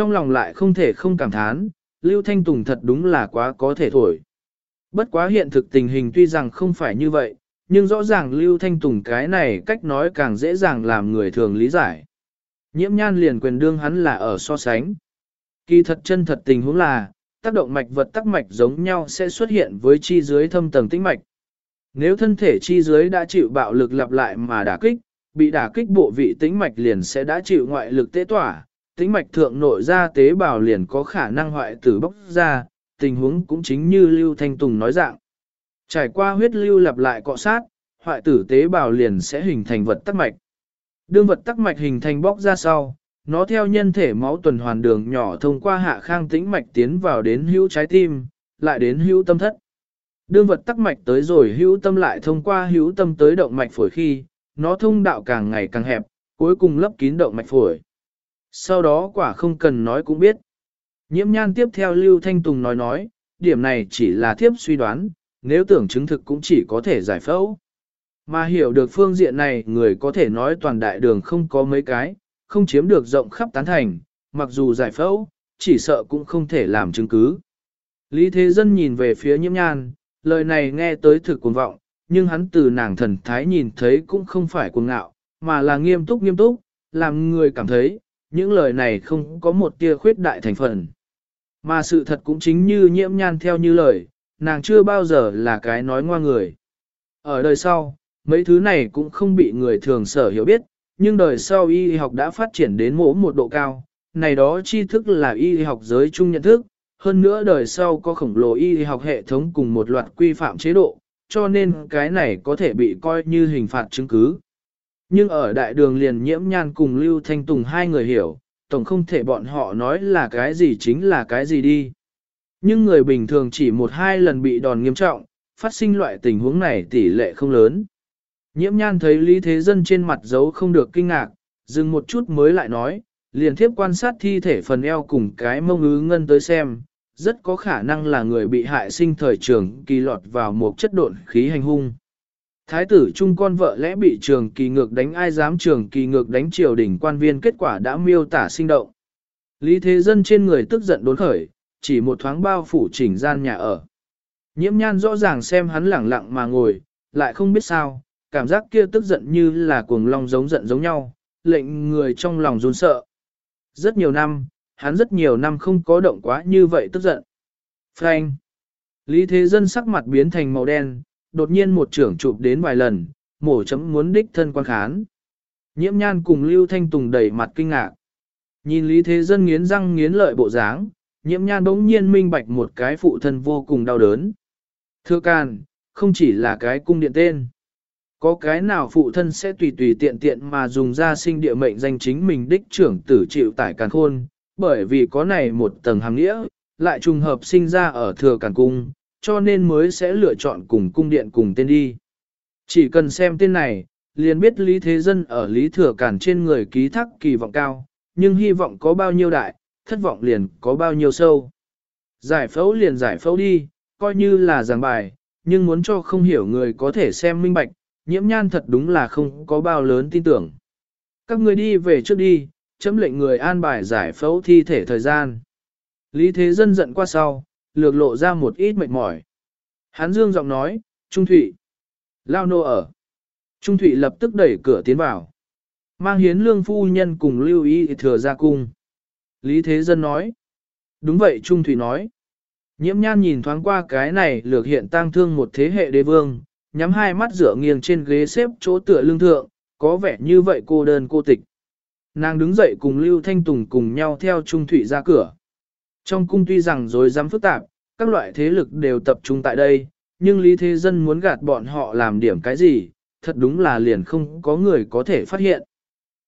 Trong lòng lại không thể không cảm thán, Lưu Thanh Tùng thật đúng là quá có thể thổi. Bất quá hiện thực tình hình tuy rằng không phải như vậy, nhưng rõ ràng Lưu Thanh Tùng cái này cách nói càng dễ dàng làm người thường lý giải. Nhiễm nhan liền quyền đương hắn là ở so sánh. Kỳ thật chân thật tình huống là, tác động mạch vật tắc mạch giống nhau sẽ xuất hiện với chi dưới thâm tầng tĩnh mạch. Nếu thân thể chi dưới đã chịu bạo lực lặp lại mà đả kích, bị đả kích bộ vị tĩnh mạch liền sẽ đã chịu ngoại lực tế tỏa, tĩnh mạch thượng nội ra tế bào liền có khả năng hoại tử bốc ra, tình huống cũng chính như Lưu Thanh Tùng nói dạng. Trải qua huyết lưu lặp lại cọ sát, hoại tử tế bào liền sẽ hình thành vật tắc mạch. Đương vật tắc mạch hình thành bóc ra sau, nó theo nhân thể máu tuần hoàn đường nhỏ thông qua hạ khang tĩnh mạch tiến vào đến hữu trái tim, lại đến hữu tâm thất. Đương vật tắc mạch tới rồi hữu tâm lại thông qua hữu tâm tới động mạch phổi khi, nó thông đạo càng ngày càng hẹp, cuối cùng lấp kín động mạch phổi. Sau đó quả không cần nói cũng biết. Nhiễm nhan tiếp theo Lưu Thanh Tùng nói nói, điểm này chỉ là thiếp suy đoán, nếu tưởng chứng thực cũng chỉ có thể giải phẫu. Mà hiểu được phương diện này người có thể nói toàn đại đường không có mấy cái, không chiếm được rộng khắp tán thành, mặc dù giải phẫu, chỉ sợ cũng không thể làm chứng cứ. Lý Thế Dân nhìn về phía nhiễm nhan, lời này nghe tới thực cuồng vọng, nhưng hắn từ nàng thần thái nhìn thấy cũng không phải cuồng ngạo, mà là nghiêm túc nghiêm túc, làm người cảm thấy, những lời này không có một tia khuyết đại thành phần. Mà sự thật cũng chính như nhiễm nhan theo như lời, nàng chưa bao giờ là cái nói ngoa người. Ở đời sau, mấy thứ này cũng không bị người thường sở hiểu biết, nhưng đời sau y học đã phát triển đến mỗi một độ cao, này đó tri thức là y học giới chung nhận thức, hơn nữa đời sau có khổng lồ y học hệ thống cùng một loạt quy phạm chế độ, cho nên cái này có thể bị coi như hình phạt chứng cứ. Nhưng ở đại đường liền nhiễm nhan cùng Lưu Thanh Tùng hai người hiểu, tổng không thể bọn họ nói là cái gì chính là cái gì đi. Nhưng người bình thường chỉ một hai lần bị đòn nghiêm trọng, phát sinh loại tình huống này tỷ lệ không lớn. Nhiễm nhan thấy Lý Thế Dân trên mặt giấu không được kinh ngạc, dừng một chút mới lại nói, liền tiếp quan sát thi thể phần eo cùng cái mông ứ ngân tới xem, rất có khả năng là người bị hại sinh thời trường kỳ lọt vào một chất độn khí hành hung. Thái tử chung con vợ lẽ bị trường kỳ ngược đánh ai dám trường kỳ ngược đánh triều đình quan viên kết quả đã miêu tả sinh động. Lý Thế Dân trên người tức giận đốn khởi, chỉ một thoáng bao phủ chỉnh gian nhà ở. Nhiễm nhan rõ ràng xem hắn lẳng lặng mà ngồi, lại không biết sao, cảm giác kia tức giận như là cuồng long giống giận giống nhau, lệnh người trong lòng run sợ. Rất nhiều năm, hắn rất nhiều năm không có động quá như vậy tức giận. Frank. Lý Thế Dân sắc mặt biến thành màu đen, đột nhiên một trưởng chụp đến vài lần, mổ chấm muốn đích thân quan khán. Nhiễm nhan cùng Lưu Thanh Tùng đẩy mặt kinh ngạc. Nhìn Lý Thế Dân nghiến răng nghiến lợi bộ dáng, nhiễm nhan bỗng nhiên minh bạch một cái phụ thân vô cùng đau đớn. Thưa Càn, không chỉ là cái cung điện tên. Có cái nào phụ thân sẽ tùy tùy tiện tiện mà dùng ra sinh địa mệnh danh chính mình đích trưởng tử chịu tải càn khôn, bởi vì có này một tầng hàng nghĩa, lại trùng hợp sinh ra ở thừa càn cung, cho nên mới sẽ lựa chọn cùng cung điện cùng tên đi. Chỉ cần xem tên này, liền biết Lý Thế Dân ở Lý Thừa Cản trên người ký thác kỳ vọng cao, nhưng hy vọng có bao nhiêu đại, thất vọng liền có bao nhiêu sâu. Giải phẫu liền giải phẫu đi, coi như là giảng bài, nhưng muốn cho không hiểu người có thể xem minh bạch, nhiễm nhan thật đúng là không có bao lớn tin tưởng. Các người đi về trước đi, chấm lệnh người an bài giải phẫu thi thể thời gian. Lý Thế Dân giận qua sau, lược lộ ra một ít mệt mỏi. Hán dương giọng nói, Trung Thụy. Lao nô ở. Trung Thụy lập tức đẩy cửa tiến vào. Mang hiến lương phu nhân cùng lưu ý thừa ra cung. Lý Thế Dân nói. Đúng vậy Trung Thụy nói. Nhiễm nhan nhìn thoáng qua cái này lược hiện tang thương một thế hệ đế vương, nhắm hai mắt dựa nghiêng trên ghế xếp chỗ tựa lương thượng, có vẻ như vậy cô đơn cô tịch. Nàng đứng dậy cùng Lưu Thanh Tùng cùng nhau theo Trung Thụy ra cửa. Trong cung tuy rằng rối rắm phức tạp, các loại thế lực đều tập trung tại đây, nhưng Lý Thế Dân muốn gạt bọn họ làm điểm cái gì, thật đúng là liền không có người có thể phát hiện.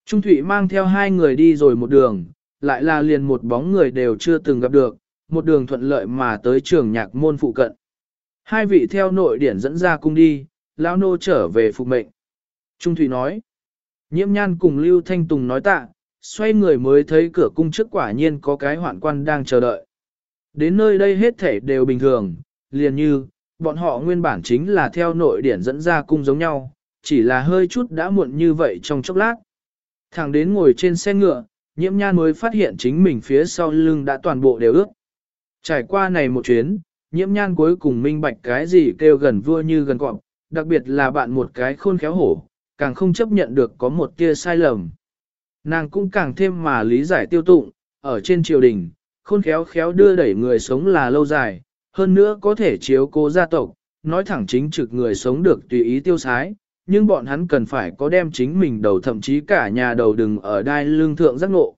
Trung Thụy mang theo hai người đi rồi một đường, lại là liền một bóng người đều chưa từng gặp được, một đường thuận lợi mà tới trường nhạc môn phụ cận. Hai vị theo nội điển dẫn ra cung đi, lão nô trở về phục mệnh. Trung Thụy nói, nhiễm nhan cùng Lưu Thanh Tùng nói tạ, xoay người mới thấy cửa cung trước quả nhiên có cái hoạn quan đang chờ đợi. Đến nơi đây hết thể đều bình thường, liền như, bọn họ nguyên bản chính là theo nội điển dẫn ra cung giống nhau, chỉ là hơi chút đã muộn như vậy trong chốc lát. Thẳng đến ngồi trên xe ngựa, nhiễm nhan mới phát hiện chính mình phía sau lưng đã toàn bộ đều ướt. Trải qua này một chuyến, nhiễm nhan cuối cùng minh bạch cái gì kêu gần vua như gần cọp, đặc biệt là bạn một cái khôn khéo hổ, càng không chấp nhận được có một tia sai lầm. Nàng cũng càng thêm mà lý giải tiêu tụng, ở trên triều đình, khôn khéo khéo đưa đẩy người sống là lâu dài, hơn nữa có thể chiếu cố gia tộc, nói thẳng chính trực người sống được tùy ý tiêu sái, nhưng bọn hắn cần phải có đem chính mình đầu thậm chí cả nhà đầu đừng ở đai lương thượng giác ngộ.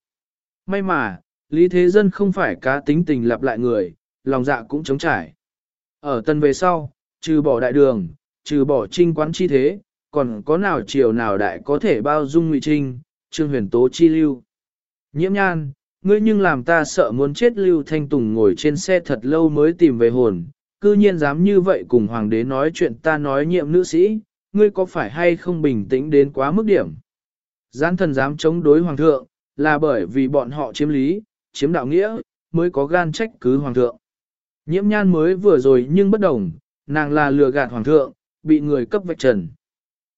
May mà, Lý Thế Dân không phải cá tính tình lặp lại người, lòng dạ cũng chống trải. Ở tân về sau, trừ bỏ đại đường, trừ bỏ trinh quán chi thế, còn có nào triều nào đại có thể bao dung ngụy trinh, trương huyền tố chi lưu. Nhiễm nhan, ngươi nhưng làm ta sợ muốn chết lưu thanh tùng ngồi trên xe thật lâu mới tìm về hồn, cư nhiên dám như vậy cùng hoàng đế nói chuyện ta nói nhiệm nữ sĩ, ngươi có phải hay không bình tĩnh đến quá mức điểm. Gián thần dám chống đối hoàng thượng, là bởi vì bọn họ chiếm lý, chiếm đạo nghĩa, mới có gan trách cứ hoàng thượng. Nhiễm nhan mới vừa rồi nhưng bất đồng, nàng là lừa gạt hoàng thượng, bị người cấp vạch trần.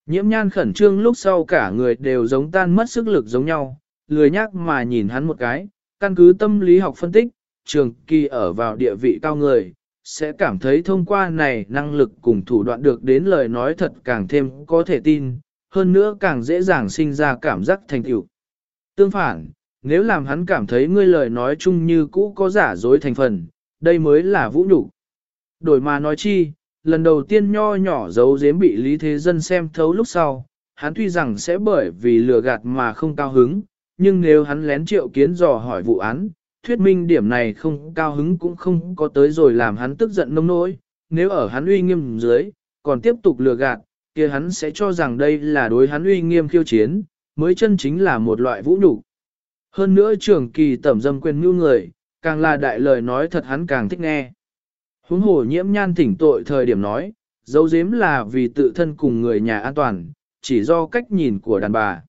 Nhiễm nhan khẩn trương lúc sau cả người đều giống tan mất sức lực giống nhau, lười nhắc mà nhìn hắn một cái, căn cứ tâm lý học phân tích, trường kỳ ở vào địa vị cao người, sẽ cảm thấy thông qua này năng lực cùng thủ đoạn được đến lời nói thật càng thêm có thể tin, hơn nữa càng dễ dàng sinh ra cảm giác thành tựu. Tương phản, nếu làm hắn cảm thấy ngươi lời nói chung như cũ có giả dối thành phần, đây mới là vũ nhục. Đổi mà nói chi, lần đầu tiên nho nhỏ giấu giếm bị Lý Thế Dân xem thấu lúc sau, hắn tuy rằng sẽ bởi vì lừa gạt mà không cao hứng, nhưng nếu hắn lén triệu kiến dò hỏi vụ án, thuyết minh điểm này không cao hứng cũng không có tới rồi làm hắn tức giận nông nỗi, nếu ở hắn uy nghiêm dưới, còn tiếp tục lừa gạt, kia hắn sẽ cho rằng đây là đối hắn uy nghiêm khiêu chiến, mới chân chính là một loại vũ nhục. Hơn nữa trưởng kỳ tẩm dâm quyền mưu người, càng là đại lời nói thật hắn càng thích nghe. Huống hồ nhiễm nhan thỉnh tội thời điểm nói, dấu giếm là vì tự thân cùng người nhà an toàn, chỉ do cách nhìn của đàn bà.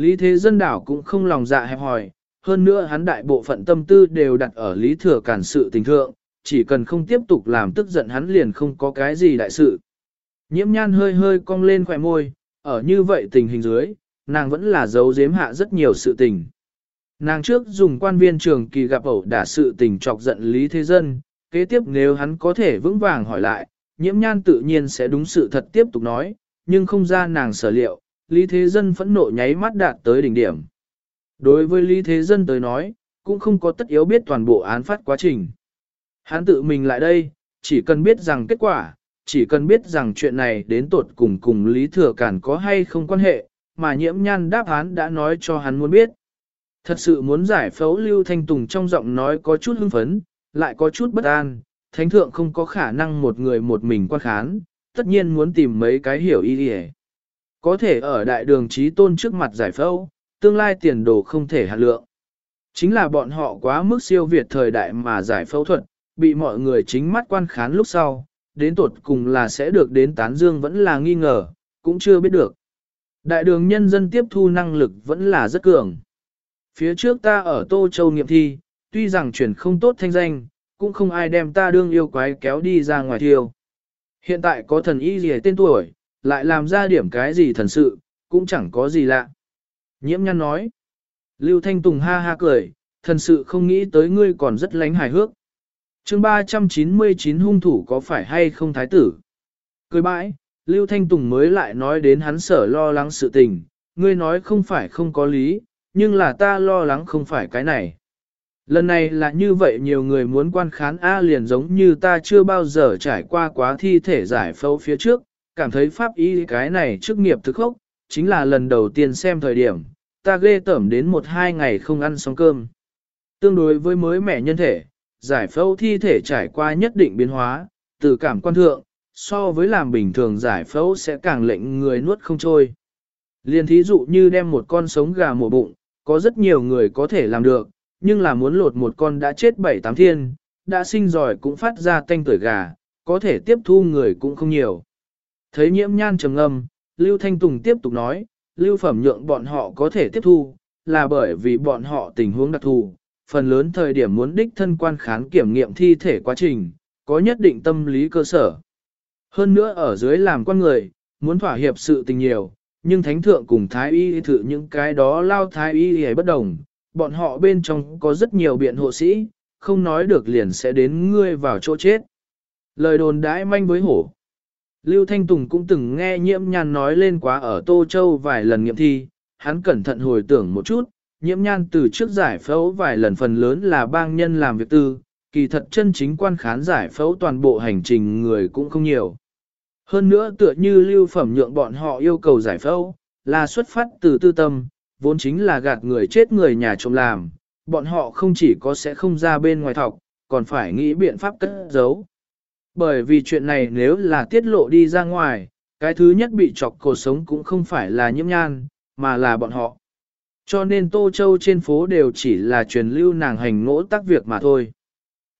Lý thế dân đảo cũng không lòng dạ hẹp hòi, hơn nữa hắn đại bộ phận tâm tư đều đặt ở lý thừa cản sự tình thượng, chỉ cần không tiếp tục làm tức giận hắn liền không có cái gì đại sự. Nhiễm nhan hơi hơi cong lên khỏe môi, ở như vậy tình hình dưới, nàng vẫn là giấu giếm hạ rất nhiều sự tình. Nàng trước dùng quan viên trường kỳ gặp ẩu đả sự tình chọc giận Lý Thế Dân, kế tiếp nếu hắn có thể vững vàng hỏi lại, nhiễm nhan tự nhiên sẽ đúng sự thật tiếp tục nói, nhưng không ra nàng sở liệu, Lý Thế Dân phẫn nộ nháy mắt đạt tới đỉnh điểm. Đối với Lý Thế Dân tới nói, cũng không có tất yếu biết toàn bộ án phát quá trình. Hắn tự mình lại đây, chỉ cần biết rằng kết quả, chỉ cần biết rằng chuyện này đến tột cùng cùng Lý Thừa Cản có hay không quan hệ, mà nhiễm nhan đáp án đã nói cho hắn muốn biết. Thật sự muốn giải phẫu Lưu Thanh Tùng trong giọng nói có chút hưng phấn, lại có chút bất an, thánh thượng không có khả năng một người một mình quan khán, tất nhiên muốn tìm mấy cái hiểu ý đi có thể ở đại đường trí tôn trước mặt giải phẫu, tương lai tiền đồ không thể hạt lượng. Chính là bọn họ quá mức siêu việt thời đại mà giải phẫu thuật, bị mọi người chính mắt quan khán lúc sau, đến tột cùng là sẽ được đến tán dương vẫn là nghi ngờ, cũng chưa biết được. Đại đường nhân dân tiếp thu năng lực vẫn là rất cường. Phía trước ta ở Tô Châu nghiệm thi, tuy rằng chuyển không tốt thanh danh, cũng không ai đem ta đương yêu quái kéo đi ra ngoài thiêu. Hiện tại có thần y gì tên tuổi, lại làm ra điểm cái gì thần sự, cũng chẳng có gì lạ. Nhiễm nhăn nói. Lưu Thanh Tùng ha ha cười, thần sự không nghĩ tới ngươi còn rất lánh hài hước. chương 399 hung thủ có phải hay không thái tử? Cười bãi, Lưu Thanh Tùng mới lại nói đến hắn sở lo lắng sự tình, ngươi nói không phải không có lý, nhưng là ta lo lắng không phải cái này. Lần này là như vậy nhiều người muốn quan khán A liền giống như ta chưa bao giờ trải qua quá thi thể giải phẫu phía trước, cảm thấy pháp y cái này chức nghiệp thực khốc, chính là lần đầu tiên xem thời điểm, ta ghê tởm đến một hai ngày không ăn xong cơm. Tương đối với mới mẻ nhân thể, giải phẫu thi thể trải qua nhất định biến hóa, từ cảm quan thượng, so với làm bình thường giải phẫu sẽ càng lệnh người nuốt không trôi. Liên thí dụ như đem một con sống gà mổ bụng, có rất nhiều người có thể làm được, nhưng là muốn lột một con đã chết bảy tám thiên, đã sinh giỏi cũng phát ra tanh tuổi gà, có thể tiếp thu người cũng không nhiều. Thấy nhiễm nhan trầm âm, Lưu Thanh Tùng tiếp tục nói, lưu phẩm nhượng bọn họ có thể tiếp thu, là bởi vì bọn họ tình huống đặc thù, phần lớn thời điểm muốn đích thân quan khán kiểm nghiệm thi thể quá trình, có nhất định tâm lý cơ sở. Hơn nữa ở dưới làm con người, muốn thỏa hiệp sự tình nhiều, nhưng thánh thượng cùng thái y thử những cái đó lao thái y thì bất đồng, bọn họ bên trong có rất nhiều biện hộ sĩ, không nói được liền sẽ đến ngươi vào chỗ chết. Lời đồn đãi manh với hổ. Lưu Thanh Tùng cũng từng nghe nhiễm nhan nói lên quá ở Tô Châu vài lần nghiệm thi, hắn cẩn thận hồi tưởng một chút, nhiễm nhan từ trước giải phẫu vài lần phần lớn là bang nhân làm việc tư, kỳ thật chân chính quan khán giải phẫu toàn bộ hành trình người cũng không nhiều. Hơn nữa tựa như lưu phẩm nhượng bọn họ yêu cầu giải phẫu, là xuất phát từ tư tâm, vốn chính là gạt người chết người nhà trộm làm, bọn họ không chỉ có sẽ không ra bên ngoài thọc, còn phải nghĩ biện pháp cất giấu. Bởi vì chuyện này nếu là tiết lộ đi ra ngoài, cái thứ nhất bị chọc cổ sống cũng không phải là nhiễm nhan, mà là bọn họ. Cho nên Tô Châu trên phố đều chỉ là truyền lưu nàng hành ngỗ tác việc mà thôi.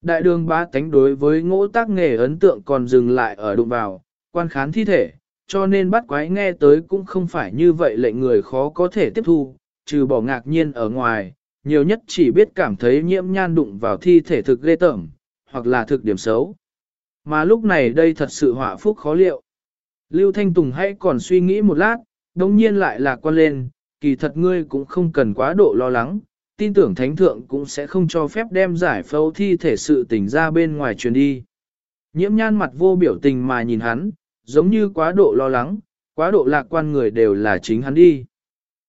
Đại đường ba tánh đối với ngỗ tác nghề ấn tượng còn dừng lại ở đụng vào, quan khán thi thể, cho nên bắt quái nghe tới cũng không phải như vậy lệnh người khó có thể tiếp thu, trừ bỏ ngạc nhiên ở ngoài, nhiều nhất chỉ biết cảm thấy nhiễm nhan đụng vào thi thể thực ghê tởm, hoặc là thực điểm xấu. Mà lúc này đây thật sự họa phúc khó liệu. Lưu Thanh Tùng hãy còn suy nghĩ một lát, đồng nhiên lại lạc quan lên, kỳ thật ngươi cũng không cần quá độ lo lắng, tin tưởng thánh thượng cũng sẽ không cho phép đem giải phẫu thi thể sự tình ra bên ngoài truyền đi. Nhiễm nhan mặt vô biểu tình mà nhìn hắn, giống như quá độ lo lắng, quá độ lạc quan người đều là chính hắn đi.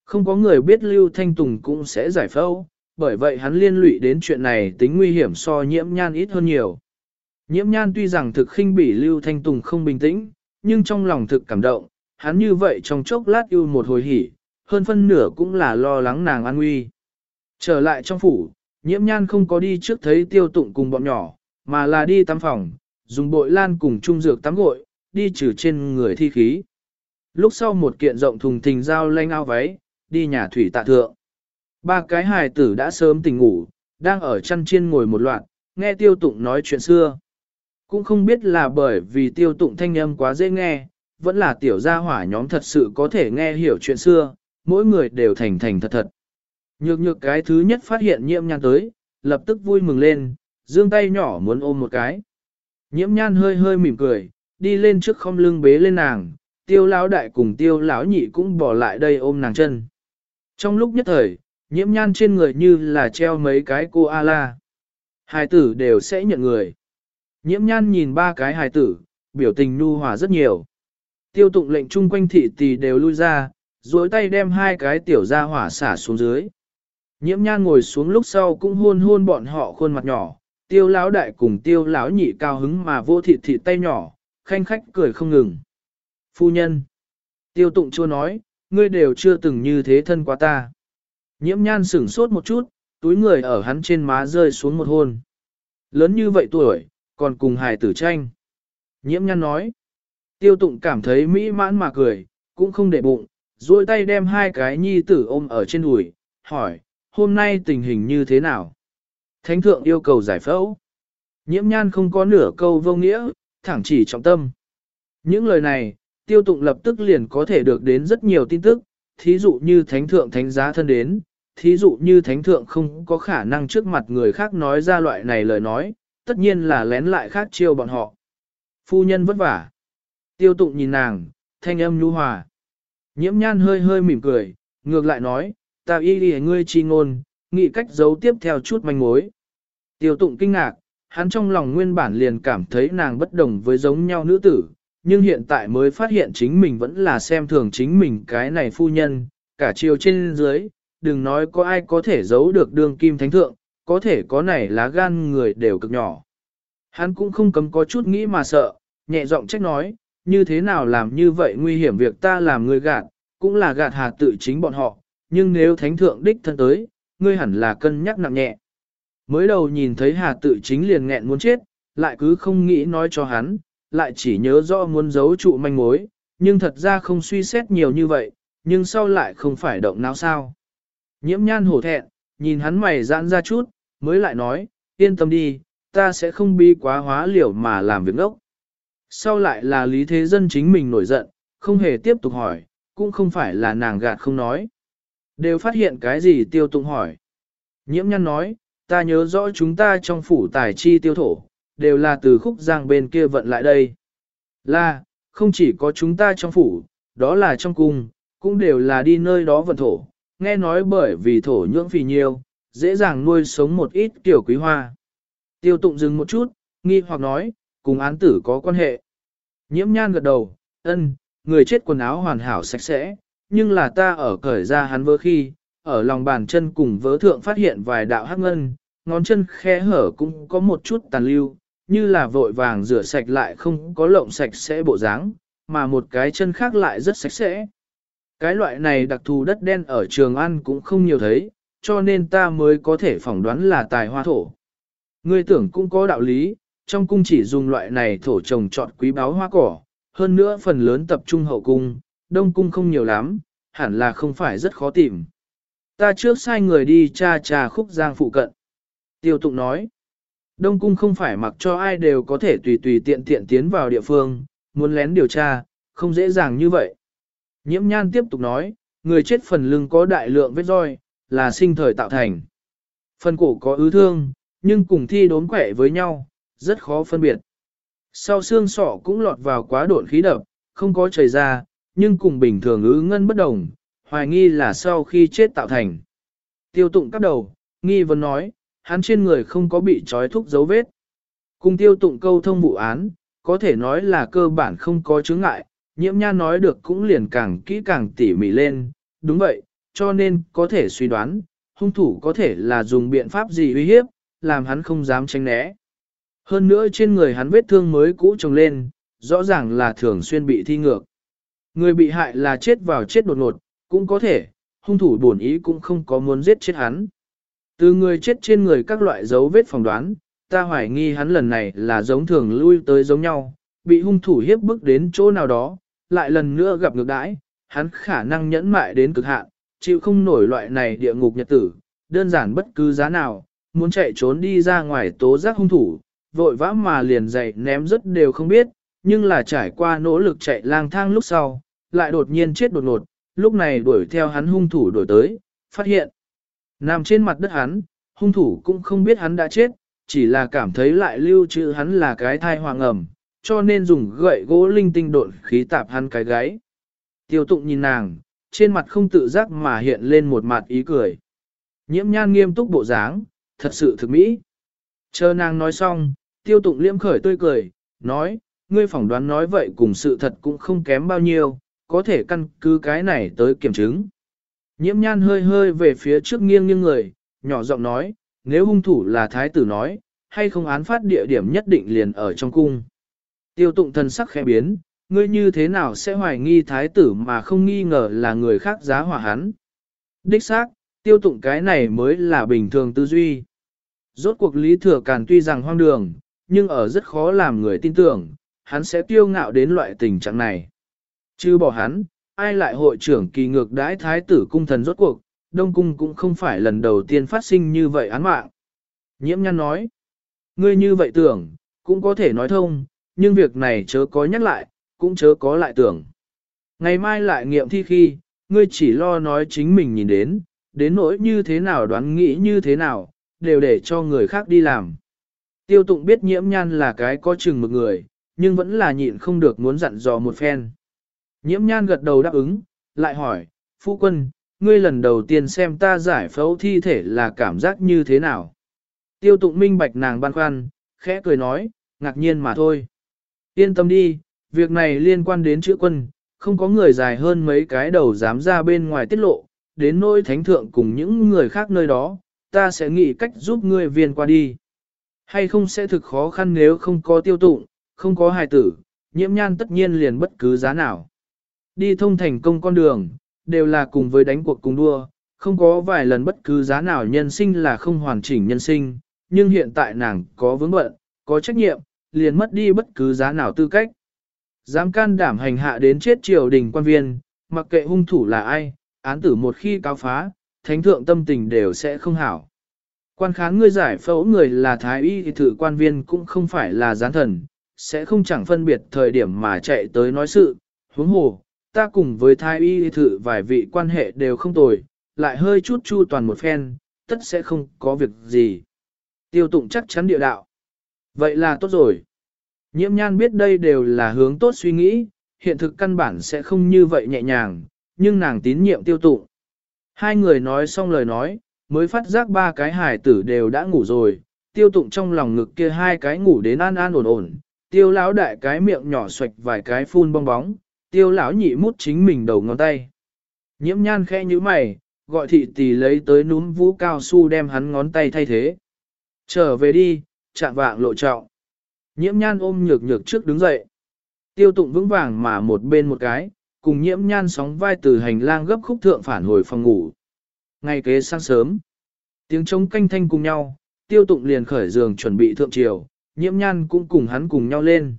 Không có người biết Lưu Thanh Tùng cũng sẽ giải phẫu, bởi vậy hắn liên lụy đến chuyện này tính nguy hiểm so nhiễm nhan ít hơn nhiều. Nhiễm nhan tuy rằng thực khinh bỉ Lưu Thanh Tùng không bình tĩnh, nhưng trong lòng thực cảm động, hắn như vậy trong chốc lát yêu một hồi hỉ, hơn phân nửa cũng là lo lắng nàng an nguy. Trở lại trong phủ, nhiễm nhan không có đi trước thấy tiêu tụng cùng bọn nhỏ, mà là đi tắm phòng, dùng bội lan cùng trung dược tắm gội, đi trừ trên người thi khí. Lúc sau một kiện rộng thùng thình dao lanh ao váy, đi nhà thủy tạ thượng. Ba cái hài tử đã sớm tỉnh ngủ, đang ở chăn chiên ngồi một loạt, nghe tiêu tụng nói chuyện xưa. Cũng không biết là bởi vì tiêu tụng thanh âm quá dễ nghe, vẫn là tiểu gia hỏa nhóm thật sự có thể nghe hiểu chuyện xưa, mỗi người đều thành thành thật thật. Nhược nhược cái thứ nhất phát hiện nhiễm nhan tới, lập tức vui mừng lên, dương tay nhỏ muốn ôm một cái. Nhiễm nhan hơi hơi mỉm cười, đi lên trước không lưng bế lên nàng, tiêu lão đại cùng tiêu lão nhị cũng bỏ lại đây ôm nàng chân. Trong lúc nhất thời, nhiễm nhan trên người như là treo mấy cái cô A-la. hai tử đều sẽ nhận người. Nhiễm nhan nhìn ba cái hài tử, biểu tình nu hòa rất nhiều. Tiêu tụng lệnh chung quanh thị tỷ đều lui ra, duỗi tay đem hai cái tiểu ra hỏa xả xuống dưới. Nhiễm nhan ngồi xuống lúc sau cũng hôn hôn bọn họ khuôn mặt nhỏ, tiêu lão đại cùng tiêu lão nhị cao hứng mà vô thị thị tay nhỏ, khanh khách cười không ngừng. Phu nhân. Tiêu tụng chưa nói, ngươi đều chưa từng như thế thân quá ta. Nhiễm nhan sửng sốt một chút, túi người ở hắn trên má rơi xuống một hôn. Lớn như vậy tuổi, còn cùng hài tử tranh. Nhiễm nhan nói. Tiêu tụng cảm thấy mỹ mãn mà cười, cũng không để bụng, duỗi tay đem hai cái nhi tử ôm ở trên đùi, hỏi, hôm nay tình hình như thế nào? Thánh thượng yêu cầu giải phẫu. Nhiễm nhan không có nửa câu vô nghĩa, thẳng chỉ trọng tâm. Những lời này, tiêu tụng lập tức liền có thể được đến rất nhiều tin tức, thí dụ như thánh thượng thánh giá thân đến, thí dụ như thánh thượng không có khả năng trước mặt người khác nói ra loại này lời nói, tất nhiên là lén lại khác chiêu bọn họ. Phu nhân vất vả. Tiêu tụng nhìn nàng, thanh âm nhu hòa. Nhiễm nhan hơi hơi mỉm cười, ngược lại nói, ta y đi ngươi chi ngôn, nghĩ cách giấu tiếp theo chút manh mối. Tiêu tụng kinh ngạc, hắn trong lòng nguyên bản liền cảm thấy nàng bất đồng với giống nhau nữ tử, nhưng hiện tại mới phát hiện chính mình vẫn là xem thường chính mình cái này phu nhân, cả chiều trên dưới, đừng nói có ai có thể giấu được đường kim thánh thượng, có thể có này lá gan người đều cực nhỏ. Hắn cũng không cấm có chút nghĩ mà sợ, nhẹ giọng trách nói, như thế nào làm như vậy nguy hiểm việc ta làm người gạt, cũng là gạt hà tự chính bọn họ, nhưng nếu thánh thượng đích thân tới, ngươi hẳn là cân nhắc nặng nhẹ. Mới đầu nhìn thấy hà tự chính liền nghẹn muốn chết, lại cứ không nghĩ nói cho hắn, lại chỉ nhớ rõ muốn giấu trụ manh mối, nhưng thật ra không suy xét nhiều như vậy, nhưng sau lại không phải động não sao. Nhiễm nhan hổ thẹn, nhìn hắn mày giãn ra chút, mới lại nói, yên tâm đi, ta sẽ không bi quá hóa liều mà làm việc ốc. Sau lại là lý thế dân chính mình nổi giận, không hề tiếp tục hỏi, cũng không phải là nàng gạt không nói. Đều phát hiện cái gì tiêu tụng hỏi. Nhiễm nhăn nói, ta nhớ rõ chúng ta trong phủ tài chi tiêu thổ, đều là từ khúc giang bên kia vận lại đây. Là, không chỉ có chúng ta trong phủ, đó là trong cung, cũng đều là đi nơi đó vận thổ. Nghe nói bởi vì thổ nhưỡng phì nhiều dễ dàng nuôi sống một ít kiểu quý hoa. Tiêu tụng dừng một chút, nghi hoặc nói, cùng án tử có quan hệ. Nhiễm nhan gật đầu, ân, người chết quần áo hoàn hảo sạch sẽ, nhưng là ta ở cởi ra hắn vỡ khi, ở lòng bàn chân cùng vớ thượng phát hiện vài đạo hắc ngân, ngón chân khe hở cũng có một chút tàn lưu, như là vội vàng rửa sạch lại không có lộng sạch sẽ bộ dáng, mà một cái chân khác lại rất sạch sẽ. Cái loại này đặc thù đất đen ở trường an cũng không nhiều thấy, cho nên ta mới có thể phỏng đoán là tài hoa thổ. Ngươi tưởng cũng có đạo lý, trong cung chỉ dùng loại này thổ trồng trọt quý báu hoa cỏ, hơn nữa phần lớn tập trung hậu cung, đông cung không nhiều lắm, hẳn là không phải rất khó tìm. Ta trước sai người đi tra cha khúc giang phụ cận. Tiêu tụng nói, đông cung không phải mặc cho ai đều có thể tùy tùy tiện tiện tiến vào địa phương, muốn lén điều tra, không dễ dàng như vậy. Nhiễm nhan tiếp tục nói, người chết phần lưng có đại lượng vết roi, là sinh thời tạo thành. Phần cổ có ứ thương, nhưng cùng thi đốn quẻ với nhau, rất khó phân biệt. Sau xương sọ cũng lọt vào quá độn khí độc, không có chảy ra, nhưng cùng bình thường ứ ngân bất đồng, hoài nghi là sau khi chết tạo thành. Tiêu tụng cắt đầu, nghi vấn nói, hắn trên người không có bị trói thúc dấu vết. Cùng tiêu tụng câu thông vụ án, có thể nói là cơ bản không có chứng ngại, nhiễm nha nói được cũng liền càng kỹ càng tỉ mỉ lên, đúng vậy, cho nên có thể suy đoán, hung thủ có thể là dùng biện pháp gì uy hiếp, làm hắn không dám tránh né. Hơn nữa trên người hắn vết thương mới cũ trồng lên, rõ ràng là thường xuyên bị thi ngược. Người bị hại là chết vào chết đột ngột, cũng có thể, hung thủ bổn ý cũng không có muốn giết chết hắn. Từ người chết trên người các loại dấu vết phỏng đoán, ta hoài nghi hắn lần này là giống thường lui tới giống nhau, bị hung thủ hiếp bức đến chỗ nào đó, lại lần nữa gặp ngược đãi, hắn khả năng nhẫn mại đến cực hạn, chịu không nổi loại này địa ngục nhật tử, đơn giản bất cứ giá nào, muốn chạy trốn đi ra ngoài tố giác hung thủ, vội vã mà liền dậy ném rất đều không biết, nhưng là trải qua nỗ lực chạy lang thang lúc sau, lại đột nhiên chết đột ngột, lúc này đuổi theo hắn hung thủ đuổi tới, phát hiện. Nằm trên mặt đất hắn, hung thủ cũng không biết hắn đã chết, chỉ là cảm thấy lại lưu trữ hắn là cái thai hoàng ẩm, cho nên dùng gậy gỗ linh tinh độn khí tạp hắn cái gáy. Tiêu tụng nhìn nàng, trên mặt không tự giác mà hiện lên một mặt ý cười. Nhiễm nhan nghiêm túc bộ dáng, thật sự thực mỹ. Chờ nàng nói xong, tiêu tụng liêm khởi tươi cười, nói, ngươi phỏng đoán nói vậy cùng sự thật cũng không kém bao nhiêu, có thể căn cứ cái này tới kiểm chứng. Nhiễm nhan hơi hơi về phía trước nghiêng nghiêng người, nhỏ giọng nói, nếu hung thủ là thái tử nói, hay không án phát địa điểm nhất định liền ở trong cung. Tiêu tụng thần sắc khẽ biến, ngươi như thế nào sẽ hoài nghi thái tử mà không nghi ngờ là người khác giá hỏa hắn. Đích xác, tiêu tụng cái này mới là bình thường tư duy. Rốt cuộc lý thừa càn tuy rằng hoang đường, nhưng ở rất khó làm người tin tưởng, hắn sẽ tiêu ngạo đến loại tình trạng này. Chứ bỏ hắn, ai lại hội trưởng kỳ ngược đãi thái tử cung thần rốt cuộc, Đông Cung cũng không phải lần đầu tiên phát sinh như vậy án mạng. Nhiễm nhăn nói, ngươi như vậy tưởng, cũng có thể nói thông, nhưng việc này chớ có nhắc lại, cũng chớ có lại tưởng. Ngày mai lại nghiệm thi khi, ngươi chỉ lo nói chính mình nhìn đến, đến nỗi như thế nào đoán nghĩ như thế nào, đều để cho người khác đi làm. Tiêu tụng biết nhiễm nhan là cái có chừng một người, nhưng vẫn là nhịn không được muốn dặn dò một phen. Nhiễm nhan gật đầu đáp ứng, lại hỏi, phu quân, ngươi lần đầu tiên xem ta giải phẫu thi thể là cảm giác như thế nào? Tiêu tụng minh bạch nàng băn khoăn, khẽ cười nói, ngạc nhiên mà thôi. Yên tâm đi, việc này liên quan đến chữ quân, không có người dài hơn mấy cái đầu dám ra bên ngoài tiết lộ, đến nỗi thánh thượng cùng những người khác nơi đó, ta sẽ nghĩ cách giúp ngươi viên qua đi. Hay không sẽ thực khó khăn nếu không có tiêu tụng, không có hài tử, nhiễm nhan tất nhiên liền bất cứ giá nào. Đi thông thành công con đường, đều là cùng với đánh cuộc cùng đua, không có vài lần bất cứ giá nào nhân sinh là không hoàn chỉnh nhân sinh, nhưng hiện tại nàng có vướng bận, có trách nhiệm, liền mất đi bất cứ giá nào tư cách. Dám can đảm hành hạ đến chết triều đình quan viên, mặc kệ hung thủ là ai, án tử một khi cáo phá, thánh thượng tâm tình đều sẽ không hảo. Quan kháng ngươi giải phẫu người là thái y thì thử quan viên cũng không phải là gián thần, sẽ không chẳng phân biệt thời điểm mà chạy tới nói sự, huống hồ, ta cùng với thái y thử vài vị quan hệ đều không tồi, lại hơi chút chu toàn một phen, tất sẽ không có việc gì. Tiêu tụng chắc chắn địa đạo. Vậy là tốt rồi. Nhiễm nhan biết đây đều là hướng tốt suy nghĩ, hiện thực căn bản sẽ không như vậy nhẹ nhàng, nhưng nàng tín nhiệm tiêu tụng. Hai người nói xong lời nói, mới phát giác ba cái hài tử đều đã ngủ rồi, tiêu tụng trong lòng ngực kia hai cái ngủ đến an an ổn ổn, tiêu lão đại cái miệng nhỏ xoạch vài cái phun bong bóng, tiêu lão nhị mút chính mình đầu ngón tay. Nhiễm nhan khe như mày, gọi thị tỷ lấy tới núm vũ cao su đem hắn ngón tay thay thế. Trở về đi, chạm vạng lộ trọng. Nhiễm nhan ôm nhược nhược trước đứng dậy. Tiêu tụng vững vàng mà một bên một cái, cùng nhiễm nhan sóng vai từ hành lang gấp khúc thượng phản hồi phòng ngủ. Ngày kế sáng sớm, tiếng trống canh thanh cùng nhau, tiêu tụng liền khởi giường chuẩn bị thượng triều, nhiễm nhan cũng cùng hắn cùng nhau lên.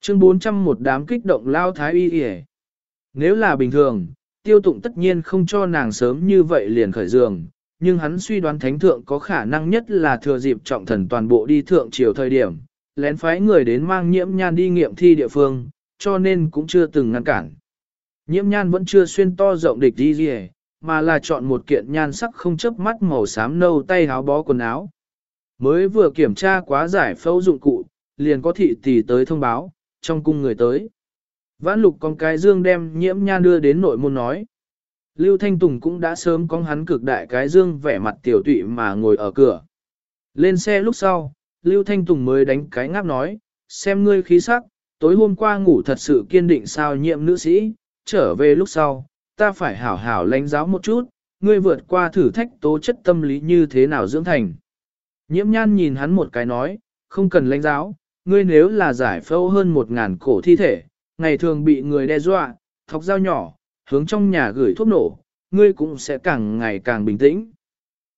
Chương 400 một đám kích động lao thái y yể. Nếu là bình thường, tiêu tụng tất nhiên không cho nàng sớm như vậy liền khởi giường, nhưng hắn suy đoán thánh thượng có khả năng nhất là thừa dịp trọng thần toàn bộ đi thượng triều thời điểm, lén phái người đến mang nhiễm nhan đi nghiệm thi địa phương, cho nên cũng chưa từng ngăn cản. Nhiễm nhan vẫn chưa xuyên to rộng địch đi gì mà là chọn một kiện nhan sắc không chớp mắt màu xám nâu tay áo bó quần áo. Mới vừa kiểm tra quá giải phẫu dụng cụ, liền có thị tỷ tới thông báo, trong cung người tới. Vãn lục con cái dương đem nhiễm nhan đưa đến nội môn nói. Lưu Thanh Tùng cũng đã sớm có hắn cực đại cái dương vẻ mặt tiểu tụy mà ngồi ở cửa. Lên xe lúc sau, Lưu Thanh Tùng mới đánh cái ngáp nói, xem ngươi khí sắc, tối hôm qua ngủ thật sự kiên định sao nhiệm nữ sĩ, trở về lúc sau, ta phải hảo hảo lãnh giáo một chút, ngươi vượt qua thử thách tố chất tâm lý như thế nào dưỡng thành. Nhiễm nhan nhìn hắn một cái nói, không cần lãnh giáo, ngươi nếu là giải phẫu hơn một ngàn cổ thi thể, ngày thường bị người đe dọa, thọc dao nhỏ, hướng trong nhà gửi thuốc nổ, ngươi cũng sẽ càng ngày càng bình tĩnh.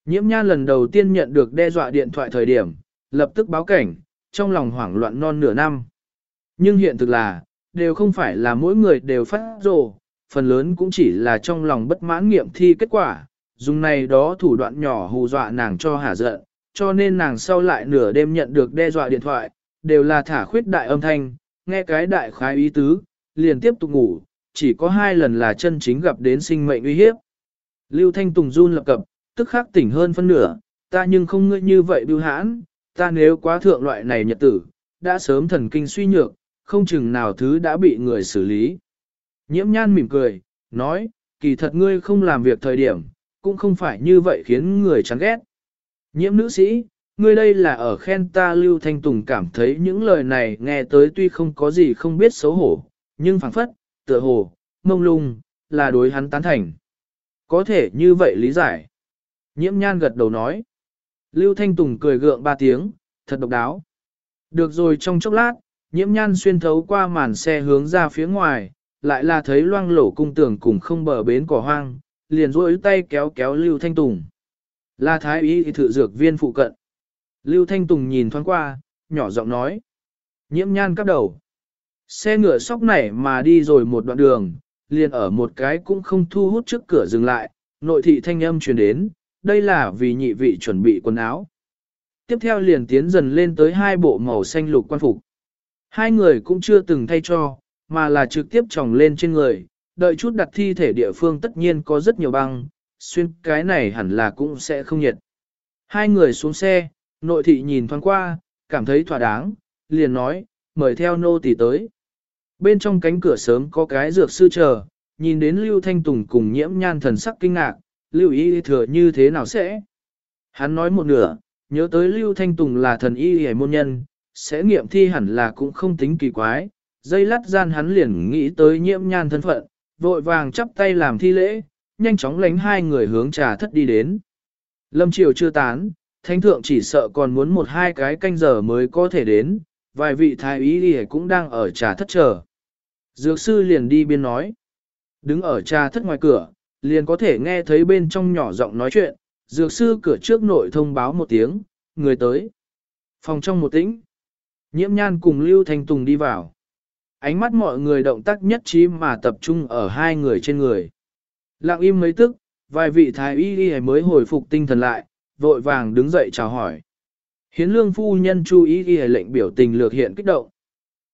Nhiễm nhan lần đầu tiên nhận được đe dọa điện thoại thời điểm, lập tức báo cảnh, trong lòng hoảng loạn non nửa năm. Nhưng hiện thực là, đều không phải là mỗi người đều phát rồ, phần lớn cũng chỉ là trong lòng bất mãn nghiệm thi kết quả, dùng này đó thủ đoạn nhỏ hù dọa nàng cho hả giận, cho nên nàng sau lại nửa đêm nhận được đe dọa điện thoại, đều là thả khuyết đại âm thanh, nghe cái đại khái ý tứ, liền tiếp tục ngủ, chỉ có hai lần là chân chính gặp đến sinh mệnh uy hiếp. Lưu Thanh Tùng run lập cập, tức khắc tỉnh hơn phân nửa, ta nhưng không ngươi như vậy bưu hãn, ta nếu quá thượng loại này nhật tử, đã sớm thần kinh suy nhược, không chừng nào thứ đã bị người xử lý. Nhiễm nhan mỉm cười, nói, kỳ thật ngươi không làm việc thời điểm, cũng không phải như vậy khiến người chán ghét. Nhiễm nữ sĩ, ngươi đây là ở khen ta Lưu Thanh Tùng cảm thấy những lời này nghe tới tuy không có gì không biết xấu hổ, nhưng phảng phất, tựa hồ, mông lung, là đối hắn tán thành. Có thể như vậy lý giải. Nhiễm nhan gật đầu nói. Lưu Thanh Tùng cười gượng ba tiếng, thật độc đáo. Được rồi trong chốc lát, nhiễm nhan xuyên thấu qua màn xe hướng ra phía ngoài, lại là thấy loang lổ cung tường cùng không bờ bến cỏ hoang, liền duỗi tay kéo kéo Lưu Thanh Tùng. Là thái y thự dược viên phụ cận. Lưu Thanh Tùng nhìn thoáng qua, nhỏ giọng nói. Nhiễm nhan cắp đầu. Xe ngựa sóc nảy mà đi rồi một đoạn đường, liền ở một cái cũng không thu hút trước cửa dừng lại, nội thị thanh âm truyền đến, đây là vì nhị vị chuẩn bị quần áo. Tiếp theo liền tiến dần lên tới hai bộ màu xanh lục quan phục. Hai người cũng chưa từng thay cho, mà là trực tiếp tròng lên trên người, đợi chút đặt thi thể địa phương tất nhiên có rất nhiều băng, xuyên cái này hẳn là cũng sẽ không nhiệt. Hai người xuống xe, nội thị nhìn thoáng qua, cảm thấy thỏa đáng, liền nói, mời theo nô tỳ tới. Bên trong cánh cửa sớm có cái dược sư chờ, nhìn đến Lưu Thanh Tùng cùng nhiễm nhan thần sắc kinh ngạc, Lưu Y thừa như thế nào sẽ? Hắn nói một nửa, nhớ tới Lưu Thanh Tùng là thần y hề môn nhân, sẽ nghiệm thi hẳn là cũng không tính kỳ quái. Dây lát gian hắn liền nghĩ tới nhiễm nhan thân phận, vội vàng chắp tay làm thi lễ, nhanh chóng lánh hai người hướng trà thất đi đến. Lâm triều chưa tán, thánh thượng chỉ sợ còn muốn một hai cái canh giờ mới có thể đến, vài vị thái y đi cũng đang ở trà thất chờ. Dược sư liền đi biên nói. Đứng ở trà thất ngoài cửa, liền có thể nghe thấy bên trong nhỏ giọng nói chuyện, dược sư cửa trước nội thông báo một tiếng, người tới. Phòng trong một tĩnh. Nhiễm nhan cùng Lưu Thanh Tùng đi vào. Ánh mắt mọi người động tác nhất trí mà tập trung ở hai người trên người. Lặng im mấy tức, vài vị thái y y mới hồi phục tinh thần lại, vội vàng đứng dậy chào hỏi. Hiến lương phu nhân chú ý y lệnh biểu tình lược hiện kích động.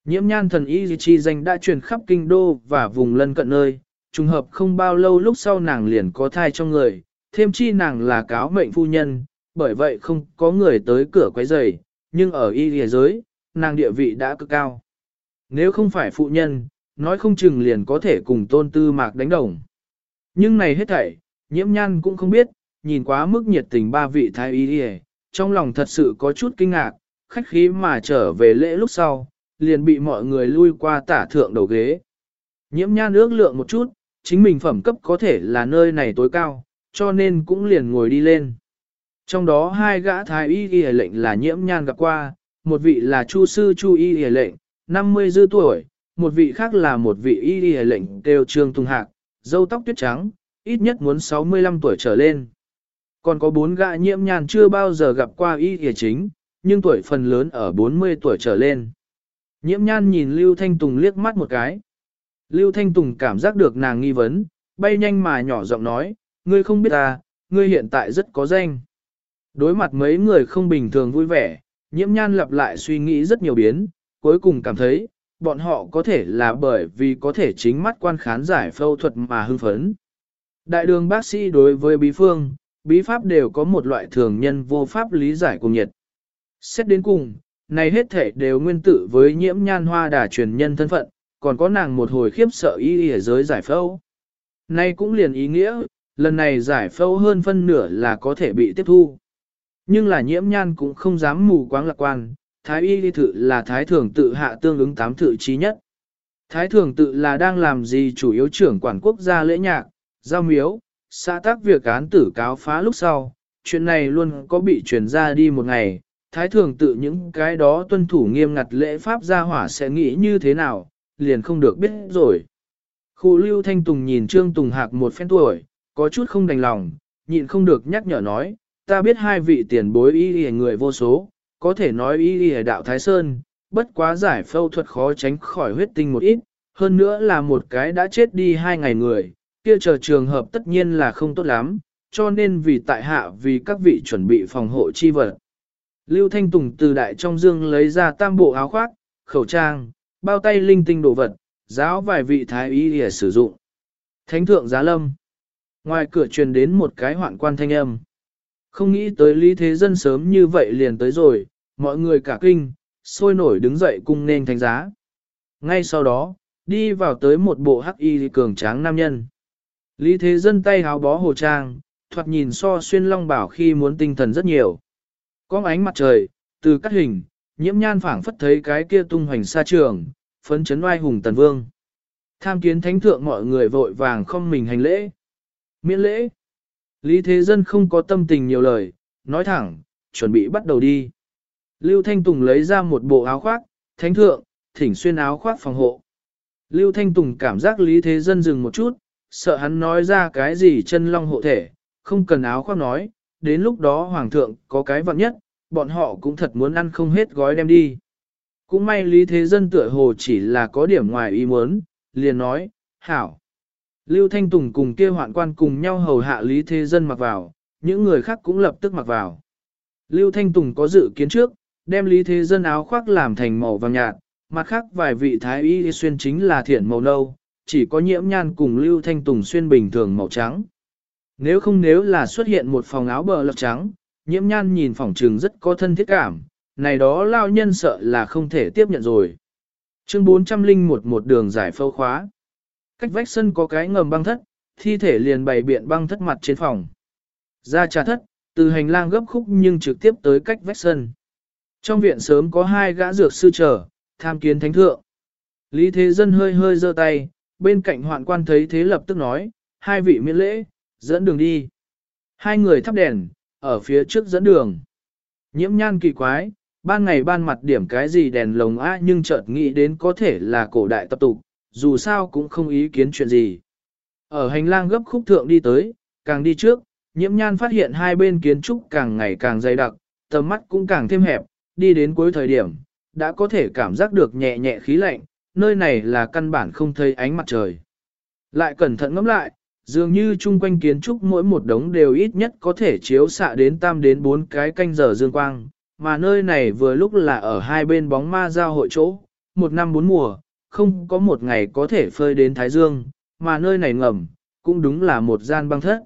Nhiễm nhan thần y chi danh đã truyền khắp kinh đô và vùng lân cận nơi, trùng hợp không bao lâu lúc sau nàng liền có thai trong người, thêm chi nàng là cáo mệnh phu nhân, bởi vậy không có người tới cửa quấy rầy, nhưng ở y địa giới, nàng địa vị đã cực cao. Nếu không phải phụ nhân, nói không chừng liền có thể cùng tôn tư mạc đánh đồng. Nhưng này hết thảy, nhiễm nhan cũng không biết, nhìn quá mức nhiệt tình ba vị thái y địa, trong lòng thật sự có chút kinh ngạc, khách khí mà trở về lễ lúc sau, liền bị mọi người lui qua tả thượng đầu ghế. Nhiễm nhan ước lượng một chút, chính mình phẩm cấp có thể là nơi này tối cao, cho nên cũng liền ngồi đi lên. Trong đó hai gã thái y y lệnh là nhiễm nhan gặp qua, một vị là chu sư chu y y lệnh, 50 dư tuổi, một vị khác là một vị y y lệnh kêu trương tung hạc, dâu tóc tuyết trắng, ít nhất muốn 65 tuổi trở lên. Còn có bốn gã nhiễm nhan chưa bao giờ gặp qua y y chính, nhưng tuổi phần lớn ở 40 tuổi trở lên. Nhiễm nhan nhìn Lưu Thanh Tùng liếc mắt một cái. Lưu Thanh Tùng cảm giác được nàng nghi vấn, bay nhanh mà nhỏ giọng nói, ngươi không biết ta, ngươi hiện tại rất có danh. Đối mặt mấy người không bình thường vui vẻ, nhiễm nhan lặp lại suy nghĩ rất nhiều biến, cuối cùng cảm thấy, bọn họ có thể là bởi vì có thể chính mắt quan khán giải phẫu thuật mà hưng phấn. Đại đường bác sĩ đối với bí phương, bí pháp đều có một loại thường nhân vô pháp lý giải cùng nhiệt. Xét đến cùng, này hết thể đều nguyên tử với nhiễm nhan hoa đà truyền nhân thân phận, còn có nàng một hồi khiếp sợ y y giới giải phẫu. Nay cũng liền ý nghĩa, lần này giải phẫu hơn phân nửa là có thể bị tiếp thu. Nhưng là nhiễm nhan cũng không dám mù quáng lạc quan, thái y đi thự là thái thường tự hạ tương ứng tám thự trí nhất. Thái thường tự là đang làm gì chủ yếu trưởng quản quốc gia lễ nhạc, giao miếu, xã tác việc án tử cáo phá lúc sau, chuyện này luôn có bị truyền ra đi một ngày, thái thường tự những cái đó tuân thủ nghiêm ngặt lễ pháp gia hỏa sẽ nghĩ như thế nào, liền không được biết rồi. Khu lưu thanh tùng nhìn trương tùng hạc một phen tuổi, có chút không đành lòng, nhịn không được nhắc nhở nói, ta biết hai vị tiền bối y y người vô số, có thể nói y y đạo Thái Sơn, bất quá giải phẫu thuật khó tránh khỏi huyết tinh một ít, hơn nữa là một cái đã chết đi hai ngày người, kia chờ trường hợp tất nhiên là không tốt lắm, cho nên vì tại hạ vì các vị chuẩn bị phòng hộ chi vật. Lưu Thanh Tùng từ đại trong dương lấy ra tam bộ áo khoác, khẩu trang, bao tay linh tinh đồ vật, giáo vài vị thái y để sử dụng. Thánh thượng giá lâm. Ngoài cửa truyền đến một cái hoạn quan thanh âm. Không nghĩ tới lý thế dân sớm như vậy liền tới rồi, mọi người cả kinh, sôi nổi đứng dậy cung nên thánh giá. Ngay sau đó, đi vào tới một bộ hắc y cường tráng nam nhân. Lý thế dân tay háo bó hồ trang, thoạt nhìn so xuyên long bảo khi muốn tinh thần rất nhiều. Có ánh mặt trời, từ cắt hình, nhiễm nhan phảng phất thấy cái kia tung hoành xa trường, phấn chấn oai hùng tần vương. Tham kiến thánh thượng mọi người vội vàng không mình hành lễ. Miễn lễ. Lý Thế Dân không có tâm tình nhiều lời, nói thẳng, chuẩn bị bắt đầu đi. Lưu Thanh Tùng lấy ra một bộ áo khoác, thánh thượng, thỉnh xuyên áo khoác phòng hộ. Lưu Thanh Tùng cảm giác Lý Thế Dân dừng một chút, sợ hắn nói ra cái gì chân long hộ thể, không cần áo khoác nói, đến lúc đó Hoàng thượng có cái vặn nhất, bọn họ cũng thật muốn ăn không hết gói đem đi. Cũng may Lý Thế Dân tựa hồ chỉ là có điểm ngoài ý muốn, liền nói, hảo. Lưu Thanh Tùng cùng kia hoạn quan cùng nhau hầu hạ Lý Thế Dân mặc vào, những người khác cũng lập tức mặc vào. Lưu Thanh Tùng có dự kiến trước, đem Lý Thế Dân áo khoác làm thành màu vàng nhạt, mặt khác vài vị thái y xuyên chính là thiện màu nâu, chỉ có nhiễm nhan cùng Lưu Thanh Tùng xuyên bình thường màu trắng. Nếu không nếu là xuất hiện một phòng áo bờ lọc trắng, nhiễm nhan nhìn phòng trường rất có thân thiết cảm, này đó lao nhân sợ là không thể tiếp nhận rồi. Chương 401 một đường giải phâu khóa. Cách vách sân có cái ngầm băng thất, thi thể liền bày biện băng thất mặt trên phòng. Ra trà thất, từ hành lang gấp khúc nhưng trực tiếp tới cách vách sân. Trong viện sớm có hai gã dược sư trở, tham kiến thánh thượng. Lý Thế Dân hơi hơi giơ tay, bên cạnh hoạn quan thấy thế lập tức nói, hai vị miễn lễ, dẫn đường đi. Hai người thắp đèn, ở phía trước dẫn đường. Nhiễm nhan kỳ quái, ban ngày ban mặt điểm cái gì đèn lồng á nhưng chợt nghĩ đến có thể là cổ đại tập tục, dù sao cũng không ý kiến chuyện gì. Ở hành lang gấp khúc thượng đi tới, càng đi trước, nhiễm nhan phát hiện hai bên kiến trúc càng ngày càng dày đặc, tầm mắt cũng càng thêm hẹp, đi đến cuối thời điểm, đã có thể cảm giác được nhẹ nhẹ khí lạnh, nơi này là căn bản không thấy ánh mặt trời. Lại cẩn thận ngẫm lại, dường như chung quanh kiến trúc mỗi một đống đều ít nhất có thể chiếu xạ đến tam đến bốn cái canh giờ dương quang, mà nơi này vừa lúc là ở hai bên bóng ma giao hội chỗ, một năm bốn mùa, không có một ngày có thể phơi đến Thái Dương, mà nơi này ngầm, cũng đúng là một gian băng thất.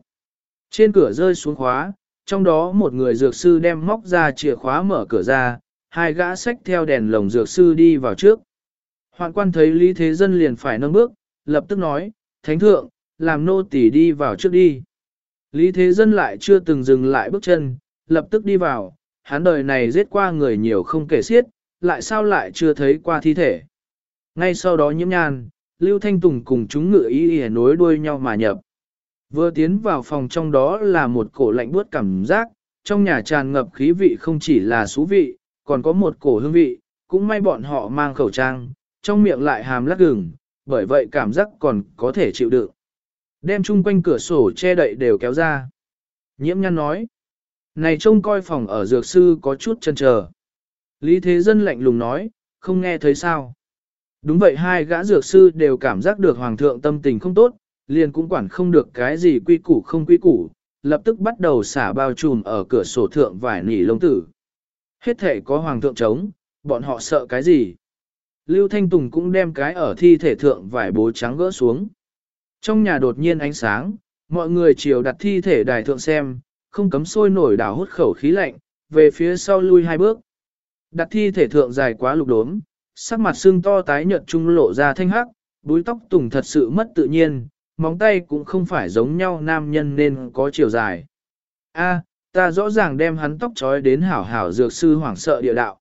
Trên cửa rơi xuống khóa, trong đó một người dược sư đem móc ra chìa khóa mở cửa ra, hai gã sách theo đèn lồng dược sư đi vào trước. Hoạn quan thấy Lý Thế Dân liền phải nâng bước, lập tức nói, Thánh thượng, làm nô tỳ đi vào trước đi. Lý Thế Dân lại chưa từng dừng lại bước chân, lập tức đi vào, hắn đời này giết qua người nhiều không kể xiết, lại sao lại chưa thấy qua thi thể. Ngay sau đó nhiễm nhan, Lưu Thanh Tùng cùng chúng ngựa ý ỉa nối đuôi nhau mà nhập. Vừa tiến vào phòng trong đó là một cổ lạnh buốt cảm giác, trong nhà tràn ngập khí vị không chỉ là xú vị, còn có một cổ hương vị, cũng may bọn họ mang khẩu trang, trong miệng lại hàm lắc gừng, bởi vậy cảm giác còn có thể chịu đựng. Đem chung quanh cửa sổ che đậy đều kéo ra. Nhiễm nhăn nói, này trông coi phòng ở dược sư có chút chân chờ. Lý Thế Dân lạnh lùng nói, không nghe thấy sao. Đúng vậy hai gã dược sư đều cảm giác được hoàng thượng tâm tình không tốt, liền cũng quản không được cái gì quy củ không quy củ, lập tức bắt đầu xả bao trùm ở cửa sổ thượng vải nỉ lông tử. Hết thể có hoàng thượng chống, bọn họ sợ cái gì? Lưu Thanh Tùng cũng đem cái ở thi thể thượng vải bố trắng gỡ xuống. Trong nhà đột nhiên ánh sáng, mọi người chiều đặt thi thể đài thượng xem, không cấm sôi nổi đảo hút khẩu khí lạnh, về phía sau lui hai bước. Đặt thi thể thượng dài quá lục đốm, sắc mặt xương to tái nhợt trung lộ ra thanh hắc, búi tóc tùng thật sự mất tự nhiên, móng tay cũng không phải giống nhau nam nhân nên có chiều dài. A, ta rõ ràng đem hắn tóc trói đến hảo hảo dược sư hoảng sợ địa đạo.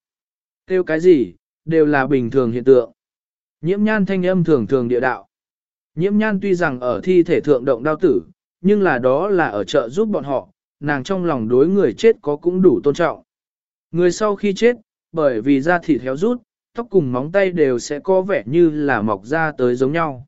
Kêu cái gì, đều là bình thường hiện tượng. Nhiễm nhan thanh âm thường thường địa đạo. Nhiễm nhan tuy rằng ở thi thể thượng động đao tử, nhưng là đó là ở chợ giúp bọn họ, nàng trong lòng đối người chết có cũng đủ tôn trọng. Người sau khi chết, bởi vì da thịt héo rút, tóc cùng móng tay đều sẽ có vẻ như là mọc ra tới giống nhau.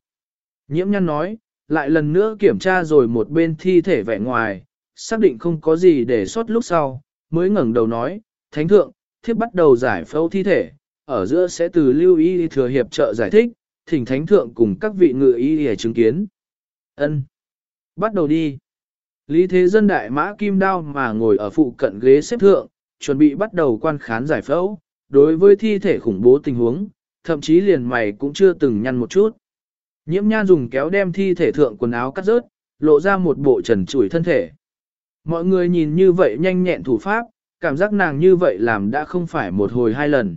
Nhiễm nhan nói, lại lần nữa kiểm tra rồi một bên thi thể vẻ ngoài, xác định không có gì để sót lúc sau, mới ngẩng đầu nói, thánh thượng, thiếp bắt đầu giải phẫu thi thể, ở giữa sẽ từ lưu ý thừa hiệp trợ giải thích, thỉnh thánh thượng cùng các vị ngự y để chứng kiến. Ân, Bắt đầu đi. Lý thế dân đại mã kim đao mà ngồi ở phụ cận ghế xếp thượng, chuẩn bị bắt đầu quan khán giải phẫu, đối với thi thể khủng bố tình huống, thậm chí liền mày cũng chưa từng nhăn một chút. Nhiễm nhan dùng kéo đem thi thể thượng quần áo cắt rớt, lộ ra một bộ trần trụi thân thể. Mọi người nhìn như vậy nhanh nhẹn thủ pháp, cảm giác nàng như vậy làm đã không phải một hồi hai lần.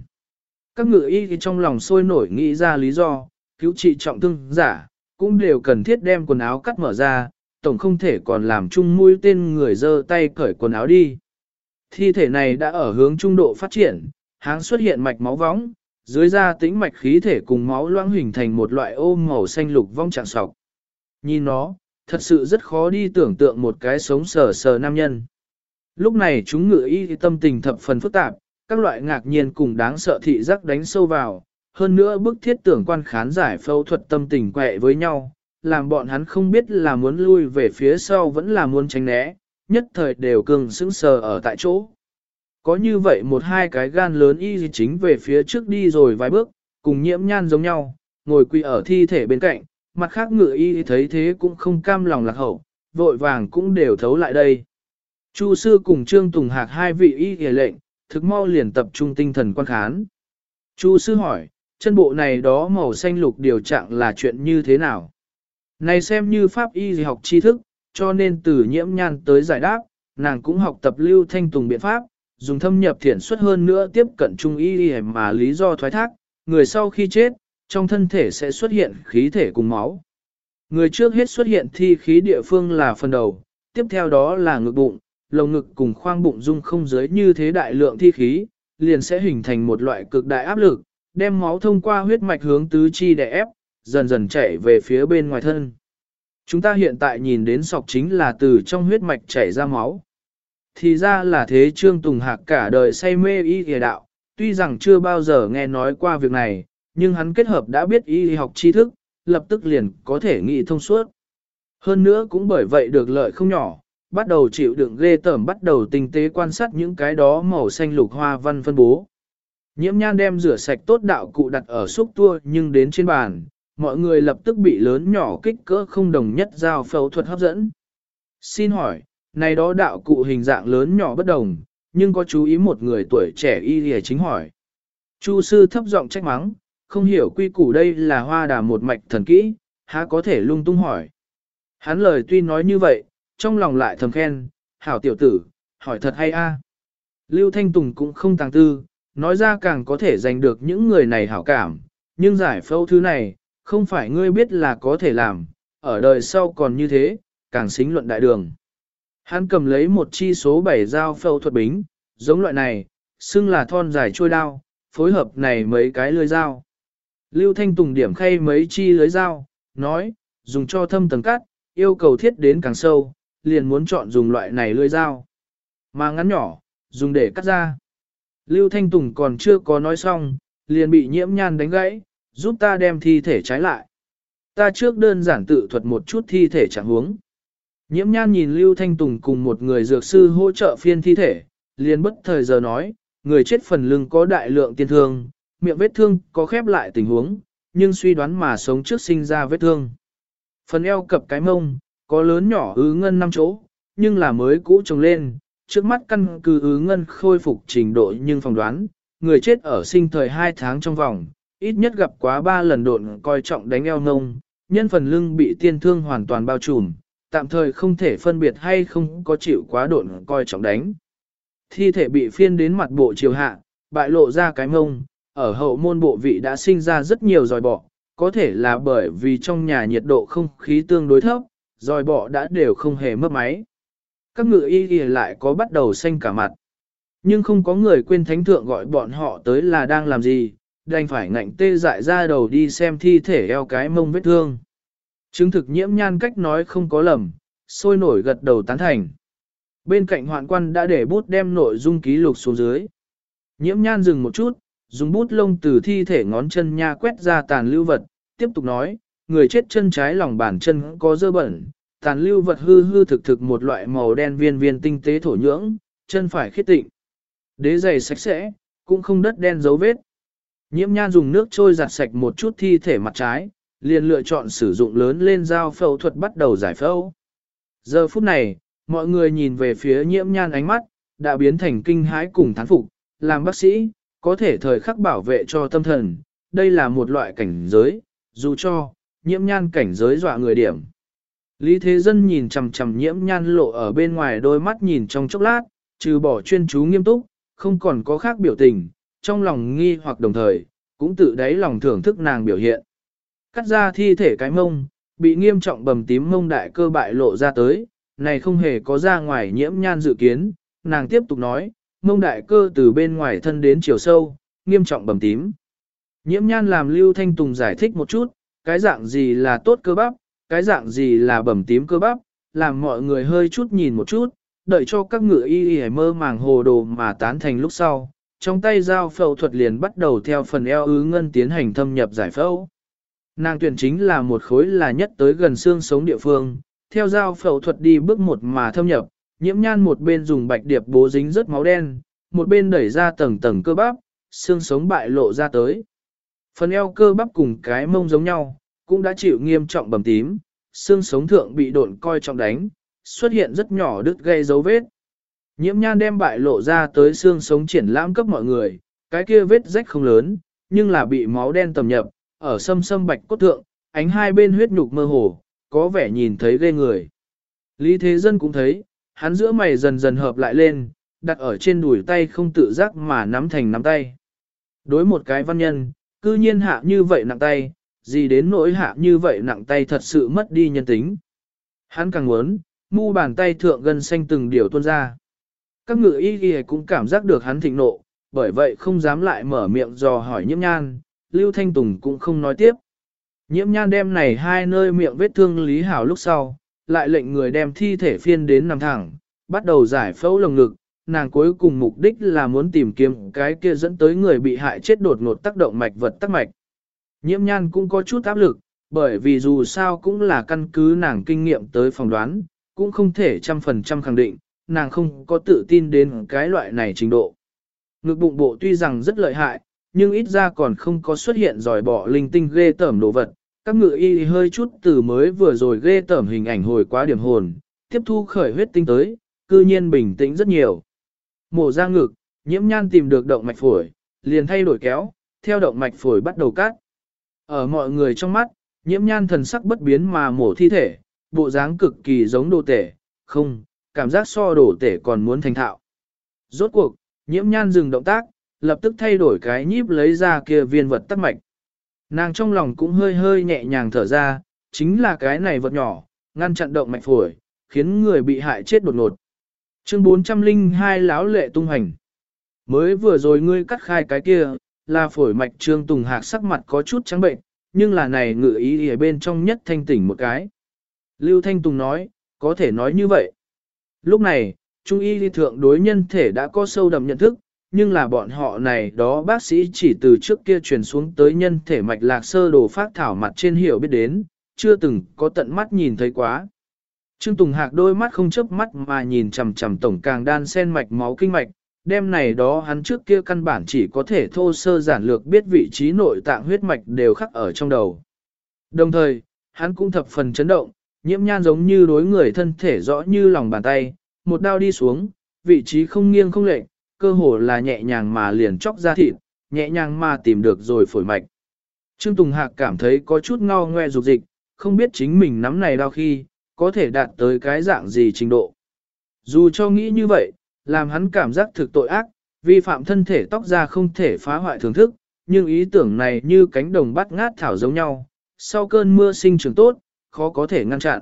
Các ngự y thì trong lòng sôi nổi nghĩ ra lý do, cứu trị trọng thương giả, cũng đều cần thiết đem quần áo cắt mở ra, tổng không thể còn làm chung mũi tên người dơ tay cởi quần áo đi. Thi thể này đã ở hướng trung độ phát triển, háng xuất hiện mạch máu vóng, dưới da tĩnh mạch khí thể cùng máu loãng hình thành một loại ô màu xanh lục vong trạng sọc. Nhìn nó, thật sự rất khó đi tưởng tượng một cái sống sờ sờ nam nhân. Lúc này chúng ngự y tâm tình thập phần phức tạp, các loại ngạc nhiên cùng đáng sợ thị giác đánh sâu vào, hơn nữa bức thiết tưởng quan khán giải phẫu thuật tâm tình quẹ với nhau, làm bọn hắn không biết là muốn lui về phía sau vẫn là muốn tránh né, nhất thời đều cường sững sờ ở tại chỗ. Có như vậy một hai cái gan lớn y chính về phía trước đi rồi vài bước, cùng nhiễm nhan giống nhau, ngồi quỳ ở thi thể bên cạnh, mặt khác ngựa y thấy thế cũng không cam lòng lạc hậu, vội vàng cũng đều thấu lại đây. Chu sư cùng Trương Tùng Hạc hai vị y hề lệnh, thực mau liền tập trung tinh thần quan khán. Chu sư hỏi, chân bộ này đó màu xanh lục điều trạng là chuyện như thế nào? Này xem như pháp y học tri thức, cho nên từ nhiễm nhan tới giải đáp, nàng cũng học tập lưu thanh tùng biện pháp, dùng thâm nhập thiển suất hơn nữa tiếp cận trung y mà lý do thoái thác, người sau khi chết, trong thân thể sẽ xuất hiện khí thể cùng máu. Người trước hết xuất hiện thi khí địa phương là phần đầu, tiếp theo đó là ngực bụng, lồng ngực cùng khoang bụng dung không giới như thế đại lượng thi khí, liền sẽ hình thành một loại cực đại áp lực, đem máu thông qua huyết mạch hướng tứ chi để ép, dần dần chảy về phía bên ngoài thân. Chúng ta hiện tại nhìn đến sọc chính là từ trong huyết mạch chảy ra máu. Thì ra là thế Trương Tùng Hạc cả đời say mê y y đạo, tuy rằng chưa bao giờ nghe nói qua việc này, nhưng hắn kết hợp đã biết y học tri thức, lập tức liền có thể nghĩ thông suốt. Hơn nữa cũng bởi vậy được lợi không nhỏ, bắt đầu chịu đựng ghê tởm bắt đầu tinh tế quan sát những cái đó màu xanh lục hoa văn phân bố. Nhiễm nhan đem rửa sạch tốt đạo cụ đặt ở xúc tua nhưng đến trên bàn, mọi người lập tức bị lớn nhỏ kích cỡ không đồng nhất giao phẫu thuật hấp dẫn. Xin hỏi, này đó đạo cụ hình dạng lớn nhỏ bất đồng, nhưng có chú ý một người tuổi trẻ y lìa chính hỏi. Chu sư thấp giọng trách mắng, không hiểu quy củ đây là hoa đà một mạch thần kỹ, há có thể lung tung hỏi. Hắn lời tuy nói như vậy, trong lòng lại thầm khen, hảo tiểu tử, hỏi thật hay a. Lưu Thanh Tùng cũng không tàng tư, nói ra càng có thể giành được những người này hảo cảm, nhưng giải phẫu thứ này, không phải ngươi biết là có thể làm, ở đời sau còn như thế, càng xính luận đại đường. Hắn cầm lấy một chi số 7 dao phẫu thuật bính, giống loại này, xưng là thon dài trôi đao, phối hợp này mấy cái lưới dao. Lưu Thanh Tùng điểm khay mấy chi lưới dao, nói, dùng cho thâm tầng cắt, yêu cầu thiết đến càng sâu, liền muốn chọn dùng loại này lưới dao. Mà ngắn nhỏ, dùng để cắt ra. Lưu Thanh Tùng còn chưa có nói xong, liền bị nhiễm nhan đánh gãy, giúp ta đem thi thể trái lại. Ta trước đơn giản tự thuật một chút thi thể trạng huống. Nhiễm nhan nhìn Lưu Thanh Tùng cùng một người dược sư hỗ trợ phiên thi thể, liền bất thời giờ nói, người chết phần lưng có đại lượng tiên thương, miệng vết thương có khép lại tình huống, nhưng suy đoán mà sống trước sinh ra vết thương. Phần eo cập cái mông, có lớn nhỏ ứ ngân năm chỗ, nhưng là mới cũ trồng lên, trước mắt căn cứ ứ ngân khôi phục trình độ nhưng phỏng đoán, người chết ở sinh thời 2 tháng trong vòng, ít nhất gặp quá 3 lần độn coi trọng đánh eo ngông, nhân phần lưng bị tiên thương hoàn toàn bao trùm, tạm thời không thể phân biệt hay không có chịu quá độn coi trọng đánh. Thi thể bị phiên đến mặt bộ chiều hạ, bại lộ ra cái mông, ở hậu môn bộ vị đã sinh ra rất nhiều dòi bọ, có thể là bởi vì trong nhà nhiệt độ không khí tương đối thấp, dòi bọ đã đều không hề mất máy. Các ngựa y y lại có bắt đầu xanh cả mặt. Nhưng không có người quên thánh thượng gọi bọn họ tới là đang làm gì, đành phải ngạnh tê dại ra đầu đi xem thi thể eo cái mông vết thương. Chứng thực nhiễm nhan cách nói không có lầm, sôi nổi gật đầu tán thành. Bên cạnh hoạn quan đã để bút đem nội dung ký lục xuống dưới. Nhiễm nhan dừng một chút, dùng bút lông từ thi thể ngón chân nha quét ra tàn lưu vật, tiếp tục nói, người chết chân trái lòng bàn chân có dơ bẩn, tàn lưu vật hư hư thực thực một loại màu đen viên viên tinh tế thổ nhưỡng, chân phải khiết tịnh. Đế giày sạch sẽ, cũng không đất đen dấu vết. Nhiễm nhan dùng nước trôi giặt sạch một chút thi thể mặt trái, liền lựa chọn sử dụng lớn lên dao phẫu thuật bắt đầu giải phẫu. Giờ phút này, mọi người nhìn về phía nhiễm nhan ánh mắt, đã biến thành kinh hãi cùng thán phục, làm bác sĩ, có thể thời khắc bảo vệ cho tâm thần, đây là một loại cảnh giới, dù cho, nhiễm nhan cảnh giới dọa người điểm. Lý Thế Dân nhìn chằm chằm nhiễm nhan lộ ở bên ngoài đôi mắt nhìn trong chốc lát, trừ bỏ chuyên chú nghiêm túc, không còn có khác biểu tình, trong lòng nghi hoặc đồng thời, cũng tự đáy lòng thưởng thức nàng biểu hiện. Cắt ra thi thể cái mông, bị nghiêm trọng bầm tím mông đại cơ bại lộ ra tới, này không hề có ra ngoài nhiễm nhan dự kiến, nàng tiếp tục nói, mông đại cơ từ bên ngoài thân đến chiều sâu, nghiêm trọng bầm tím. Nhiễm nhan làm Lưu Thanh Tùng giải thích một chút, cái dạng gì là tốt cơ bắp, cái dạng gì là bầm tím cơ bắp, làm mọi người hơi chút nhìn một chút, đợi cho các ngựa y y mơ màng hồ đồ mà tán thành lúc sau. Trong tay dao phẫu thuật liền bắt đầu theo phần eo ứ ngân tiến hành thâm nhập giải phẫu. Nàng tuyển chính là một khối là nhất tới gần xương sống địa phương, theo dao phẫu thuật đi bước một mà thâm nhập, nhiễm nhan một bên dùng bạch điệp bố dính rất máu đen, một bên đẩy ra tầng tầng cơ bắp, xương sống bại lộ ra tới. Phần eo cơ bắp cùng cái mông giống nhau, cũng đã chịu nghiêm trọng bầm tím, xương sống thượng bị độn coi trọng đánh, xuất hiện rất nhỏ đứt gây dấu vết. Nhiễm nhan đem bại lộ ra tới xương sống triển lãm cấp mọi người, cái kia vết rách không lớn, nhưng là bị máu đen tầm nhập, ở sâm sâm bạch cốt thượng, ánh hai bên huyết nhục mơ hồ, có vẻ nhìn thấy ghê người. Lý Thế Dân cũng thấy, hắn giữa mày dần dần hợp lại lên, đặt ở trên đùi tay không tự giác mà nắm thành nắm tay. Đối một cái văn nhân, cư nhiên hạ như vậy nặng tay, gì đến nỗi hạ như vậy nặng tay thật sự mất đi nhân tính. Hắn càng muốn, mu bàn tay thượng gần xanh từng điều tuôn ra. Các ngự y ghi cũng cảm giác được hắn thịnh nộ, bởi vậy không dám lại mở miệng dò hỏi nhiễm nhan, Lưu Thanh Tùng cũng không nói tiếp. Nhiễm nhan đem này hai nơi miệng vết thương lý hảo lúc sau, lại lệnh người đem thi thể phiên đến nằm thẳng, bắt đầu giải phẫu lồng ngực, nàng cuối cùng mục đích là muốn tìm kiếm cái kia dẫn tới người bị hại chết đột ngột tác động mạch vật tắc mạch. Nhiễm nhan cũng có chút áp lực, bởi vì dù sao cũng là căn cứ nàng kinh nghiệm tới phỏng đoán, cũng không thể trăm phần trăm khẳng định, nàng không có tự tin đến cái loại này trình độ. Ngực bụng bộ tuy rằng rất lợi hại, nhưng ít ra còn không có xuất hiện giỏi bỏ linh tinh ghê tởm đồ vật. Các ngự y hơi chút từ mới vừa rồi ghê tởm hình ảnh hồi quá điểm hồn, tiếp thu khởi huyết tinh tới, cư nhiên bình tĩnh rất nhiều. Mổ ra ngực, nhiễm nhan tìm được động mạch phổi, liền thay đổi kéo, theo động mạch phổi bắt đầu cắt. Ở mọi người trong mắt, nhiễm nhan thần sắc bất biến mà mổ thi thể, bộ dáng cực kỳ giống đồ tể, không, cảm giác so đồ tể còn muốn thành thạo. Rốt cuộc, nhiễm nhan dừng động tác, lập tức thay đổi cái nhíp lấy ra kia viên vật tắc mạch. Nàng trong lòng cũng hơi hơi nhẹ nhàng thở ra, chính là cái này vật nhỏ, ngăn chặn động mạch phổi, khiến người bị hại chết đột ngột. Chương 402 láo lệ tung hành. Mới vừa rồi ngươi cắt khai cái kia, là phổi mạch trương tùng hạc sắc mặt có chút trắng bệnh, nhưng là này ngự ý ở bên trong nhất thanh tỉnh một cái. Lưu Thanh Tùng nói, có thể nói như vậy. Lúc này, Trung y thượng đối nhân thể đã có sâu đậm nhận thức, nhưng là bọn họ này đó bác sĩ chỉ từ trước kia truyền xuống tới nhân thể mạch lạc sơ đồ phát thảo mặt trên hiểu biết đến, chưa từng có tận mắt nhìn thấy quá. Trương Tùng Hạc đôi mắt không chớp mắt mà nhìn chằm chằm tổng càng đan sen mạch máu kinh mạch, đêm này đó hắn trước kia căn bản chỉ có thể thô sơ giản lược biết vị trí nội tạng huyết mạch đều khắc ở trong đầu. Đồng thời, hắn cũng thập phần chấn động, nhiễm nhan giống như đối người thân thể rõ như lòng bàn tay, một đao đi xuống, vị trí không nghiêng không lệch, cơ hồ là nhẹ nhàng mà liền chóc ra thịt, nhẹ nhàng mà tìm được rồi phổi mạch. Trương Tùng Hạc cảm thấy có chút ngao ngoe dục dịch, không biết chính mình nắm này đau khi, có thể đạt tới cái dạng gì trình độ. Dù cho nghĩ như vậy, làm hắn cảm giác thực tội ác, vi phạm thân thể tóc ra không thể phá hoại thưởng thức, nhưng ý tưởng này như cánh đồng bắt ngát thảo giống nhau, sau cơn mưa sinh trưởng tốt, khó có thể ngăn chặn.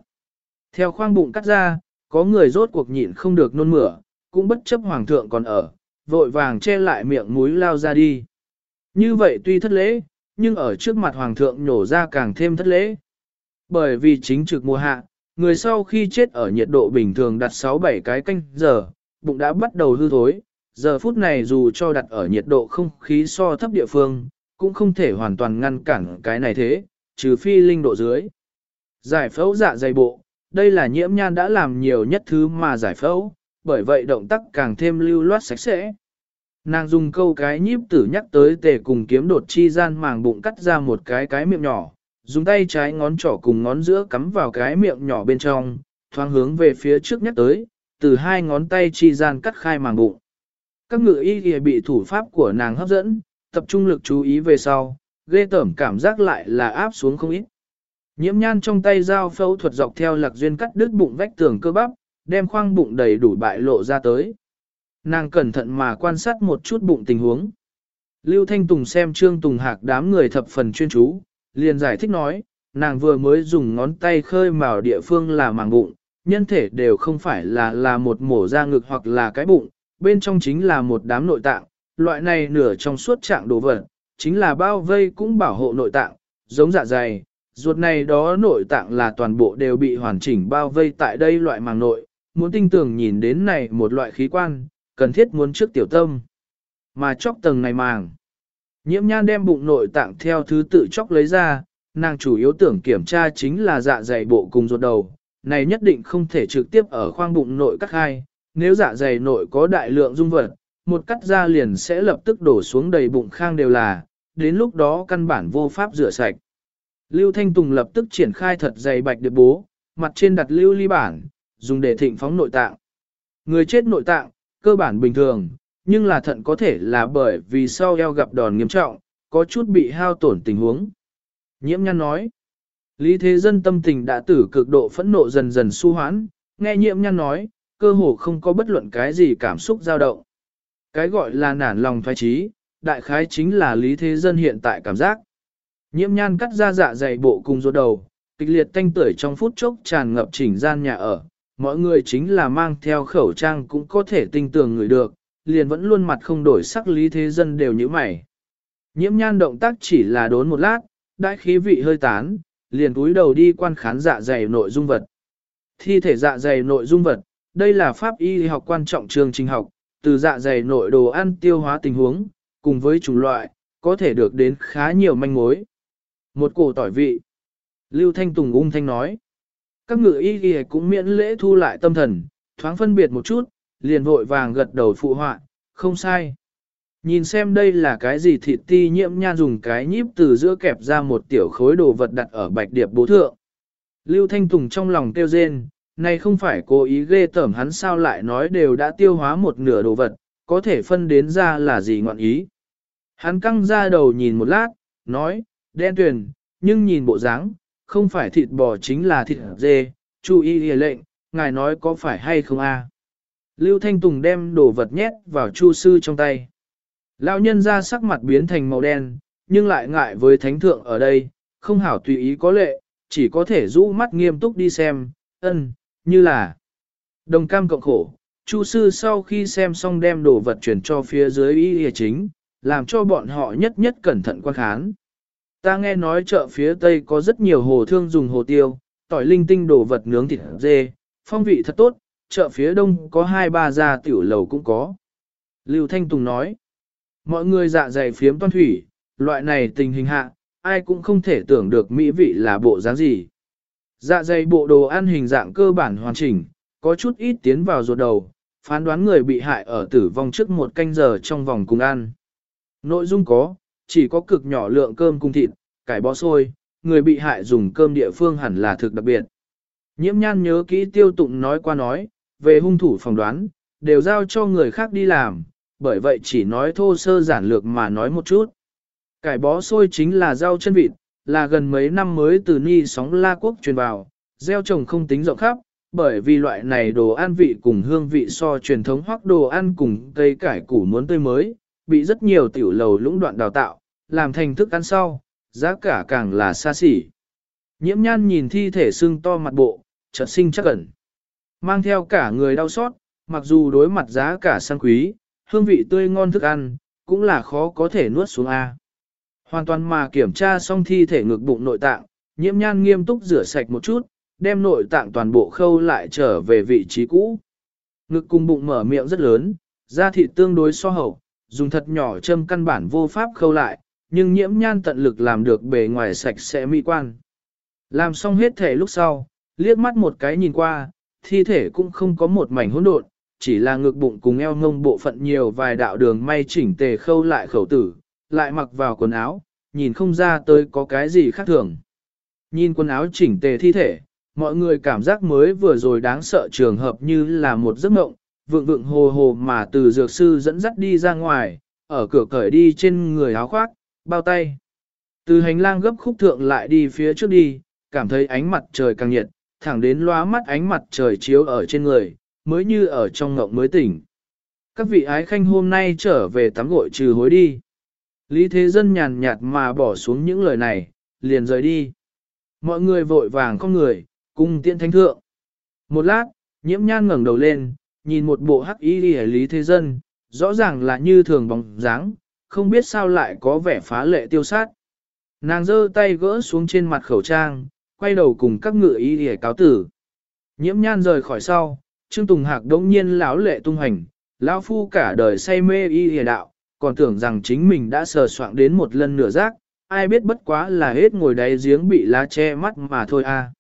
Theo khoang bụng cắt ra, có người rốt cuộc nhịn không được nôn mửa, cũng bất chấp hoàng thượng còn ở, vội vàng che lại miệng mũi lao ra đi. Như vậy tuy thất lễ, nhưng ở trước mặt hoàng thượng nhổ ra càng thêm thất lễ. Bởi vì chính trực mùa hạ, người sau khi chết ở nhiệt độ bình thường đặt 6-7 cái canh giờ, bụng đã bắt đầu hư thối, giờ phút này dù cho đặt ở nhiệt độ không khí so thấp địa phương, cũng không thể hoàn toàn ngăn cản cái này thế, trừ phi linh độ dưới. Giải phẫu dạ dày bộ, đây là nhiễm nhan đã làm nhiều nhất thứ mà giải phẫu, bởi vậy động tác càng thêm lưu loát sạch sẽ. Nàng dùng câu cái nhíp tử nhắc tới tề cùng kiếm đột chi gian màng bụng cắt ra một cái cái miệng nhỏ, dùng tay trái ngón trỏ cùng ngón giữa cắm vào cái miệng nhỏ bên trong, thoáng hướng về phía trước nhắc tới, từ hai ngón tay chi gian cắt khai màng bụng. Các ngự y kia bị thủ pháp của nàng hấp dẫn, tập trung lực chú ý về sau, ghê tởm cảm giác lại là áp xuống không ít. Nhiễm nhan trong tay dao phẫu thuật dọc theo lạc duyên cắt đứt bụng vách tường cơ bắp, đem khoang bụng đầy đủ bại lộ ra tới. Nàng cẩn thận mà quan sát một chút bụng tình huống. Lưu Thanh Tùng xem Trương Tùng Hạc đám người thập phần chuyên chú, liền giải thích nói, nàng vừa mới dùng ngón tay khơi mào địa phương là màng bụng, nhân thể đều không phải là là một mổ da ngực hoặc là cái bụng, bên trong chính là một đám nội tạng, loại này nửa trong suốt trạng đồ vật, chính là bao vây cũng bảo hộ nội tạng, giống dạ dày, ruột này đó nội tạng là toàn bộ đều bị hoàn chỉnh bao vây tại đây loại màng nội, muốn tinh tường nhìn đến này một loại khí quan, cần thiết muốn trước tiểu tâm. Mà chóc tầng này màng. Nhiễm nhan đem bụng nội tạng theo thứ tự chóc lấy ra, nàng chủ yếu tưởng kiểm tra chính là dạ dày bộ cùng ruột đầu, này nhất định không thể trực tiếp ở khoang bụng nội cắt hai, nếu dạ dày nội có đại lượng dung vật, một cắt ra liền sẽ lập tức đổ xuống đầy bụng khang đều là, đến lúc đó căn bản vô pháp rửa sạch. Lưu Thanh Tùng lập tức triển khai thật dày bạch điệp bố, mặt trên đặt lưu ly bản, dùng để thịnh phóng nội tạng. Người chết nội tạng, cơ bản bình thường, nhưng là thận có thể là bởi vì sau eo gặp đòn nghiêm trọng, có chút bị hao tổn tình huống. Nhiễm nhăn nói, Lý Thế Dân tâm tình đã tử cực độ phẫn nộ dần dần su hoãn, nghe nhiệm nhăn nói, cơ hồ không có bất luận cái gì cảm xúc dao động. Cái gọi là nản lòng thoái trí, đại khái chính là Lý Thế Dân hiện tại cảm giác. Nhiễm nhan cắt ra dạ dày bộ cùng rốt đầu, kịch liệt thanh tưởi trong phút chốc tràn ngập chỉnh gian nhà ở, mọi người chính là mang theo khẩu trang cũng có thể tinh tường người được, liền vẫn luôn mặt không đổi sắc lý thế dân đều như mày. Nhiễm nhan động tác chỉ là đốn một lát, đại khí vị hơi tán, liền túi đầu đi quan khán dạ dày nội dung vật. Thi thể dạ dày nội dung vật, đây là pháp y học quan trọng trường trình học, từ dạ dày nội đồ ăn tiêu hóa tình huống, cùng với chủng loại, có thể được đến khá nhiều manh mối. Một cổ tỏi vị. Lưu Thanh Tùng ung thanh nói. Các ngự y ghi cũng miễn lễ thu lại tâm thần, thoáng phân biệt một chút, liền vội vàng gật đầu phụ họa, không sai. Nhìn xem đây là cái gì thịt ti nhiễm nhan dùng cái nhíp từ giữa kẹp ra một tiểu khối đồ vật đặt ở bạch điệp bố thượng. Lưu Thanh Tùng trong lòng tiêu rên, này không phải cố ý ghê tởm hắn sao lại nói đều đã tiêu hóa một nửa đồ vật, có thể phân đến ra là gì ngọn ý. Hắn căng ra đầu nhìn một lát, nói, đen tuyền, nhưng nhìn bộ dáng, không phải thịt bò chính là thịt dê, chú ý hề lệnh, ngài nói có phải hay không a? Lưu Thanh Tùng đem đồ vật nhét vào chu sư trong tay. Lão nhân ra sắc mặt biến thành màu đen, nhưng lại ngại với thánh thượng ở đây, không hảo tùy ý có lệ, chỉ có thể rũ mắt nghiêm túc đi xem, ân, như là đồng cam cộng khổ. Chu sư sau khi xem xong đem đồ vật chuyển cho phía dưới y y chính, làm cho bọn họ nhất nhất cẩn thận quan khán. Ta nghe nói chợ phía tây có rất nhiều hồ thương dùng hồ tiêu, tỏi linh tinh đồ vật nướng thịt dê, phong vị thật tốt, chợ phía đông có hai ba gia tiểu lầu cũng có. Lưu Thanh Tùng nói, mọi người dạ dày phiếm toan thủy, loại này tình hình hạ, ai cũng không thể tưởng được mỹ vị là bộ dáng gì. Dạ dày bộ đồ ăn hình dạng cơ bản hoàn chỉnh, có chút ít tiến vào ruột đầu, phán đoán người bị hại ở tử vong trước một canh giờ trong vòng cùng ăn. Nội dung có, chỉ có cực nhỏ lượng cơm cùng thịt, cải bó xôi, người bị hại dùng cơm địa phương hẳn là thực đặc biệt. Nhiễm nhan nhớ kỹ tiêu tụng nói qua nói, về hung thủ phỏng đoán, đều giao cho người khác đi làm, bởi vậy chỉ nói thô sơ giản lược mà nói một chút. Cải bó xôi chính là rau chân vịt, là gần mấy năm mới từ ni sóng la quốc truyền vào, gieo trồng không tính rộng khắp, bởi vì loại này đồ ăn vị cùng hương vị so truyền thống hoặc đồ ăn cùng cây cải củ muốn tươi mới, bị rất nhiều tiểu lầu lũng đoạn đào tạo, làm thành thức ăn sau, giá cả càng là xa xỉ. Nhiễm nhan nhìn thi thể xương to mặt bộ, chợt sinh chắc ẩn. Mang theo cả người đau xót, mặc dù đối mặt giá cả sang quý, hương vị tươi ngon thức ăn, cũng là khó có thể nuốt xuống A. Hoàn toàn mà kiểm tra xong thi thể ngực bụng nội tạng, nhiễm nhan nghiêm túc rửa sạch một chút, đem nội tạng toàn bộ khâu lại trở về vị trí cũ. Ngực cùng bụng mở miệng rất lớn, da thịt tương đối so hậu, dùng thật nhỏ châm căn bản vô pháp khâu lại, nhưng nhiễm nhan tận lực làm được bề ngoài sạch sẽ mỹ quan. Làm xong hết thể lúc sau, liếc mắt một cái nhìn qua, thi thể cũng không có một mảnh hỗn độn, chỉ là ngực bụng cùng eo ngông bộ phận nhiều vài đạo đường may chỉnh tề khâu lại khẩu tử, lại mặc vào quần áo, nhìn không ra tới có cái gì khác thường. Nhìn quần áo chỉnh tề thi thể, mọi người cảm giác mới vừa rồi đáng sợ trường hợp như là một giấc mộng, vượng vượng hồ hồ mà từ dược sư dẫn dắt đi ra ngoài, ở cửa cởi đi trên người áo khoác, bao tay. Từ hành lang gấp khúc thượng lại đi phía trước đi, cảm thấy ánh mặt trời càng nhiệt, thẳng đến lóa mắt ánh mặt trời chiếu ở trên người, mới như ở trong ngộng mới tỉnh. Các vị ái khanh hôm nay trở về tắm gội trừ hối đi. Lý Thế Dân nhàn nhạt mà bỏ xuống những lời này, liền rời đi. Mọi người vội vàng con người, cùng tiện thánh thượng. Một lát, nhiễm nhan ngẩng đầu lên, nhìn một bộ hắc y đi Lý Thế Dân, rõ ràng là như thường bóng dáng, không biết sao lại có vẻ phá lệ tiêu sát. Nàng giơ tay gỡ xuống trên mặt khẩu trang, quay đầu cùng các ngựa y để cáo tử. Nhiễm nhan rời khỏi sau, Trương Tùng Hạc đống nhiên lão lệ tung hành, lão phu cả đời say mê y hề đạo, còn tưởng rằng chính mình đã sờ soạn đến một lần nửa rác, ai biết bất quá là hết ngồi đáy giếng bị lá che mắt mà thôi a.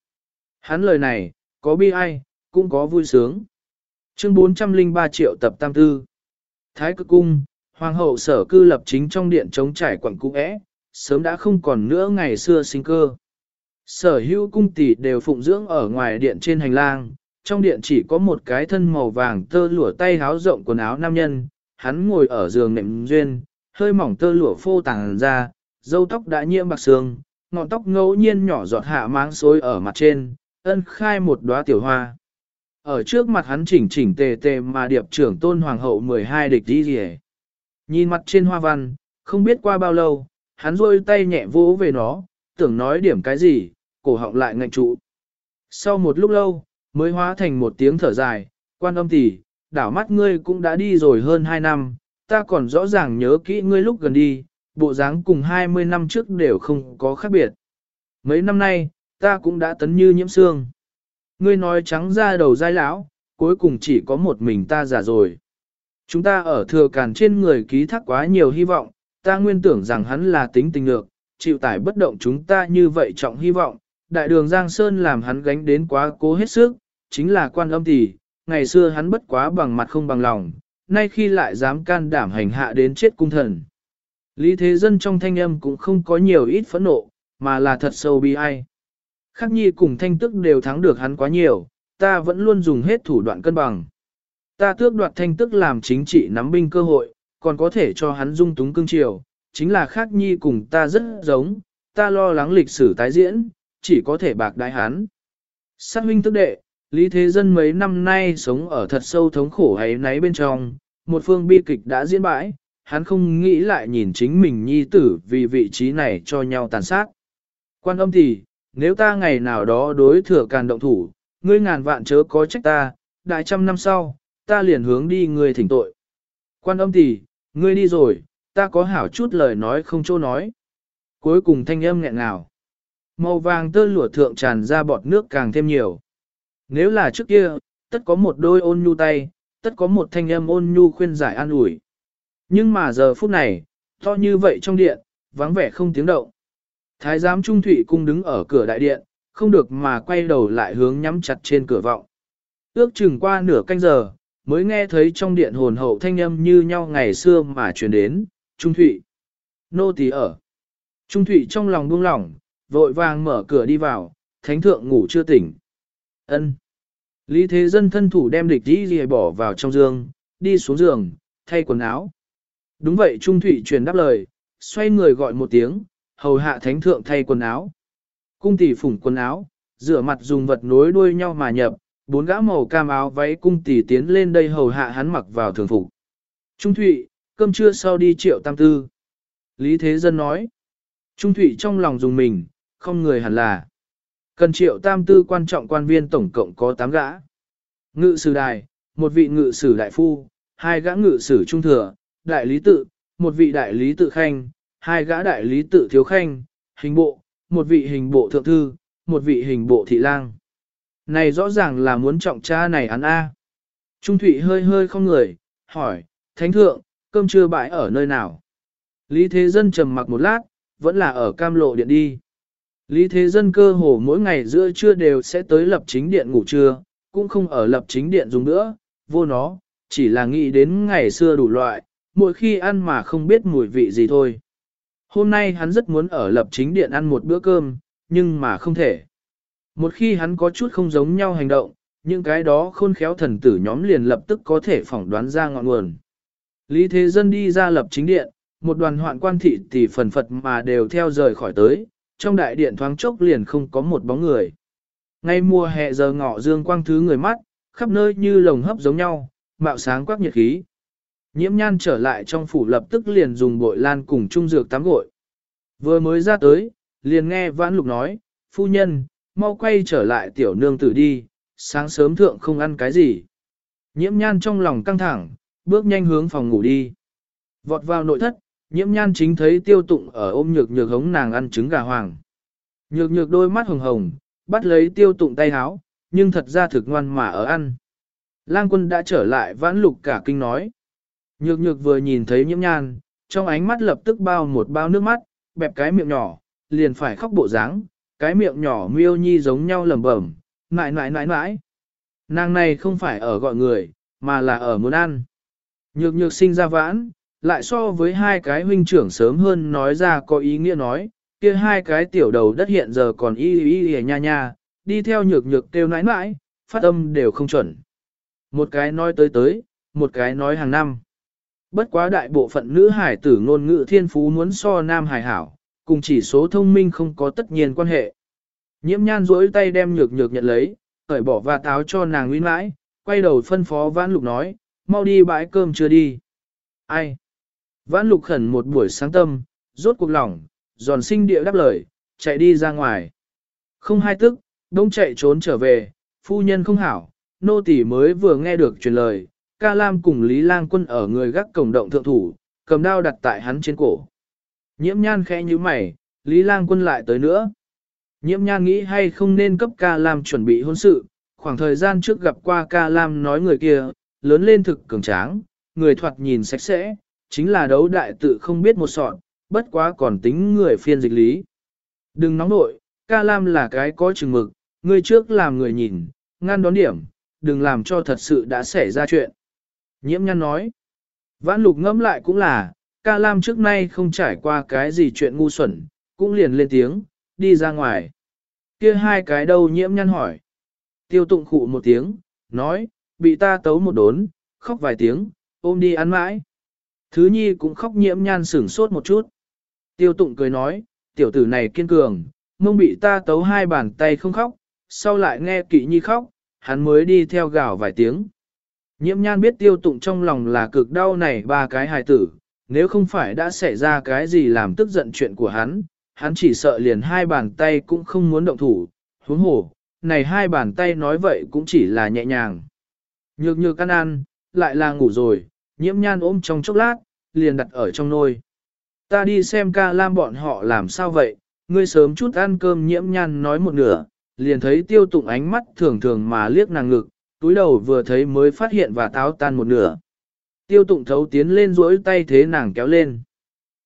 Hắn lời này, có bi ai, cũng có vui sướng. Chương 403 triệu tập tam tư. Thái cực cung, hoàng hậu sở cư lập chính trong điện chống trải quẳng cung é, sớm đã không còn nữa ngày xưa sinh cơ. Sở hữu cung tỷ đều phụng dưỡng ở ngoài điện trên hành lang, trong điện chỉ có một cái thân màu vàng tơ lụa tay háo rộng quần áo nam nhân, hắn ngồi ở giường nệm duyên, hơi mỏng tơ lụa phô tàng ra, dâu tóc đã nhiễm bạc sương, ngọn tóc ngẫu nhiên nhỏ giọt hạ máng xối ở mặt trên, ân khai một đóa tiểu hoa. Ở trước mặt hắn chỉnh chỉnh tề tề mà điệp trưởng tôn hoàng hậu 12 địch đi rỉ. Nhìn mặt trên hoa văn, không biết qua bao lâu, hắn rôi tay nhẹ vỗ về nó, tưởng nói điểm cái gì, cổ họng lại ngạnh trụ. Sau một lúc lâu, mới hóa thành một tiếng thở dài, quan âm tỷ, đảo mắt ngươi cũng đã đi rồi hơn 2 năm, ta còn rõ ràng nhớ kỹ ngươi lúc gần đi, bộ dáng cùng 20 năm trước đều không có khác biệt. Mấy năm nay, ta cũng đã tấn như nhiễm xương. Ngươi nói trắng ra đầu dai lão, cuối cùng chỉ có một mình ta già rồi. Chúng ta ở thừa càn trên người ký thác quá nhiều hy vọng, ta nguyên tưởng rằng hắn là tính tình lược, chịu tải bất động chúng ta như vậy trọng hy vọng, đại đường Giang Sơn làm hắn gánh đến quá cố hết sức, chính là quan âm tỷ, ngày xưa hắn bất quá bằng mặt không bằng lòng, nay khi lại dám can đảm hành hạ đến chết cung thần. Lý thế dân trong thanh âm cũng không có nhiều ít phẫn nộ, mà là thật sâu bi ai. Khắc nhi cùng thanh tức đều thắng được hắn quá nhiều, ta vẫn luôn dùng hết thủ đoạn cân bằng. Ta tước đoạt thanh tức làm chính trị nắm binh cơ hội, còn có thể cho hắn dung túng cương triều, chính là Khắc nhi cùng ta rất giống, ta lo lắng lịch sử tái diễn, chỉ có thể bạc đại hắn. Sát huynh tức đệ, Lý Thế Dân mấy năm nay sống ở thật sâu thống khổ hay náy bên trong, một phương bi kịch đã diễn bãi, hắn không nghĩ lại nhìn chính mình nhi tử vì vị trí này cho nhau tàn sát. Quan âm thì, nếu ta ngày nào đó đối thừa càn động thủ, ngươi ngàn vạn chớ có trách ta, đại trăm năm sau, ta liền hướng đi ngươi thỉnh tội. Quan âm tỷ, ngươi đi rồi, ta có hảo chút lời nói không chỗ nói. Cuối cùng thanh âm nghẹn ngào. Màu vàng tơ lụa thượng tràn ra bọt nước càng thêm nhiều. Nếu là trước kia, tất có một đôi ôn nhu tay, tất có một thanh âm ôn nhu khuyên giải an ủi. Nhưng mà giờ phút này, to như vậy trong điện, vắng vẻ không tiếng động. Thái giám Trung Thụy cung đứng ở cửa đại điện, không được mà quay đầu lại hướng nhắm chặt trên cửa vọng. Ước chừng qua nửa canh giờ, mới nghe thấy trong điện hồn hậu thanh âm như nhau ngày xưa mà truyền đến, Trung Thụy. Nô tỳ ở. Trung Thụy trong lòng buông lỏng, vội vàng mở cửa đi vào, thánh thượng ngủ chưa tỉnh ân Lý Thế Dân thân thủ đem địch đi rìa bỏ vào trong giường, đi xuống giường, thay quần áo. Đúng vậy Trung Thụy truyền đáp lời, xoay người gọi một tiếng, hầu hạ thánh thượng thay quần áo. Cung tỷ phủng quần áo, rửa mặt dùng vật nối đuôi nhau mà nhập, bốn gã màu cam áo váy cung tỷ tiến lên đây hầu hạ hắn mặc vào thường phục. Trung Thụy, cơm trưa sau đi triệu tam tư. Lý Thế Dân nói. Trung Thụy trong lòng dùng mình, không người hẳn là. Cần triệu tam tư quan trọng quan viên tổng cộng có 8 gã. Ngự sử đài, một vị ngự sử đại phu, hai gã ngự sử trung thừa, đại lý tự, một vị đại lý tự khanh, hai gã đại lý tự thiếu khanh, hình bộ, một vị hình bộ thượng thư, một vị hình bộ thị lang. Này rõ ràng là muốn trọng cha này ăn A. Trung Thụy hơi hơi không người, hỏi, Thánh Thượng, cơm trưa bãi ở nơi nào? Lý Thế Dân trầm mặc một lát, vẫn là ở cam lộ điện đi. Lý Thế Dân cơ hồ mỗi ngày giữa trưa đều sẽ tới lập chính điện ngủ trưa, cũng không ở lập chính điện dùng nữa, vô nó, chỉ là nghĩ đến ngày xưa đủ loại, mỗi khi ăn mà không biết mùi vị gì thôi. Hôm nay hắn rất muốn ở lập chính điện ăn một bữa cơm, nhưng mà không thể. Một khi hắn có chút không giống nhau hành động, những cái đó khôn khéo thần tử nhóm liền lập tức có thể phỏng đoán ra ngọn nguồn. Lý Thế Dân đi ra lập chính điện, một đoàn hoạn quan thị tỷ phần phật mà đều theo rời khỏi tới, trong đại điện thoáng chốc liền không có một bóng người. Ngay mùa hè giờ ngọ dương quang thứ người mắt, khắp nơi như lồng hấp giống nhau, mạo sáng quắc nhiệt khí. Nhiễm nhan trở lại trong phủ lập tức liền dùng bội lan cùng trung dược tắm gội. Vừa mới ra tới, liền nghe vãn lục nói, phu nhân, mau quay trở lại tiểu nương tử đi, sáng sớm thượng không ăn cái gì. Nhiễm nhan trong lòng căng thẳng, bước nhanh hướng phòng ngủ đi. Vọt vào nội thất, nhiễm nhan chính thấy tiêu tụng ở ôm nhược nhược hống nàng ăn trứng gà hoàng. Nhược nhược đôi mắt hồng hồng, bắt lấy tiêu tụng tay háo, nhưng thật ra thực ngoan mà ở ăn. Lang quân đã trở lại vãn lục cả kinh nói. Nhược nhược vừa nhìn thấy nhiễm nhan, trong ánh mắt lập tức bao một bao nước mắt, bẹp cái miệng nhỏ, liền phải khóc bộ dáng, cái miệng nhỏ miêu nhi giống nhau lẩm bẩm, nại nại nại nại, Nàng này không phải ở gọi người, mà là ở muốn ăn. Nhược nhược sinh ra vãn, lại so với hai cái huynh trưởng sớm hơn nói ra có ý nghĩa nói, kia hai cái tiểu đầu đất hiện giờ còn y y y nha nha, đi theo nhược nhược kêu nãi nãi, phát âm đều không chuẩn. Một cái nói tới tới, một cái nói hàng năm. Bất quá đại bộ phận nữ hải tử ngôn ngữ thiên phú muốn so nam hải hảo, cùng chỉ số thông minh không có tất nhiên quan hệ. Nhiễm nhan duỗi tay đem nhược nhược nhận lấy, cởi bỏ và táo cho nàng nguyên mãi, quay đầu phân phó vãn lục nói, mau đi bãi cơm chưa đi. Ai? Vãn lục khẩn một buổi sáng tâm, rốt cuộc lòng, giòn sinh địa đáp lời, chạy đi ra ngoài. Không hai tức, đông chạy trốn trở về, phu nhân không hảo, nô tỳ mới vừa nghe được truyền lời, ca lam cùng Lý Lang quân ở người gác cổng động thượng thủ, cầm đao đặt tại hắn trên cổ. Nhiễm nhan khẽ như mày, Lý Lang quân lại tới nữa. Nhiễm nhan nghĩ hay không nên cấp ca lam chuẩn bị hôn sự, khoảng thời gian trước gặp qua ca lam nói người kia, lớn lên thực cường tráng, người thoạt nhìn sạch sẽ, chính là đấu đại tự không biết một sọn, bất quá còn tính người phiên dịch lý. Đừng nóng nội, ca lam là cái có chừng mực, người trước làm người nhìn, ngăn đón điểm, đừng làm cho thật sự đã xảy ra chuyện. Nhiễm nhăn nói, vãn lục ngẫm lại cũng là, ca lam trước nay không trải qua cái gì chuyện ngu xuẩn, cũng liền lên tiếng, đi ra ngoài. kia hai cái đâu nhiễm nhăn hỏi. Tiêu tụng khụ một tiếng, nói, bị ta tấu một đốn, khóc vài tiếng, ôm đi ăn mãi. Thứ nhi cũng khóc nhiễm nhan sửng sốt một chút. Tiêu tụng cười nói, tiểu tử này kiên cường, mông bị ta tấu hai bàn tay không khóc, sau lại nghe kỵ nhi khóc, hắn mới đi theo gào vài tiếng. Nhiễm nhan biết tiêu tụng trong lòng là cực đau này ba cái hài tử, nếu không phải đã xảy ra cái gì làm tức giận chuyện của hắn, hắn chỉ sợ liền hai bàn tay cũng không muốn động thủ, huống hồ, này hai bàn tay nói vậy cũng chỉ là nhẹ nhàng. Nhược nhược ăn ăn, lại là ngủ rồi, nhiễm nhan ôm trong chốc lát, liền đặt ở trong nôi. Ta đi xem ca lam bọn họ làm sao vậy, ngươi sớm chút ăn cơm nhiễm nhan nói một nửa, liền thấy tiêu tụng ánh mắt thường thường mà liếc nàng ngực, túi đầu vừa thấy mới phát hiện và táo tan một nửa. Tiêu tụng thấu tiến lên duỗi tay thế nàng kéo lên.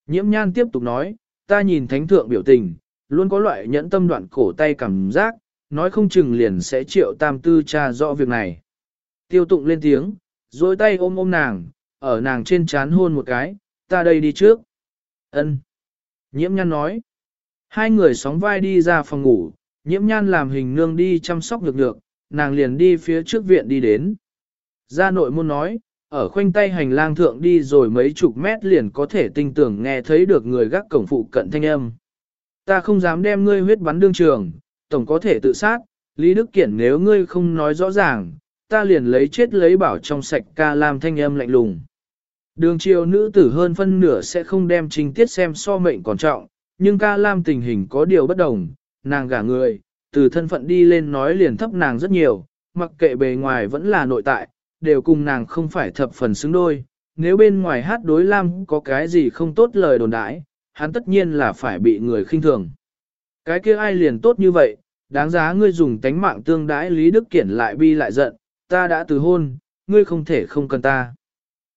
Nhiễm nhan tiếp tục nói, ta nhìn thánh thượng biểu tình, luôn có loại nhẫn tâm đoạn cổ tay cảm giác, nói không chừng liền sẽ triệu tam tư tra rõ việc này. Tiêu tụng lên tiếng, duỗi tay ôm ôm nàng, ở nàng trên chán hôn một cái, ta đây đi trước. Ân. Nhiễm nhan nói. Hai người sóng vai đi ra phòng ngủ, nhiễm nhan làm hình nương đi chăm sóc được được, nàng liền đi phía trước viện đi đến. Gia nội môn nói, ở khoanh tay hành lang thượng đi rồi mấy chục mét liền có thể tinh tưởng nghe thấy được người gác cổng phụ cận thanh âm. Ta không dám đem ngươi huyết bắn đương trường, tổng có thể tự sát, Lý Đức Kiển nếu ngươi không nói rõ ràng, ta liền lấy chết lấy bảo trong sạch ca làm thanh âm lạnh lùng. Đường triều nữ tử hơn phân nửa sẽ không đem trình tiết xem so mệnh còn trọng, nhưng ca lam tình hình có điều bất đồng, nàng gả người, từ thân phận đi lên nói liền thấp nàng rất nhiều, mặc kệ bề ngoài vẫn là nội tại, đều cùng nàng không phải thập phần xứng đôi. Nếu bên ngoài hát đối lam có cái gì không tốt lời đồn đãi, hắn tất nhiên là phải bị người khinh thường. Cái kia ai liền tốt như vậy, đáng giá ngươi dùng tánh mạng tương đãi Lý Đức Kiển lại bi lại giận, ta đã từ hôn, ngươi không thể không cần ta.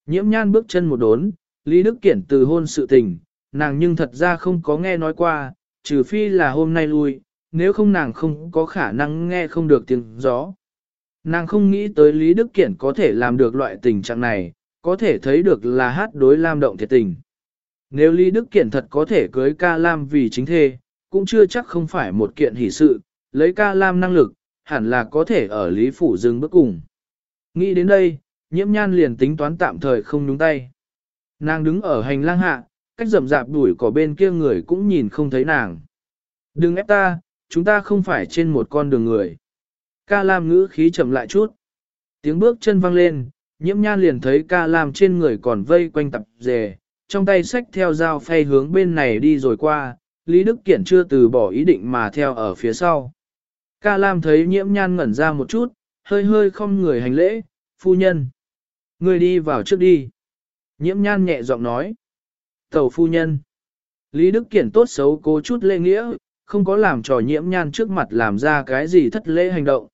Nhiễm nhan bước chân một đốn, Lý Đức Kiển từ hôn sự tình, nàng nhưng thật ra không có nghe nói qua, trừ phi là hôm nay lui, nếu không nàng không có khả năng nghe không được tiếng gió. Nàng không nghĩ tới Lý Đức Kiển có thể làm được loại tình trạng này, có thể thấy được là hát đối Lam động thiệt tình. Nếu Lý Đức Kiển thật có thể cưới ca Lam vì chính thê, cũng chưa chắc không phải một kiện hỷ sự, lấy ca Lam năng lực, hẳn là có thể ở Lý Phủ dừng bước cùng. Nghĩ đến đây, nhiễm nhan liền tính toán tạm thời không nhúng tay. Nàng đứng ở hành lang hạ, cách rậm rạp đuổi cỏ bên kia người cũng nhìn không thấy nàng. Đừng ép ta, chúng ta không phải trên một con đường người. Ca Lam ngữ khí chậm lại chút. Tiếng bước chân vang lên, nhiễm nhan liền thấy ca Lam trên người còn vây quanh tập dề, trong tay sách theo dao phay hướng bên này đi rồi qua, Lý Đức Kiển chưa từ bỏ ý định mà theo ở phía sau. Ca Lam thấy nhiễm nhan ngẩn ra một chút, hơi hơi không người hành lễ, phu nhân. Ngươi đi vào trước đi. Nhiễm nhan nhẹ giọng nói. Tẩu phu nhân. Lý Đức Kiển tốt xấu cố chút lễ nghĩa, không có làm trò nhiễm nhan trước mặt làm ra cái gì thất lễ hành động.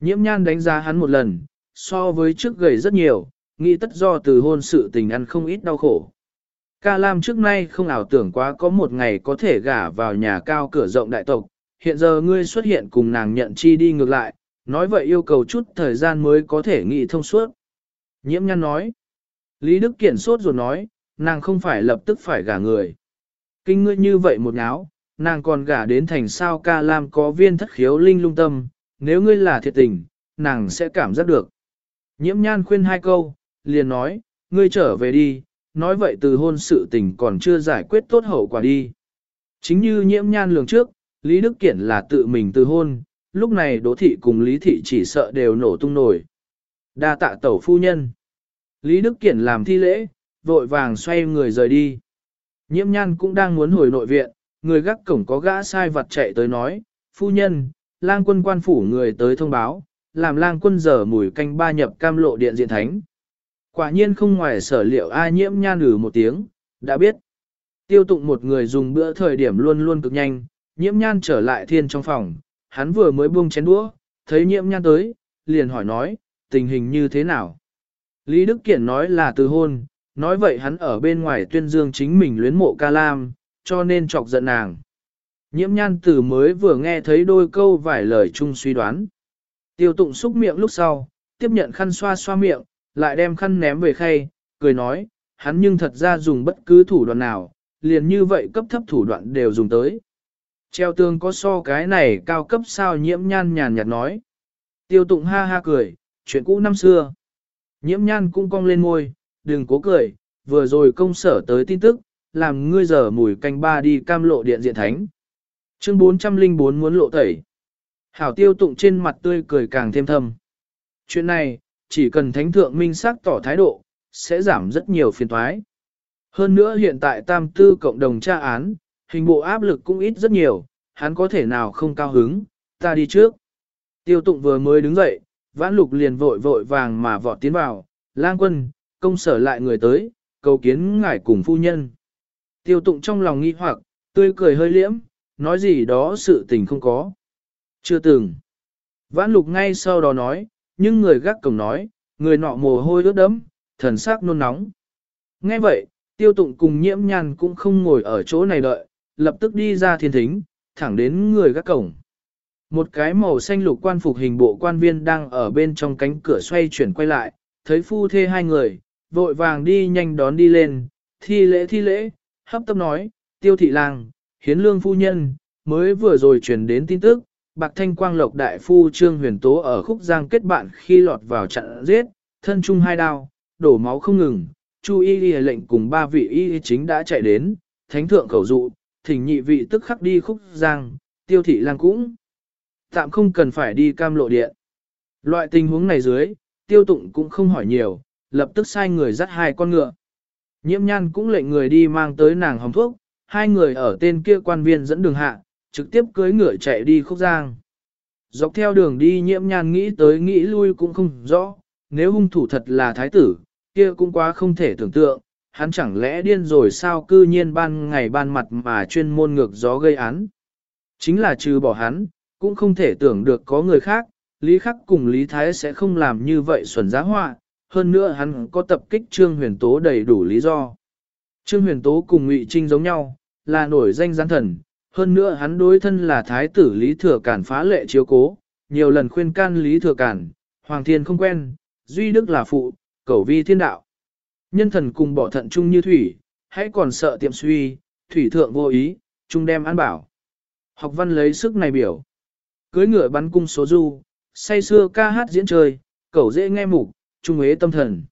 Nhiễm nhan đánh giá hắn một lần, so với trước gầy rất nhiều, nghĩ tất do từ hôn sự tình ăn không ít đau khổ. Ca Lam trước nay không ảo tưởng quá có một ngày có thể gả vào nhà cao cửa rộng đại tộc, hiện giờ ngươi xuất hiện cùng nàng nhận chi đi ngược lại, nói vậy yêu cầu chút thời gian mới có thể nghĩ thông suốt. Nhiễm nhan nói, Lý Đức Kiển sốt rồi nói, nàng không phải lập tức phải gả người. Kinh ngươi như vậy một ngáo, nàng còn gả đến thành sao ca lam có viên thất khiếu linh lung tâm, nếu ngươi là thiệt tình, nàng sẽ cảm giác được. Nhiễm nhan khuyên hai câu, liền nói, ngươi trở về đi, nói vậy từ hôn sự tình còn chưa giải quyết tốt hậu quả đi. Chính như nhiễm nhan lường trước, Lý Đức Kiển là tự mình từ hôn, lúc này Đỗ Thị cùng Lý Thị chỉ sợ đều nổ tung nổi. Đa tạ tẩu phu nhân. Lý Đức Kiển làm thi lễ, vội vàng xoay người rời đi. Nhiễm nhan cũng đang muốn hồi nội viện, người gác cổng có gã sai vặt chạy tới nói, phu nhân, lang quân quan phủ người tới thông báo, làm lang quân giờ mùi canh ba nhập cam lộ điện diện thánh. Quả nhiên không ngoài sở liệu ai nhiễm nhan ử một tiếng, đã biết. Tiêu tụng một người dùng bữa thời điểm luôn luôn cực nhanh, nhiễm nhan trở lại thiên trong phòng, hắn vừa mới buông chén đũa, thấy nhiễm nhan tới, liền hỏi nói, tình hình như thế nào? Lý Đức Kiển nói là từ hôn, nói vậy hắn ở bên ngoài tuyên dương chính mình luyến mộ ca lam, cho nên chọc giận nàng. Nhiễm nhan tử mới vừa nghe thấy đôi câu vài lời chung suy đoán. Tiêu tụng xúc miệng lúc sau, tiếp nhận khăn xoa xoa miệng, lại đem khăn ném về khay, cười nói, hắn nhưng thật ra dùng bất cứ thủ đoạn nào, liền như vậy cấp thấp thủ đoạn đều dùng tới. Treo tương có so cái này cao cấp sao nhiễm nhan nhàn nhạt nói. Tiêu tụng ha ha cười, chuyện cũ năm xưa. Nhiễm nhan cũng cong lên môi, đừng cố cười, vừa rồi công sở tới tin tức, làm ngươi giờ mùi canh ba đi cam lộ điện diện thánh. Chương 404 muốn lộ tẩy. Hảo tiêu tụng trên mặt tươi cười càng thêm thâm. Chuyện này, chỉ cần thánh thượng minh xác tỏ thái độ, sẽ giảm rất nhiều phiền toái. Hơn nữa hiện tại tam tư cộng đồng tra án, hình bộ áp lực cũng ít rất nhiều, hắn có thể nào không cao hứng, ta đi trước. Tiêu tụng vừa mới đứng dậy, vãn lục liền vội vội vàng mà vọt tiến vào, lang quân, công sở lại người tới, cầu kiến ngài cùng phu nhân. Tiêu tụng trong lòng nghi hoặc, tươi cười hơi liễm, nói gì đó sự tình không có. Chưa từng. Vãn lục ngay sau đó nói, nhưng người gác cổng nói, người nọ mồ hôi ướt đẫm, thần sắc nôn nóng. Nghe vậy, tiêu tụng cùng nhiễm nhàn cũng không ngồi ở chỗ này đợi, lập tức đi ra thiên thính, thẳng đến người gác cổng. Một cái màu xanh lục quan phục hình bộ quan viên đang ở bên trong cánh cửa xoay chuyển quay lại, thấy phu thê hai người, vội vàng đi nhanh đón đi lên, thi lễ thi lễ, hấp tấp nói, tiêu thị lang, hiến lương phu nhân, mới vừa rồi truyền đến tin tức, bạc thanh quang lộc đại phu trương huyền tố ở khúc giang kết bạn khi lọt vào trận giết, thân chung hai đao, đổ máu không ngừng, chu y y lệnh cùng ba vị y chính đã chạy đến, thánh thượng khẩu dụ, thỉnh nhị vị tức khắc đi khúc giang, tiêu thị lang cũng tạm không cần phải đi cam lộ điện. Loại tình huống này dưới, tiêu tụng cũng không hỏi nhiều, lập tức sai người dắt hai con ngựa. Nhiễm nhan cũng lệnh người đi mang tới nàng hồng thuốc, hai người ở tên kia quan viên dẫn đường hạ, trực tiếp cưới ngựa chạy đi khúc giang. Dọc theo đường đi nhiễm nhan nghĩ tới nghĩ lui cũng không rõ, nếu hung thủ thật là thái tử, kia cũng quá không thể tưởng tượng, hắn chẳng lẽ điên rồi sao cư nhiên ban ngày ban mặt mà chuyên môn ngược gió gây án. Chính là trừ bỏ hắn, cũng không thể tưởng được có người khác, Lý Khắc cùng Lý Thái sẽ không làm như vậy xuẩn giá họa, hơn nữa hắn có tập kích Trương Huyền Tố đầy đủ lý do. Trương Huyền Tố cùng Ngụy Trinh giống nhau, là nổi danh gián thần, hơn nữa hắn đối thân là thái tử Lý Thừa Cản phá lệ chiếu cố, nhiều lần khuyên can Lý Thừa Cản, Hoàng Thiên không quen, Duy Đức là phụ, cầu vi thiên đạo. Nhân thần cùng bỏ thận chung như thủy, hãy còn sợ tiệm suy, thủy thượng vô ý, chung đem an bảo. Học văn lấy sức này biểu. Cưới ngựa bắn cung số du, say xưa ca hát diễn chơi, cẩu dễ nghe mục, trung ế tâm thần.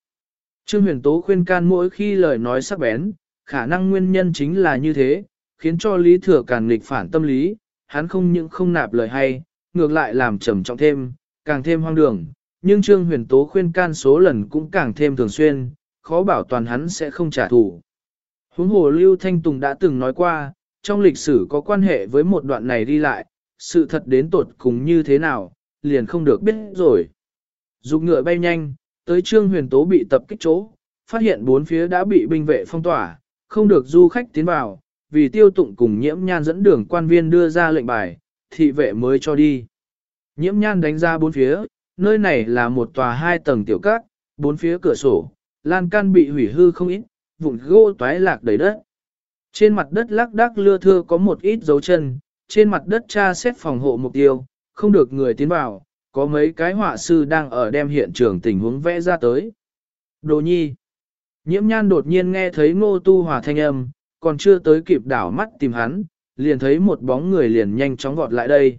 Trương huyền tố khuyên can mỗi khi lời nói sắc bén, khả năng nguyên nhân chính là như thế, khiến cho lý thừa càng nghịch phản tâm lý, hắn không những không nạp lời hay, ngược lại làm trầm trọng thêm, càng thêm hoang đường, nhưng Trương huyền tố khuyên can số lần cũng càng thêm thường xuyên, khó bảo toàn hắn sẽ không trả thù. Huống hồ Lưu Thanh Tùng đã từng nói qua, trong lịch sử có quan hệ với một đoạn này đi lại, sự thật đến tột cùng như thế nào, liền không được biết rồi. Dục ngựa bay nhanh, tới trương huyền tố bị tập kích chỗ, phát hiện bốn phía đã bị binh vệ phong tỏa, không được du khách tiến vào, vì tiêu tụng cùng nhiễm nhan dẫn đường quan viên đưa ra lệnh bài, thị vệ mới cho đi. Nhiễm nhan đánh ra bốn phía, nơi này là một tòa hai tầng tiểu các, bốn phía cửa sổ, lan can bị hủy hư không ít, vụn gỗ toái lạc đầy đất. Trên mặt đất lác đác lưa thưa có một ít dấu chân, trên mặt đất tra xét phòng hộ mục tiêu, không được người tiến vào, có mấy cái họa sư đang ở đem hiện trường tình huống vẽ ra tới. Đồ nhi. Nhiễm nhan đột nhiên nghe thấy ngô tu hòa thanh âm, còn chưa tới kịp đảo mắt tìm hắn, liền thấy một bóng người liền nhanh chóng vọt lại đây.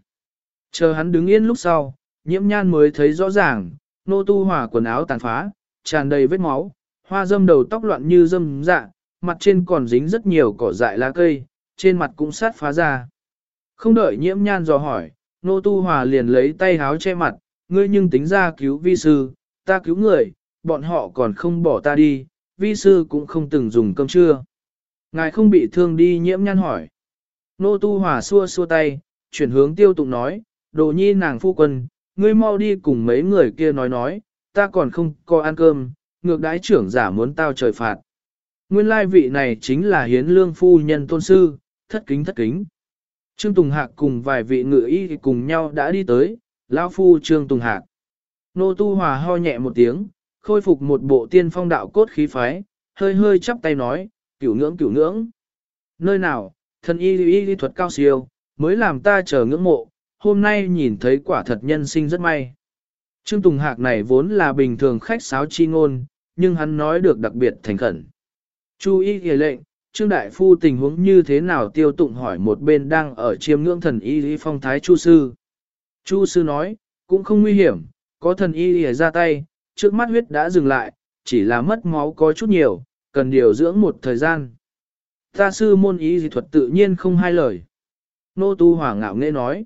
Chờ hắn đứng yên lúc sau, nhiễm nhan mới thấy rõ ràng, ngô tu hòa quần áo tàn phá, tràn đầy vết máu, hoa dâm đầu tóc loạn như dâm dạ, mặt trên còn dính rất nhiều cỏ dại lá cây, trên mặt cũng sát phá ra. Không đợi nhiễm nhan dò hỏi, nô tu hòa liền lấy tay háo che mặt, ngươi nhưng tính ra cứu vi sư, ta cứu người, bọn họ còn không bỏ ta đi, vi sư cũng không từng dùng cơm trưa. Ngài không bị thương đi nhiễm nhan hỏi. Nô tu hòa xua xua tay, chuyển hướng tiêu tụng nói, đồ nhi nàng phu quân, ngươi mau đi cùng mấy người kia nói nói, ta còn không có ăn cơm, ngược đái trưởng giả muốn tao trời phạt. Nguyên lai vị này chính là hiến lương phu nhân tôn sư, thất kính thất kính. Trương Tùng Hạc cùng vài vị ngự y cùng nhau đã đi tới, lão phu Trương Tùng Hạc. Nô Tu Hòa ho nhẹ một tiếng, khôi phục một bộ tiên phong đạo cốt khí phái, hơi hơi chắp tay nói, cửu ngưỡng cửu ngưỡng. Nơi nào, thần y y y thuật cao siêu, mới làm ta chờ ngưỡng mộ, hôm nay nhìn thấy quả thật nhân sinh rất may. Trương Tùng Hạc này vốn là bình thường khách sáo chi ngôn, nhưng hắn nói được đặc biệt thành khẩn. Chu y y lệnh, Trương Đại Phu tình huống như thế nào tiêu tụng hỏi một bên đang ở chiêm ngưỡng thần y lý phong thái Chu Sư. Chu Sư nói, cũng không nguy hiểm, có thần y lý ra tay, trước mắt huyết đã dừng lại, chỉ là mất máu có chút nhiều, cần điều dưỡng một thời gian. Ta sư môn y dị thuật tự nhiên không hai lời. Nô Tu Hỏa ngạo nghễ nói.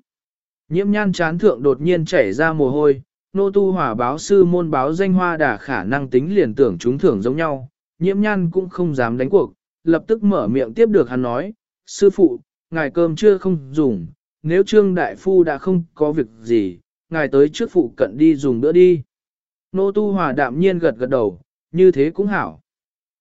Nhiễm nhan chán thượng đột nhiên chảy ra mồ hôi, nô tu hỏa báo sư môn báo danh hoa đà khả năng tính liền tưởng chúng thưởng giống nhau, nhiễm nhan cũng không dám đánh cuộc, lập tức mở miệng tiếp được hắn nói, sư phụ, ngài cơm chưa không dùng, nếu trương đại phu đã không có việc gì, ngài tới trước phụ cận đi dùng bữa đi. Nô Tu Hòa đạm nhiên gật gật đầu, như thế cũng hảo.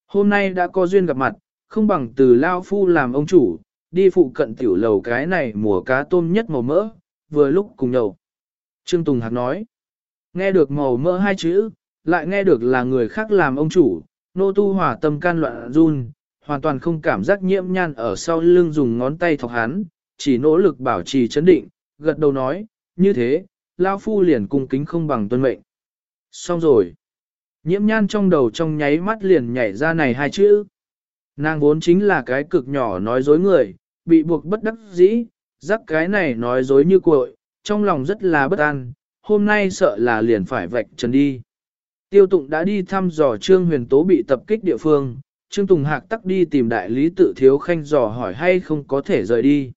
Hôm nay đã có duyên gặp mặt, không bằng từ Lao Phu làm ông chủ, đi phụ cận tiểu lầu cái này mùa cá tôm nhất màu mỡ, vừa lúc cùng nhậu. Trương Tùng Hạc nói, nghe được màu mỡ hai chữ, lại nghe được là người khác làm ông chủ, nô tu hòa tâm can loạn run, hoàn toàn không cảm giác nhiễm nhan ở sau lưng dùng ngón tay thọc hắn, chỉ nỗ lực bảo trì chấn định, gật đầu nói, như thế, Lao Phu liền cung kính không bằng tuân mệnh. Xong rồi. Nhiễm nhan trong đầu trong nháy mắt liền nhảy ra này hai chữ. Nàng vốn chính là cái cực nhỏ nói dối người, bị buộc bất đắc dĩ, rắc cái này nói dối như cuội, trong lòng rất là bất an, hôm nay sợ là liền phải vạch trần đi. Tiêu tụng đã đi thăm dò Trương Huyền Tố bị tập kích địa phương, Trương Tùng Hạc tắc đi tìm đại lý tự thiếu khanh dò hỏi hay không có thể rời đi.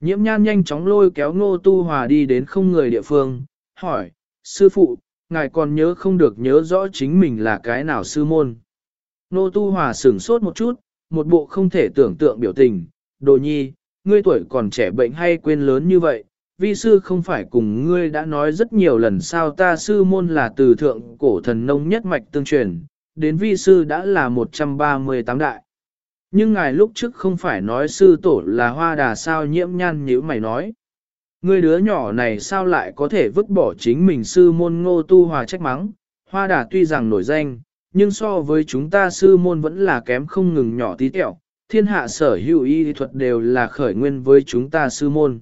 Nhiễm nhan nhanh chóng lôi kéo ngô tu hòa đi đến không người địa phương, hỏi, sư phụ, ngài còn nhớ không được nhớ rõ chính mình là cái nào sư môn. Ngô tu hòa sửng sốt một chút, một bộ không thể tưởng tượng biểu tình, đồ nhi, ngươi tuổi còn trẻ bệnh hay quên lớn như vậy, vi sư không phải cùng ngươi đã nói rất nhiều lần sao ta sư môn là từ thượng cổ thần nông nhất mạch tương truyền, đến vi sư đã là 138 đại. Nhưng ngài lúc trước không phải nói sư tổ là hoa đà sao nhiễm nhan như mày nói. Ngươi đứa nhỏ này sao lại có thể vứt bỏ chính mình sư môn ngô tu hòa trách mắng, hoa đà tuy rằng nổi danh, nhưng so với chúng ta sư môn vẫn là kém không ngừng nhỏ tí tẹo, thiên hạ sở hữu y thuật đều là khởi nguyên với chúng ta sư môn.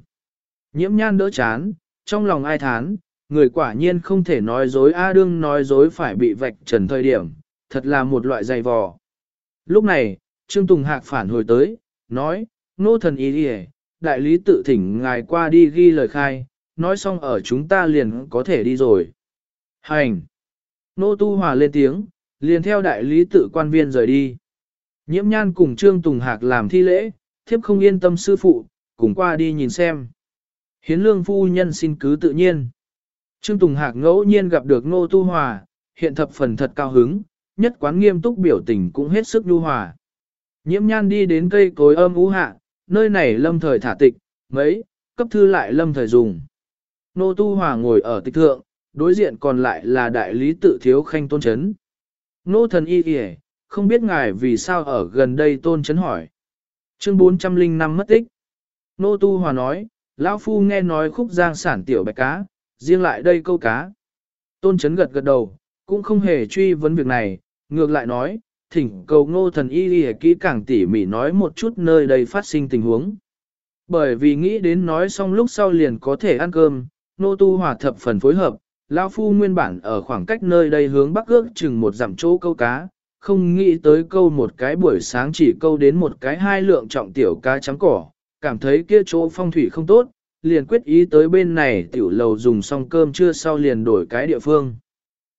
Nhiễm nhan đỡ chán, trong lòng ai thán, người quả nhiên không thể nói dối A đương nói dối phải bị vạch trần thời điểm, thật là một loại dày vò. Lúc này, Trương Tùng Hạc phản hồi tới, nói, nô thần ý đi đại lý tự thỉnh ngài qua đi ghi lời khai, nói xong ở chúng ta liền có thể đi rồi. Hành! Nô Tu Hòa lên tiếng, liền theo đại lý tự quan viên rời đi. Nhiễm nhan cùng Trương Tùng Hạc làm thi lễ, thiếp không yên tâm sư phụ, cùng qua đi nhìn xem. Hiến lương phu nhân xin cứ tự nhiên. Trương Tùng Hạc ngẫu nhiên gặp được nô Tu Hòa, hiện thập phần thật cao hứng, nhất quán nghiêm túc biểu tình cũng hết sức nhu hòa. Nhiễm nhan đi đến cây cối âm ú hạ, nơi này lâm thời thả tịch, mấy, cấp thư lại lâm thời dùng. Nô Tu Hòa ngồi ở tịch thượng, đối diện còn lại là đại lý tự thiếu khanh tôn chấn. Nô thần y kìa, không biết ngài vì sao ở gần đây tôn chấn hỏi. Chương 405 mất tích. Nô Tu Hòa nói, Lão Phu nghe nói khúc giang sản tiểu bạch cá, riêng lại đây câu cá. Tôn chấn gật gật đầu, cũng không hề truy vấn việc này, ngược lại nói, thỉnh cầu ngô thần y ghi kỹ càng tỉ mỉ nói một chút nơi đây phát sinh tình huống. Bởi vì nghĩ đến nói xong lúc sau liền có thể ăn cơm, nô tu hòa thập phần phối hợp, Lão Phu nguyên bản ở khoảng cách nơi đây hướng bắc ước chừng một dặm chỗ câu cá, không nghĩ tới câu một cái buổi sáng chỉ câu đến một cái hai lượng trọng tiểu cá trắng cỏ, cảm thấy kia chỗ phong thủy không tốt, liền quyết ý tới bên này tiểu lầu dùng xong cơm trưa sau liền đổi cái địa phương.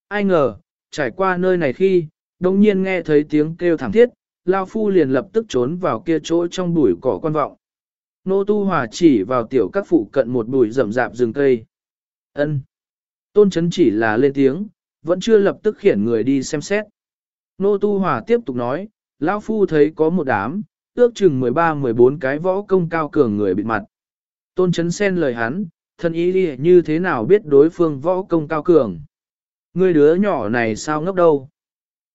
Ai ngờ, trải qua nơi này khi, đồng nhiên nghe thấy tiếng kêu thảm thiết, Lao Phu liền lập tức trốn vào kia chỗ trong bụi cỏ quan vọng. Nô Tu Hòa chỉ vào tiểu các phụ cận một bụi rậm rạp rừng cây. ân Tôn chấn chỉ là lên tiếng, vẫn chưa lập tức khiển người đi xem xét. Nô Tu Hòa tiếp tục nói, Lão Phu thấy có một đám, ước chừng 13-14 cái võ công cao cường người bịt mặt. Tôn chấn xen lời hắn, thân ý đi như thế nào biết đối phương võ công cao cường. Người đứa nhỏ này sao ngốc đâu.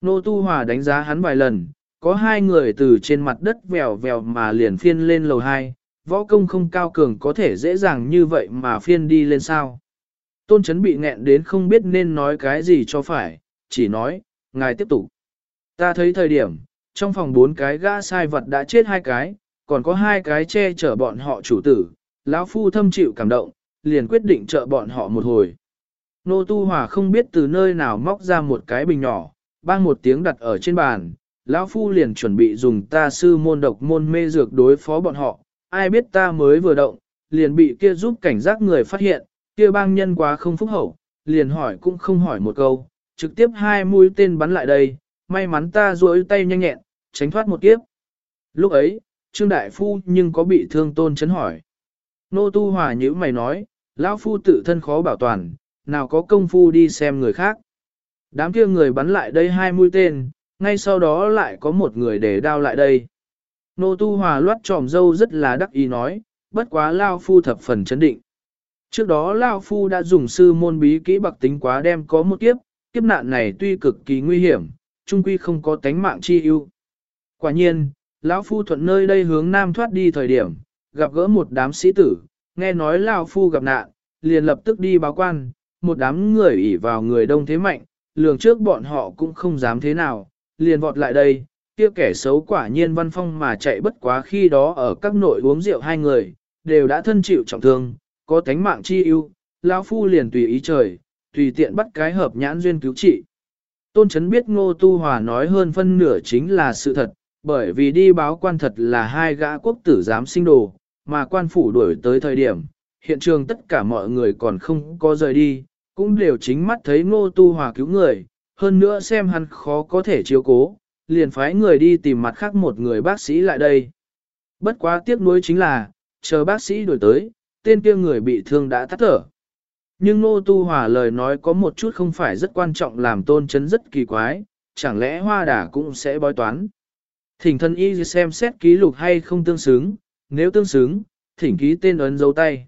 Nô Tu Hòa đánh giá hắn vài lần, có hai người từ trên mặt đất vèo vèo mà liền phiên lên lầu hai, võ công không cao cường có thể dễ dàng như vậy mà phiên đi lên sao. Tôn chấn bị nghẹn đến không biết nên nói cái gì cho phải, chỉ nói, ngài tiếp tục. Ta thấy thời điểm, trong phòng bốn cái gã sai vật đã chết hai cái, còn có hai cái che chở bọn họ chủ tử, lão phu thâm chịu cảm động, liền quyết định trợ bọn họ một hồi. Nô Tu Hòa không biết từ nơi nào móc ra một cái bình nhỏ, bang một tiếng đặt ở trên bàn, lão phu liền chuẩn bị dùng ta sư môn độc môn mê dược đối phó bọn họ, ai biết ta mới vừa động, liền bị kia giúp cảnh giác người phát hiện, kia bang nhân quá không phúc hậu, liền hỏi cũng không hỏi một câu, trực tiếp hai mũi tên bắn lại đây, may mắn ta duỗi tay nhanh nhẹn, tránh thoát một kiếp. Lúc ấy, Trương Đại Phu nhưng có bị thương tôn chấn hỏi. Nô Tu Hòa như mày nói, lão phu tự thân khó bảo toàn, nào có công phu đi xem người khác. Đám kia người bắn lại đây hai mũi tên, ngay sau đó lại có một người để đao lại đây. Nô Tu Hòa loát tròm dâu rất là đắc ý nói, bất quá lao phu thập phần chấn định. Trước đó Lao Phu đã dùng sư môn bí kỹ bạc tính quá đem có một kiếp, kiếp nạn này tuy cực kỳ nguy hiểm, trung quy không có tánh mạng chi ưu. Quả nhiên, lão Phu thuận nơi đây hướng nam thoát đi thời điểm, gặp gỡ một đám sĩ tử, nghe nói Lao Phu gặp nạn, liền lập tức đi báo quan, một đám người ỉ vào người đông thế mạnh, lường trước bọn họ cũng không dám thế nào, liền vọt lại đây, kia kẻ xấu quả nhiên văn phong mà chạy bất quá khi đó ở các nội uống rượu hai người, đều đã thân chịu trọng thương, có tánh mạng chi ưu, lão phu liền tùy ý trời, tùy tiện bắt cái hợp nhãn duyên cứu trị. Tôn Chấn biết Ngô Tu Hòa nói hơn phân nửa chính là sự thật, bởi vì đi báo quan thật là hai gã quốc tử giám sinh đồ, mà quan phủ đuổi tới thời điểm, hiện trường tất cả mọi người còn không có rời đi, cũng đều chính mắt thấy Ngô Tu Hòa cứu người, hơn nữa xem hắn khó có thể chiếu cố, liền phái người đi tìm mặt khác một người bác sĩ lại đây. Bất quá tiếc nuối chính là, chờ bác sĩ đuổi tới, tên kia người bị thương đã tắt thở. Nhưng Nô Tu Hòa lời nói có một chút không phải rất quan trọng làm tôn chấn rất kỳ quái, chẳng lẽ hoa đà cũng sẽ bói toán. Thỉnh thân y xem xét ký lục hay không tương xứng, nếu tương xứng, thỉnh ký tên ấn dấu tay.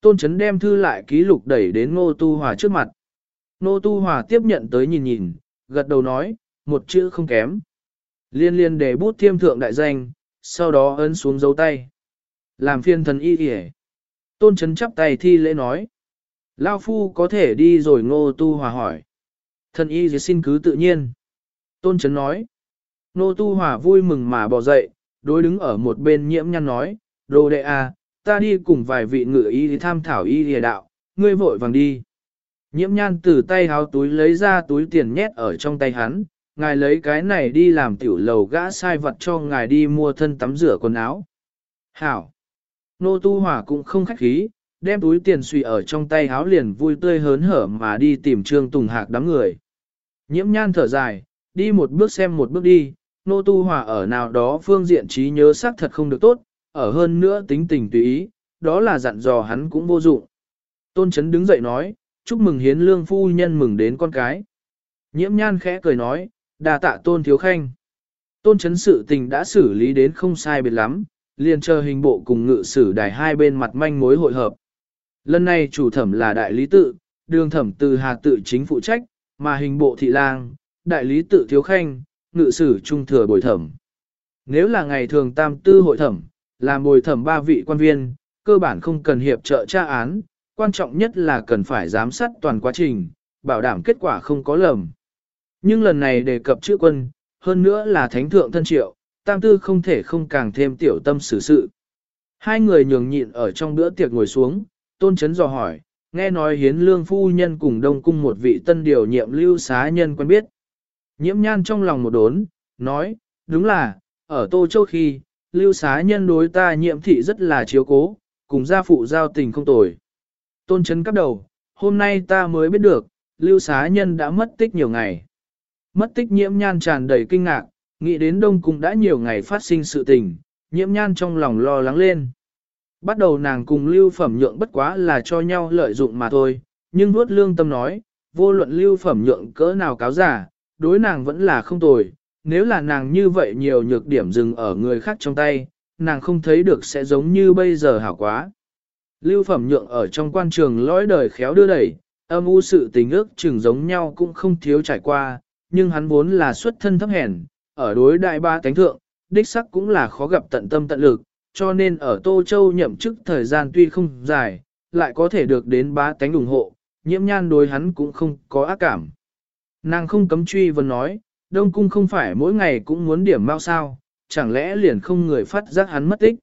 Tôn chấn đem thư lại ký lục đẩy đến Ngô Tu Hòa trước mặt. Ngô Tu Hòa tiếp nhận tới nhìn nhìn, gật đầu nói, một chữ không kém. Liên liên để bút thiêm thượng đại danh, sau đó ấn xuống dấu tay. Làm phiên thần y kìa. Tôn chấn chắp tay thi lễ nói. Lao phu có thể đi rồi ngô tu hòa hỏi. Thần y xin cứ tự nhiên. Tôn chấn nói. Ngô tu hòa vui mừng mà bỏ dậy, đối đứng ở một bên nhiễm nhăn nói. Đồ đệ à, ta đi cùng vài vị ngự y tham thảo y lìa đạo, ngươi vội vàng đi. Nhiễm nhan từ tay háo túi lấy ra túi tiền nhét ở trong tay hắn, ngài lấy cái này đi làm tiểu lầu gã sai vật cho ngài đi mua thân tắm rửa quần áo. Hảo! Nô Tu Hòa cũng không khách khí, đem túi tiền suy ở trong tay háo liền vui tươi hớn hở mà đi tìm Trương Tùng Hạc đám người. Nhiễm nhan thở dài, đi một bước xem một bước đi, Nô Tu Hòa ở nào đó phương diện trí nhớ xác thật không được tốt, ở hơn nữa tính tình tùy ý, đó là dặn dò hắn cũng vô dụng. Tôn Chấn đứng dậy nói, chúc mừng hiến lương phu nhân mừng đến con cái. Nhiễm nhan khẽ cười nói, đà tạ tôn thiếu khanh. Tôn chấn sự tình đã xử lý đến không sai biệt lắm, liền chờ hình bộ cùng ngự sử đài hai bên mặt manh mối hội hợp. Lần này chủ thẩm là đại lý tự, đường thẩm từ hà tự chính phụ trách, mà hình bộ thị lang, đại lý tự thiếu khanh, ngự sử trung thừa bồi thẩm. Nếu là ngày thường tam tư hội thẩm, là bồi thẩm ba vị quan viên, cơ bản không cần hiệp trợ tra án, quan trọng nhất là cần phải giám sát toàn quá trình, bảo đảm kết quả không có lầm. Nhưng lần này đề cập chữ quân, hơn nữa là thánh thượng thân triệu, tam tư không thể không càng thêm tiểu tâm xử sự. Hai người nhường nhịn ở trong bữa tiệc ngồi xuống, tôn chấn dò hỏi, nghe nói hiến lương phu nhân cùng đông cung một vị tân điều nhiệm lưu xá nhân quen biết. Nhiễm nhan trong lòng một đốn, nói, đúng là, ở Tô Châu khi, lưu xá nhân đối ta nhiệm thị rất là chiếu cố, cùng gia phụ giao tình không tồi. Tôn chấn cắp đầu, hôm nay ta mới biết được, lưu xá nhân đã mất tích nhiều ngày. Mất tích nhiễm nhan tràn đầy kinh ngạc, nghĩ đến Đông Cung đã nhiều ngày phát sinh sự tình, nhiễm nhan trong lòng lo lắng lên. Bắt đầu nàng cùng lưu phẩm nhượng bất quá là cho nhau lợi dụng mà thôi, nhưng vuốt lương tâm nói, vô luận lưu phẩm nhượng cỡ nào cáo giả, đối nàng vẫn là không tồi, nếu là nàng như vậy nhiều nhược điểm dừng ở người khác trong tay, nàng không thấy được sẽ giống như bây giờ hảo quá. Lưu phẩm nhượng ở trong quan trường lõi đời khéo đưa đẩy, âm u sự tình ước chừng giống nhau cũng không thiếu trải qua, nhưng hắn vốn là xuất thân thấp hèn, ở đối đại ba cánh thượng, đích sắc cũng là khó gặp tận tâm tận lực, cho nên ở Tô Châu nhậm chức thời gian tuy không dài, lại có thể được đến ba cánh ủng hộ, nhiễm nhan đối hắn cũng không có ác cảm. Nàng không cấm truy vấn nói, Đông Cung không phải mỗi ngày cũng muốn điểm mau sao, chẳng lẽ liền không người phát giác hắn mất tích.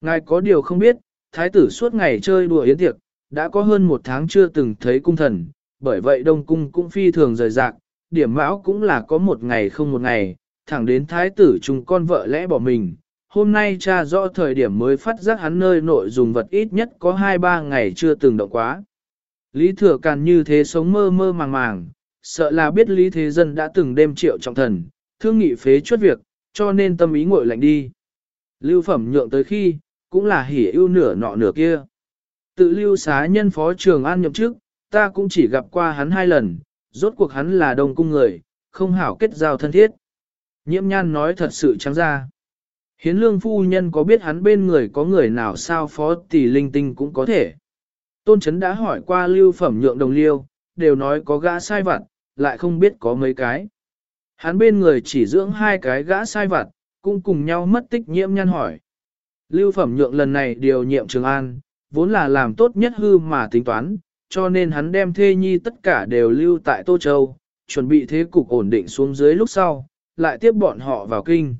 Ngài có điều không biết, thái tử suốt ngày chơi đùa yến tiệc, đã có hơn một tháng chưa từng thấy cung thần, bởi vậy Đông Cung cũng phi thường rời rạc, điểm mão cũng là có một ngày không một ngày, thẳng đến thái tử chúng con vợ lẽ bỏ mình. Hôm nay cha rõ thời điểm mới phát giác hắn nơi nội dùng vật ít nhất có 2-3 ngày chưa từng động quá. Lý thừa càn như thế sống mơ mơ màng màng, sợ là biết Lý Thế Dân đã từng đêm triệu trọng thần, thương nghị phế chuất việc, cho nên tâm ý ngội lạnh đi. Lưu phẩm nhượng tới khi, cũng là hỉ ưu nửa nọ nửa kia. Tự lưu xá nhân phó trường an nhậm chức, ta cũng chỉ gặp qua hắn hai lần, rốt cuộc hắn là đông cung người, không hảo kết giao thân thiết. Nhiễm nhan nói thật sự trắng ra. Hiến lương phu nhân có biết hắn bên người có người nào sao phó tỷ linh tinh cũng có thể. Tôn Chấn đã hỏi qua lưu phẩm nhượng đồng liêu, đều nói có gã sai vặt, lại không biết có mấy cái. Hắn bên người chỉ dưỡng hai cái gã sai vặt, cũng cùng nhau mất tích nhiễm nhăn hỏi. Lưu phẩm nhượng lần này điều nhiệm Trường An, vốn là làm tốt nhất hư mà tính toán, cho nên hắn đem thê nhi tất cả đều lưu tại Tô Châu, chuẩn bị thế cục ổn định xuống dưới lúc sau, lại tiếp bọn họ vào kinh.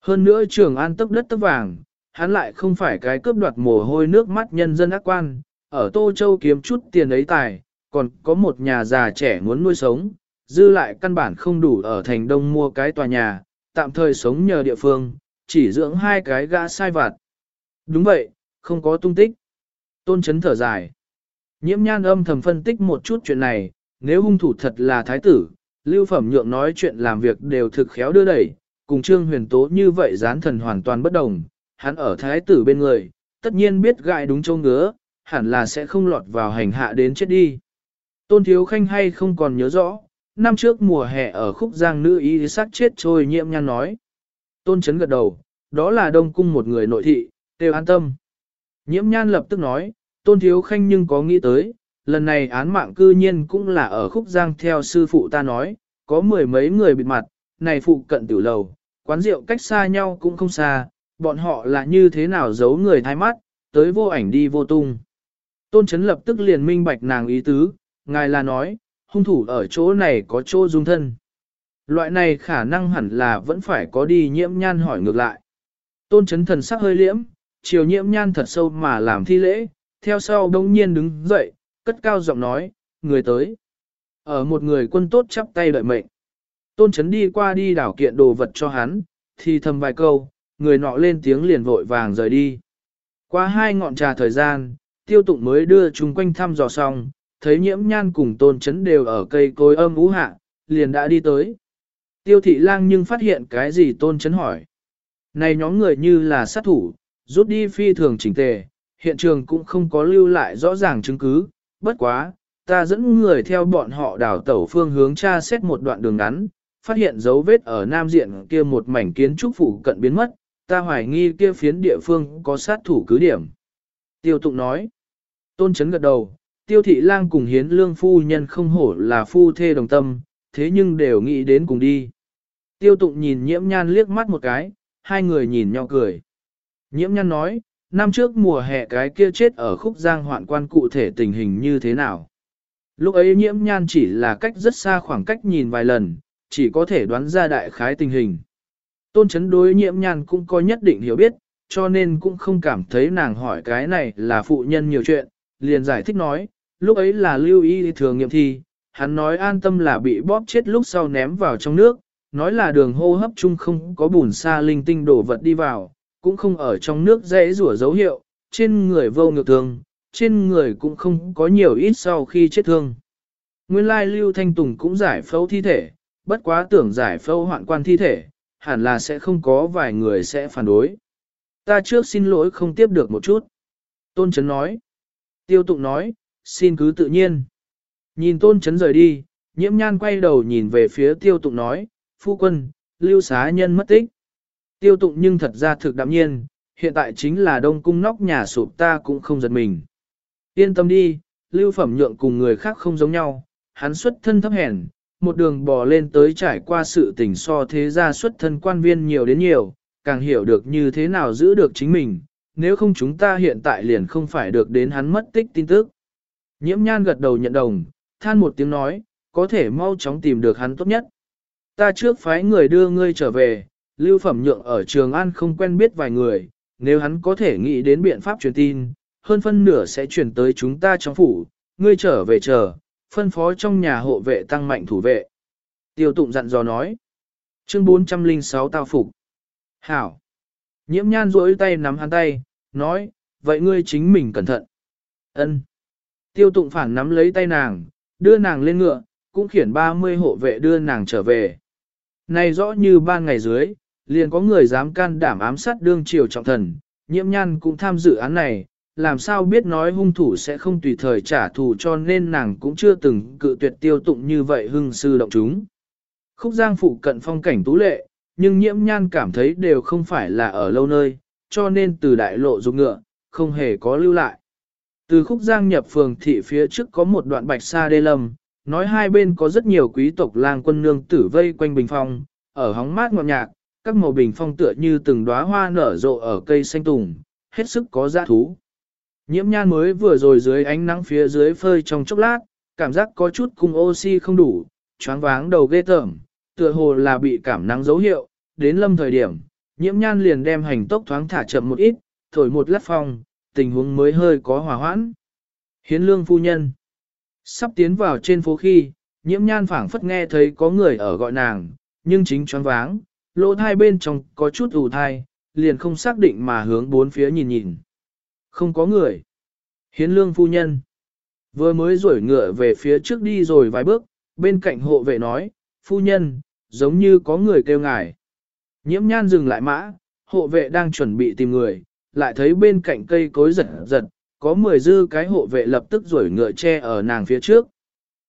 Hơn nữa Trường An tức đất tức vàng, hắn lại không phải cái cướp đoạt mồ hôi nước mắt nhân dân ác quan, ở Tô Châu kiếm chút tiền ấy tài, còn có một nhà già trẻ muốn nuôi sống, dư lại căn bản không đủ ở thành đông mua cái tòa nhà, tạm thời sống nhờ địa phương, chỉ dưỡng hai cái gã sai vặt. Đúng vậy, không có tung tích. Tôn chấn thở dài. Nhiễm nhan âm thầm phân tích một chút chuyện này, nếu hung thủ thật là thái tử, lưu phẩm nhượng nói chuyện làm việc đều thực khéo đưa đẩy, cùng trương huyền tố như vậy gián thần hoàn toàn bất đồng, hắn ở thái tử bên người, tất nhiên biết gại đúng châu ngứa, hẳn là sẽ không lọt vào hành hạ đến chết đi. Tôn thiếu khanh hay không còn nhớ rõ, năm trước mùa hè ở khúc giang nữ y sát chết trôi nhiễm nhan nói. Tôn chấn gật đầu, đó là đông cung một người nội thị, đều an tâm. Nhiễm nhan lập tức nói, tôn thiếu khanh nhưng có nghĩ tới, lần này án mạng cư nhiên cũng là ở khúc giang theo sư phụ ta nói, có mười mấy người bịt mặt, này phụ cận tiểu lầu, quán rượu cách xa nhau cũng không xa, bọn họ là như thế nào giấu người thay mắt, tới vô ảnh đi vô tung. Tôn chấn lập tức liền minh bạch nàng ý tứ, ngài là nói, hung thủ ở chỗ này có chỗ dung thân. Loại này khả năng hẳn là vẫn phải có đi nhiễm nhan hỏi ngược lại. Tôn chấn thần sắc hơi liễm, chiều nhiễm nhan thật sâu mà làm thi lễ, theo sau đông nhiên đứng dậy, cất cao giọng nói, người tới. Ở một người quân tốt chắp tay đợi mệnh. Tôn chấn đi qua đi đảo kiện đồ vật cho hắn, thì thầm vài câu, người nọ lên tiếng liền vội vàng rời đi. Qua hai ngọn trà thời gian, tiêu tụng mới đưa chúng quanh thăm dò xong, thấy nhiễm nhan cùng tôn chấn đều ở cây cối âm ú hạ, liền đã đi tới. Tiêu thị lang nhưng phát hiện cái gì tôn chấn hỏi. Này nhóm người như là sát thủ, rút đi phi thường chỉnh tề, hiện trường cũng không có lưu lại rõ ràng chứng cứ, bất quá, ta dẫn người theo bọn họ đào tẩu phương hướng tra xét một đoạn đường ngắn, phát hiện dấu vết ở nam diện kia một mảnh kiến trúc phủ cận biến mất, ta hoài nghi kia phiến địa phương có sát thủ cứ điểm. Tiêu tụng nói, tôn chấn gật đầu, tiêu thị lang cùng hiến lương phu nhân không hổ là phu thê đồng tâm, thế nhưng đều nghĩ đến cùng đi. Tiêu tụng nhìn nhiễm nhan liếc mắt một cái, hai người nhìn nhau cười. Nhiễm nhan nói, năm trước mùa hè cái kia chết ở khúc giang hoạn quan cụ thể tình hình như thế nào. Lúc ấy nhiễm nhan chỉ là cách rất xa khoảng cách nhìn vài lần, chỉ có thể đoán ra đại khái tình hình. Tôn chấn đối nhiễm nhan cũng có nhất định hiểu biết, cho nên cũng không cảm thấy nàng hỏi cái này là phụ nhân nhiều chuyện, liền giải thích nói, lúc ấy là lưu y thường nghiệm thi, hắn nói an tâm là bị bóp chết lúc sau ném vào trong nước, nói là đường hô hấp chung không có bùn xa linh tinh đổ vật đi vào, cũng không ở trong nước dễ rủa dấu hiệu, trên người vô ngược thương, trên người cũng không có nhiều ít sau khi chết thương. Nguyên lai Lưu Thanh Tùng cũng giải phẫu thi thể, bất quá tưởng giải phẫu hoạn quan thi thể, hẳn là sẽ không có vài người sẽ phản đối. Ta trước xin lỗi không tiếp được một chút. Tôn Trấn nói. Tiêu Tụng nói, xin cứ tự nhiên. Nhìn Tôn chấn rời đi, nhiễm nhan quay đầu nhìn về phía Tiêu Tụng nói, phu quân, lưu xá nhân mất tích. Tiêu Tụng nhưng thật ra thực đạm nhiên, hiện tại chính là đông cung nóc nhà sụp ta cũng không giật mình. Yên tâm đi, lưu phẩm nhượng cùng người khác không giống nhau, hắn xuất thân thấp hèn, một đường bò lên tới trải qua sự tình so thế gia xuất thân quan viên nhiều đến nhiều, càng hiểu được như thế nào giữ được chính mình, nếu không chúng ta hiện tại liền không phải được đến hắn mất tích tin tức. Nhiễm nhan gật đầu nhận đồng, than một tiếng nói, có thể mau chóng tìm được hắn tốt nhất. Ta trước phái người đưa ngươi trở về, lưu phẩm nhượng ở Trường An không quen biết vài người, nếu hắn có thể nghĩ đến biện pháp truyền tin, hơn phân nửa sẽ chuyển tới chúng ta trong phủ, ngươi trở về chờ, phân phó trong nhà hộ vệ tăng mạnh thủ vệ. Tiêu tụng dặn dò nói. Chương 406 tao phục. Hảo. Nhiễm nhan rỗi tay nắm hắn tay, nói, vậy ngươi chính mình cẩn thận. Ân. Tiêu tụng phản nắm lấy tay nàng, đưa nàng lên ngựa, cũng khiển 30 hộ vệ đưa nàng trở về. Này rõ như ban ngày dưới, liền có người dám can đảm ám sát đương triều trọng thần, nhiễm nhan cũng tham dự án này, làm sao biết nói hung thủ sẽ không tùy thời trả thù cho nên nàng cũng chưa từng cự tuyệt tiêu tụng như vậy hưng sư động chúng. Khúc giang phụ cận phong cảnh tú lệ, nhưng nhiễm nhan cảm thấy đều không phải là ở lâu nơi, cho nên từ đại lộ dục ngựa, không hề có lưu lại. Từ khúc giang nhập phường thị phía trước có một đoạn bạch sa đê lâm, nói hai bên có rất nhiều quý tộc lang quân nương tử vây quanh bình phong, ở hóng mát ngọt nhạc, các màu bình phong tựa như từng đóa hoa nở rộ ở cây xanh tùng, hết sức có giá thú. Nhiễm nhan mới vừa rồi dưới ánh nắng phía dưới phơi trong chốc lát, cảm giác có chút cung oxy không đủ, choáng váng đầu ghê tởm, tựa hồ là bị cảm nắng dấu hiệu, đến lâm thời điểm, nhiễm nhan liền đem hành tốc thoáng thả chậm một ít, thổi một lát phong, tình huống mới hơi có hòa hoãn. Hiến lương phu nhân. Sắp tiến vào trên phố khi, nhiễm nhan phảng phất nghe thấy có người ở gọi nàng, nhưng chính choáng váng, lỗ thai bên trong có chút ủ thai, liền không xác định mà hướng bốn phía nhìn nhìn. Không có người. Hiến lương phu nhân. Vừa mới rủi ngựa về phía trước đi rồi vài bước, bên cạnh hộ vệ nói, phu nhân, giống như có người kêu ngài. Nhiễm nhan dừng lại mã, hộ vệ đang chuẩn bị tìm người, lại thấy bên cạnh cây cối giật giật, có mười dư cái hộ vệ lập tức rủi ngựa che ở nàng phía trước.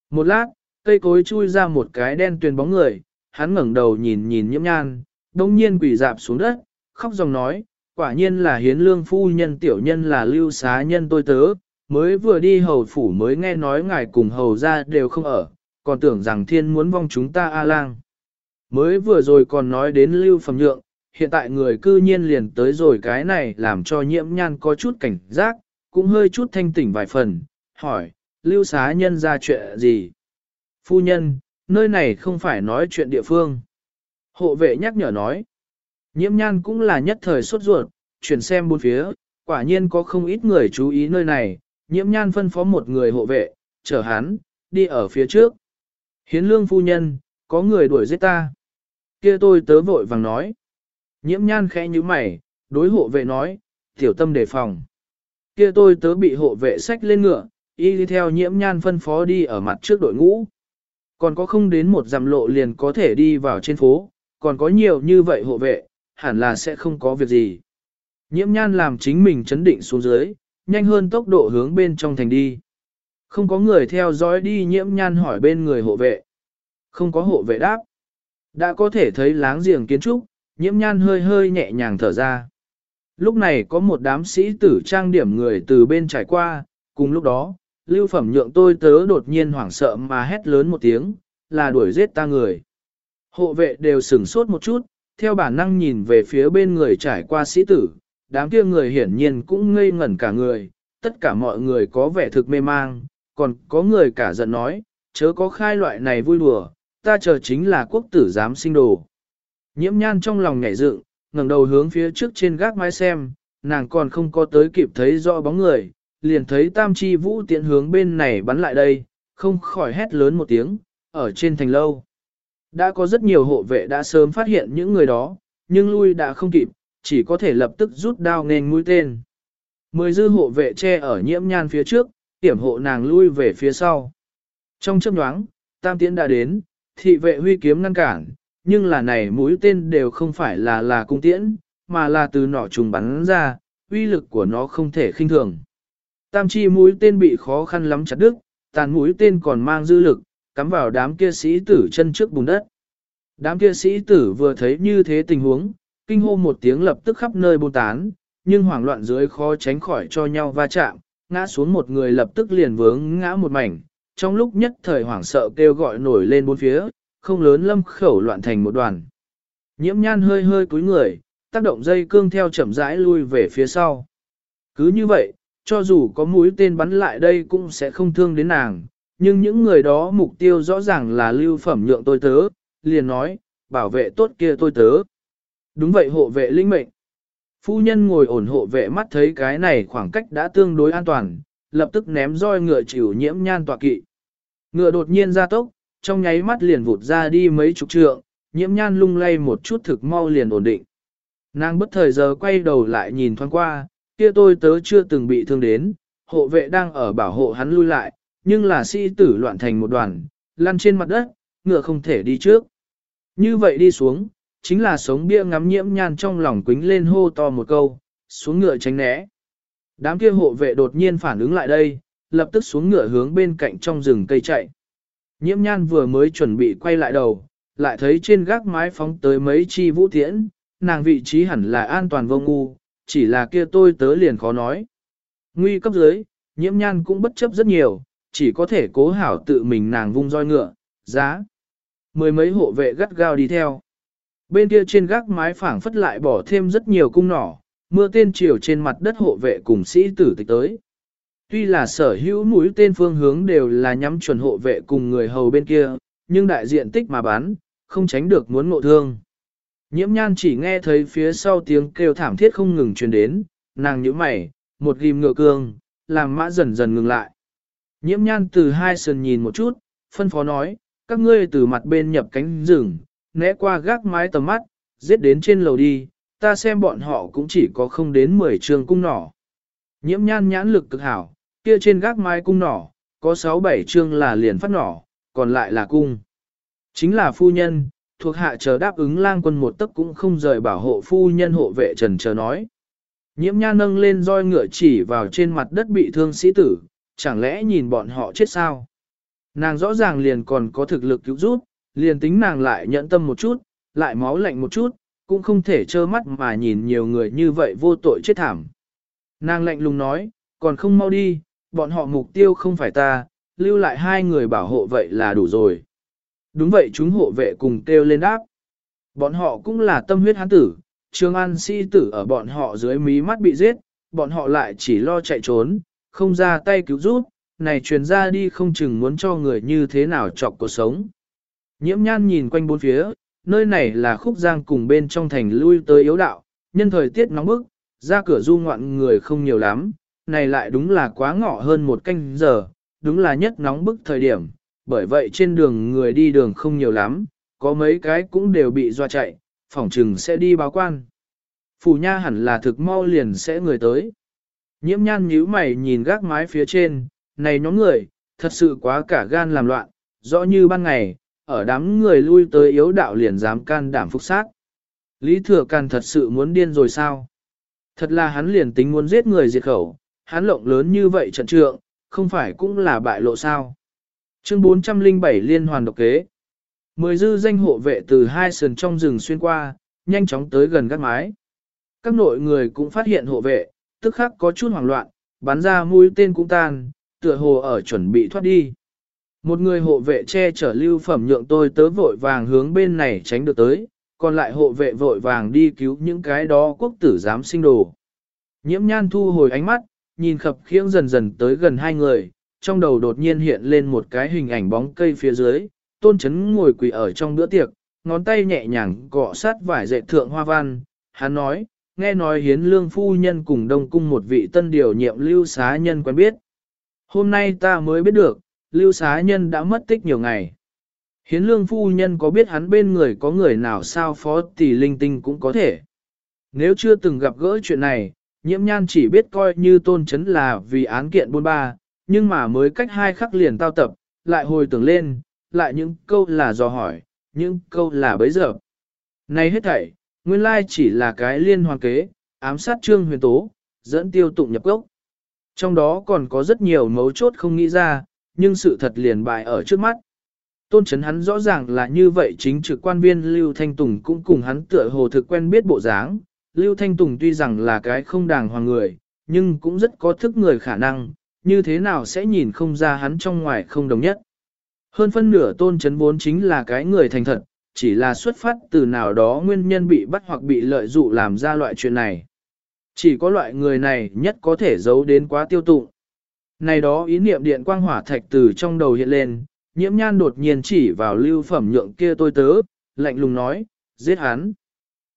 Một lát, cây cối chui ra một cái đen tuyền bóng người, hắn ngẩng đầu nhìn nhìn nhiễm nhan, đông nhiên quỷ dạp xuống đất, khóc dòng nói, quả nhiên là hiến lương phu nhân tiểu nhân là lưu xá nhân tôi tớ, mới vừa đi hầu phủ mới nghe nói ngài cùng hầu ra đều không ở, còn tưởng rằng thiên muốn vong chúng ta A lang. Mới vừa rồi còn nói đến lưu phẩm nhượng, hiện tại người cư nhiên liền tới rồi cái này làm cho nhiễm nhan có chút cảnh giác, cũng hơi chút thanh tỉnh vài phần, hỏi, lưu xá nhân ra chuyện gì? Phu nhân, nơi này không phải nói chuyện địa phương. Hộ vệ nhắc nhở nói, nhiễm nhan cũng là nhất thời sốt ruột, chuyển xem bốn phía, quả nhiên có không ít người chú ý nơi này, nhiễm nhan phân phó một người hộ vệ, chở hắn, đi ở phía trước. Hiến lương phu nhân, có người đuổi giết ta. Kia tôi tớ vội vàng nói. Nhiễm nhan khẽ như mày, đối hộ vệ nói, tiểu tâm đề phòng. Kia tôi tớ bị hộ vệ sách lên ngựa, y đi theo nhiễm nhan phân phó đi ở mặt trước đội ngũ. Còn có không đến một dặm lộ liền có thể đi vào trên phố, còn có nhiều như vậy hộ vệ, hẳn là sẽ không có việc gì. Nhiễm nhan làm chính mình chấn định xuống dưới, nhanh hơn tốc độ hướng bên trong thành đi. Không có người theo dõi đi nhiễm nhan hỏi bên người hộ vệ. Không có hộ vệ đáp. Đã có thể thấy láng giềng kiến trúc, nhiễm nhan hơi hơi nhẹ nhàng thở ra. Lúc này có một đám sĩ tử trang điểm người từ bên trải qua, cùng lúc đó, lưu phẩm nhượng tôi tớ đột nhiên hoảng sợ mà hét lớn một tiếng, là đuổi giết ta người. Hộ vệ đều sửng sốt một chút, theo bản năng nhìn về phía bên người trải qua sĩ tử, đám kia người hiển nhiên cũng ngây ngẩn cả người, tất cả mọi người có vẻ thực mê mang, còn có người cả giận nói, chớ có khai loại này vui đùa, ta chờ chính là quốc tử giám sinh đồ. Nhiễm nhan trong lòng nhảy dựng, ngẩng đầu hướng phía trước trên gác mái xem, nàng còn không có tới kịp thấy rõ bóng người, liền thấy tam chi vũ tiện hướng bên này bắn lại đây, không khỏi hét lớn một tiếng, ở trên thành lâu. Đã có rất nhiều hộ vệ đã sớm phát hiện những người đó, nhưng lui đã không kịp, chỉ có thể lập tức rút đao nên mũi tên. Mười dư hộ vệ che ở nhiễm nhan phía trước, tiểm hộ nàng lui về phía sau. Trong chấp nhoáng, tam tiễn đã đến, thị vệ huy kiếm ngăn cản, nhưng là này mũi tên đều không phải là là cung tiễn, mà là từ nỏ trùng bắn ra, uy lực của nó không thể khinh thường. Tam chi mũi tên bị khó khăn lắm chặt đứt, tàn mũi tên còn mang dư lực, cắm vào đám kia sĩ tử chân trước bùn đất. Đám kia sĩ tử vừa thấy như thế tình huống, kinh hô một tiếng lập tức khắp nơi bồ tán, nhưng hoảng loạn dưới khó tránh khỏi cho nhau va chạm, ngã xuống một người lập tức liền vướng ngã một mảnh, trong lúc nhất thời hoảng sợ kêu gọi nổi lên bốn phía, không lớn lâm khẩu loạn thành một đoàn. Nhiễm nhan hơi hơi cúi người, tác động dây cương theo chậm rãi lui về phía sau. Cứ như vậy, cho dù có mũi tên bắn lại đây cũng sẽ không thương đến nàng, nhưng những người đó mục tiêu rõ ràng là lưu phẩm nhượng tôi tớ, liền nói, bảo vệ tốt kia tôi tớ. Đúng vậy hộ vệ linh mệnh. Phu nhân ngồi ổn hộ vệ mắt thấy cái này khoảng cách đã tương đối an toàn, lập tức ném roi ngựa chịu nhiễm nhan tọa kỵ. Ngựa đột nhiên ra tốc, trong nháy mắt liền vụt ra đi mấy chục trượng, nhiễm nhan lung lay một chút thực mau liền ổn định. Nàng bất thời giờ quay đầu lại nhìn thoáng qua, kia tôi tớ chưa từng bị thương đến, hộ vệ đang ở bảo hộ hắn lui lại, nhưng là sĩ tử loạn thành một đoàn, lăn trên mặt đất, ngựa không thể đi trước. Như vậy đi xuống, chính là sống bia ngắm nhiễm nhan trong lòng quính lên hô to một câu, xuống ngựa tránh né. Đám kia hộ vệ đột nhiên phản ứng lại đây, lập tức xuống ngựa hướng bên cạnh trong rừng cây chạy. Nhiễm nhan vừa mới chuẩn bị quay lại đầu, lại thấy trên gác mái phóng tới mấy chi vũ tiễn, nàng vị trí hẳn là an toàn vô ngu, chỉ là kia tôi tớ liền khó nói. Nguy cấp dưới, nhiễm nhan cũng bất chấp rất nhiều, chỉ có thể cố hảo tự mình nàng vung roi ngựa, giá. Mười mấy hộ vệ gắt gao đi theo. Bên kia trên gác mái phảng phất lại bỏ thêm rất nhiều cung nỏ, mưa tên chiều trên mặt đất hộ vệ cùng sĩ tử tịch tới. Tuy là sở hữu mũi tên phương hướng đều là nhắm chuẩn hộ vệ cùng người hầu bên kia, nhưng đại diện tích mà bắn, không tránh được muốn ngộ thương. Nhiễm nhan chỉ nghe thấy phía sau tiếng kêu thảm thiết không ngừng truyền đến, nàng nhíu mày, một ghim ngựa cương, làm mã dần dần ngừng lại. Nhiễm nhan từ hai sườn nhìn một chút, phân phó nói, các ngươi từ mặt bên nhập cánh rừng, né qua gác mái tầm mắt, giết đến trên lầu đi, ta xem bọn họ cũng chỉ có không đến 10 trường cung nỏ. Nhiễm nhan nhãn lực cực hảo, kia trên gác mái cung nỏ, có 6-7 chương là liền phát nỏ, còn lại là cung. Chính là phu nhân, thuộc hạ chờ đáp ứng lang quân một tấc cũng không rời bảo hộ phu nhân hộ vệ trần chờ nói. Nhiễm nha nâng lên roi ngựa chỉ vào trên mặt đất bị thương sĩ tử, chẳng lẽ nhìn bọn họ chết sao? Nàng rõ ràng liền còn có thực lực cứu giúp, liền tính nàng lại nhẫn tâm một chút, lại máu lạnh một chút, cũng không thể trơ mắt mà nhìn nhiều người như vậy vô tội chết thảm. Nàng lạnh lùng nói, còn không mau đi, bọn họ mục tiêu không phải ta, lưu lại hai người bảo hộ vậy là đủ rồi. Đúng vậy chúng hộ vệ cùng kêu lên đáp. Bọn họ cũng là tâm huyết hán tử, Trương An si tử ở bọn họ dưới mí mắt bị giết, bọn họ lại chỉ lo chạy trốn, không ra tay cứu giúp, này truyền ra đi không chừng muốn cho người như thế nào chọc cuộc sống. Nhiễm nhan nhìn quanh bốn phía, nơi này là khúc giang cùng bên trong thành lui tới yếu đạo, nhân thời tiết nóng bức, ra cửa du ngoạn người không nhiều lắm, này lại đúng là quá ngọ hơn một canh giờ, đúng là nhất nóng bức thời điểm, bởi vậy trên đường người đi đường không nhiều lắm, có mấy cái cũng đều bị doa chạy, phỏng chừng sẽ đi báo quan. Phủ nha hẳn là thực mau liền sẽ người tới. Nhiễm nhan nhíu mày nhìn gác mái phía trên, này nhóm người, thật sự quá cả gan làm loạn, rõ như ban ngày, ở đám người lui tới yếu đạo liền dám can đảm phục sát. Lý thừa can thật sự muốn điên rồi sao? Thật là hắn liền tính muốn giết người diệt khẩu, hắn lộng lớn như vậy trận trượng, không phải cũng là bại lộ sao? Chương 407 liên hoàn độc kế. Mười dư danh hộ vệ từ hai sườn trong rừng xuyên qua, nhanh chóng tới gần gác mái. Các nội người cũng phát hiện hộ vệ, tức khắc có chút hoảng loạn, bắn ra mũi tên cũng tan, tựa hồ ở chuẩn bị thoát đi. Một người hộ vệ che chở lưu phẩm nhượng tôi tớ vội vàng hướng bên này tránh được tới, còn lại hộ vệ vội vàng đi cứu những cái đó quốc tử dám sinh đồ. Nhiễm nhan thu hồi ánh mắt, nhìn khập khiễng dần dần tới gần hai người, trong đầu đột nhiên hiện lên một cái hình ảnh bóng cây phía dưới, tôn chấn ngồi quỳ ở trong bữa tiệc, ngón tay nhẹ nhàng cọ sát vải dệt thượng hoa văn, hắn nói, nghe nói hiến lương phu nhân cùng đông cung một vị tân điều nhiệm lưu xá nhân quen biết. Hôm nay ta mới biết được, lưu xá nhân đã mất tích nhiều ngày. Hiến lương phu nhân có biết hắn bên người có người nào sao phó tỷ linh tinh cũng có thể. Nếu chưa từng gặp gỡ chuyện này, nhiễm nhan chỉ biết coi như tôn chấn là vì án kiện buôn ba, nhưng mà mới cách hai khắc liền tao tập, lại hồi tưởng lên, lại những câu là dò hỏi, những câu là bấy giờ. Này hết thảy, nguyên lai chỉ là cái liên hoàn kế, ám sát trương huyền tố, dẫn tiêu tụng nhập gốc. Trong đó còn có rất nhiều mấu chốt không nghĩ ra, nhưng sự thật liền bại ở trước mắt. Tôn chấn hắn rõ ràng là như vậy chính trực quan viên Lưu Thanh Tùng cũng cùng hắn tựa hồ thực quen biết bộ dáng. Lưu Thanh Tùng tuy rằng là cái không đàng hoàng người, nhưng cũng rất có thức người khả năng, như thế nào sẽ nhìn không ra hắn trong ngoài không đồng nhất. Hơn phân nửa tôn chấn vốn chính là cái người thành thật, chỉ là xuất phát từ nào đó nguyên nhân bị bắt hoặc bị lợi dụ làm ra loại chuyện này. Chỉ có loại người này nhất có thể giấu đến quá tiêu tụng. Này đó ý niệm điện quang hỏa thạch từ trong đầu hiện lên, nhiễm nhan đột nhiên chỉ vào lưu phẩm nhượng kia tôi tớ, lạnh lùng nói, giết hắn.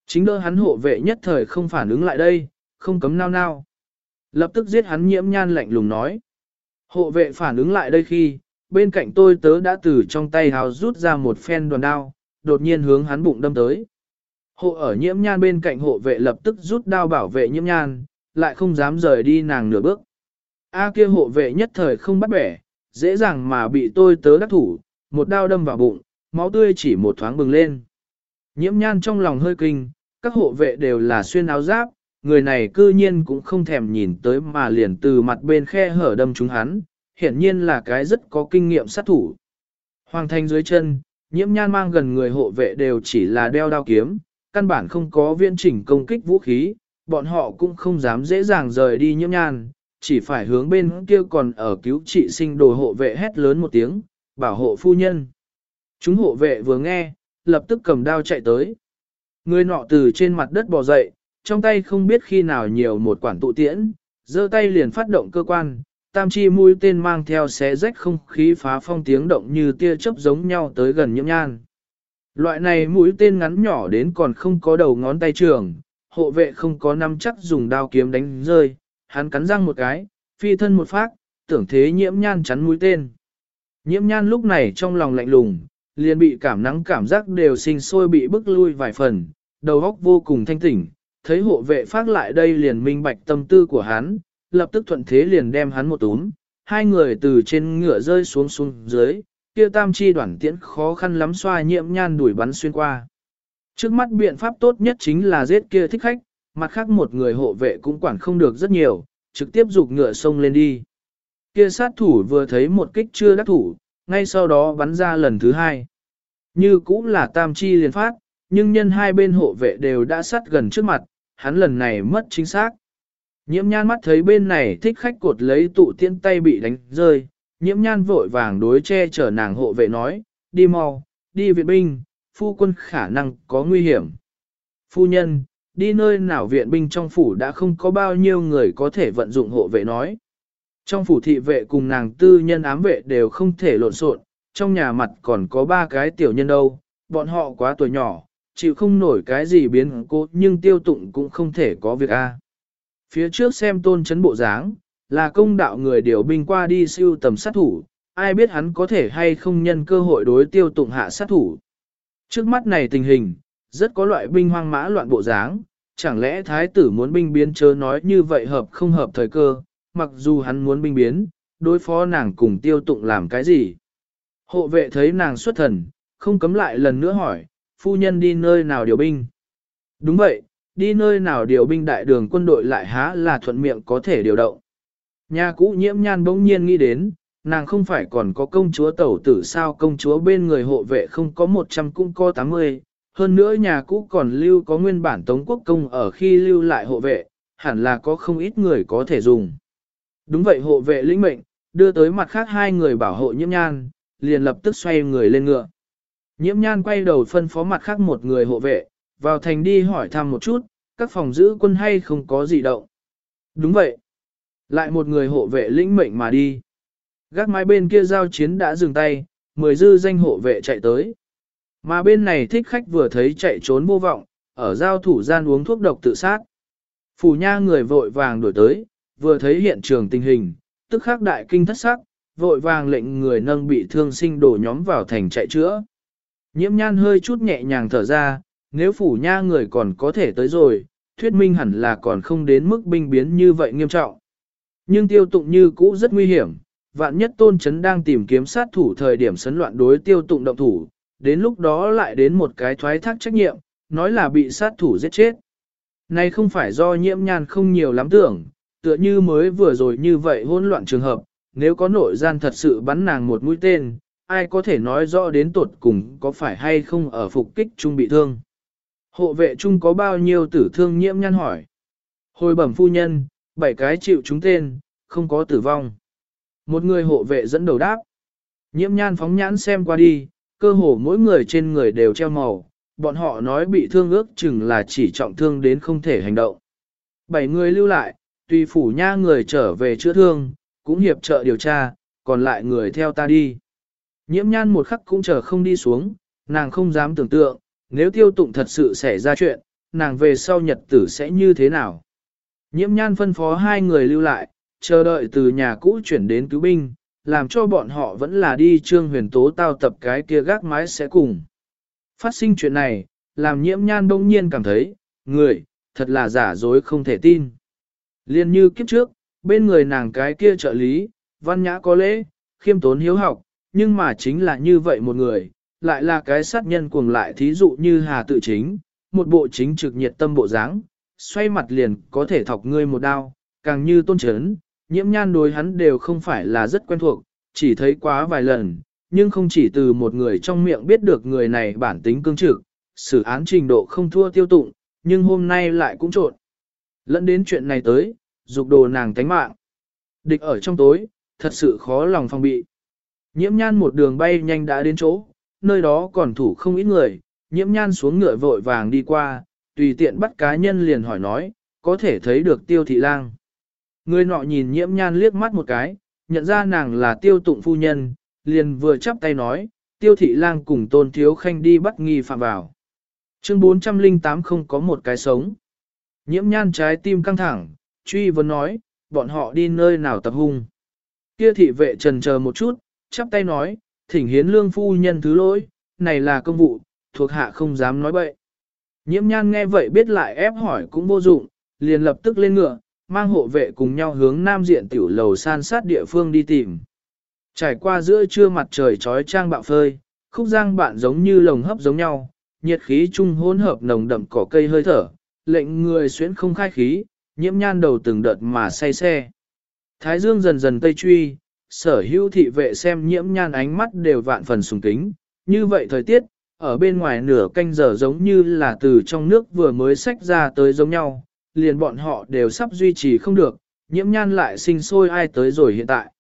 Chính đỡ hắn hộ vệ nhất thời không phản ứng lại đây, không cấm nao nao. Lập tức giết hắn nhiễm nhan lạnh lùng nói. Hộ vệ phản ứng lại đây khi, bên cạnh tôi tớ đã từ trong tay hào rút ra một phen đoàn đao, đột nhiên hướng hắn bụng đâm tới. Hộ ở nhiễm nhan bên cạnh hộ vệ lập tức rút đao bảo vệ nhiễm nhan, lại không dám rời đi nàng nửa bước. A kia hộ vệ nhất thời không bắt bẻ, dễ dàng mà bị tôi tớ đắc thủ, một đao đâm vào bụng, máu tươi chỉ một thoáng bừng lên. Nhiễm nhan trong lòng hơi kinh, các hộ vệ đều là xuyên áo giáp, người này cư nhiên cũng không thèm nhìn tới mà liền từ mặt bên khe hở đâm chúng hắn, hiển nhiên là cái rất có kinh nghiệm sát thủ. Hoàng thành dưới chân, nhiễm nhan mang gần người hộ vệ đều chỉ là đeo đao kiếm, căn bản không có viên chỉnh công kích vũ khí, bọn họ cũng không dám dễ dàng rời đi nhiễm nhan, chỉ phải hướng bên kia còn ở cứu trị sinh đồ hộ vệ hét lớn một tiếng, bảo hộ phu nhân. Chúng hộ vệ vừa nghe, lập tức cầm đao chạy tới. Người nọ từ trên mặt đất bò dậy, trong tay không biết khi nào nhiều một quản tụ tiễn, giơ tay liền phát động cơ quan, tam chi mũi tên mang theo xé rách không khí phá phong tiếng động như tia chớp giống nhau tới gần nhiễm nhan. Loại này mũi tên ngắn nhỏ đến còn không có đầu ngón tay trường, hộ vệ không có năm chắc dùng đao kiếm đánh rơi, hắn cắn răng một cái, phi thân một phát, tưởng thế nhiễm nhan chắn mũi tên. Nhiễm nhan lúc này trong lòng lạnh lùng, liền bị cảm nắng cảm giác đều sinh sôi bị bức lui vài phần, đầu óc vô cùng thanh tỉnh, thấy hộ vệ phát lại đây liền minh bạch tâm tư của hắn, lập tức thuận thế liền đem hắn một túm, hai người từ trên ngựa rơi xuống xuống dưới, kia tam chi đoạn tiễn khó khăn lắm xoa nhiễm nhan đuổi bắn xuyên qua. Trước mắt biện pháp tốt nhất chính là giết kia thích khách, mặt khác một người hộ vệ cũng quản không được rất nhiều, trực tiếp dục ngựa sông lên đi. Kia sát thủ vừa thấy một kích chưa đắc thủ, ngay sau đó bắn ra lần thứ hai. Như cũng là tam chi liền phát, nhưng nhân hai bên hộ vệ đều đã sát gần trước mặt, hắn lần này mất chính xác. Nhiễm nhan mắt thấy bên này thích khách cột lấy tụ tiên tay bị đánh rơi, nhiễm nhan vội vàng đối che chở nàng hộ vệ nói, đi mau, đi viện binh, phu quân khả năng có nguy hiểm. Phu nhân, đi nơi nào viện binh trong phủ đã không có bao nhiêu người có thể vận dụng hộ vệ nói. Trong phủ thị vệ cùng nàng tư nhân ám vệ đều không thể lộn xộn, trong nhà mặt còn có ba cái tiểu nhân đâu, bọn họ quá tuổi nhỏ, chịu không nổi cái gì biến cố nhưng tiêu tụng cũng không thể có việc a. Phía trước xem tôn chấn bộ dáng, là công đạo người điều binh qua đi siêu tầm sát thủ, ai biết hắn có thể hay không nhân cơ hội đối tiêu tụng hạ sát thủ. Trước mắt này tình hình, rất có loại binh hoang mã loạn bộ dáng, chẳng lẽ thái tử muốn binh biến chớ nói như vậy hợp không hợp thời cơ, mặc dù hắn muốn binh biến, đối phó nàng cùng tiêu tụng làm cái gì. Hộ vệ thấy nàng xuất thần, không cấm lại lần nữa hỏi, phu nhân đi nơi nào điều binh. Đúng vậy, đi nơi nào điều binh đại đường quân đội lại há là thuận miệng có thể điều động. Nhà cũ nhiễm nhan bỗng nhiên nghĩ đến, nàng không phải còn có công chúa tẩu tử sao công chúa bên người hộ vệ không có 100 cũng có 80, hơn nữa nhà cũ còn lưu có nguyên bản tống quốc công ở khi lưu lại hộ vệ, hẳn là có không ít người có thể dùng. Đúng vậy hộ vệ lĩnh mệnh, đưa tới mặt khác hai người bảo hộ nhiễm nhan, liền lập tức xoay người lên ngựa. Nhiễm nhan quay đầu phân phó mặt khác một người hộ vệ, vào thành đi hỏi thăm một chút, các phòng giữ quân hay không có gì động. Đúng vậy. Lại một người hộ vệ lĩnh mệnh mà đi. Gác mái bên kia giao chiến đã dừng tay, mười dư danh hộ vệ chạy tới. Mà bên này thích khách vừa thấy chạy trốn vô vọng, ở giao thủ gian uống thuốc độc tự sát. Phủ nha người vội vàng đổi tới, vừa thấy hiện trường tình hình, tức khắc đại kinh thất sắc, vội vàng lệnh người nâng bị thương sinh đổ nhóm vào thành chạy chữa. Nhiễm nhan hơi chút nhẹ nhàng thở ra, nếu phủ nha người còn có thể tới rồi, thuyết minh hẳn là còn không đến mức binh biến như vậy nghiêm trọng. Nhưng tiêu tụng như cũ rất nguy hiểm, vạn nhất tôn chấn đang tìm kiếm sát thủ thời điểm sấn loạn đối tiêu tụng động thủ, đến lúc đó lại đến một cái thoái thác trách nhiệm, nói là bị sát thủ giết chết. Này không phải do nhiễm nhan không nhiều lắm tưởng, tựa như mới vừa rồi như vậy hỗn loạn trường hợp, nếu có nội gian thật sự bắn nàng một mũi tên, ai có thể nói rõ đến tột cùng có phải hay không ở phục kích trung bị thương. Hộ vệ trung có bao nhiêu tử thương nhiễm nhan hỏi. Hồi bẩm phu nhân, bảy cái chịu chúng tên, không có tử vong. Một người hộ vệ dẫn đầu đáp. Nhiễm nhan phóng nhãn xem qua đi, cơ hồ mỗi người trên người đều treo màu, bọn họ nói bị thương ước chừng là chỉ trọng thương đến không thể hành động. Bảy người lưu lại, tùy phủ nha người trở về chữa thương, cũng hiệp trợ điều tra, còn lại người theo ta đi. Nhiễm nhan một khắc cũng chờ không đi xuống, nàng không dám tưởng tượng, nếu tiêu tụng thật sự xảy ra chuyện, nàng về sau nhật tử sẽ như thế nào. Nhiễm nhan phân phó hai người lưu lại, chờ đợi từ nhà cũ chuyển đến cứu binh, làm cho bọn họ vẫn là đi trương huyền tố tao tập cái kia gác mái sẽ cùng. Phát sinh chuyện này, làm nhiễm nhan đông nhiên cảm thấy, người, thật là giả dối không thể tin. Liên như kiếp trước, bên người nàng cái kia trợ lý, văn nhã có lễ, khiêm tốn hiếu học, nhưng mà chính là như vậy một người, lại là cái sát nhân cuồng lại thí dụ như hà tự chính, một bộ chính trực nhiệt tâm bộ dáng, xoay mặt liền có thể thọc ngươi một đao, càng như tôn chấn, nhiễm nhan đối hắn đều không phải là rất quen thuộc, chỉ thấy quá vài lần, nhưng không chỉ từ một người trong miệng biết được người này bản tính cương trực, xử án trình độ không thua tiêu tụng, nhưng hôm nay lại cũng trộn. Lẫn đến chuyện này tới, dục đồ nàng tánh mạng. Địch ở trong tối, thật sự khó lòng phòng bị. Nhiễm nhan một đường bay nhanh đã đến chỗ, nơi đó còn thủ không ít người, nhiễm nhan xuống ngựa vội vàng đi qua, tùy tiện bắt cá nhân liền hỏi nói, có thể thấy được tiêu thị lang. Người nọ nhìn nhiễm nhan liếc mắt một cái, nhận ra nàng là tiêu tụng phu nhân, liền vừa chắp tay nói, tiêu thị lang cùng tôn thiếu khanh đi bắt nghi phạm vào. Chương 408 không có một cái sống. Nhiễm nhan trái tim căng thẳng, truy vấn nói, bọn họ đi nơi nào tập hung. Kia thị vệ trần chờ một chút, chắp tay nói, thỉnh hiến lương phu nhân thứ lỗi, này là công vụ, thuộc hạ không dám nói bậy. Nhiễm nhan nghe vậy biết lại ép hỏi cũng vô dụng, liền lập tức lên ngựa, mang hộ vệ cùng nhau hướng nam diện tiểu lầu san sát địa phương đi tìm. Trải qua giữa trưa mặt trời trói trang bạo phơi, khúc giang bạn giống như lồng hấp giống nhau, nhiệt khí trung hỗn hợp nồng đậm cỏ cây hơi thở, lệnh người xuyến không khai khí, nhiễm nhan đầu từng đợt mà say xe. Thái dương dần dần tây truy, sở hữu thị vệ xem nhiễm nhan ánh mắt đều vạn phần sùng kính, như vậy thời tiết, ở bên ngoài nửa canh giờ giống như là từ trong nước vừa mới xách ra tới giống nhau, liền bọn họ đều sắp duy trì không được, nhiễm nhan lại sinh sôi ai tới rồi hiện tại.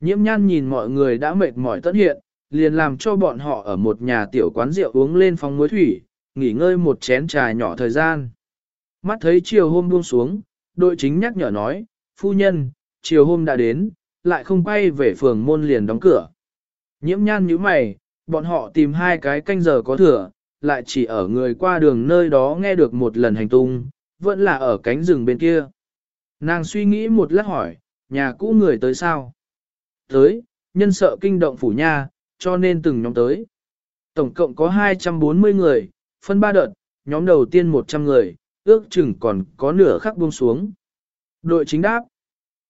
Nhiễm nhan nhìn mọi người đã mệt mỏi tất hiện, liền làm cho bọn họ ở một nhà tiểu quán rượu uống lên phòng muối thủy, nghỉ ngơi một chén trà nhỏ thời gian. Mắt thấy chiều hôm buông xuống, đội chính nhắc nhở nói, phu nhân, chiều hôm đã đến, lại không quay về phường môn liền đóng cửa. Nhiễm nhan như mày, bọn họ tìm hai cái canh giờ có thừa, lại chỉ ở người qua đường nơi đó nghe được một lần hành tung, vẫn là ở cánh rừng bên kia. Nàng suy nghĩ một lát hỏi, nhà cũ người tới sao? Tới, nhân sợ kinh động phủ nha, cho nên từng nhóm tới. Tổng cộng có 240 người, phân ba đợt, nhóm đầu tiên 100 người, ước chừng còn có nửa khắc buông xuống. Đội chính đáp,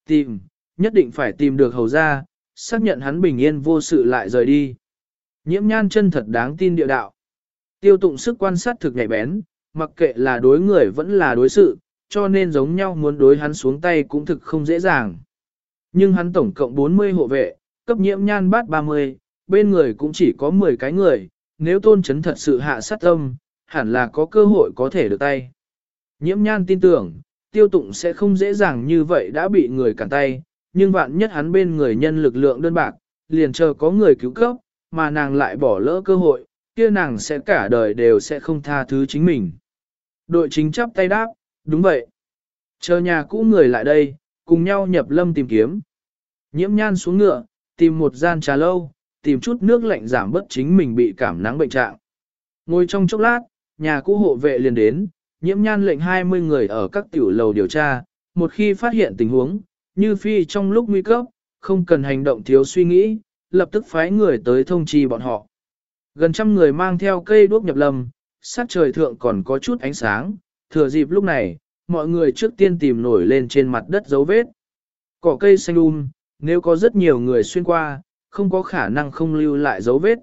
tìm, nhất định phải tìm được hầu ra, xác nhận hắn bình yên vô sự lại rời đi. Nhiễm nhan chân thật đáng tin địa đạo. Tiêu tụng sức quan sát thực nhạy bén, mặc kệ là đối người vẫn là đối sự, cho nên giống nhau muốn đối hắn xuống tay cũng thực không dễ dàng. Nhưng hắn tổng cộng 40 hộ vệ, cấp nhiễm nhan bát 30, bên người cũng chỉ có 10 cái người, nếu tôn chấn thật sự hạ sát tâm, hẳn là có cơ hội có thể được tay. Nhiễm nhan tin tưởng, tiêu tụng sẽ không dễ dàng như vậy đã bị người cản tay, nhưng vạn nhất hắn bên người nhân lực lượng đơn bạc, liền chờ có người cứu cấp, mà nàng lại bỏ lỡ cơ hội, kia nàng sẽ cả đời đều sẽ không tha thứ chính mình. Đội chính chắp tay đáp, đúng vậy. Chờ nhà cũ người lại đây, cùng nhau nhập lâm tìm kiếm. Nhiễm nhan xuống ngựa, tìm một gian trà lâu, tìm chút nước lạnh giảm bớt chính mình bị cảm nắng bệnh trạng. Ngồi trong chốc lát, nhà cũ hộ vệ liền đến, nhiễm nhan lệnh 20 người ở các tiểu lầu điều tra, một khi phát hiện tình huống, như phi trong lúc nguy cấp, không cần hành động thiếu suy nghĩ, lập tức phái người tới thông trì bọn họ. Gần trăm người mang theo cây đuốc nhập lâm, sát trời thượng còn có chút ánh sáng, thừa dịp lúc này, mọi người trước tiên tìm nổi lên trên mặt đất dấu vết. Cỏ cây xanh um, nếu có rất nhiều người xuyên qua, không có khả năng không lưu lại dấu vết.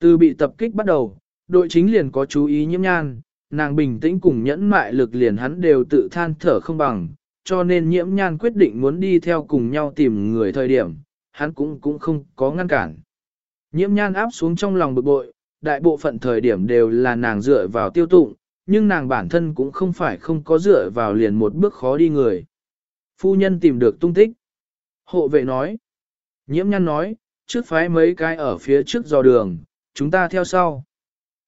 Từ bị tập kích bắt đầu, đội chính liền có chú ý nhiễm nhan, nàng bình tĩnh cùng nhẫn mại lực liền hắn đều tự than thở không bằng, cho nên nhiễm nhan quyết định muốn đi theo cùng nhau tìm người thời điểm, hắn cũng cũng không có ngăn cản. Nhiễm nhan áp xuống trong lòng bực bội, đại bộ phận thời điểm đều là nàng dựa vào tiêu tụng, nhưng nàng bản thân cũng không phải không có dựa vào liền một bước khó đi người. Phu nhân tìm được tung tích. Hộ vệ nói. Nhiễm nhan nói, trước phái mấy cái ở phía trước dò đường, chúng ta theo sau.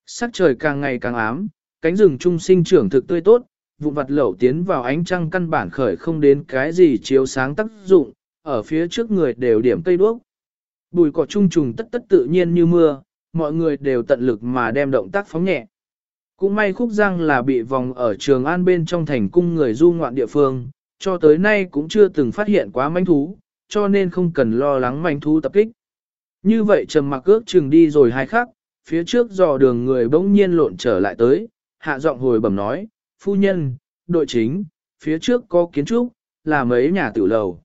Sắc trời càng ngày càng ám, cánh rừng trung sinh trưởng thực tươi tốt, vụ vặt lẩu tiến vào ánh trăng căn bản khởi không đến cái gì chiếu sáng tác dụng, ở phía trước người đều điểm cây đuốc. Bùi cỏ trung trùng tất tất tự nhiên như mưa, mọi người đều tận lực mà đem động tác phóng nhẹ. Cũng may khúc răng là bị vòng ở trường an bên trong thành cung người du ngoạn địa phương, cho tới nay cũng chưa từng phát hiện quá manh thú, cho nên không cần lo lắng manh thú tập kích. Như vậy trầm mặc ước chừng đi rồi hai khắc, phía trước dò đường người bỗng nhiên lộn trở lại tới, hạ giọng hồi bẩm nói, phu nhân, đội chính, phía trước có kiến trúc, là mấy nhà tiểu lầu.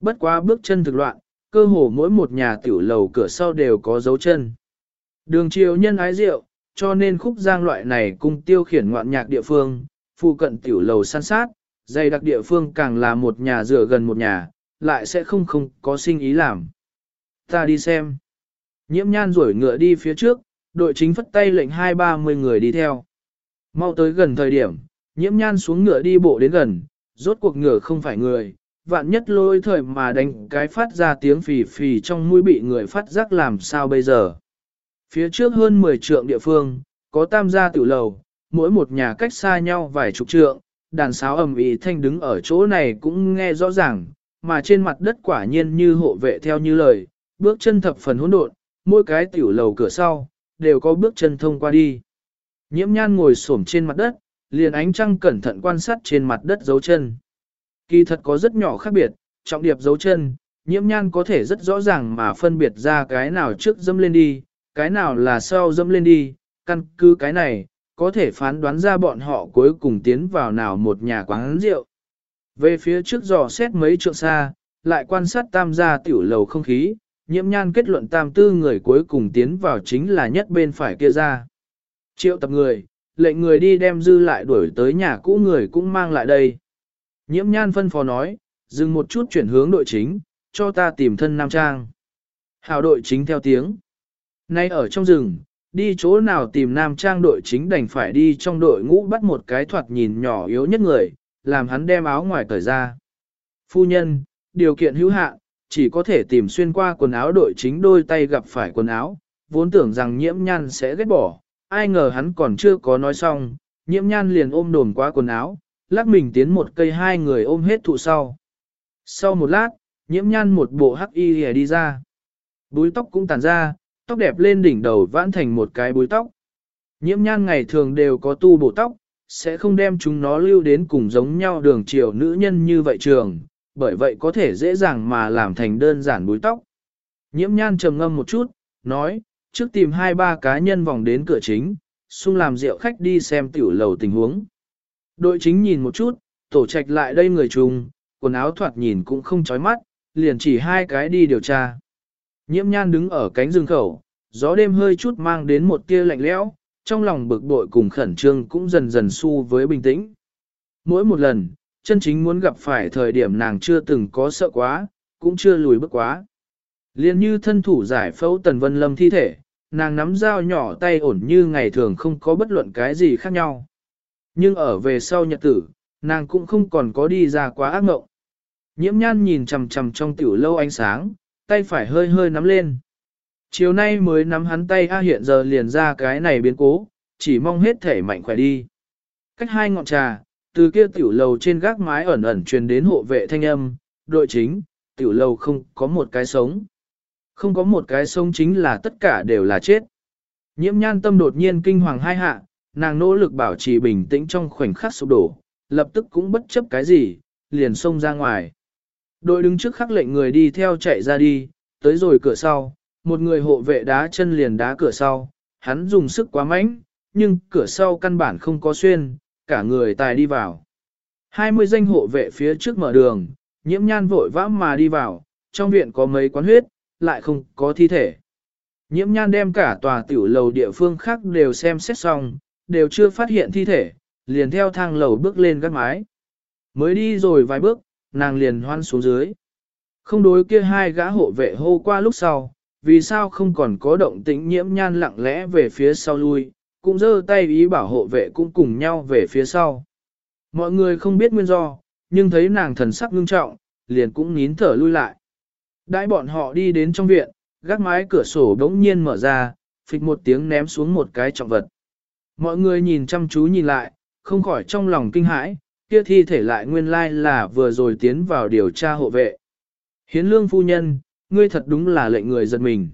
Bất quá bước chân thực loạn, cơ hồ mỗi một nhà tiểu lầu cửa sau đều có dấu chân. Đường triều nhân ái rượu, cho nên khúc giang loại này cung tiêu khiển ngoạn nhạc địa phương, phụ cận tiểu lầu san sát, dày đặc địa phương càng là một nhà rửa gần một nhà, lại sẽ không không có sinh ý làm. Ta đi xem. Nhiễm nhan rủi ngựa đi phía trước, đội chính phất tay lệnh hai ba mươi người đi theo. Mau tới gần thời điểm, nhiễm nhan xuống ngựa đi bộ đến gần, rốt cuộc ngựa không phải người, vạn nhất lôi thời mà đánh cái phát ra tiếng phì phì trong mũi bị người phát giác làm sao bây giờ. Phía trước hơn 10 trượng địa phương, có tam gia tiểu lầu, mỗi một nhà cách xa nhau vài chục trượng, đàn sáo ầm ĩ thanh đứng ở chỗ này cũng nghe rõ ràng, mà trên mặt đất quả nhiên như hộ vệ theo như lời, bước chân thập phần hỗn độn, mỗi cái tiểu lầu cửa sau, đều có bước chân thông qua đi. Nhiễm nhan ngồi xổm trên mặt đất, liền ánh trăng cẩn thận quan sát trên mặt đất dấu chân. Kỳ thật có rất nhỏ khác biệt, trọng điệp dấu chân, nhiễm nhan có thể rất rõ ràng mà phân biệt ra cái nào trước dâm lên đi, cái nào là sau dâm lên đi, căn cứ cái này, có thể phán đoán ra bọn họ cuối cùng tiến vào nào một nhà quán rượu. Về phía trước dò xét mấy trượng xa, lại quan sát tam gia tiểu lầu không khí, nhiễm nhan kết luận tam tư người cuối cùng tiến vào chính là nhất bên phải kia ra. Triệu tập người, lệnh người đi đem dư lại đuổi tới nhà cũ người cũng mang lại đây. Nhiễm nhan phân phó nói, dừng một chút chuyển hướng đội chính, cho ta tìm thân Nam Trang. Hào đội chính theo tiếng. Nay ở trong rừng, đi chỗ nào tìm Nam Trang đội chính đành phải đi trong đội ngũ bắt một cái thoạt nhìn nhỏ yếu nhất người, làm hắn đem áo ngoài cởi ra. Phu nhân, điều kiện hữu hạn, chỉ có thể tìm xuyên qua quần áo đội chính đôi tay gặp phải quần áo, vốn tưởng rằng nhiễm nhan sẽ ghét bỏ, ai ngờ hắn còn chưa có nói xong, nhiễm nhan liền ôm đồn qua quần áo, lắc mình tiến một cây hai người ôm hết thụ sau. Sau một lát, nhiễm nhan một bộ hắc y lìa đi ra. Búi tóc cũng tàn ra, tóc đẹp lên đỉnh đầu vãn thành một cái búi tóc. Nhiễm nhan ngày thường đều có tu bộ tóc, sẽ không đem chúng nó lưu đến cùng giống nhau đường chiều nữ nhân như vậy trường, bởi vậy có thể dễ dàng mà làm thành đơn giản búi tóc. Nhiễm nhan trầm ngâm một chút, nói, trước tìm hai ba cá nhân vòng đến cửa chính, xung làm rượu khách đi xem tiểu lầu tình huống. Đội chính nhìn một chút, tổ trạch lại đây người trùng, quần áo thoạt nhìn cũng không chói mắt, liền chỉ hai cái đi điều tra. Nhiễm nhan đứng ở cánh rừng khẩu, gió đêm hơi chút mang đến một tia lạnh lẽo, trong lòng bực bội cùng khẩn trương cũng dần dần xu với bình tĩnh. Mỗi một lần, chân chính muốn gặp phải thời điểm nàng chưa từng có sợ quá, cũng chưa lùi bước quá. Liên như thân thủ giải phẫu tần vân lâm thi thể, nàng nắm dao nhỏ tay ổn như ngày thường không có bất luận cái gì khác nhau. Nhưng ở về sau nhật tử, nàng cũng không còn có đi ra quá ác mộng. Nhiễm nhan nhìn chằm chằm trong tiểu lâu ánh sáng, tay phải hơi hơi nắm lên. Chiều nay mới nắm hắn tay A hiện giờ liền ra cái này biến cố, chỉ mong hết thể mạnh khỏe đi. Cách hai ngọn trà, từ kia tiểu lầu trên gác mái ẩn ẩn truyền đến hộ vệ thanh âm, đội chính, tiểu lầu không có một cái sống. Không có một cái sống chính là tất cả đều là chết. Nhiễm nhan tâm đột nhiên kinh hoàng hai hạ, nàng nỗ lực bảo trì bình tĩnh trong khoảnh khắc sụp đổ, lập tức cũng bất chấp cái gì, liền xông ra ngoài. Đội đứng trước khắc lệnh người đi theo chạy ra đi, tới rồi cửa sau, một người hộ vệ đá chân liền đá cửa sau, hắn dùng sức quá mạnh, nhưng cửa sau căn bản không có xuyên, cả người tài đi vào. 20 danh hộ vệ phía trước mở đường, nhiễm nhan vội vã mà đi vào, trong viện có mấy quán huyết, lại không có thi thể. Nhiễm nhan đem cả tòa tiểu lầu địa phương khác đều xem xét xong, đều chưa phát hiện thi thể, liền theo thang lầu bước lên gác mái. Mới đi rồi vài bước, nàng liền hoan xuống dưới. Không đối kia hai gã hộ vệ hô qua lúc sau, vì sao không còn có động tĩnh nhiễm nhan lặng lẽ về phía sau lui, cũng giơ tay ý bảo hộ vệ cũng cùng nhau về phía sau. Mọi người không biết nguyên do, nhưng thấy nàng thần sắc ngưng trọng, liền cũng nín thở lui lại. Đãi bọn họ đi đến trong viện, gác mái cửa sổ đống nhiên mở ra, phịch một tiếng ném xuống một cái trọng vật. Mọi người nhìn chăm chú nhìn lại, không khỏi trong lòng kinh hãi, kia thi thể lại nguyên lai là vừa rồi tiến vào điều tra hộ vệ. Hiến lương phu nhân, ngươi thật đúng là lệnh người giật mình.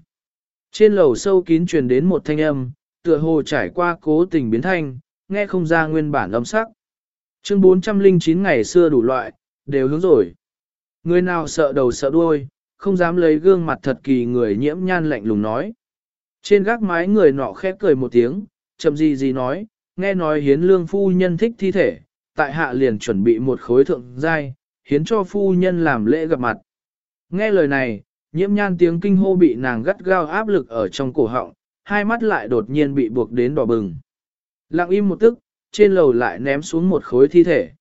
Trên lầu sâu kín truyền đến một thanh âm, tựa hồ trải qua cố tình biến thanh, nghe không ra nguyên bản âm sắc. Chương 409 ngày xưa đủ loại, đều hướng rồi. Người nào sợ đầu sợ đuôi, không dám lấy gương mặt thật kỳ người nhiễm nhan lạnh lùng nói. Trên gác mái người nọ khép cười một tiếng, chậm gì gì nói, nghe nói hiến lương phu nhân thích thi thể, tại hạ liền chuẩn bị một khối thượng giai, hiến cho phu nhân làm lễ gặp mặt. Nghe lời này, nhiễm nhan tiếng kinh hô bị nàng gắt gao áp lực ở trong cổ họng, hai mắt lại đột nhiên bị buộc đến đỏ bừng. Lặng im một tức, trên lầu lại ném xuống một khối thi thể.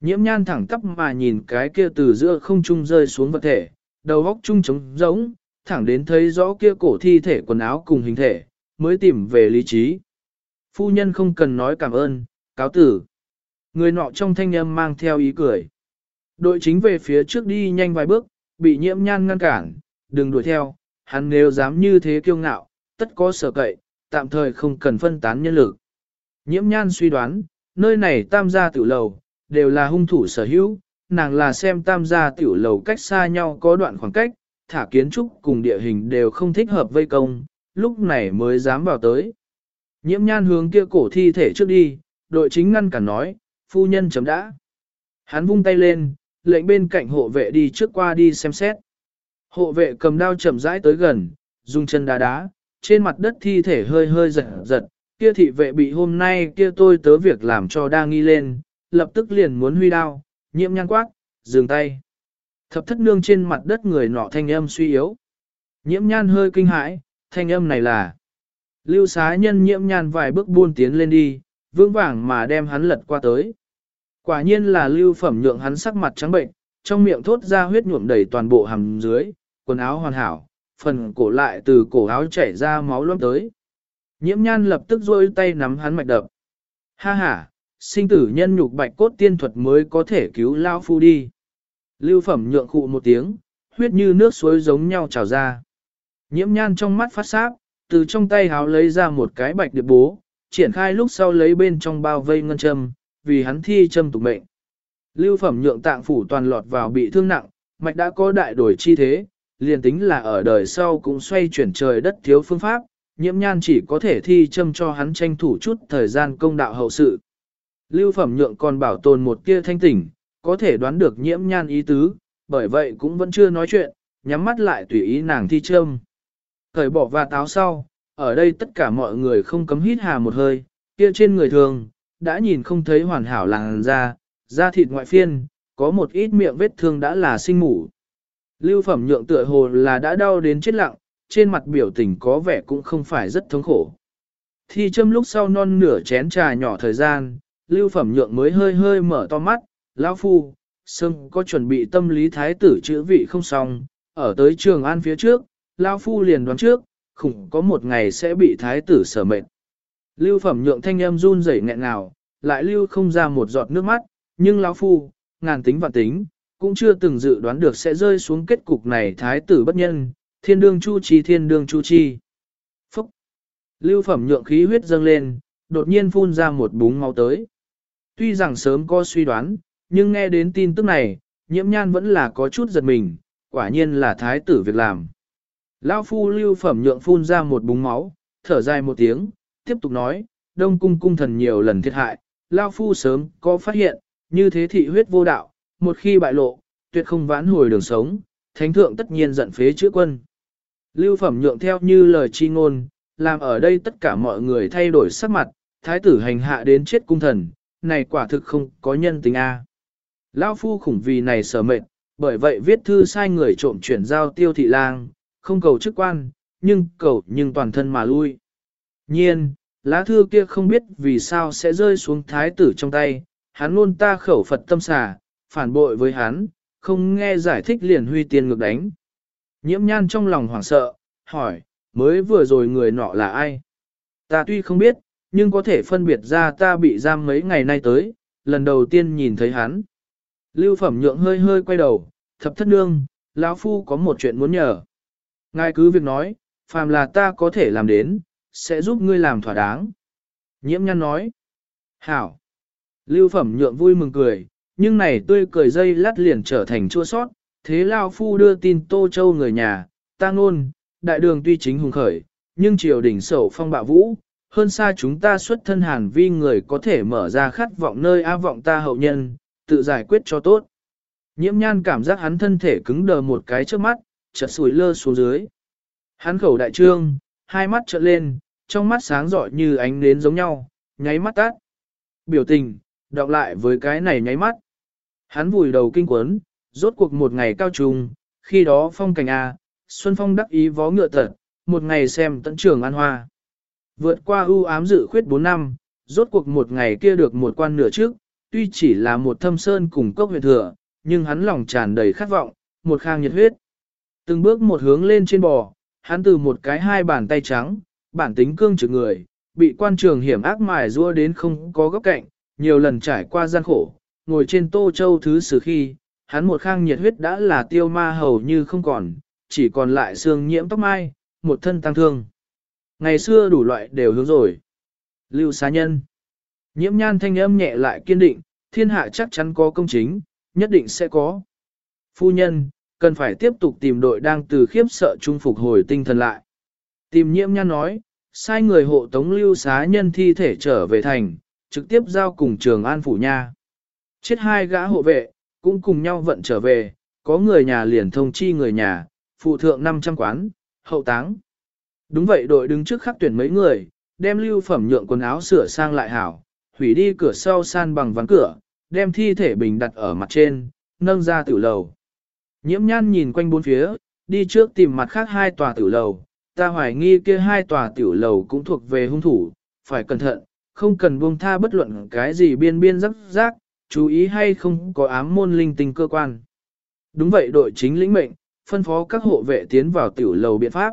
Nhiễm nhan thẳng tắp mà nhìn cái kia từ giữa không trung rơi xuống vật thể, đầu góc trung trống giống, thẳng đến thấy rõ kia cổ thi thể quần áo cùng hình thể, mới tìm về lý trí. Phu nhân không cần nói cảm ơn, cáo tử. Người nọ trong thanh âm mang theo ý cười. Đội chính về phía trước đi nhanh vài bước, bị nhiễm nhan ngăn cản, đừng đuổi theo, hắn nếu dám như thế kiêu ngạo, tất có sở cậy, tạm thời không cần phân tán nhân lực. Nhiễm nhan suy đoán, nơi này tam gia tự lầu, đều là hung thủ sở hữu, nàng là xem tam gia tiểu lầu cách xa nhau có đoạn khoảng cách, thả kiến trúc cùng địa hình đều không thích hợp vây công, lúc này mới dám vào tới. Nhiễm nhan hướng kia cổ thi thể trước đi, đội chính ngăn cản nói, phu nhân chấm đã. Hắn vung tay lên, lệnh bên cạnh hộ vệ đi trước qua đi xem xét. Hộ vệ cầm đao chậm rãi tới gần, dùng chân đá đá, trên mặt đất thi thể hơi hơi giật giật, kia thị vệ bị hôm nay kia tôi tớ việc làm cho đa nghi lên, lập tức liền muốn huy đao, nhiễm nhan quát, dừng tay. Thập thất nương trên mặt đất người nọ thanh âm suy yếu. Nhiễm nhan hơi kinh hãi, thanh âm này là. Lưu xá nhân nhiễm nhan vài bước buôn tiến lên đi, vững vàng mà đem hắn lật qua tới. Quả nhiên là lưu phẩm nhượng hắn sắc mặt trắng bệnh, trong miệng thốt ra huyết nhuộm đầy toàn bộ hầm dưới, quần áo hoàn hảo, phần cổ lại từ cổ áo chảy ra máu loãng tới. Nhiễm nhan lập tức rôi tay nắm hắn mạch đập. Ha ha, sinh tử nhân nhục bạch cốt tiên thuật mới có thể cứu lao phu đi. Lưu phẩm nhượng khụ một tiếng, huyết như nước suối giống nhau trào ra. Nhiễm nhan trong mắt phát sáp, từ trong tay háo lấy ra một cái bạch điệp bố, triển khai lúc sau lấy bên trong bao vây ngân châm, vì hắn thi châm tục mệnh. Lưu phẩm nhượng tạng phủ toàn lọt vào bị thương nặng, mạch đã có đại đổi chi thế, liền tính là ở đời sau cũng xoay chuyển trời đất thiếu phương pháp, nhiễm nhan chỉ có thể thi châm cho hắn tranh thủ chút thời gian công đạo hậu sự. Lưu phẩm nhượng còn bảo tồn một tia thanh tỉnh, có thể đoán được nhiễm nhan ý tứ, bởi vậy cũng vẫn chưa nói chuyện, nhắm mắt lại tùy ý nàng thi châm. Thời bỏ và táo sau, ở đây tất cả mọi người không cấm hít hà một hơi, kia trên người thường, đã nhìn không thấy hoàn hảo làn da, da thịt ngoại phiên, có một ít miệng vết thương đã là sinh mủ. Lưu phẩm nhượng tựa hồ là đã đau đến chết lặng, trên mặt biểu tình có vẻ cũng không phải rất thống khổ. Thi châm lúc sau non nửa chén trà nhỏ thời gian, lưu phẩm nhượng mới hơi hơi mở to mắt, lão phu, sưng có chuẩn bị tâm lý thái tử chữ vị không xong, ở tới trường an phía trước, lão phu liền đoán trước, khủng có một ngày sẽ bị thái tử sở mệnh. Lưu phẩm nhượng thanh âm run rẩy nghẹn ngào, lại lưu không ra một giọt nước mắt, nhưng lão phu, ngàn tính vạn tính, cũng chưa từng dự đoán được sẽ rơi xuống kết cục này thái tử bất nhân, thiên đương chu chi thiên đương chu chi. Phúc! Lưu phẩm nhượng khí huyết dâng lên, đột nhiên phun ra một búng máu tới. Tuy rằng sớm có suy đoán, nhưng nghe đến tin tức này, nhiễm nhan vẫn là có chút giật mình, quả nhiên là thái tử việc làm. Lão phu lưu phẩm nhượng phun ra một búng máu, thở dài một tiếng, tiếp tục nói, đông cung cung thần nhiều lần thiệt hại, Lão phu sớm có phát hiện, như thế thị huyết vô đạo, một khi bại lộ, tuyệt không vãn hồi đường sống, thánh thượng tất nhiên giận phế chữa quân. Lưu phẩm nhượng theo như lời chi ngôn, làm ở đây tất cả mọi người thay đổi sắc mặt, thái tử hành hạ đến chết cung thần, này quả thực không có nhân tính A. Lão phu khủng vì này sở mệt, bởi vậy viết thư sai người trộm chuyển giao tiêu thị lang, không cầu chức quan, nhưng cầu nhưng toàn thân mà lui. Nhiên, lá thư kia không biết vì sao sẽ rơi xuống thái tử trong tay, hắn luôn ta khẩu Phật tâm xà, phản bội với hắn, không nghe giải thích liền huy tiền ngược đánh. Nhiễm nhan trong lòng hoảng sợ, hỏi, mới vừa rồi người nọ là ai? Ta tuy không biết, nhưng có thể phân biệt ra ta bị giam mấy ngày nay tới, lần đầu tiên nhìn thấy hắn. Lưu phẩm nhượng hơi hơi quay đầu, thập thất nương, lão phu có một chuyện muốn nhờ. Ngài cứ việc nói, phàm là ta có thể làm đến, sẽ giúp ngươi làm thỏa đáng. Nhiễm nhăn nói. Hảo. Lưu phẩm nhượng vui mừng cười, nhưng này tươi cười dây lát liền trở thành chua sót. Thế lão Phu đưa tin Tô Châu người nhà, ta ngôn, đại đường tuy chính hùng khởi, nhưng triều đỉnh sầu phong bạo vũ, hơn xa chúng ta xuất thân hàn vi người có thể mở ra khát vọng nơi a vọng ta hậu nhân, tự giải quyết cho tốt. Nhiễm nhan cảm giác hắn thân thể cứng đờ một cái trước mắt, chợt sùi lơ xuống dưới. Hắn khẩu đại trương, hai mắt trợn lên, trong mắt sáng rọi như ánh nến giống nhau, nháy mắt tắt Biểu tình, đọc lại với cái này nháy mắt. Hắn vùi đầu kinh quấn, rốt cuộc một ngày cao trùng, khi đó phong cảnh A, Xuân Phong đắc ý vó ngựa thật, một ngày xem tận trường an hoa. Vượt qua ưu ám dự khuyết 4 năm, rốt cuộc một ngày kia được một quan nửa trước, tuy chỉ là một thâm sơn cùng cốc huyện thừa, nhưng hắn lòng tràn đầy khát vọng, một khang nhiệt huyết. Từng bước một hướng lên trên bò, hắn từ một cái hai bàn tay trắng, bản tính cương trực người, bị quan trường hiểm ác mài rua đến không có góc cạnh, nhiều lần trải qua gian khổ, ngồi trên tô châu thứ sử khi, hắn một khang nhiệt huyết đã là tiêu ma hầu như không còn, chỉ còn lại xương nhiễm tóc mai, một thân tăng thương. Ngày xưa đủ loại đều hướng rồi. Lưu xá nhân. Nhiễm nhan thanh âm nhẹ lại kiên định, thiên hạ chắc chắn có công chính, nhất định sẽ có. Phu nhân, cần phải tiếp tục tìm đội đang từ khiếp sợ trung phục hồi tinh thần lại. Tìm nhiễm nhan nói, sai người hộ tống lưu xá nhân thi thể trở về thành, trực tiếp giao cùng trường an phủ nha. Chết hai gã hộ vệ, cũng cùng nhau vận trở về, có người nhà liền thông chi người nhà, phụ thượng 500 quán, hậu táng. Đúng vậy đội đứng trước khắc tuyển mấy người, đem lưu phẩm nhượng quần áo sửa sang lại hảo, hủy đi cửa sau san bằng ván cửa, đem thi thể bình đặt ở mặt trên, nâng ra tử lầu. Nhiễm nhan nhìn quanh bốn phía, đi trước tìm mặt khác hai tòa tử lầu, ta hoài nghi kia hai tòa tiểu lầu cũng thuộc về hung thủ, phải cẩn thận, không cần buông tha bất luận cái gì biên biên rắc rác, chú ý hay không có ám môn linh tinh cơ quan. Đúng vậy đội chính lĩnh mệnh, phân phó các hộ vệ tiến vào tiểu lầu biện pháp.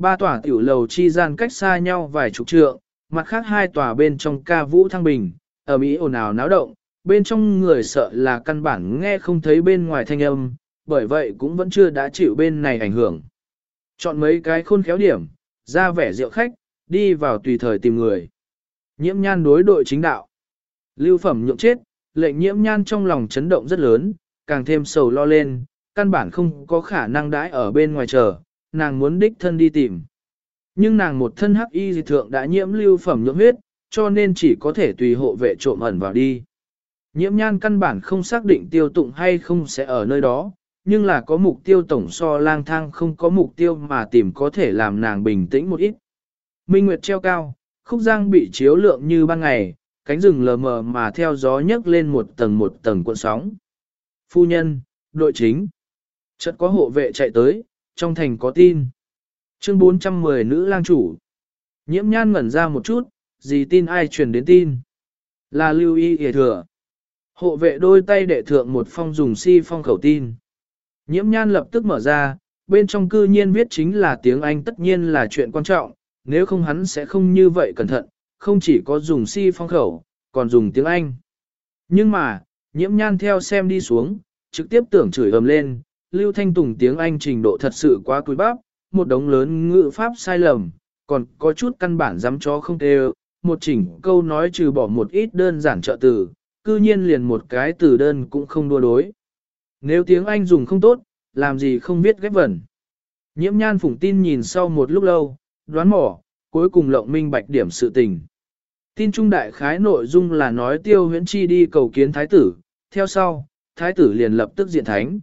Ba tòa tiểu lầu chi gian cách xa nhau vài chục trượng, mặt khác hai tòa bên trong ca vũ thăng bình, ở Mỹ ồn ào náo động, bên trong người sợ là căn bản nghe không thấy bên ngoài thanh âm, bởi vậy cũng vẫn chưa đã chịu bên này ảnh hưởng. Chọn mấy cái khôn khéo điểm, ra vẻ rượu khách, đi vào tùy thời tìm người. Nhiễm nhan đối đội chính đạo. Lưu phẩm nhượng chết, lệnh nhiễm nhan trong lòng chấn động rất lớn, càng thêm sầu lo lên, căn bản không có khả năng đãi ở bên ngoài chờ, nàng muốn đích thân đi tìm. Nhưng nàng một thân hắc y dị thượng đã nhiễm lưu phẩm nhượng huyết, cho nên chỉ có thể tùy hộ vệ trộm ẩn vào đi. Nhiễm nhan căn bản không xác định tiêu tụng hay không sẽ ở nơi đó, nhưng là có mục tiêu tổng so lang thang không có mục tiêu mà tìm có thể làm nàng bình tĩnh một ít. Minh Nguyệt treo cao, khúc giang bị chiếu lượng như ban ngày, cánh rừng lờ mờ mà theo gió nhấc lên một tầng một tầng cuộn sóng. Phu nhân, đội chính. Chợt có hộ vệ chạy tới, trong thành có tin. Chương 410 nữ lang chủ. Nhiễm nhan ngẩn ra một chút, gì tin ai truyền đến tin. Là lưu y hề thừa. Hộ vệ đôi tay đệ thượng một phong dùng si phong khẩu tin. Nhiễm nhan lập tức mở ra, bên trong cư nhiên viết chính là tiếng Anh tất nhiên là chuyện quan trọng, nếu không hắn sẽ không như vậy cẩn thận, không chỉ có dùng si phong khẩu, còn dùng tiếng Anh. Nhưng mà, nhiễm nhan theo xem đi xuống, trực tiếp tưởng chửi ầm lên, Lưu Thanh Tùng tiếng Anh trình độ thật sự quá cúi bắp, một đống lớn ngữ pháp sai lầm, còn có chút căn bản dám cho không tê một chỉnh câu nói trừ bỏ một ít đơn giản trợ từ, cư nhiên liền một cái từ đơn cũng không đua đối. Nếu tiếng Anh dùng không tốt, làm gì không biết ghép vẩn. Nhiễm nhan phủng tin nhìn sau một lúc lâu, đoán mỏ, cuối cùng lộng minh bạch điểm sự tình. Tin trung đại khái nội dung là nói tiêu huyễn chi đi cầu kiến thái tử, theo sau, thái tử liền lập tức diện thánh.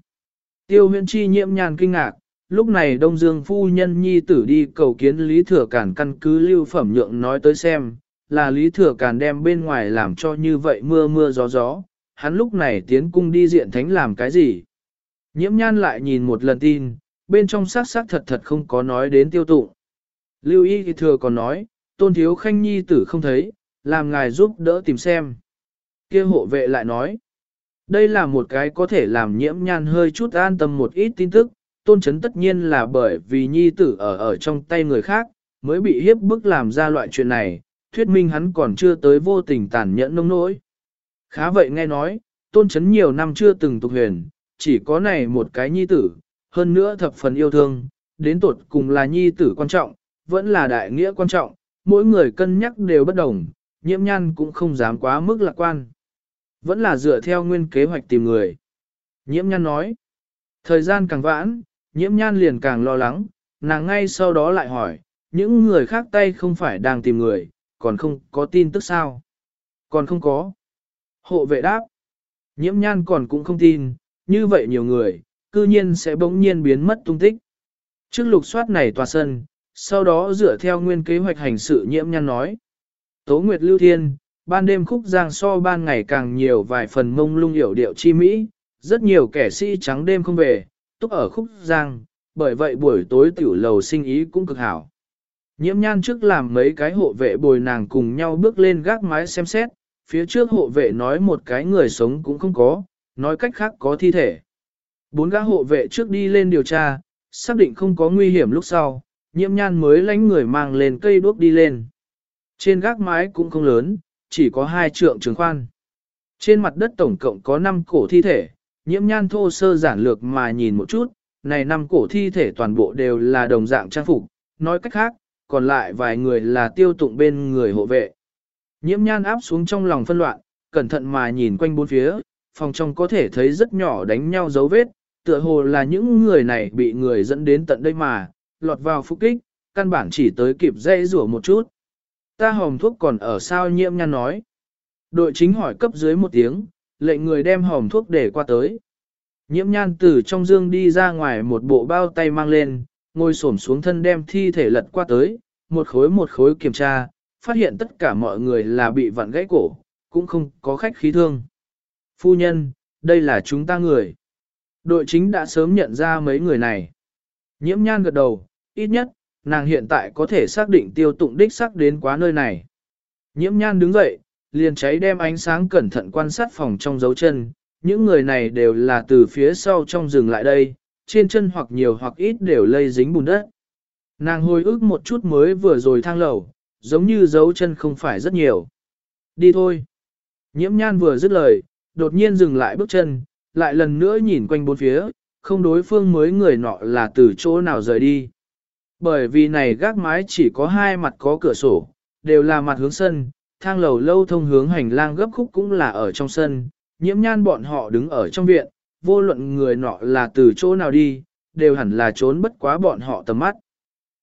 Tiêu huyễn chi nhiễm nhàn kinh ngạc, lúc này Đông Dương phu nhân nhi tử đi cầu kiến Lý Thừa Cản căn cứ lưu phẩm nhượng nói tới xem, là Lý Thừa Cản đem bên ngoài làm cho như vậy mưa mưa gió gió, hắn lúc này tiến cung đi diện thánh làm cái gì. Nhiễm nhan lại nhìn một lần tin, bên trong xác xác thật thật không có nói đến tiêu tụ. Lưu y thì thừa còn nói, tôn thiếu khanh nhi tử không thấy, làm ngài giúp đỡ tìm xem. kia hộ vệ lại nói, đây là một cái có thể làm nhiễm nhan hơi chút an tâm một ít tin tức, tôn chấn tất nhiên là bởi vì nhi tử ở ở trong tay người khác, mới bị hiếp bức làm ra loại chuyện này, thuyết minh hắn còn chưa tới vô tình tàn nhẫn nông nỗi. Khá vậy nghe nói, tôn chấn nhiều năm chưa từng tục huyền, chỉ có này một cái nhi tử, hơn nữa thập phần yêu thương, đến tột cùng là nhi tử quan trọng, vẫn là đại nghĩa quan trọng, mỗi người cân nhắc đều bất đồng, nhiễm nhan cũng không dám quá mức lạc quan. Vẫn là dựa theo nguyên kế hoạch tìm người. Nhiễm nhan nói, thời gian càng vãn, nhiễm nhan liền càng lo lắng, nàng ngay sau đó lại hỏi, những người khác tay không phải đang tìm người, còn không có tin tức sao? Còn không có. Hộ vệ đáp. Nhiễm nhan còn cũng không tin, như vậy nhiều người, cư nhiên sẽ bỗng nhiên biến mất tung tích. Trước lục soát này tòa sân, sau đó dựa theo nguyên kế hoạch hành sự nhiễm nhan nói. Tố Nguyệt Lưu Thiên, ban đêm khúc giang so ban ngày càng nhiều vài phần mông lung hiểu điệu chi Mỹ, rất nhiều kẻ sĩ trắng đêm không về, túc ở khúc giang, bởi vậy buổi tối tiểu lầu sinh ý cũng cực hảo. Nhiễm nhan trước làm mấy cái hộ vệ bồi nàng cùng nhau bước lên gác mái xem xét, phía trước hộ vệ nói một cái người sống cũng không có, nói cách khác có thi thể. Bốn gã hộ vệ trước đi lên điều tra, xác định không có nguy hiểm lúc sau, nhiễm nhan mới lánh người mang lên cây đuốc đi lên. Trên gác mái cũng không lớn, chỉ có hai trượng trường khoan. Trên mặt đất tổng cộng có 5 cổ thi thể, Nhiễm nhan thô sơ giản lược mà nhìn một chút, này năm cổ thi thể toàn bộ đều là đồng dạng trang phục, nói cách khác, còn lại vài người là tiêu tụng bên người hộ vệ. Nhiễm nhan áp xuống trong lòng phân loạn, cẩn thận mà nhìn quanh bốn phía, phòng trong có thể thấy rất nhỏ đánh nhau dấu vết, tựa hồ là những người này bị người dẫn đến tận đây mà, lọt vào phục kích, căn bản chỉ tới kịp dây rủa một chút. Ta hòm thuốc còn ở sao nhiễm nhan nói. Đội chính hỏi cấp dưới một tiếng, lệnh người đem hòm thuốc để qua tới. Nhiễm nhan từ trong dương đi ra ngoài một bộ bao tay mang lên, ngồi xổm xuống thân đem thi thể lật qua tới, một khối một khối kiểm tra, phát hiện tất cả mọi người là bị vặn gãy cổ, cũng không có khách khí thương. Phu nhân, đây là chúng ta người. Đội chính đã sớm nhận ra mấy người này. Nhiễm nhan gật đầu, ít nhất, nàng hiện tại có thể xác định tiêu tụng đích xác đến quá nơi này. Nhiễm nhan đứng dậy, liền cháy đem ánh sáng cẩn thận quan sát phòng trong dấu chân. Những người này đều là từ phía sau trong rừng lại đây, trên chân hoặc nhiều hoặc ít đều lây dính bùn đất. Nàng hồi ức một chút mới vừa rồi thang lầu, giống như dấu chân không phải rất nhiều. Đi thôi. Nhiễm nhan vừa dứt lời, đột nhiên dừng lại bước chân, lại lần nữa nhìn quanh bốn phía, không đối phương mới người nọ là từ chỗ nào rời đi. Bởi vì này gác mái chỉ có hai mặt có cửa sổ, đều là mặt hướng sân, thang lầu lâu thông hướng hành lang gấp khúc cũng là ở trong sân, nhiễm nhan bọn họ đứng ở trong viện, vô luận người nọ là từ chỗ nào đi, đều hẳn là trốn bất quá bọn họ tầm mắt.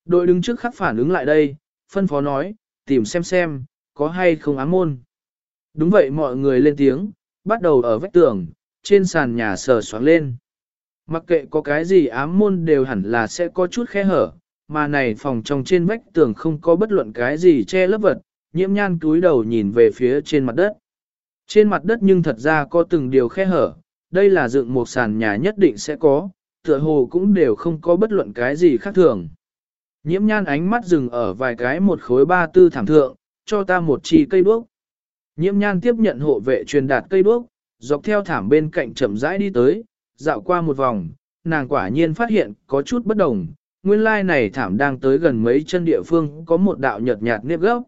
Đội đứng trước khắc phản ứng lại đây, phân phó nói, tìm xem xem, có hay không ám môn. Đúng vậy mọi người lên tiếng, bắt đầu ở vách tường, trên sàn nhà sờ xoáng lên. Mặc kệ có cái gì ám môn đều hẳn là sẽ có chút khe hở, mà này phòng trong trên vách tường không có bất luận cái gì che lấp vật, nhiễm nhan túi đầu nhìn về phía trên mặt đất. Trên mặt đất nhưng thật ra có từng điều khe hở, đây là dựng một sàn nhà nhất định sẽ có, tựa hồ cũng đều không có bất luận cái gì khác thường. Nhiễm nhan ánh mắt dừng ở vài cái một khối ba tư thảm thượng, cho ta một chi cây đuốc. Nhiễm nhan tiếp nhận hộ vệ truyền đạt cây đuốc, dọc theo thảm bên cạnh chậm rãi đi tới, dạo qua một vòng, nàng quả nhiên phát hiện có chút bất đồng. Nguyên lai này thảm đang tới gần mấy chân địa phương có một đạo nhợt nhạt nếp gốc.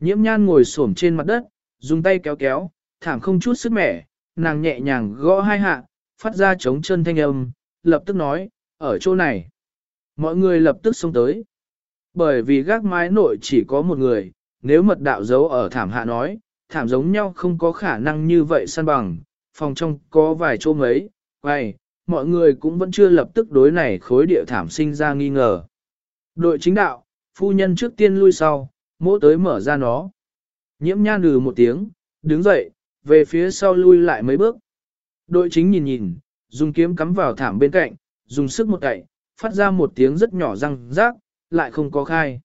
Nhiễm nhan ngồi xổm trên mặt đất, dùng tay kéo kéo, thảm không chút sức mẻ, nàng nhẹ nhàng gõ hai hạ, phát ra chống chân thanh âm, lập tức nói, ở chỗ này. Mọi người lập tức xông tới. Bởi vì gác mái nội chỉ có một người, nếu mật đạo giấu ở thảm hạ nói, thảm giống nhau không có khả năng như vậy săn bằng, phòng trong có vài chỗ mấy, quay, mọi người cũng vẫn chưa lập tức đối này khối địa thảm sinh ra nghi ngờ. Đội chính đạo, phu nhân trước tiên lui sau, mỗ tới mở ra nó. Nhiễm nhan lừ một tiếng, đứng dậy, về phía sau lui lại mấy bước. Đội chính nhìn nhìn, dùng kiếm cắm vào thảm bên cạnh, dùng sức một cậy, phát ra một tiếng rất nhỏ răng rác, lại không có khai.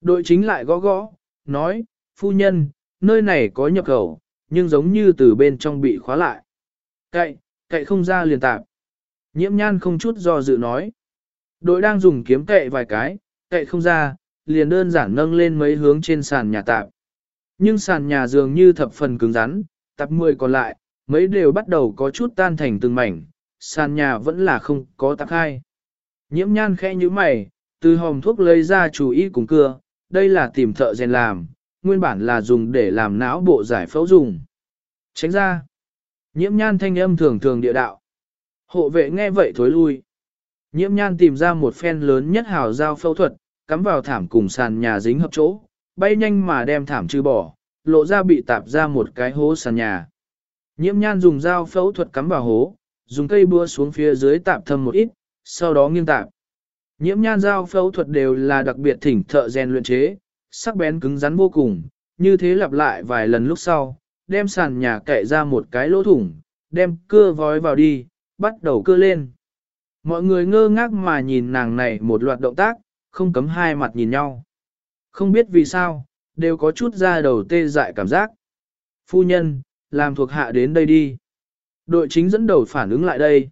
Đội chính lại gõ gõ, nói, phu nhân, nơi này có nhập khẩu, nhưng giống như từ bên trong bị khóa lại. Cậy, cậy không ra liền tạp. Nhiễm nhan không chút do dự nói. Đội đang dùng kiếm cậy vài cái, cậy không ra, liền đơn giản nâng lên mấy hướng trên sàn nhà tạp. Nhưng sàn nhà dường như thập phần cứng rắn, tạp 10 còn lại, mấy đều bắt đầu có chút tan thành từng mảnh, sàn nhà vẫn là không có tạp hai. Nhiễm nhan khẽ như mày, từ hòm thuốc lấy ra chủ ý cùng cưa, đây là tìm thợ rèn làm, nguyên bản là dùng để làm não bộ giải phẫu dùng. Tránh ra. Nhiễm nhan thanh âm thường thường địa đạo. Hộ vệ nghe vậy thối lui. Nhiễm nhan tìm ra một phen lớn nhất hào dao phẫu thuật, cắm vào thảm cùng sàn nhà dính hợp chỗ, bay nhanh mà đem thảm trừ bỏ, lộ ra bị tạp ra một cái hố sàn nhà. Nhiễm nhan dùng dao phẫu thuật cắm vào hố, dùng cây búa xuống phía dưới tạp thâm một ít, sau đó nghiêng tạp. Nhiễm nhan dao phẫu thuật đều là đặc biệt thỉnh thợ rèn luyện chế, sắc bén cứng rắn vô cùng, như thế lặp lại vài lần lúc sau, đem sàn nhà kệ ra một cái lỗ thủng, đem cưa vói vào đi, bắt đầu cưa lên. Mọi người ngơ ngác mà nhìn nàng này một loạt động tác, không cấm hai mặt nhìn nhau. Không biết vì sao, đều có chút ra đầu tê dại cảm giác. Phu nhân, làm thuộc hạ đến đây đi. Đội chính dẫn đầu phản ứng lại đây.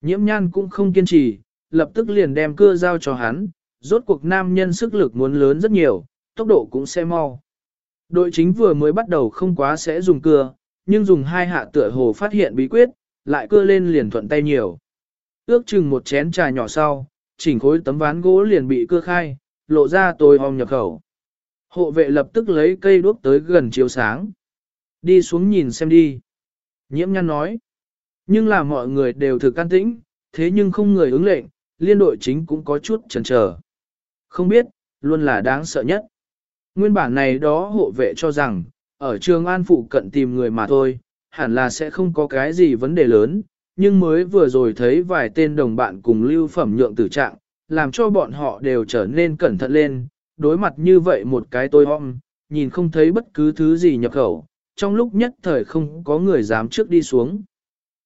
Nhiễm nhan cũng không kiên trì, lập tức liền đem cưa giao cho hắn, rốt cuộc nam nhân sức lực muốn lớn rất nhiều, tốc độ cũng sẽ mau. Đội chính vừa mới bắt đầu không quá sẽ dùng cưa, nhưng dùng hai hạ tựa hồ phát hiện bí quyết, lại cưa lên liền thuận tay nhiều. Ước chừng một chén trà nhỏ sau, chỉnh khối tấm ván gỗ liền bị cưa khai, lộ ra tôi hong nhập khẩu. Hộ vệ lập tức lấy cây đuốc tới gần chiếu sáng. Đi xuống nhìn xem đi. Nhiễm nhăn nói. Nhưng là mọi người đều thực can tĩnh, thế nhưng không người ứng lệnh, liên đội chính cũng có chút chần chờ. Không biết, luôn là đáng sợ nhất. Nguyên bản này đó hộ vệ cho rằng, ở trường an phụ cận tìm người mà thôi, hẳn là sẽ không có cái gì vấn đề lớn, nhưng mới vừa rồi thấy vài tên đồng bạn cùng lưu phẩm nhượng tử trạng, làm cho bọn họ đều trở nên cẩn thận lên, đối mặt như vậy một cái tôi om, nhìn không thấy bất cứ thứ gì nhập khẩu, trong lúc nhất thời không có người dám trước đi xuống.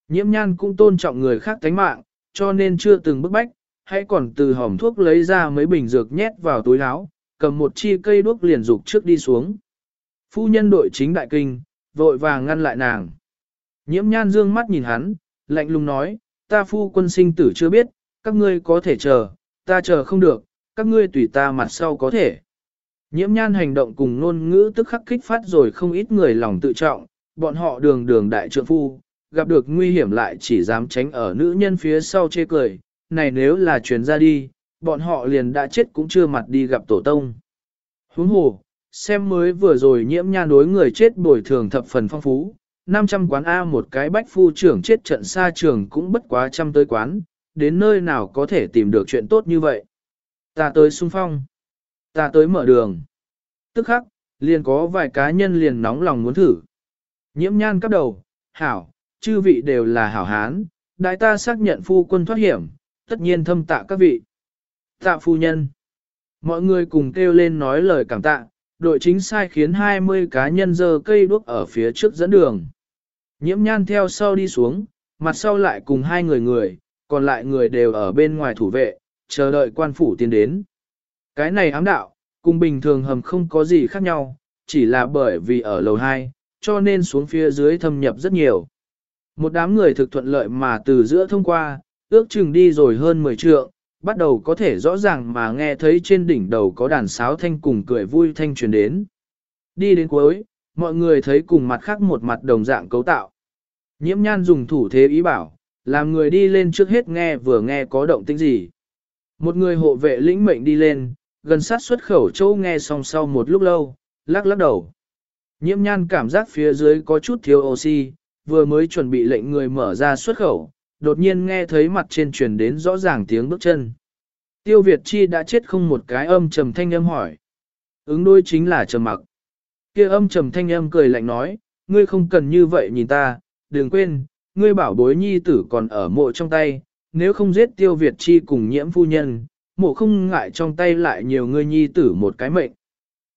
Nhiễm nhan cũng tôn trọng người khác tánh mạng, cho nên chưa từng bức bách, hãy còn từ hòm thuốc lấy ra mấy bình dược nhét vào túi áo, cầm một chi cây đuốc liền dục trước đi xuống. Phu nhân đội chính đại kinh, vội vàng ngăn lại nàng. Nhiễm nhan dương mắt nhìn hắn, lạnh lùng nói, ta phu quân sinh tử chưa biết, các ngươi có thể chờ, ta chờ không được, các ngươi tùy ta mặt sau có thể. Nhiễm nhan hành động cùng ngôn ngữ tức khắc kích phát rồi không ít người lòng tự trọng, bọn họ đường đường đại trượng phu, gặp được nguy hiểm lại chỉ dám tránh ở nữ nhân phía sau chê cười, này nếu là truyền ra đi, bọn họ liền đã chết cũng chưa mặt đi gặp tổ tông. Huống hồ, xem mới vừa rồi nhiễm nhan đối người chết bồi thường thập phần phong phú, 500 quán A một cái bách phu trưởng chết trận xa trường cũng bất quá trăm tới quán, đến nơi nào có thể tìm được chuyện tốt như vậy. Ta tới xung phong. Ta tới mở đường. Tức khắc, liền có vài cá nhân liền nóng lòng muốn thử. Nhiễm nhan cắp đầu, hảo, chư vị đều là hảo hán, đại ta xác nhận phu quân thoát hiểm, tất nhiên thâm tạ các vị. Tạ phu nhân. Mọi người cùng kêu lên nói lời cảm tạ, đội chính sai khiến 20 cá nhân dơ cây đuốc ở phía trước dẫn đường. Nhiễm nhan theo sau đi xuống, mặt sau lại cùng hai người người, còn lại người đều ở bên ngoài thủ vệ, chờ đợi quan phủ tiến đến. Cái này ám đạo, cùng bình thường hầm không có gì khác nhau, chỉ là bởi vì ở lầu 2, cho nên xuống phía dưới thâm nhập rất nhiều. Một đám người thực thuận lợi mà từ giữa thông qua, ước chừng đi rồi hơn 10 trượng, bắt đầu có thể rõ ràng mà nghe thấy trên đỉnh đầu có đàn sáo thanh cùng cười vui thanh truyền đến. Đi đến cuối, mọi người thấy cùng mặt khác một mặt đồng dạng cấu tạo. Nhiễm nhan dùng thủ thế ý bảo, làm người đi lên trước hết nghe vừa nghe có động tĩnh gì. Một người hộ vệ lĩnh mệnh đi lên, gần sát xuất khẩu châu nghe xong sau một lúc lâu, lắc lắc đầu. Nhiễm nhan cảm giác phía dưới có chút thiếu oxy, vừa mới chuẩn bị lệnh người mở ra xuất khẩu, đột nhiên nghe thấy mặt trên truyền đến rõ ràng tiếng bước chân. Tiêu Việt Chi đã chết không một cái âm trầm thanh âm hỏi. Ứng đôi chính là trầm mặc kia âm trầm thanh âm cười lạnh nói, ngươi không cần như vậy nhìn ta, đừng quên, ngươi bảo bối nhi tử còn ở mộ trong tay, nếu không giết Tiêu Việt Chi cùng nhiễm phu nhân, mộ không ngại trong tay lại nhiều ngươi nhi tử một cái mệnh.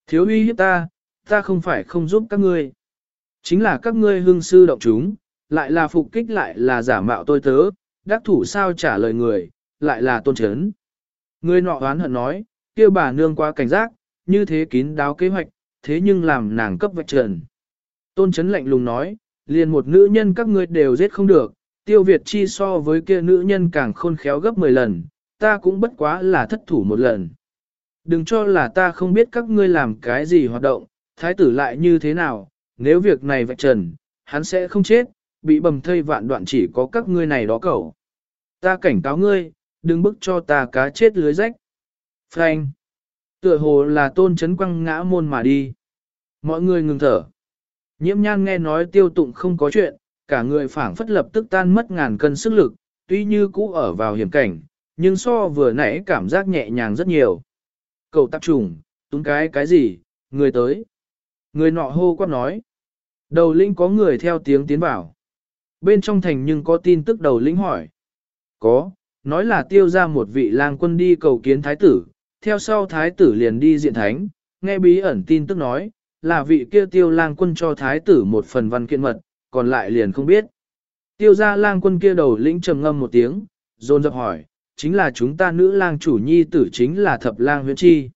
Thiếu uy hiếp ta, ta không phải không giúp các ngươi. Chính là các ngươi hương sư động chúng, lại là phục kích lại là giả mạo tôi tớ, đắc thủ sao trả lời người, lại là tôn chấn. Người nọ oán hận nói, kêu bà nương qua cảnh giác, như thế kín đáo kế hoạch, thế nhưng làm nàng cấp vạch trần. Tôn chấn lạnh lùng nói, liền một nữ nhân các ngươi đều giết không được, tiêu Việt chi so với kia nữ nhân càng khôn khéo gấp 10 lần, ta cũng bất quá là thất thủ một lần. Đừng cho là ta không biết các ngươi làm cái gì hoạt động, thái tử lại như thế nào, nếu việc này vạch trần, hắn sẽ không chết, bị bầm thây vạn đoạn chỉ có các ngươi này đó cẩu. Ta cảnh cáo ngươi, đừng bức cho ta cá chết lưới rách. Frank. Tựa hồ là tôn chấn quăng ngã môn mà đi. Mọi người ngừng thở. Nhiễm nhan nghe nói tiêu tụng không có chuyện, cả người phảng phất lập tức tan mất ngàn cân sức lực, tuy như cũ ở vào hiểm cảnh, nhưng so vừa nãy cảm giác nhẹ nhàng rất nhiều. Cậu tạp trùng, túng cái cái gì, người tới. Người nọ hô quát nói. Đầu lĩnh có người theo tiếng tiến vào. Bên trong thành nhưng có tin tức đầu lĩnh hỏi. Có, nói là tiêu ra một vị lang quân đi cầu kiến thái tử, theo sau thái tử liền đi diện thánh, nghe bí ẩn tin tức nói, là vị kia tiêu lang quân cho thái tử một phần văn kiện mật, còn lại liền không biết. Tiêu ra lang quân kia đầu lĩnh trầm ngâm một tiếng, dồn dập hỏi, chính là chúng ta nữ lang chủ nhi tử chính là thập lang huyễn chi.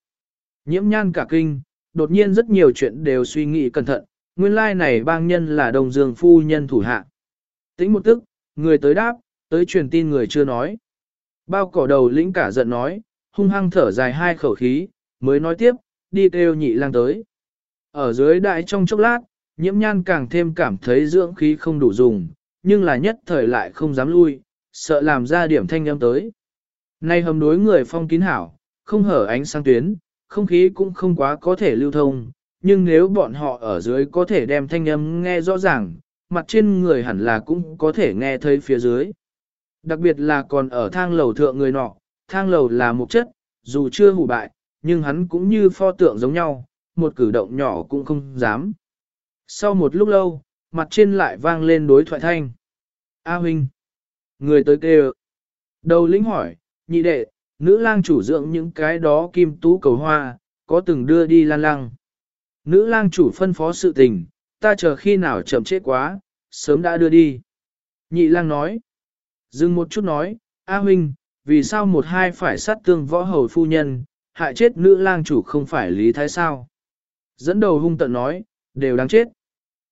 Nhiễm nhan cả kinh, đột nhiên rất nhiều chuyện đều suy nghĩ cẩn thận, nguyên lai này bang nhân là đồng dương phu nhân thủ hạ. Tính một tức, người tới đáp, tới truyền tin người chưa nói. Bao cỏ đầu lĩnh cả giận nói, hung hăng thở dài hai khẩu khí, mới nói tiếp, đi kêu nhị lang tới. Ở dưới đại trong chốc lát, nhiễm nhan càng thêm cảm thấy dưỡng khí không đủ dùng, nhưng là nhất thời lại không dám lui, sợ làm ra điểm thanh âm tới. Nay hầm đối người phong kín hảo, không hở ánh sáng tuyến, không khí cũng không quá có thể lưu thông, nhưng nếu bọn họ ở dưới có thể đem thanh âm nghe rõ ràng, mặt trên người hẳn là cũng có thể nghe thấy phía dưới. Đặc biệt là còn ở thang lầu thượng người nọ, thang lầu là một chất, dù chưa hủ bại, nhưng hắn cũng như pho tượng giống nhau, một cử động nhỏ cũng không dám. Sau một lúc lâu, mặt trên lại vang lên đối thoại thanh. A huynh. Người tới kêu. Đầu lĩnh hỏi, nhị đệ, nữ lang chủ dưỡng những cái đó kim tú cầu hoa, có từng đưa đi lan lăng. Nữ lang chủ phân phó sự tình, ta chờ khi nào chậm chết quá, sớm đã đưa đi. Nhị lang nói. Dừng một chút nói, A huynh, vì sao một hai phải sát tương võ hầu phu nhân, hại chết nữ lang chủ không phải lý thái sao? Dẫn đầu hung tận nói, đều đáng chết.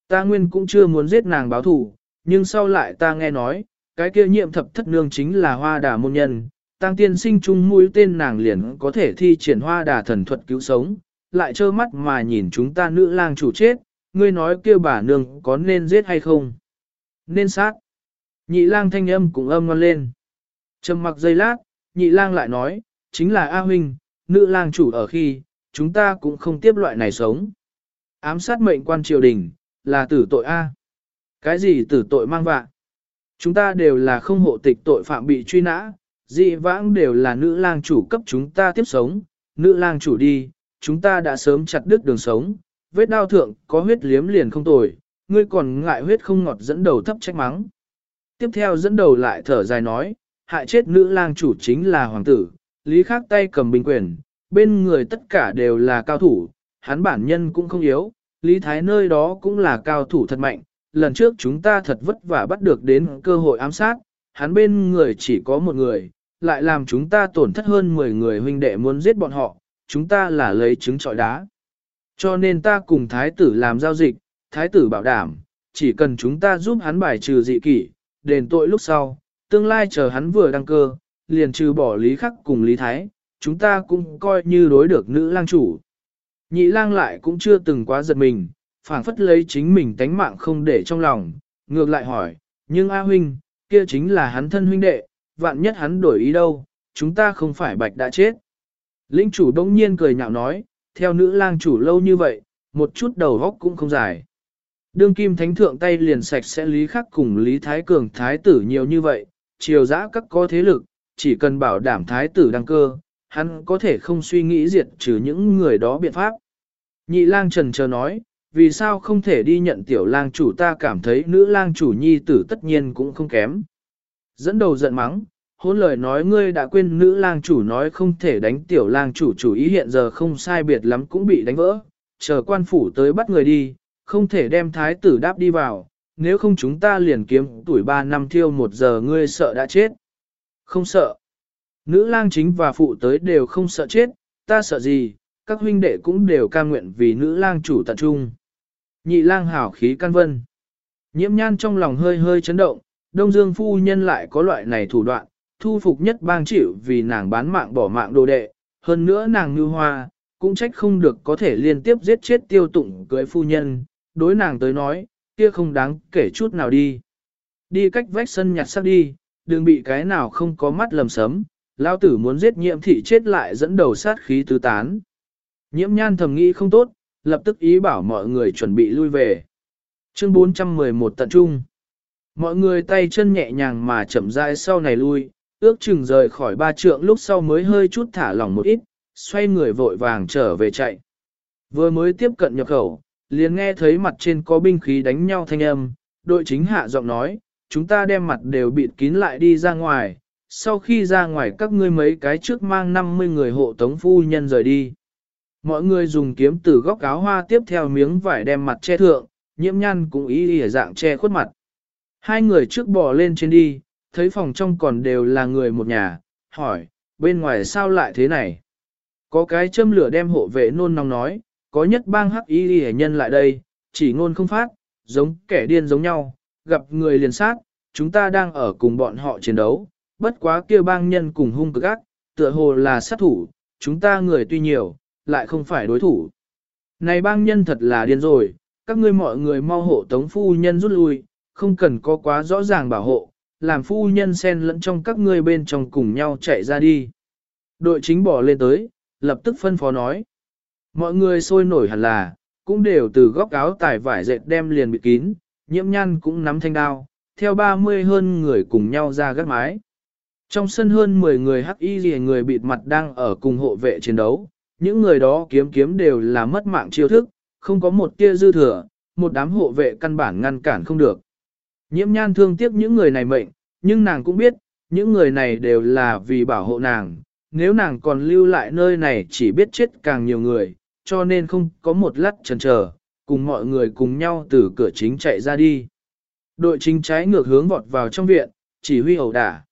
Ta nguyên cũng chưa muốn giết nàng báo thù, nhưng sau lại ta nghe nói, cái kia nhiệm thập thất nương chính là hoa đà môn nhân, tăng tiên sinh chung mũi tên nàng liền có thể thi triển hoa đà thần thuật cứu sống, lại trơ mắt mà nhìn chúng ta nữ lang chủ chết, ngươi nói kia bà nương có nên giết hay không? Nên sát. Nhị lang thanh âm cũng âm ngon lên. Trầm mặc giây lát, nhị lang lại nói, chính là A huynh, nữ lang chủ ở khi, chúng ta cũng không tiếp loại này sống. Ám sát mệnh quan triều đình, là tử tội A. Cái gì tử tội mang vạ? Chúng ta đều là không hộ tịch tội phạm bị truy nã, dị vãng đều là nữ lang chủ cấp chúng ta tiếp sống, nữ lang chủ đi, chúng ta đã sớm chặt đứt đường sống, vết đau thượng có huyết liếm liền không tồi, ngươi còn ngại huyết không ngọt dẫn đầu thấp trách mắng. Tiếp theo dẫn đầu lại thở dài nói, hại chết nữ lang chủ chính là hoàng tử, lý khác tay cầm binh quyền, bên người tất cả đều là cao thủ, hắn bản nhân cũng không yếu, lý thái nơi đó cũng là cao thủ thật mạnh, lần trước chúng ta thật vất vả bắt được đến cơ hội ám sát, hắn bên người chỉ có một người, lại làm chúng ta tổn thất hơn 10 người huynh đệ muốn giết bọn họ, chúng ta là lấy trứng trọi đá. Cho nên ta cùng thái tử làm giao dịch, thái tử bảo đảm, chỉ cần chúng ta giúp hắn bài trừ dị kỷ, đền tội lúc sau, tương lai chờ hắn vừa đăng cơ, liền trừ bỏ lý khắc cùng lý thái, chúng ta cũng coi như đối được nữ lang chủ. Nhị lang lại cũng chưa từng quá giật mình, phảng phất lấy chính mình tánh mạng không để trong lòng, ngược lại hỏi, nhưng A huynh, kia chính là hắn thân huynh đệ, vạn nhất hắn đổi ý đâu, chúng ta không phải bạch đã chết. Linh chủ đông nhiên cười nhạo nói, theo nữ lang chủ lâu như vậy, một chút đầu góc cũng không dài. Đương kim thánh thượng tay liền sạch sẽ lý khắc cùng lý thái cường thái tử nhiều như vậy, Triều dã các có thế lực, chỉ cần bảo đảm thái tử đăng cơ, hắn có thể không suy nghĩ diệt trừ những người đó biện pháp. Nhị lang trần chờ nói, vì sao không thể đi nhận tiểu lang chủ ta cảm thấy nữ lang chủ nhi tử tất nhiên cũng không kém. Dẫn đầu giận mắng, hôn lời nói ngươi đã quên nữ lang chủ nói không thể đánh tiểu lang chủ chủ ý hiện giờ không sai biệt lắm cũng bị đánh vỡ, chờ quan phủ tới bắt người đi, không thể đem thái tử đáp đi vào, nếu không chúng ta liền kiếm tuổi 3 năm thiêu một giờ ngươi sợ đã chết. Không sợ. Nữ lang chính và phụ tới đều không sợ chết, ta sợ gì, các huynh đệ cũng đều ca nguyện vì nữ lang chủ tận trung. Nhị lang hảo khí căn vân. Nhiễm nhan trong lòng hơi hơi chấn động, Đông Dương phu nhân lại có loại này thủ đoạn, thu phục nhất bang chịu vì nàng bán mạng bỏ mạng đồ đệ, hơn nữa nàng như hoa, cũng trách không được có thể liên tiếp giết chết tiêu tụng cưới phu nhân, đối nàng tới nói, kia không đáng kể chút nào đi. Đi cách vách sân nhặt sắc đi, đừng bị cái nào không có mắt lầm sấm, lao tử muốn giết nhiễm thị chết lại dẫn đầu sát khí tứ tán. Nhiễm nhan thầm nghĩ không tốt, lập tức ý bảo mọi người chuẩn bị lui về. Chương 411 tận trung. Mọi người tay chân nhẹ nhàng mà chậm rãi sau này lui, ước chừng rời khỏi ba trượng lúc sau mới hơi chút thả lỏng một ít, xoay người vội vàng trở về chạy. Vừa mới tiếp cận nhập khẩu, liền nghe thấy mặt trên có binh khí đánh nhau thanh âm, đội chính hạ giọng nói, chúng ta đem mặt đều bịt kín lại đi ra ngoài, sau khi ra ngoài các ngươi mấy cái trước mang 50 người hộ tống phu nhân rời đi. Mọi người dùng kiếm từ góc áo hoa tiếp theo miếng vải đem mặt che thượng, nhiễm nhăn cũng ý ý dạng che khuất mặt. Hai người trước bò lên trên đi, thấy phòng trong còn đều là người một nhà, hỏi, bên ngoài sao lại thế này? Có cái châm lửa đem hộ vệ nôn nóng nói, có nhất bang hắc y hệ nhân lại đây, chỉ ngôn không phát, giống kẻ điên giống nhau, gặp người liền sát, chúng ta đang ở cùng bọn họ chiến đấu, bất quá kia bang nhân cùng hung cực ác, tựa hồ là sát thủ, chúng ta người tuy nhiều, lại không phải đối thủ. Này bang nhân thật là điên rồi, các ngươi mọi người mau hộ tống phu nhân rút lui, không cần có quá rõ ràng bảo hộ, làm phu nhân xen lẫn trong các ngươi bên trong cùng nhau chạy ra đi. Đội chính bỏ lên tới, lập tức phân phó nói. Mọi người sôi nổi hẳn là, cũng đều từ góc áo tải vải dệt đem liền bị kín, nhiễm nhan cũng nắm thanh đao, theo 30 hơn người cùng nhau ra gác mái. Trong sân hơn 10 người hắc y gì người bịt mặt đang ở cùng hộ vệ chiến đấu, những người đó kiếm kiếm đều là mất mạng chiêu thức, không có một tia dư thừa, một đám hộ vệ căn bản ngăn cản không được. Nhiễm nhan thương tiếc những người này mệnh, nhưng nàng cũng biết, những người này đều là vì bảo hộ nàng, nếu nàng còn lưu lại nơi này chỉ biết chết càng nhiều người, cho nên không có một lát chần chờ, cùng mọi người cùng nhau từ cửa chính chạy ra đi. Đội chính trái ngược hướng vọt vào trong viện, chỉ huy ẩu đả.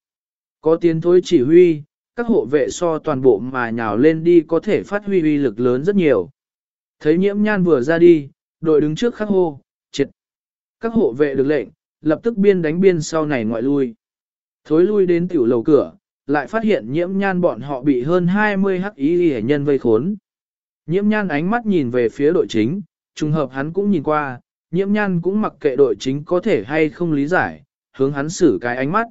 Có tiến thối chỉ huy, các hộ vệ so toàn bộ mà nhào lên đi có thể phát huy uy lực lớn rất nhiều. Thấy nhiễm nhan vừa ra đi, đội đứng trước khắc hô, triệt. Các hộ vệ được lệnh, lập tức biên đánh biên sau này ngoại lui. Thối lui đến tiểu lầu cửa, lại phát hiện nhiễm nhan bọn họ bị hơn 20 hắc ý hệ nhân vây khốn. Nhiễm nhan ánh mắt nhìn về phía đội chính, trùng hợp hắn cũng nhìn qua, nhiễm nhan cũng mặc kệ đội chính có thể hay không lý giải, hướng hắn xử cái ánh mắt.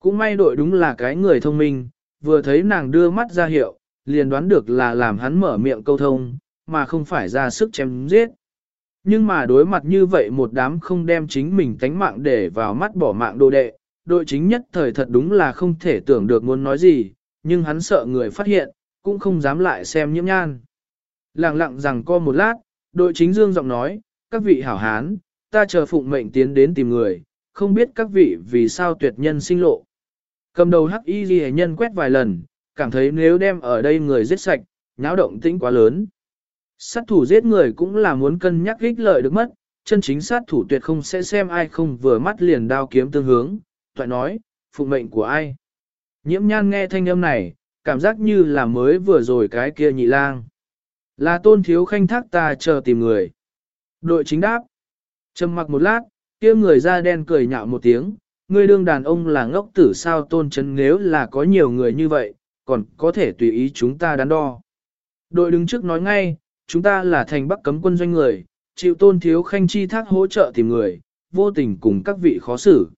Cũng may đội đúng là cái người thông minh, vừa thấy nàng đưa mắt ra hiệu, liền đoán được là làm hắn mở miệng câu thông, mà không phải ra sức chém giết. Nhưng mà đối mặt như vậy một đám không đem chính mình tánh mạng để vào mắt bỏ mạng đồ đệ, đội chính nhất thời thật đúng là không thể tưởng được muốn nói gì, nhưng hắn sợ người phát hiện, cũng không dám lại xem nhiễm nhan. Lặng lặng rằng co một lát, đội chính dương giọng nói, các vị hảo hán, ta chờ phụng mệnh tiến đến tìm người, không biết các vị vì sao tuyệt nhân sinh lộ. Cầm đầu hắc y ghi nhân quét vài lần, cảm thấy nếu đem ở đây người giết sạch, náo động tĩnh quá lớn. Sát thủ giết người cũng là muốn cân nhắc ích lợi được mất, chân chính sát thủ tuyệt không sẽ xem ai không vừa mắt liền đao kiếm tương hướng, toại nói, phụng mệnh của ai. Nhiễm nhan nghe thanh âm này, cảm giác như là mới vừa rồi cái kia nhị lang. Là tôn thiếu khanh thác ta chờ tìm người. Đội chính đáp. Trầm mặc một lát, kia người da đen cười nhạo một tiếng, ngươi đương đàn ông là ngốc tử sao tôn chấn nếu là có nhiều người như vậy, còn có thể tùy ý chúng ta đắn đo. Đội đứng trước nói ngay, chúng ta là thành bắc cấm quân doanh người, chịu tôn thiếu khanh chi thác hỗ trợ tìm người, vô tình cùng các vị khó xử.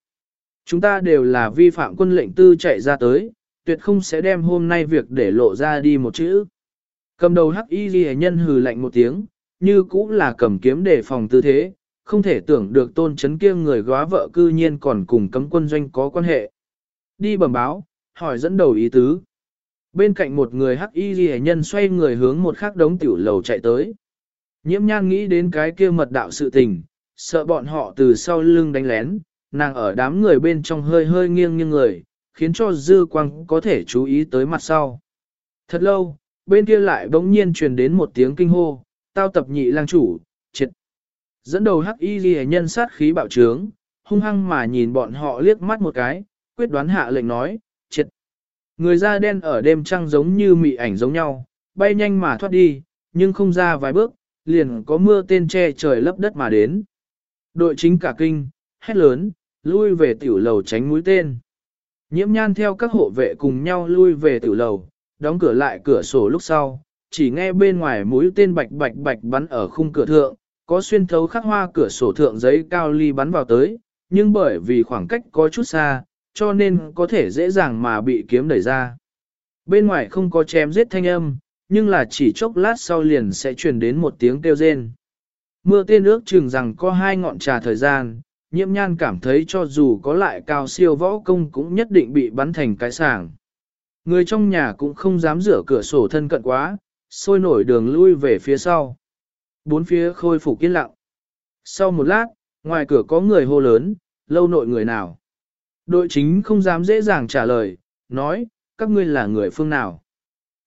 Chúng ta đều là vi phạm quân lệnh tư chạy ra tới, tuyệt không sẽ đem hôm nay việc để lộ ra đi một chữ. Cầm đầu hắc y ghi nhân hừ lạnh một tiếng, như cũng là cầm kiếm để phòng tư thế, không thể tưởng được tôn chấn kia người góa vợ cư nhiên còn cùng cấm quân doanh có quan hệ. Đi bẩm báo, hỏi dẫn đầu ý tứ. Bên cạnh một người hắc y ghi nhân xoay người hướng một khắc đống tiểu lầu chạy tới. Nhiễm nhan nghĩ đến cái kia mật đạo sự tình, sợ bọn họ từ sau lưng đánh lén, nàng ở đám người bên trong hơi hơi nghiêng nghiêng người, khiến cho dư quang có thể chú ý tới mặt sau. Thật lâu, bên kia lại bỗng nhiên truyền đến một tiếng kinh hô, tao tập nhị lang chủ, triệt. Dẫn đầu hắc y ghi nhân sát khí bạo trướng, hung hăng mà nhìn bọn họ liếc mắt một cái, quyết đoán hạ lệnh nói, triệt. Người da đen ở đêm trăng giống như mị ảnh giống nhau, bay nhanh mà thoát đi, nhưng không ra vài bước, liền có mưa tên che trời lấp đất mà đến. Đội chính cả kinh, hét lớn, lui về tiểu lầu tránh mũi tên. Nhiễm nhan theo các hộ vệ cùng nhau lui về tiểu lầu, đóng cửa lại cửa sổ lúc sau, chỉ nghe bên ngoài mũi tên bạch bạch bạch bắn ở khung cửa thượng, có xuyên thấu khắc hoa cửa sổ thượng giấy cao ly bắn vào tới, nhưng bởi vì khoảng cách có chút xa, cho nên có thể dễ dàng mà bị kiếm đẩy ra. Bên ngoài không có chém giết thanh âm, nhưng là chỉ chốc lát sau liền sẽ truyền đến một tiếng kêu rên. Mưa tên ước chừng rằng có hai ngọn trà thời gian, nhiễm nhan cảm thấy cho dù có lại cao siêu võ công cũng nhất định bị bắn thành cái sàng. Người trong nhà cũng không dám rửa cửa sổ thân cận quá, sôi nổi đường lui về phía sau. Bốn phía khôi phục yên lặng. Sau một lát, ngoài cửa có người hô lớn, lâu nội người nào. Đội chính không dám dễ dàng trả lời, nói, các ngươi là người phương nào.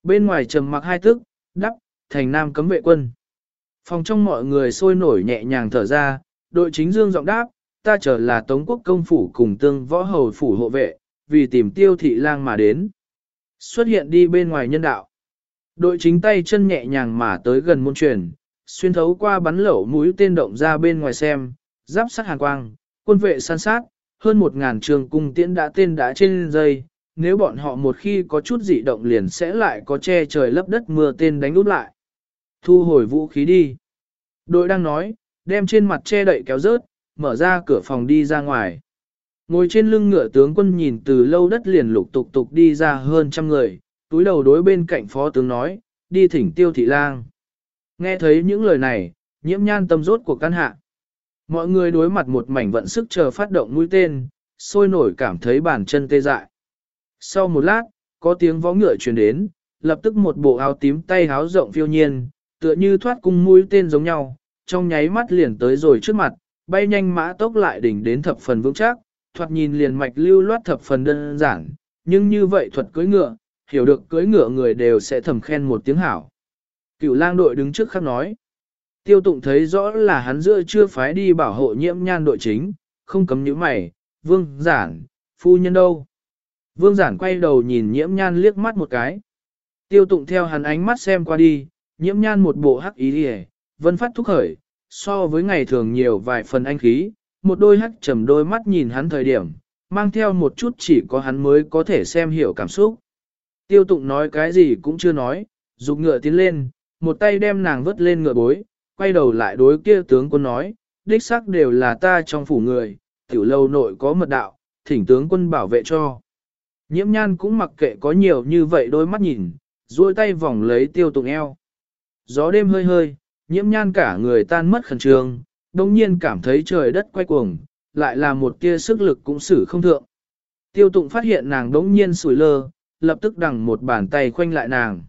Bên ngoài trầm mặc hai tức, đắp, thành nam cấm vệ quân. Phòng trong mọi người sôi nổi nhẹ nhàng thở ra, đội chính dương giọng đáp, ta chờ là Tống quốc công phủ cùng tương võ hầu phủ hộ vệ, vì tìm tiêu thị lang mà đến. Xuất hiện đi bên ngoài nhân đạo. Đội chính tay chân nhẹ nhàng mà tới gần môn truyền, xuyên thấu qua bắn lẩu mũi tên động ra bên ngoài xem, giáp sát hàn quang, quân vệ san sát, hơn một ngàn trường cung tiễn đã tên đã trên dây, nếu bọn họ một khi có chút dị động liền sẽ lại có che trời lấp đất mưa tên đánh út lại. Thu hồi vũ khí đi. Đội đang nói, đem trên mặt che đậy kéo rớt, mở ra cửa phòng đi ra ngoài. Ngồi trên lưng ngựa tướng quân nhìn từ lâu đất liền lục tục tục đi ra hơn trăm người, túi đầu đối bên cạnh phó tướng nói, đi thỉnh tiêu thị lang. Nghe thấy những lời này, nhiễm nhan tâm rốt của căn hạ. Mọi người đối mặt một mảnh vận sức chờ phát động mũi tên, sôi nổi cảm thấy bàn chân tê dại. Sau một lát, có tiếng vó ngựa truyền đến, lập tức một bộ áo tím tay áo rộng phiêu nhiên, tựa như thoát cung mũi tên giống nhau, trong nháy mắt liền tới rồi trước mặt, bay nhanh mã tốc lại đỉnh đến thập phần vững chắc, thoạt nhìn liền mạch lưu loát thập phần đơn giản, nhưng như vậy thuật cưỡi ngựa, hiểu được cưỡi ngựa người đều sẽ thầm khen một tiếng hảo. Cựu lang đội đứng trước khắc nói. Tiêu tụng thấy rõ là hắn giữa chưa phái đi bảo hộ nhiễm nhan đội chính, không cấm những mày, vương giản, phu nhân đâu. Vương giản quay đầu nhìn nhiễm nhan liếc mắt một cái. Tiêu tụng theo hắn ánh mắt xem qua đi, nhiễm nhan một bộ hắc ý đi vân phát thúc khởi, so với ngày thường nhiều vài phần anh khí, một đôi hắc trầm đôi mắt nhìn hắn thời điểm, mang theo một chút chỉ có hắn mới có thể xem hiểu cảm xúc. Tiêu tụng nói cái gì cũng chưa nói, dục ngựa tiến lên, một tay đem nàng vớt lên ngựa bối, quay đầu lại đối kia tướng quân nói, đích xác đều là ta trong phủ người, tiểu lâu nội có mật đạo, thỉnh tướng quân bảo vệ cho. Nhiễm nhan cũng mặc kệ có nhiều như vậy đôi mắt nhìn, duỗi tay vòng lấy tiêu tụng eo. Gió đêm hơi hơi, nhiễm nhan cả người tan mất khẩn trương, đồng nhiên cảm thấy trời đất quay cuồng, lại là một tia sức lực cũng xử không thượng. Tiêu tụng phát hiện nàng đống nhiên sủi lơ, lập tức đằng một bàn tay khoanh lại nàng.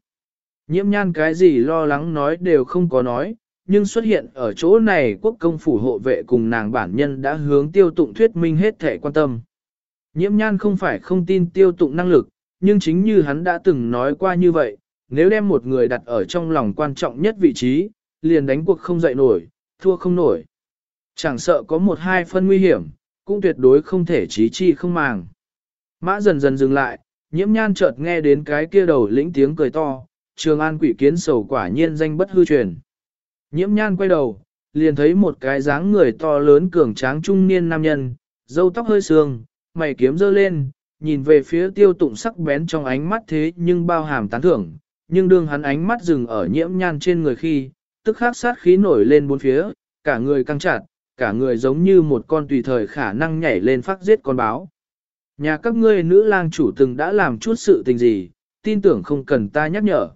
Nhiễm nhan cái gì lo lắng nói đều không có nói, nhưng xuất hiện ở chỗ này quốc công phủ hộ vệ cùng nàng bản nhân đã hướng tiêu tụng thuyết minh hết thể quan tâm. Nhiễm nhan không phải không tin tiêu tụng năng lực, nhưng chính như hắn đã từng nói qua như vậy, nếu đem một người đặt ở trong lòng quan trọng nhất vị trí, liền đánh cuộc không dậy nổi, thua không nổi. Chẳng sợ có một hai phân nguy hiểm, cũng tuyệt đối không thể trí chi không màng. Mã dần dần dừng lại, nhiễm nhan chợt nghe đến cái kia đầu lĩnh tiếng cười to, trường an quỷ kiến sầu quả nhiên danh bất hư truyền. Nhiễm nhan quay đầu, liền thấy một cái dáng người to lớn cường tráng trung niên nam nhân, râu tóc hơi sương, mày kiếm dơ lên, nhìn về phía tiêu tụng sắc bén trong ánh mắt thế nhưng bao hàm tán thưởng, nhưng đương hắn ánh mắt dừng ở nhiễm nhan trên người khi, tức khắc sát khí nổi lên bốn phía, cả người căng chặt, cả người giống như một con tùy thời khả năng nhảy lên phát giết con báo. Nhà các ngươi nữ lang chủ từng đã làm chút sự tình gì, tin tưởng không cần ta nhắc nhở.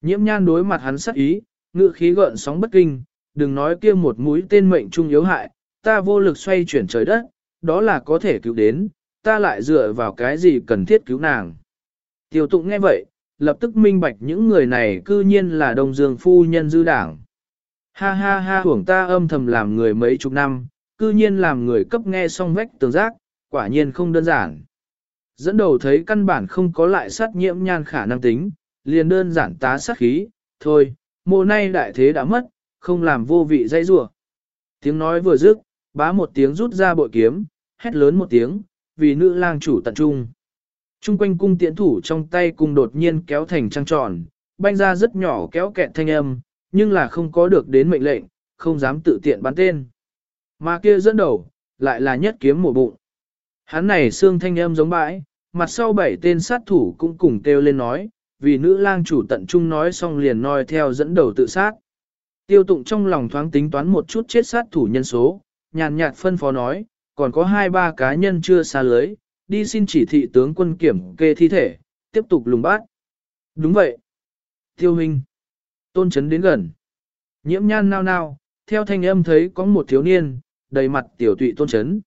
Nhiễm nhan đối mặt hắn sắc ý, ngự khí gợn sóng bất kinh, đừng nói kia một mũi tên mệnh trung yếu hại, ta vô lực xoay chuyển trời đất, đó là có thể cứu đến, ta lại dựa vào cái gì cần thiết cứu nàng. Tiêu tụng nghe vậy, lập tức minh bạch những người này cư nhiên là đồng dương phu nhân dư đảng. Ha ha ha hưởng ta âm thầm làm người mấy chục năm, cư nhiên làm người cấp nghe xong vách tường giác, quả nhiên không đơn giản. Dẫn đầu thấy căn bản không có lại sát nhiễm nhan khả năng tính, liền đơn giản tá sát khí, thôi, mùa nay đại thế đã mất, không làm vô vị dây rủa. Tiếng nói vừa dứt, bá một tiếng rút ra bội kiếm, hét lớn một tiếng, vì nữ lang chủ tận trung. Trung quanh cung tiễn thủ trong tay cung đột nhiên kéo thành trăng tròn, banh ra rất nhỏ kéo kẹt thanh âm, nhưng là không có được đến mệnh lệnh, không dám tự tiện bắn tên. Mà kia dẫn đầu, lại là nhất kiếm mổ bụng. Hắn này xương thanh âm giống bãi, mặt sau bảy tên sát thủ cũng cùng kêu lên nói, vì nữ lang chủ tận trung nói xong liền nói theo dẫn đầu tự sát. Tiêu tụng trong lòng thoáng tính toán một chút chết sát thủ nhân số, nhàn nhạt phân phó nói, còn có hai ba cá nhân chưa xa lưới, đi xin chỉ thị tướng quân kiểm kê thi thể, tiếp tục lùng bát. Đúng vậy. Tiêu hình. Tôn chấn đến gần. Nhiễm nhan nao nao, theo thanh âm thấy có một thiếu niên, đầy mặt tiểu tụy tôn chấn.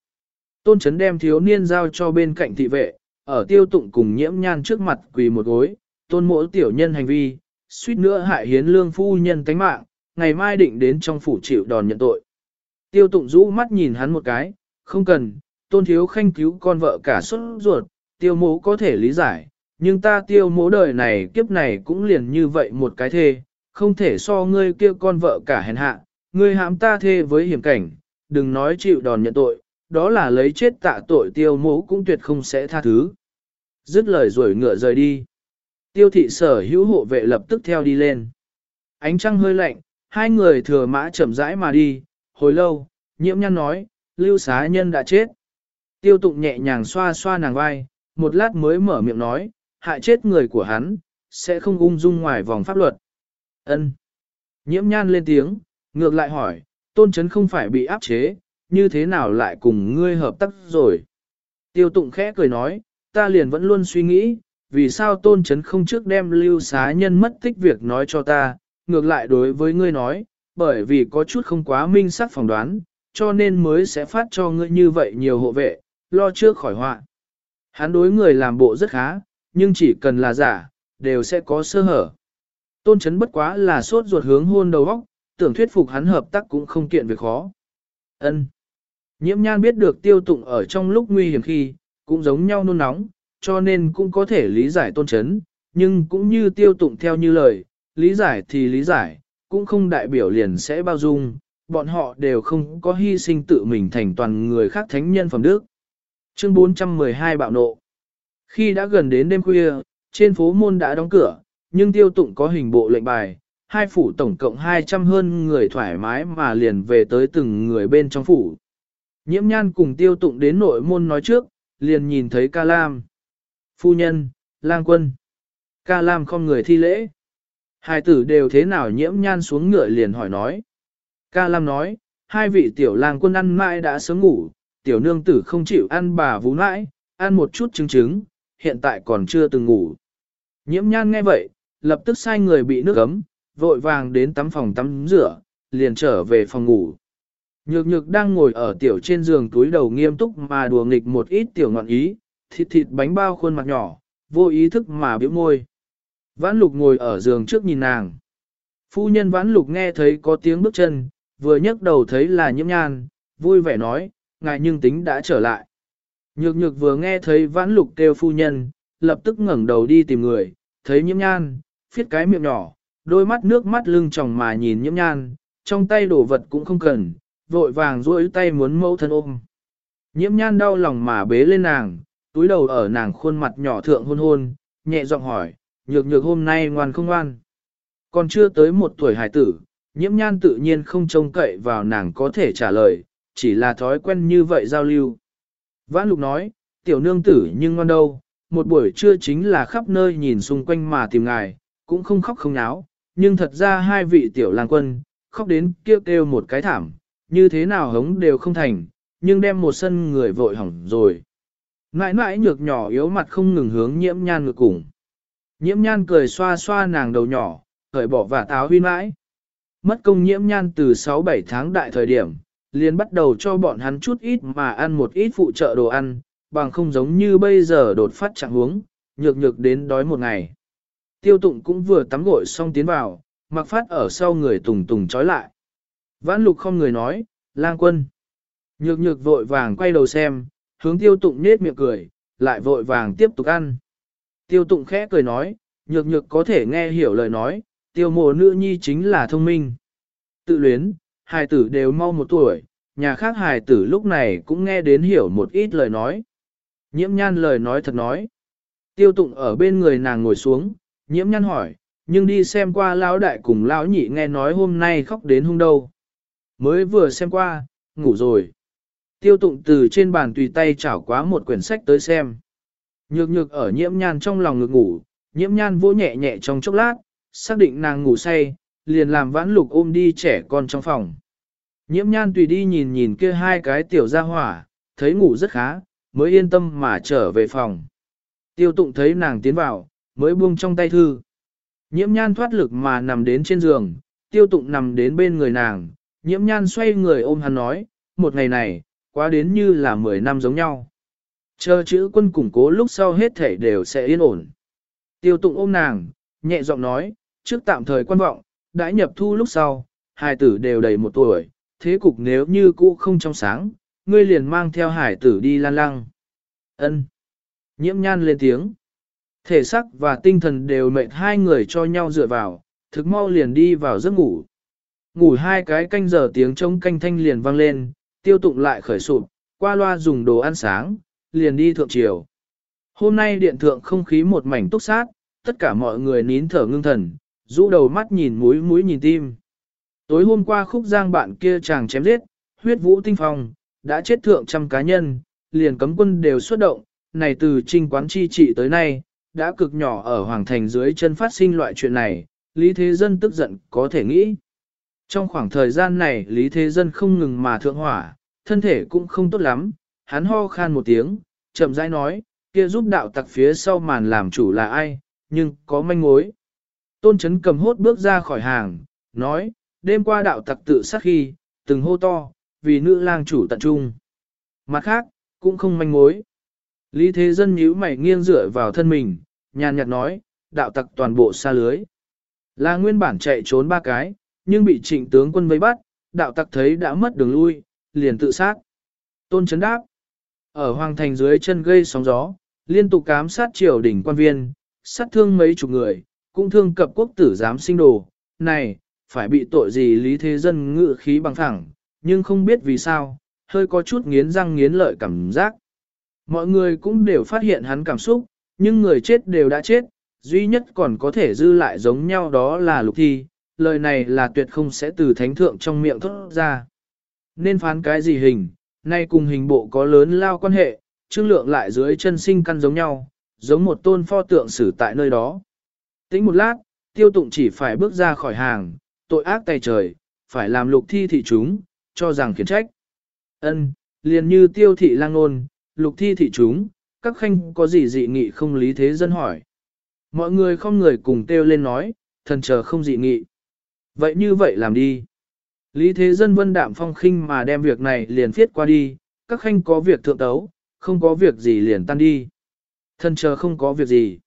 Tôn chấn đem thiếu niên giao cho bên cạnh thị vệ, ở tiêu tụng cùng nhiễm nhan trước mặt quỳ một gối, tôn Mỗ tiểu nhân hành vi, suýt nữa hại hiến lương phu nhân tánh mạng, ngày mai định đến trong phủ chịu đòn nhận tội. Tiêu tụng rũ mắt nhìn hắn một cái, không cần, tôn thiếu khanh cứu con vợ cả xuất ruột, tiêu Mỗ có thể lý giải, nhưng ta tiêu mố đời này kiếp này cũng liền như vậy một cái thê, không thể so ngươi kia con vợ cả hèn hạ, ngươi hãm ta thê với hiểm cảnh, đừng nói chịu đòn nhận tội, đó là lấy chết tạ tội tiêu mũ cũng tuyệt không sẽ tha thứ. Dứt lời rồi ngựa rời đi. Tiêu thị sở hữu hộ vệ lập tức theo đi lên. Ánh trăng hơi lạnh, hai người thừa mã chậm rãi mà đi, hồi lâu, nhiễm nhăn nói, lưu xá nhân đã chết. Tiêu tụng nhẹ nhàng xoa xoa nàng vai, một lát mới mở miệng nói, hại chết người của hắn, sẽ không ung dung ngoài vòng pháp luật. Ân. Nhiễm nhan lên tiếng, ngược lại hỏi, tôn chấn không phải bị áp chế, như thế nào lại cùng ngươi hợp tác rồi? Tiêu tụng khẽ cười nói, ta liền vẫn luôn suy nghĩ, vì sao tôn chấn không trước đem lưu xá nhân mất tích việc nói cho ta, ngược lại đối với ngươi nói, bởi vì có chút không quá minh sắc phỏng đoán, cho nên mới sẽ phát cho ngươi như vậy nhiều hộ vệ, lo trước khỏi họa. Hắn đối người làm bộ rất khá, nhưng chỉ cần là giả, đều sẽ có sơ hở. Tôn chấn bất quá là sốt ruột hướng hôn đầu óc, tưởng thuyết phục hắn hợp tác cũng không kiện việc khó. Ân. Nhiễm nhan biết được tiêu tụng ở trong lúc nguy hiểm khi, cũng giống nhau nôn nóng, cho nên cũng có thể lý giải tôn chấn, nhưng cũng như tiêu tụng theo như lời, lý giải thì lý giải, cũng không đại biểu liền sẽ bao dung, bọn họ đều không có hy sinh tự mình thành toàn người khác thánh nhân phẩm đức. Chương 412 bạo nộ Khi đã gần đến đêm khuya, trên phố môn đã đóng cửa, nhưng tiêu tụng có hình bộ lệnh bài, hai phủ tổng cộng 200 hơn người thoải mái mà liền về tới từng người bên trong phủ. Nhiễm nhan cùng tiêu tụng đến nội môn nói trước, liền nhìn thấy ca lam. Phu nhân, lang quân. Ca lam không người thi lễ. Hai tử đều thế nào nhiễm nhan xuống ngựa liền hỏi nói. Ca lam nói, hai vị tiểu lang quân ăn mãi đã sớm ngủ, tiểu nương tử không chịu ăn bà vú nãi, ăn một chút trứng trứng, hiện tại còn chưa từng ngủ. Nhiễm nhan nghe vậy, lập tức sai người bị nước ấm, vội vàng đến tắm phòng tắm rửa, liền trở về phòng ngủ. Nhược nhược đang ngồi ở tiểu trên giường túi đầu nghiêm túc mà đùa nghịch một ít tiểu ngọn ý, thịt thịt bánh bao khuôn mặt nhỏ, vô ý thức mà biểu môi. Vãn lục ngồi ở giường trước nhìn nàng. Phu nhân vãn lục nghe thấy có tiếng bước chân, vừa nhấc đầu thấy là nhiễm nhan, vui vẻ nói, ngài nhưng tính đã trở lại. Nhược nhược vừa nghe thấy vãn lục kêu phu nhân, lập tức ngẩng đầu đi tìm người, thấy nhiễm nhan, phiết cái miệng nhỏ, đôi mắt nước mắt lưng tròng mà nhìn nhiễm nhan, trong tay đổ vật cũng không cần, vội vàng duỗi tay muốn mẫu thân ôm. Nhiễm nhan đau lòng mà bế lên nàng, túi đầu ở nàng khuôn mặt nhỏ thượng hôn hôn, nhẹ giọng hỏi, nhược nhược hôm nay ngoan không ngoan. Còn chưa tới một tuổi hải tử, nhiễm nhan tự nhiên không trông cậy vào nàng có thể trả lời, chỉ là thói quen như vậy giao lưu. Vãn lục nói, tiểu nương tử nhưng ngoan đâu, một buổi trưa chính là khắp nơi nhìn xung quanh mà tìm ngài, cũng không khóc không náo, nhưng thật ra hai vị tiểu lang quân, khóc đến kêu kêu một cái thảm, như thế nào hống đều không thành, nhưng đem một sân người vội hỏng rồi. Nãi nãi nhược nhỏ yếu mặt không ngừng hướng nhiễm nhan ngược cùng. Nhiễm nhan cười xoa xoa nàng đầu nhỏ, cởi bỏ và táo huy mãi. Mất công nhiễm nhan từ 6-7 tháng đại thời điểm, liền bắt đầu cho bọn hắn chút ít mà ăn một ít phụ trợ đồ ăn, bằng không giống như bây giờ đột phát trạng huống, nhược nhược đến đói một ngày. Tiêu tụng cũng vừa tắm gội xong tiến vào, mặc phát ở sau người tùng tùng trói lại. Vãn lục không người nói, lang quân. Nhược nhược vội vàng quay đầu xem, hướng tiêu tụng nết miệng cười, lại vội vàng tiếp tục ăn. Tiêu tụng khẽ cười nói, nhược nhược có thể nghe hiểu lời nói, tiêu mộ nữ nhi chính là thông minh. Tự luyến, hài tử đều mau một tuổi, nhà khác hài tử lúc này cũng nghe đến hiểu một ít lời nói. Nhiễm nhan lời nói thật nói. Tiêu tụng ở bên người nàng ngồi xuống, nhiễm nhan hỏi, nhưng đi xem qua lão đại cùng lão nhị nghe nói hôm nay khóc đến hung đâu. Mới vừa xem qua, ngủ rồi. Tiêu tụng từ trên bàn tùy tay chảo quá một quyển sách tới xem. Nhược nhược ở nhiễm nhan trong lòng ngực ngủ, nhiễm nhan vỗ nhẹ nhẹ trong chốc lát, xác định nàng ngủ say, liền làm vãn lục ôm đi trẻ con trong phòng. Nhiễm nhan tùy đi nhìn nhìn kia hai cái tiểu gia hỏa, thấy ngủ rất khá, mới yên tâm mà trở về phòng. Tiêu tụng thấy nàng tiến vào, mới buông trong tay thư. Nhiễm nhan thoát lực mà nằm đến trên giường, tiêu tụng nằm đến bên người nàng, nhiễm nhan xoay người ôm hắn nói, một ngày này, quá đến như là 10 năm giống nhau. Chờ chữ quân củng cố lúc sau hết thể đều sẽ yên ổn. Tiêu tụng ôm nàng, nhẹ giọng nói, trước tạm thời quan vọng, đã nhập thu lúc sau, hài tử đều đầy một tuổi, thế cục nếu như cũ không trong sáng, ngươi liền mang theo hải tử đi lan lăng. ân Nhiễm nhan lên tiếng. Thể sắc và tinh thần đều mệt hai người cho nhau dựa vào, thực mau liền đi vào giấc ngủ. Ngủ hai cái canh giờ tiếng trống canh thanh liền vang lên, tiêu tụng lại khởi sụp, qua loa dùng đồ ăn sáng, liền đi thượng triều. Hôm nay điện thượng không khí một mảnh túc sát, tất cả mọi người nín thở ngưng thần, rũ đầu mắt nhìn mũi mũi nhìn tim. Tối hôm qua khúc giang bạn kia chàng chém giết, huyết vũ tinh phong, đã chết thượng trăm cá nhân, liền cấm quân đều xuất động, này từ trinh quán chi trị tới nay, đã cực nhỏ ở Hoàng Thành dưới chân phát sinh loại chuyện này, Lý Thế Dân tức giận có thể nghĩ. Trong khoảng thời gian này Lý Thế Dân không ngừng mà thượng hỏa, thân thể cũng không tốt lắm, hắn ho khan một tiếng, chậm rãi nói, kia giúp đạo tặc phía sau màn làm chủ là ai, nhưng có manh mối. Tôn Trấn cầm hốt bước ra khỏi hàng, nói, đêm qua đạo tặc tự sát khi, từng hô to, vì nữ lang chủ tận trung. Mặt khác, cũng không manh mối. Lý Thế Dân nhíu mày nghiêng dựa vào thân mình, nhàn nhạt nói, đạo tặc toàn bộ xa lưới. Là nguyên bản chạy trốn ba cái, nhưng bị trịnh tướng quân vây bắt, đạo tặc thấy đã mất đường lui, liền tự sát. Tôn chấn đáp, ở hoàng thành dưới chân gây sóng gió, liên tục cám sát triều đỉnh quan viên, sát thương mấy chục người, cũng thương cập quốc tử giám sinh đồ. Này, phải bị tội gì lý thế dân ngự khí bằng thẳng, nhưng không biết vì sao, hơi có chút nghiến răng nghiến lợi cảm giác. Mọi người cũng đều phát hiện hắn cảm xúc, nhưng người chết đều đã chết, duy nhất còn có thể dư lại giống nhau đó là lục thi, lời này là tuyệt không sẽ từ thánh thượng trong miệng thốt ra. Nên phán cái gì hình, nay cùng hình bộ có lớn lao quan hệ, chương lượng lại dưới chân sinh căn giống nhau, giống một tôn pho tượng xử tại nơi đó. Tính một lát, tiêu tụng chỉ phải bước ra khỏi hàng, tội ác tay trời, phải làm lục thi thị chúng, cho rằng khiển trách. ân liền như tiêu thị lang nôn, lục thi thị chúng, các khanh có gì dị nghị không lý thế dân hỏi. Mọi người không người cùng kêu lên nói, thần chờ không dị nghị. Vậy như vậy làm đi. Lý thế dân vân đạm phong khinh mà đem việc này liền viết qua đi, các khanh có việc thượng tấu, không có việc gì liền tan đi. Thần chờ không có việc gì.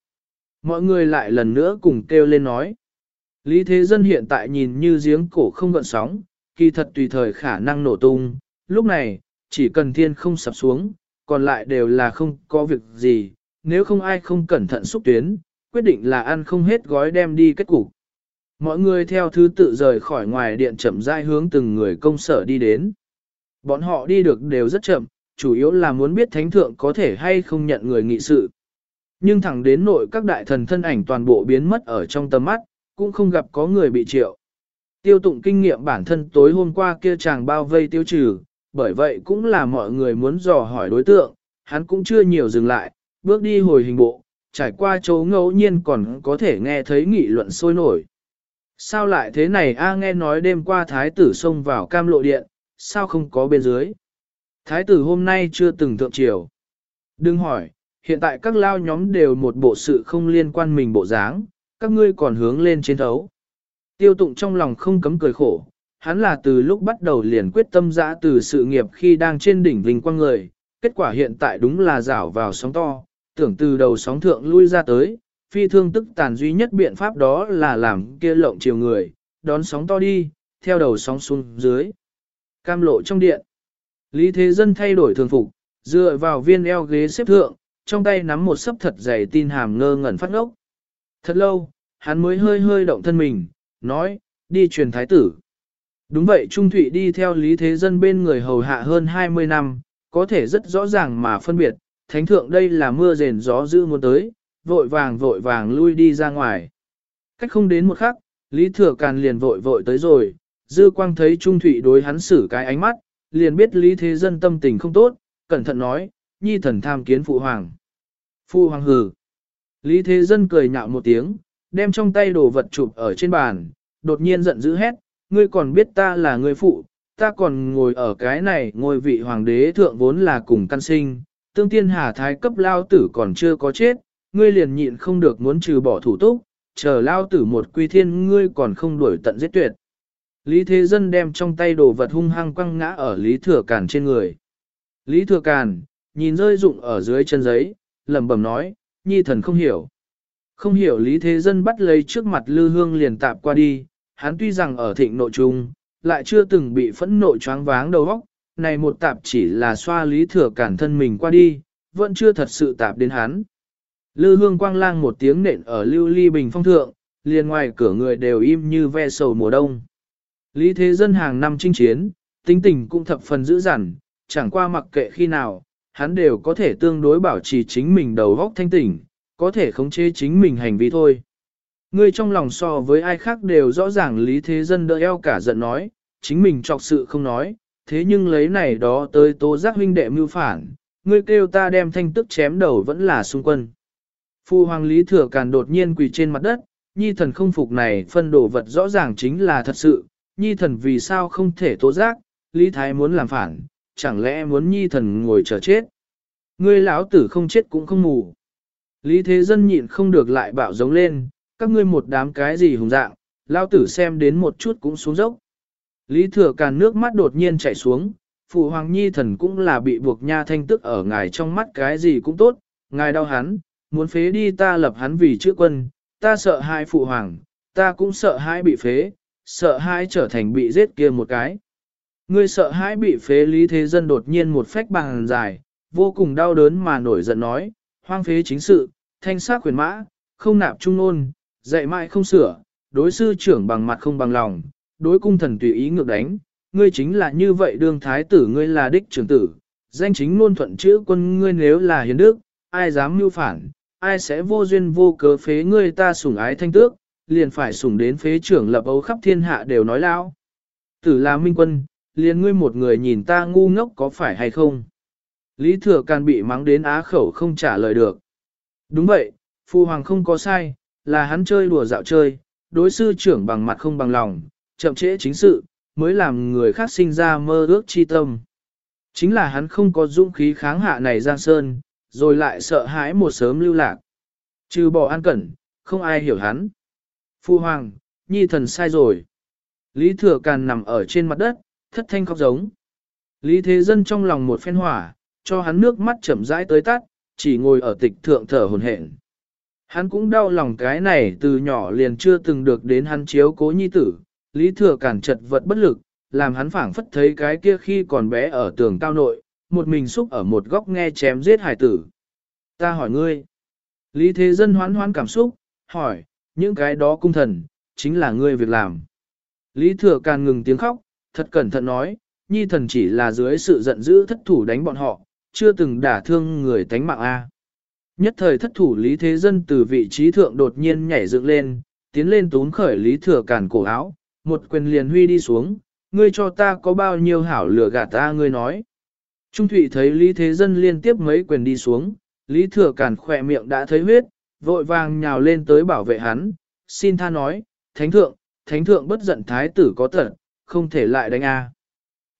Mọi người lại lần nữa cùng kêu lên nói. Lý thế dân hiện tại nhìn như giếng cổ không gợn sóng, kỳ thật tùy thời khả năng nổ tung. Lúc này, chỉ cần thiên không sập xuống, còn lại đều là không có việc gì, nếu không ai không cẩn thận xúc tuyến, quyết định là ăn không hết gói đem đi kết cục. Mọi người theo thứ tự rời khỏi ngoài điện chậm rãi hướng từng người công sở đi đến. Bọn họ đi được đều rất chậm, chủ yếu là muốn biết thánh thượng có thể hay không nhận người nghị sự. Nhưng thẳng đến nội các đại thần thân ảnh toàn bộ biến mất ở trong tầm mắt, cũng không gặp có người bị triệu. Tiêu tụng kinh nghiệm bản thân tối hôm qua kia chàng bao vây tiêu trừ, bởi vậy cũng là mọi người muốn dò hỏi đối tượng, hắn cũng chưa nhiều dừng lại, bước đi hồi hình bộ, trải qua chỗ ngẫu nhiên còn có thể nghe thấy nghị luận sôi nổi. Sao lại thế này a nghe nói đêm qua thái tử xông vào cam lộ điện, sao không có bên dưới? Thái tử hôm nay chưa từng thượng triều. Đừng hỏi, hiện tại các lao nhóm đều một bộ sự không liên quan mình bộ dáng, các ngươi còn hướng lên trên thấu. Tiêu tụng trong lòng không cấm cười khổ, hắn là từ lúc bắt đầu liền quyết tâm dã từ sự nghiệp khi đang trên đỉnh vinh quang người, kết quả hiện tại đúng là rảo vào sóng to, tưởng từ đầu sóng thượng lui ra tới, phi thương tức tàn duy nhất biện pháp đó là làm kia lộng chiều người, đón sóng to đi, theo đầu sóng xuống dưới. Cam lộ trong điện. Lý Thế Dân thay đổi thường phục, dựa vào viên eo ghế xếp thượng, trong tay nắm một sấp thật dày tin hàm ngơ ngẩn phát ngốc. Thật lâu, hắn mới hơi hơi động thân mình, nói, đi truyền thái tử. Đúng vậy Trung Thụy đi theo Lý Thế Dân bên người hầu hạ hơn 20 năm, có thể rất rõ ràng mà phân biệt, thánh thượng đây là mưa rền gió dữ muốn tới, vội vàng vội vàng lui đi ra ngoài. Cách không đến một khắc, Lý Thừa Càn liền vội vội tới rồi, dư quang thấy Trung Thụy đối hắn xử cái ánh mắt, liền biết Lý Thế Dân tâm tình không tốt, cẩn thận nói, nhi thần tham kiến phụ hoàng. Phụ hoàng hừ. Lý Thế Dân cười nhạo một tiếng, đem trong tay đồ vật chụp ở trên bàn, đột nhiên giận dữ hét, ngươi còn biết ta là người phụ, ta còn ngồi ở cái này ngôi vị hoàng đế thượng vốn là cùng căn sinh, tương tiên hà thái cấp lao tử còn chưa có chết, ngươi liền nhịn không được muốn trừ bỏ thủ túc, chờ lao tử một quy thiên ngươi còn không đuổi tận giết tuyệt. Lý Thế Dân đem trong tay đồ vật hung hăng quăng ngã ở Lý Thừa Càn trên người. Lý Thừa Càn, nhìn rơi rụng ở dưới chân giấy, lẩm bẩm nói, nhi thần không hiểu. Không hiểu Lý Thế Dân bắt lấy trước mặt Lư Hương liền tạp qua đi, hắn tuy rằng ở thịnh nội trung, lại chưa từng bị phẫn nộ choáng váng đầu óc, này một tạp chỉ là xoa Lý Thừa cản thân mình qua đi, vẫn chưa thật sự tạp đến hắn. Lư hương quang lang một tiếng nện ở lưu ly bình phong thượng, liền ngoài cửa người đều im như ve sầu mùa đông. Lý thế dân hàng năm chinh chiến, tính tình cũng thập phần dữ dằn, chẳng qua mặc kệ khi nào, hắn đều có thể tương đối bảo trì chính mình đầu góc thanh tỉnh, có thể khống chế chính mình hành vi thôi. Ngươi trong lòng so với ai khác đều rõ ràng lý thế dân đỡ eo cả giận nói, chính mình trọc sự không nói, thế nhưng lấy này đó tới tố giác huynh đệ mưu phản, ngươi kêu ta đem thanh tức chém đầu vẫn là xung quân. Phu hoàng lý thừa càn đột nhiên quỳ trên mặt đất, nhi thần không phục này phân đồ vật rõ ràng chính là thật sự, nhi thần vì sao không thể tố giác, lý thái muốn làm phản, chẳng lẽ muốn nhi thần ngồi chờ chết. Ngươi lão tử không chết cũng không mù. Lý thế dân nhịn không được lại bạo giống lên, các ngươi một đám cái gì hùng dạng, lao tử xem đến một chút cũng xuống dốc. Lý thừa càn nước mắt đột nhiên chảy xuống, phụ hoàng nhi thần cũng là bị buộc nha thanh tức ở ngài trong mắt cái gì cũng tốt, ngài đau hắn, muốn phế đi ta lập hắn vì chữ quân, ta sợ hai phụ hoàng, ta cũng sợ hai bị phế, sợ hai trở thành bị giết kia một cái. Ngươi sợ hãi bị phế lý thế dân đột nhiên một phách bằng dài, vô cùng đau đớn mà nổi giận nói, hoang phế chính sự, thanh sát quyền mã, không nạp trung nôn, dạy mãi không sửa, đối sư trưởng bằng mặt không bằng lòng, đối cung thần tùy ý ngược đánh, ngươi chính là như vậy đương thái tử ngươi là đích trưởng tử, danh chính luôn thuận chữ quân ngươi nếu là hiền đức, ai dám mưu phản, ai sẽ vô duyên vô cớ phế ngươi ta sủng ái thanh tước, liền phải sủng đến phế trưởng lập ấu khắp thiên hạ đều nói lão. Tử là minh quân, liền ngươi một người nhìn ta ngu ngốc có phải hay không? Lý thừa can bị mắng đến á khẩu không trả lời được. Đúng vậy, phu hoàng không có sai, là hắn chơi đùa dạo chơi, đối sư trưởng bằng mặt không bằng lòng, chậm trễ chính sự, mới làm người khác sinh ra mơ ước chi tâm. Chính là hắn không có dũng khí kháng hạ này Giang Sơn, rồi lại sợ hãi một sớm lưu lạc. Trừ bỏ an cẩn, không ai hiểu hắn. Phu hoàng, nhi thần sai rồi. Lý thừa càn nằm ở trên mặt đất, thất thanh khóc giống. Lý thế dân trong lòng một phen hỏa, cho hắn nước mắt chậm rãi tới tắt, chỉ ngồi ở tịch thượng thở hồn hển. Hắn cũng đau lòng cái này từ nhỏ liền chưa từng được đến hắn chiếu cố nhi tử, lý thừa cản chật vật bất lực, làm hắn phảng phất thấy cái kia khi còn bé ở tường cao nội, một mình xúc ở một góc nghe chém giết hải tử. Ta hỏi ngươi, lý thế dân hoán hoán cảm xúc, hỏi, những cái đó cung thần, chính là ngươi việc làm. Lý thừa càn ngừng tiếng khóc, thật cẩn thận nói, nhi thần chỉ là dưới sự giận dữ thất thủ đánh bọn họ, chưa từng đả thương người tánh mạng A. Nhất thời thất thủ Lý Thế Dân từ vị trí thượng đột nhiên nhảy dựng lên, tiến lên tún khởi Lý Thừa Cản cổ áo, một quyền liền huy đi xuống, ngươi cho ta có bao nhiêu hảo lửa gạt ta ngươi nói. Trung Thụy thấy Lý Thế Dân liên tiếp mấy quyền đi xuống, Lý Thừa Cản khỏe miệng đã thấy huyết, vội vàng nhào lên tới bảo vệ hắn, xin tha nói, Thánh Thượng, Thánh Thượng bất giận Thái tử có tật, không thể lại đánh A.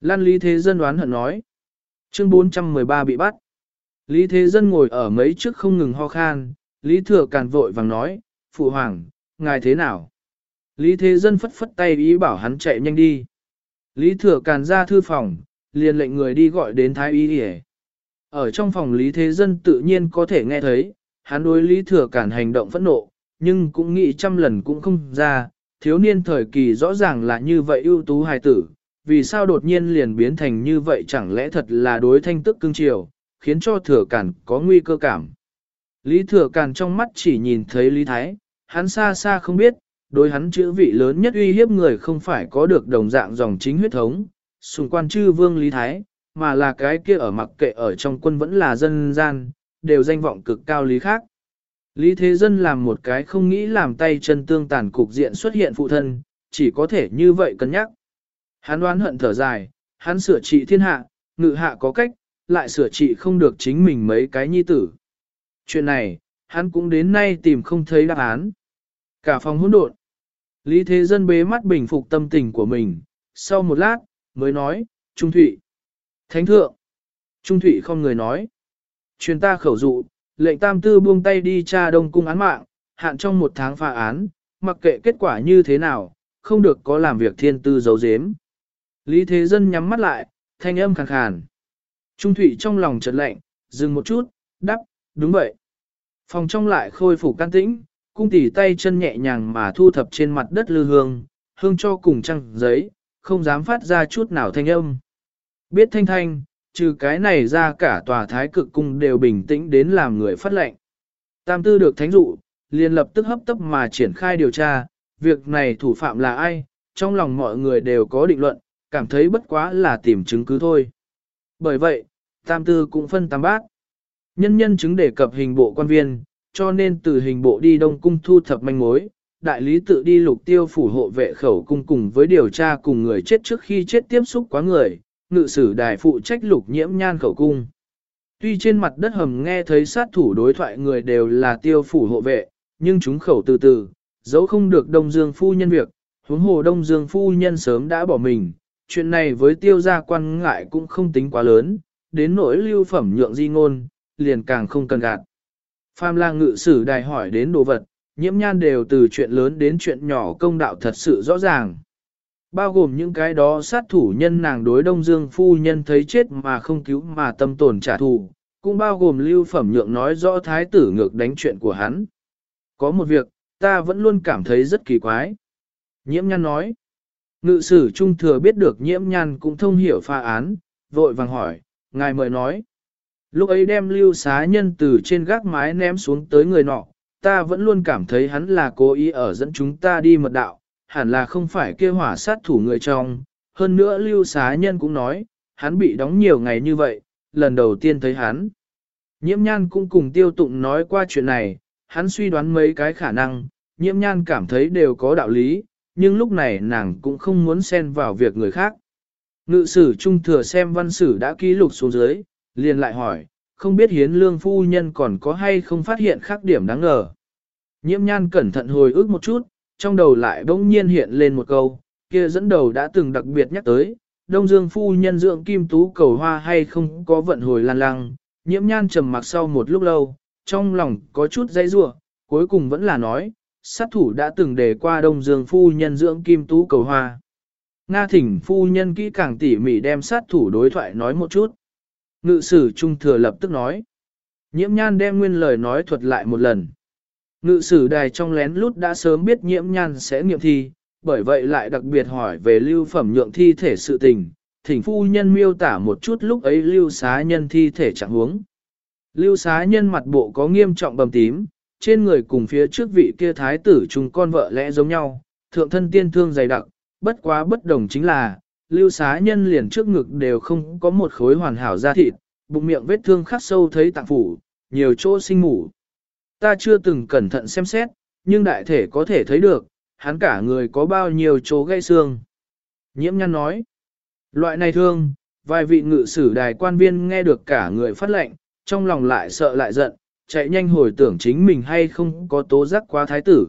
Lan Lý Thế Dân đoán hận nói, chương 413 bị bắt. Lý Thế Dân ngồi ở mấy trước không ngừng ho khan, Lý Thừa Càn vội vàng nói, Phụ Hoàng, ngài thế nào? Lý Thế Dân phất phất tay ý bảo hắn chạy nhanh đi. Lý Thừa Càn ra thư phòng, liền lệnh người đi gọi đến Thái Y Điề. Ở trong phòng Lý Thế Dân tự nhiên có thể nghe thấy, hắn đối Lý Thừa Càn hành động phẫn nộ, nhưng cũng nghĩ trăm lần cũng không ra, thiếu niên thời kỳ rõ ràng là như vậy ưu tú hài tử, vì sao đột nhiên liền biến thành như vậy chẳng lẽ thật là đối thanh tức cưng chiều, khiến cho thừa cản có nguy cơ cảm. Lý thừa cản trong mắt chỉ nhìn thấy Lý Thái, hắn xa xa không biết, đối hắn chữ vị lớn nhất uy hiếp người không phải có được đồng dạng dòng chính huyết thống, xung quan chư vương Lý Thái, mà là cái kia ở mặc kệ ở trong quân vẫn là dân gian, đều danh vọng cực cao Lý khác. Lý Thế Dân làm một cái không nghĩ làm tay chân tương tàn cục diện xuất hiện phụ thân, chỉ có thể như vậy cân nhắc. Hắn đoán hận thở dài, hắn sửa trị thiên hạ, ngự hạ có cách, lại sửa trị không được chính mình mấy cái nhi tử. Chuyện này, hắn cũng đến nay tìm không thấy đáp án. Cả phòng hỗn độn. Lý Thế Dân bế mắt bình phục tâm tình của mình, sau một lát, mới nói, Trung Thụy. Thánh thượng. Trung Thụy không người nói. Truyền ta khẩu dụ, lệnh tam tư buông tay đi tra đông cung án mạng, hạn trong một tháng phá án, mặc kệ kết quả như thế nào, không được có làm việc thiên tư giấu giếm. Lý Thế Dân nhắm mắt lại, thanh âm khàn khàn. Trung Thụy trong lòng chợt lạnh, dừng một chút, đắp, đúng vậy. Phòng trong lại khôi phục can tĩnh, cung tỷ tay chân nhẹ nhàng mà thu thập trên mặt đất lư hương, hương cho cùng trăng giấy, không dám phát ra chút nào thanh âm. Biết thanh thanh, trừ cái này ra cả tòa thái cực cung đều bình tĩnh đến làm người phát lệnh. Tam tư được thánh dụ, liền lập tức hấp tấp mà triển khai điều tra, việc này thủ phạm là ai, trong lòng mọi người đều có định luận, cảm thấy bất quá là tìm chứng cứ thôi. Bởi vậy, tam tư cũng phân tam bát. Nhân nhân chứng đề cập hình bộ quan viên, cho nên từ hình bộ đi đông cung thu thập manh mối, đại lý tự đi lục tiêu phủ hộ vệ khẩu cung cùng với điều tra cùng người chết trước khi chết tiếp xúc quá người, ngự sử đài phụ trách lục nhiễm nhan khẩu cung. Tuy trên mặt đất hầm nghe thấy sát thủ đối thoại người đều là tiêu phủ hộ vệ, nhưng chúng khẩu từ từ, dẫu không được Đông Dương phu nhân việc, huống hồ Đông Dương phu nhân sớm đã bỏ mình, chuyện này với tiêu gia quan ngại cũng không tính quá lớn, đến nỗi lưu phẩm nhượng di ngôn, liền càng không cần gạt. Pham lang ngự sử đài hỏi đến đồ vật, nhiễm nhan đều từ chuyện lớn đến chuyện nhỏ công đạo thật sự rõ ràng. Bao gồm những cái đó sát thủ nhân nàng đối Đông Dương phu nhân thấy chết mà không cứu mà tâm tồn trả thù, cũng bao gồm lưu phẩm nhượng nói rõ thái tử ngược đánh chuyện của hắn. Có một việc, ta vẫn luôn cảm thấy rất kỳ quái. Nhiễm nhan nói, ngự sử trung thừa biết được nhiễm nhan cũng thông hiểu pha án, vội vàng hỏi, ngài mời nói. Lúc ấy đem lưu xá nhân từ trên gác mái ném xuống tới người nọ, ta vẫn luôn cảm thấy hắn là cố ý ở dẫn chúng ta đi mật đạo, hẳn là không phải kia hỏa sát thủ người trong. Hơn nữa lưu xá nhân cũng nói, hắn bị đóng nhiều ngày như vậy, lần đầu tiên thấy hắn. Nhiễm nhan cũng cùng tiêu tụng nói qua chuyện này, hắn suy đoán mấy cái khả năng, nhiễm nhan cảm thấy đều có đạo lý, nhưng lúc này nàng cũng không muốn xen vào việc người khác. Ngự sử trung thừa xem văn sử đã ký lục xuống dưới, liền lại hỏi, không biết hiến lương phu nhân còn có hay không phát hiện khác điểm đáng ngờ. Nhiễm nhan cẩn thận hồi ức một chút, trong đầu lại bỗng nhiên hiện lên một câu, kia dẫn đầu đã từng đặc biệt nhắc tới, Đông Dương phu nhân dưỡng kim tú cầu hoa hay không có vận hồi lan lăng, nhiễm nhan trầm mặc sau một lúc lâu, trong lòng có chút dây rủa cuối cùng vẫn là nói, sát thủ đã từng đề qua Đông Dương phu nhân dưỡng kim tú cầu hoa. Nga thỉnh phu nhân kỹ càng tỉ mỉ đem sát thủ đối thoại nói một chút. Ngự sử trung thừa lập tức nói. Nhiễm nhan đem nguyên lời nói thuật lại một lần. Ngự sử đài trong lén lút đã sớm biết nhiễm nhan sẽ nghiệm thi, bởi vậy lại đặc biệt hỏi về lưu phẩm nhượng thi thể sự tình, thỉnh phu nhân miêu tả một chút lúc ấy lưu xá nhân thi thể trạng huống. Lưu xá nhân mặt bộ có nghiêm trọng bầm tím, trên người cùng phía trước vị kia thái tử chúng con vợ lẽ giống nhau, thượng thân tiên thương dày đặc, bất quá bất đồng chính là, lưu xá nhân liền trước ngực đều không có một khối hoàn hảo da thịt, bụng miệng vết thương khắc sâu thấy tạng phủ, nhiều chỗ sinh mủ. Ta chưa từng cẩn thận xem xét, nhưng đại thể có thể thấy được, hắn cả người có bao nhiêu chỗ gây xương. Nhiễm nhăn nói, loại này thương, vài vị ngự sử đài quan viên nghe được cả người phát lệnh, trong lòng lại sợ lại giận, chạy nhanh hồi tưởng chính mình hay không có tố giác quá thái tử.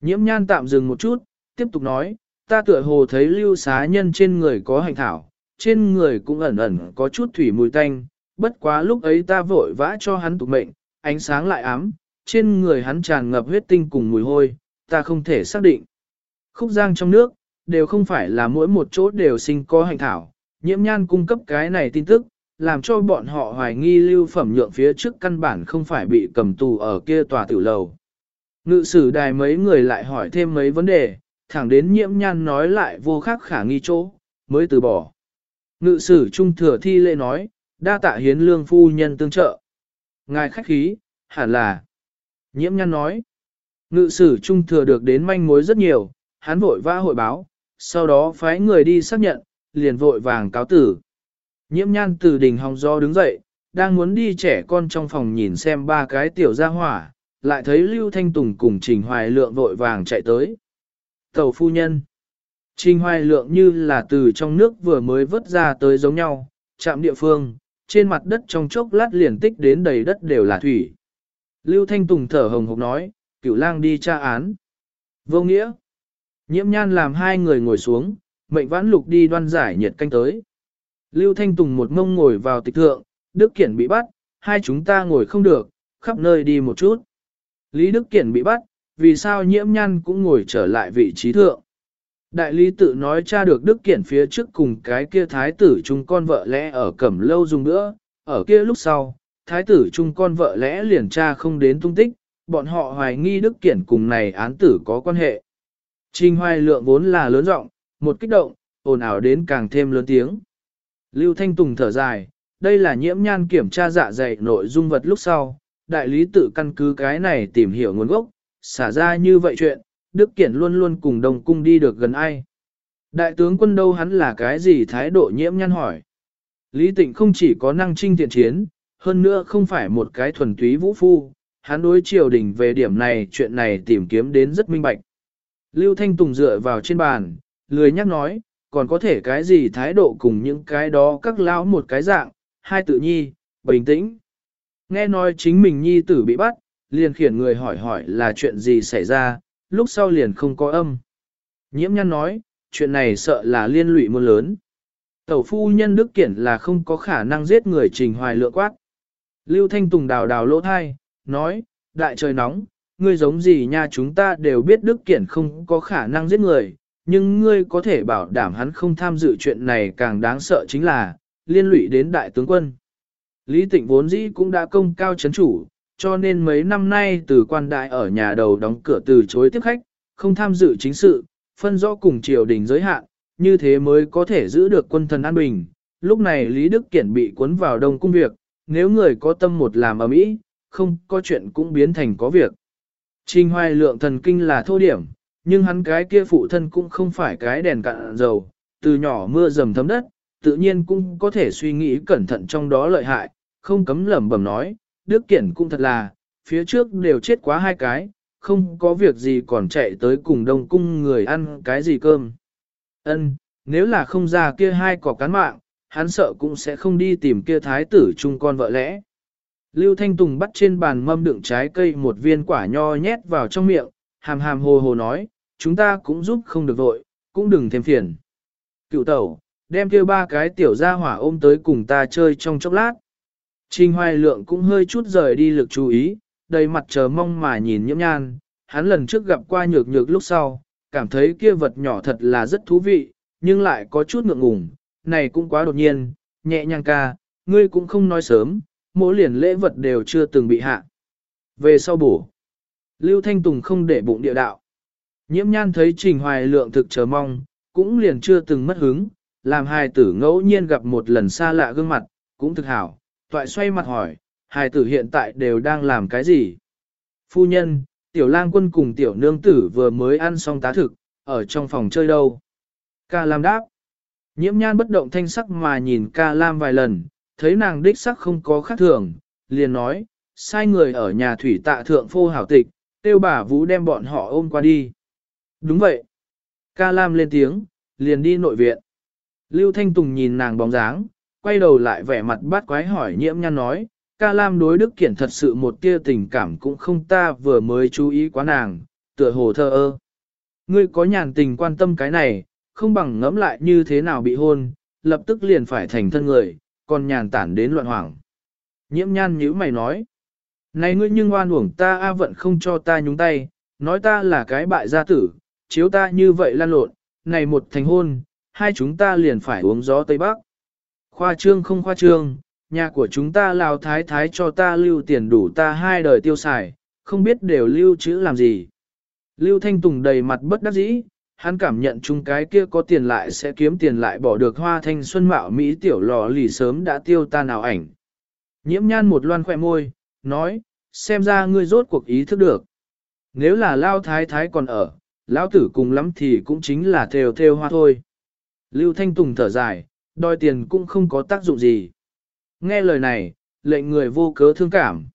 Nhiễm nhan tạm dừng một chút, tiếp tục nói, ta tựa hồ thấy lưu xá nhân trên người có hành thảo, trên người cũng ẩn ẩn có chút thủy mùi tanh, bất quá lúc ấy ta vội vã cho hắn tục mệnh, ánh sáng lại ám, trên người hắn tràn ngập huyết tinh cùng mùi hôi, ta không thể xác định. Khúc giang trong nước, đều không phải là mỗi một chỗ đều sinh có hành thảo, nhiễm nhan cung cấp cái này tin tức, làm cho bọn họ hoài nghi lưu phẩm nhượng phía trước căn bản không phải bị cầm tù ở kia tòa tử lầu. Ngự sử đài mấy người lại hỏi thêm mấy vấn đề, thẳng đến nhiễm nhan nói lại vô khác khả nghi chỗ, mới từ bỏ. Ngự sử trung thừa thi lễ nói, đa tạ hiến lương phu nhân tương trợ. Ngài khách khí, hẳn là. Nhiễm nhan nói, ngự sử trung thừa được đến manh mối rất nhiều, hắn vội vã hội báo, sau đó phái người đi xác nhận, liền vội vàng cáo tử. Nhiễm nhan từ đỉnh hòng do đứng dậy, đang muốn đi trẻ con trong phòng nhìn xem ba cái tiểu gia hỏa, lại thấy Lưu Thanh Tùng cùng Trình Hoài Lượng vội vàng chạy tới. Tàu phu nhân. Trình hoài lượng như là từ trong nước vừa mới vớt ra tới giống nhau, chạm địa phương, trên mặt đất trong chốc lát liền tích đến đầy đất đều là thủy. Lưu Thanh Tùng thở hồng hộc nói, cửu lang đi tra án. Vô nghĩa. Nhiễm nhan làm hai người ngồi xuống, mệnh vãn lục đi đoan giải nhiệt canh tới. Lưu Thanh Tùng một ngông ngồi vào tịch thượng, Đức Kiển bị bắt, hai chúng ta ngồi không được, khắp nơi đi một chút. Lý Đức Kiển bị bắt, vì sao nhiễm nhăn cũng ngồi trở lại vị trí thượng. Đại lý tự nói cha được Đức Kiển phía trước cùng cái kia thái tử chung con vợ lẽ ở cẩm lâu dùng nữa, ở kia lúc sau, thái tử chung con vợ lẽ liền cha không đến tung tích, bọn họ hoài nghi Đức Kiển cùng này án tử có quan hệ. Trình hoài lượng vốn là lớn rộng, một kích động, ồn ào đến càng thêm lớn tiếng. Lưu Thanh Tùng thở dài, đây là nhiễm nhan kiểm tra dạ dày nội dung vật lúc sau, đại lý tự căn cứ cái này tìm hiểu nguồn gốc, xả ra như vậy chuyện, Đức Kiển luôn luôn cùng đồng cung đi được gần ai. Đại tướng quân đâu hắn là cái gì thái độ nhiễm nhăn hỏi. Lý Tịnh không chỉ có năng trinh thiện chiến, hơn nữa không phải một cái thuần túy vũ phu, hắn đối triều đình về điểm này chuyện này tìm kiếm đến rất minh bạch. Lưu Thanh Tùng dựa vào trên bàn, lười nhắc nói, còn có thể cái gì thái độ cùng những cái đó các lão một cái dạng, hai tự nhi, bình tĩnh. Nghe nói chính mình nhi tử bị bắt, liền khiển người hỏi hỏi là chuyện gì xảy ra, lúc sau liền không có âm. Nhiễm nhăn nói, chuyện này sợ là liên lụy muôn lớn. Tẩu phu nhân Đức Kiển là không có khả năng giết người trình hoài lựa quát. Lưu Thanh Tùng đào đào lỗ thai, nói, đại trời nóng, ngươi giống gì nha chúng ta đều biết Đức Kiển không có khả năng giết người, nhưng ngươi có thể bảo đảm hắn không tham dự chuyện này càng đáng sợ chính là, liên lụy đến đại tướng quân. Lý Tịnh vốn dĩ cũng đã công cao chấn chủ, cho nên mấy năm nay từ quan đại ở nhà đầu đóng cửa từ chối tiếp khách, không tham dự chính sự, phân rõ cùng triều đình giới hạn, như thế mới có thể giữ được quân thần an bình. Lúc này Lý Đức Kiển bị cuốn vào đông cung việc, nếu người có tâm một làm ở mỹ, không có chuyện cũng biến thành có việc. Trình hoài lượng thần kinh là thô điểm, nhưng hắn cái kia phụ thân cũng không phải cái đèn cạn dầu, từ nhỏ mưa dầm thấm đất, tự nhiên cũng có thể suy nghĩ cẩn thận trong đó lợi hại, không cấm lẩm bẩm nói, Đức Kiển cũng thật là, phía trước đều chết quá hai cái, không có việc gì còn chạy tới cùng đông cung người ăn cái gì cơm. Ân, nếu là không ra kia hai cỏ cán mạng, hắn sợ cũng sẽ không đi tìm kia thái tử chung con vợ lẽ. Lưu Thanh Tùng bắt trên bàn mâm đựng trái cây một viên quả nho nhét vào trong miệng, hàm hàm hồ hồ nói, chúng ta cũng giúp không được vội, cũng đừng thêm phiền. Cựu tẩu, đem kia ba cái tiểu gia hỏa ôm tới cùng ta chơi trong chốc lát. Trình hoài lượng cũng hơi chút rời đi lực chú ý, đầy mặt chờ mong mà nhìn nhiễm nhan, hắn lần trước gặp qua nhược nhược lúc sau, cảm thấy kia vật nhỏ thật là rất thú vị, nhưng lại có chút ngượng ngùng, này cũng quá đột nhiên, nhẹ nhàng ca, ngươi cũng không nói sớm, mỗi liền lễ vật đều chưa từng bị hạ. Về sau bổ, Lưu Thanh Tùng không để bụng địa đạo. Nhiễm nhan thấy trình hoài lượng thực chờ mong, cũng liền chưa từng mất hứng, làm hài tử ngẫu nhiên gặp một lần xa lạ gương mặt, cũng thực hảo, toại xoay mặt hỏi, hài tử hiện tại đều đang làm cái gì? Phu nhân, tiểu lang quân cùng tiểu nương tử vừa mới ăn xong tá thực, ở trong phòng chơi đâu? Ca Lam đáp. Nhiễm nhan bất động thanh sắc mà nhìn ca Lam vài lần, thấy nàng đích sắc không có khác thường, liền nói, sai người ở nhà thủy tạ thượng phô hảo tịch, tiêu bà vũ đem bọn họ ôm qua đi. Đúng vậy. Ca Lam lên tiếng, liền đi nội viện. Lưu Thanh Tùng nhìn nàng bóng dáng, quay đầu lại vẻ mặt bát quái hỏi nhiễm nhan nói, ca lam đối đức kiển thật sự một tia tình cảm cũng không ta vừa mới chú ý quá nàng, tựa hồ thơ ơ. Ngươi có nhàn tình quan tâm cái này, không bằng ngẫm lại như thế nào bị hôn, lập tức liền phải thành thân người, còn nhàn tản đến loạn hoảng. Nhiễm nhan nhữ mày nói, này ngươi nhưng oan uổng ta a vận không cho ta nhúng tay, nói ta là cái bại gia tử, chiếu ta như vậy lan lộn, này một thành hôn, hai chúng ta liền phải uống gió Tây Bắc. Khoa trương không khoa trương, nhà của chúng ta lào thái thái cho ta lưu tiền đủ ta hai đời tiêu xài, không biết đều lưu trữ làm gì. Lưu Thanh Tùng đầy mặt bất đắc dĩ, hắn cảm nhận chung cái kia có tiền lại sẽ kiếm tiền lại bỏ được hoa thanh xuân mạo Mỹ tiểu lò lì sớm đã tiêu ta nào ảnh. Nhiễm nhan một loan khỏe môi, nói, xem ra ngươi rốt cuộc ý thức được. Nếu là lao thái thái còn ở, lão tử cùng lắm thì cũng chính là theo theo hoa thôi. Lưu Thanh Tùng thở dài, đòi tiền cũng không có tác dụng gì. Nghe lời này, lệnh người vô cớ thương cảm.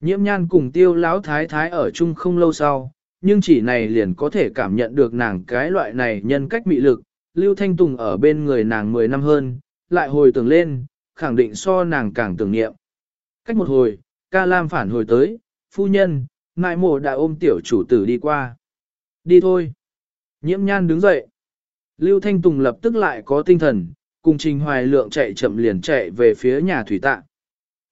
Nhiễm nhan cùng tiêu lão thái thái ở chung không lâu sau, nhưng chỉ này liền có thể cảm nhận được nàng cái loại này nhân cách mị lực. Lưu Thanh Tùng ở bên người nàng 10 năm hơn, lại hồi tưởng lên, khẳng định so nàng càng tưởng niệm. Cách một hồi, ca lam phản hồi tới, phu nhân, ngại mộ đã ôm tiểu chủ tử đi qua. Đi thôi. Nhiễm nhan đứng dậy. Lưu Thanh Tùng lập tức lại có tinh thần, cùng Trình Hoài Lượng chạy chậm liền chạy về phía nhà thủy tạ.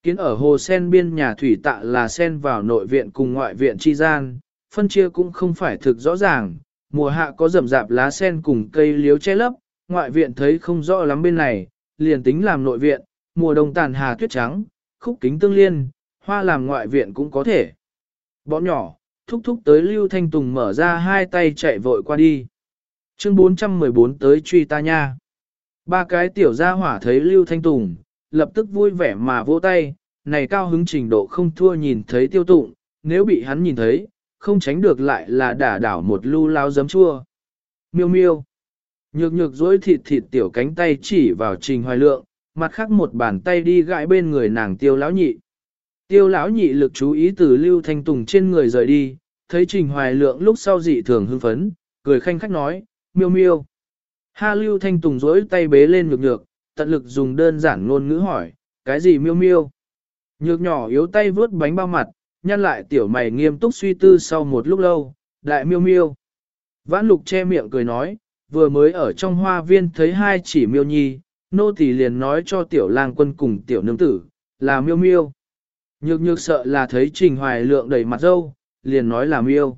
Kiến ở hồ sen biên nhà thủy tạ là sen vào nội viện cùng ngoại viện chi gian, phân chia cũng không phải thực rõ ràng, mùa hạ có rậm rạp lá sen cùng cây liếu che lấp, ngoại viện thấy không rõ lắm bên này, liền tính làm nội viện, mùa đông tàn hà tuyết trắng, khúc kính tương liên, hoa làm ngoại viện cũng có thể. Bọn nhỏ, thúc thúc tới Lưu Thanh Tùng mở ra hai tay chạy vội qua đi. Chương 414 tới truy ta nha. Ba cái tiểu gia hỏa thấy Lưu Thanh Tùng, lập tức vui vẻ mà vỗ tay, này cao hứng trình độ không thua nhìn thấy tiêu tụng, nếu bị hắn nhìn thấy, không tránh được lại là đả đảo một lưu lao giấm chua. Miêu miêu. Nhược nhược dối thịt thịt tiểu cánh tay chỉ vào trình hoài lượng, mặt khác một bàn tay đi gãi bên người nàng tiêu lão nhị. Tiêu lão nhị lực chú ý từ lưu thanh tùng trên người rời đi, thấy trình hoài lượng lúc sau dị thường hưng phấn, cười khanh khách nói, miêu miêu. Ha lưu thanh tùng rỗi tay bế lên nhược nhược, tận lực dùng đơn giản ngôn ngữ hỏi, cái gì miêu miêu? Nhược nhỏ yếu tay vướt bánh bao mặt, nhăn lại tiểu mày nghiêm túc suy tư sau một lúc lâu, đại miêu miêu. Vãn lục che miệng cười nói, vừa mới ở trong hoa viên thấy hai chỉ miêu nhi, nô tỳ liền nói cho tiểu lang quân cùng tiểu nương tử, là miêu miêu. Nhược nhược sợ là thấy trình hoài lượng đầy mặt dâu, liền nói là miêu.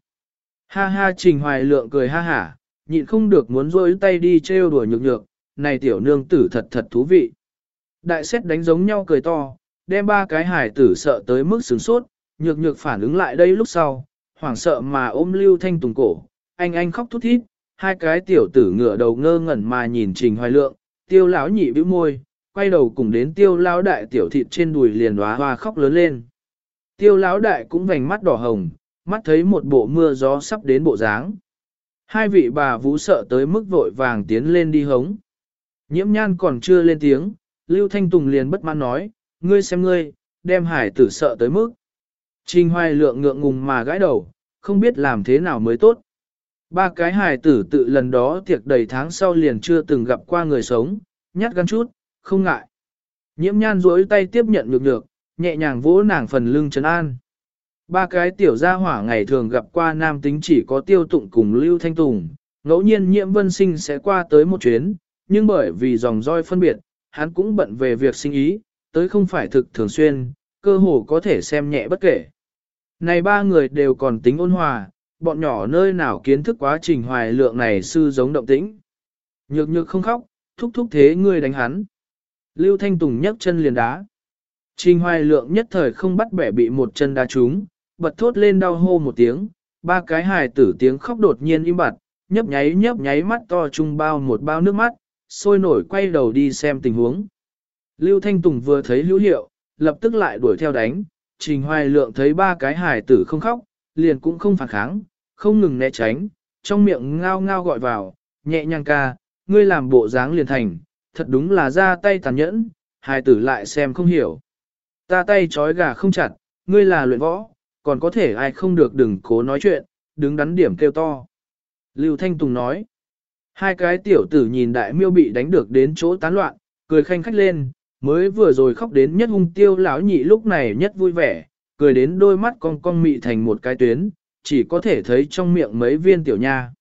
Ha ha trình hoài lượng cười ha hả, nhịn không được muốn rôi tay đi trêu đùa nhược nhược, này tiểu nương tử thật thật thú vị. Đại xét đánh giống nhau cười to, đem ba cái hải tử sợ tới mức sướng sốt, nhược nhược phản ứng lại đây lúc sau, hoảng sợ mà ôm Lưu Thanh Tùng cổ, anh anh khóc thút thít, hai cái tiểu tử ngửa đầu ngơ ngẩn mà nhìn Trình Hoài Lượng, tiêu lão nhị bĩu môi, quay đầu cùng đến tiêu lão đại tiểu thịt trên đùi liền hóa hoa khóc lớn lên. Tiêu lão đại cũng vành mắt đỏ hồng, mắt thấy một bộ mưa gió sắp đến bộ dáng. Hai vị bà vũ sợ tới mức vội vàng tiến lên đi hống. Nhiễm nhan còn chưa lên tiếng, Lưu Thanh Tùng liền bất mãn nói, ngươi xem ngươi, đem hải tử sợ tới mức. Trình hoài lượng ngượng ngùng mà gãi đầu, không biết làm thế nào mới tốt. Ba cái hải tử tự lần đó tiệc đầy tháng sau liền chưa từng gặp qua người sống, nhát gan chút, không ngại. Nhiễm nhan duỗi tay tiếp nhận nhược nhược, nhẹ nhàng vỗ nàng phần lưng trấn an. Ba cái tiểu gia hỏa ngày thường gặp qua nam tính chỉ có tiêu tụng cùng Lưu Thanh Tùng, ngẫu nhiên nhiễm vân sinh sẽ qua tới một chuyến, nhưng bởi vì dòng roi phân biệt, hắn cũng bận về việc sinh ý, tới không phải thực thường xuyên, cơ hồ có thể xem nhẹ bất kể. Này ba người đều còn tính ôn hòa, bọn nhỏ nơi nào kiến thức quá trình hoài lượng này sư giống động tĩnh. Nhược nhược không khóc, thúc thúc thế ngươi đánh hắn. Lưu Thanh Tùng nhấc chân liền đá. Trình hoài lượng nhất thời không bắt bẻ bị một chân đá trúng, bật thốt lên đau hô một tiếng, ba cái hài tử tiếng khóc đột nhiên im bặt, nhấp nháy nhấp nháy mắt to trung bao một bao nước mắt, sôi nổi quay đầu đi xem tình huống. Lưu Thanh Tùng vừa thấy hữu hiệu, lập tức lại đuổi theo đánh, Trình Hoài Lượng thấy ba cái hài tử không khóc, liền cũng không phản kháng, không ngừng né tránh, trong miệng ngao ngao gọi vào, nhẹ nhàng ca, ngươi làm bộ dáng liền thành, thật đúng là ra tay tàn nhẫn, hài tử lại xem không hiểu. Ta tay trói gà không chặt, ngươi là luyện võ, còn có thể ai không được đừng cố nói chuyện, đứng đắn điểm kêu to. Lưu Thanh Tùng nói, hai cái tiểu tử nhìn đại miêu bị đánh được đến chỗ tán loạn, cười khanh khách lên, mới vừa rồi khóc đến nhất hung tiêu lão nhị lúc này nhất vui vẻ, cười đến đôi mắt con cong mị thành một cái tuyến, chỉ có thể thấy trong miệng mấy viên tiểu nha.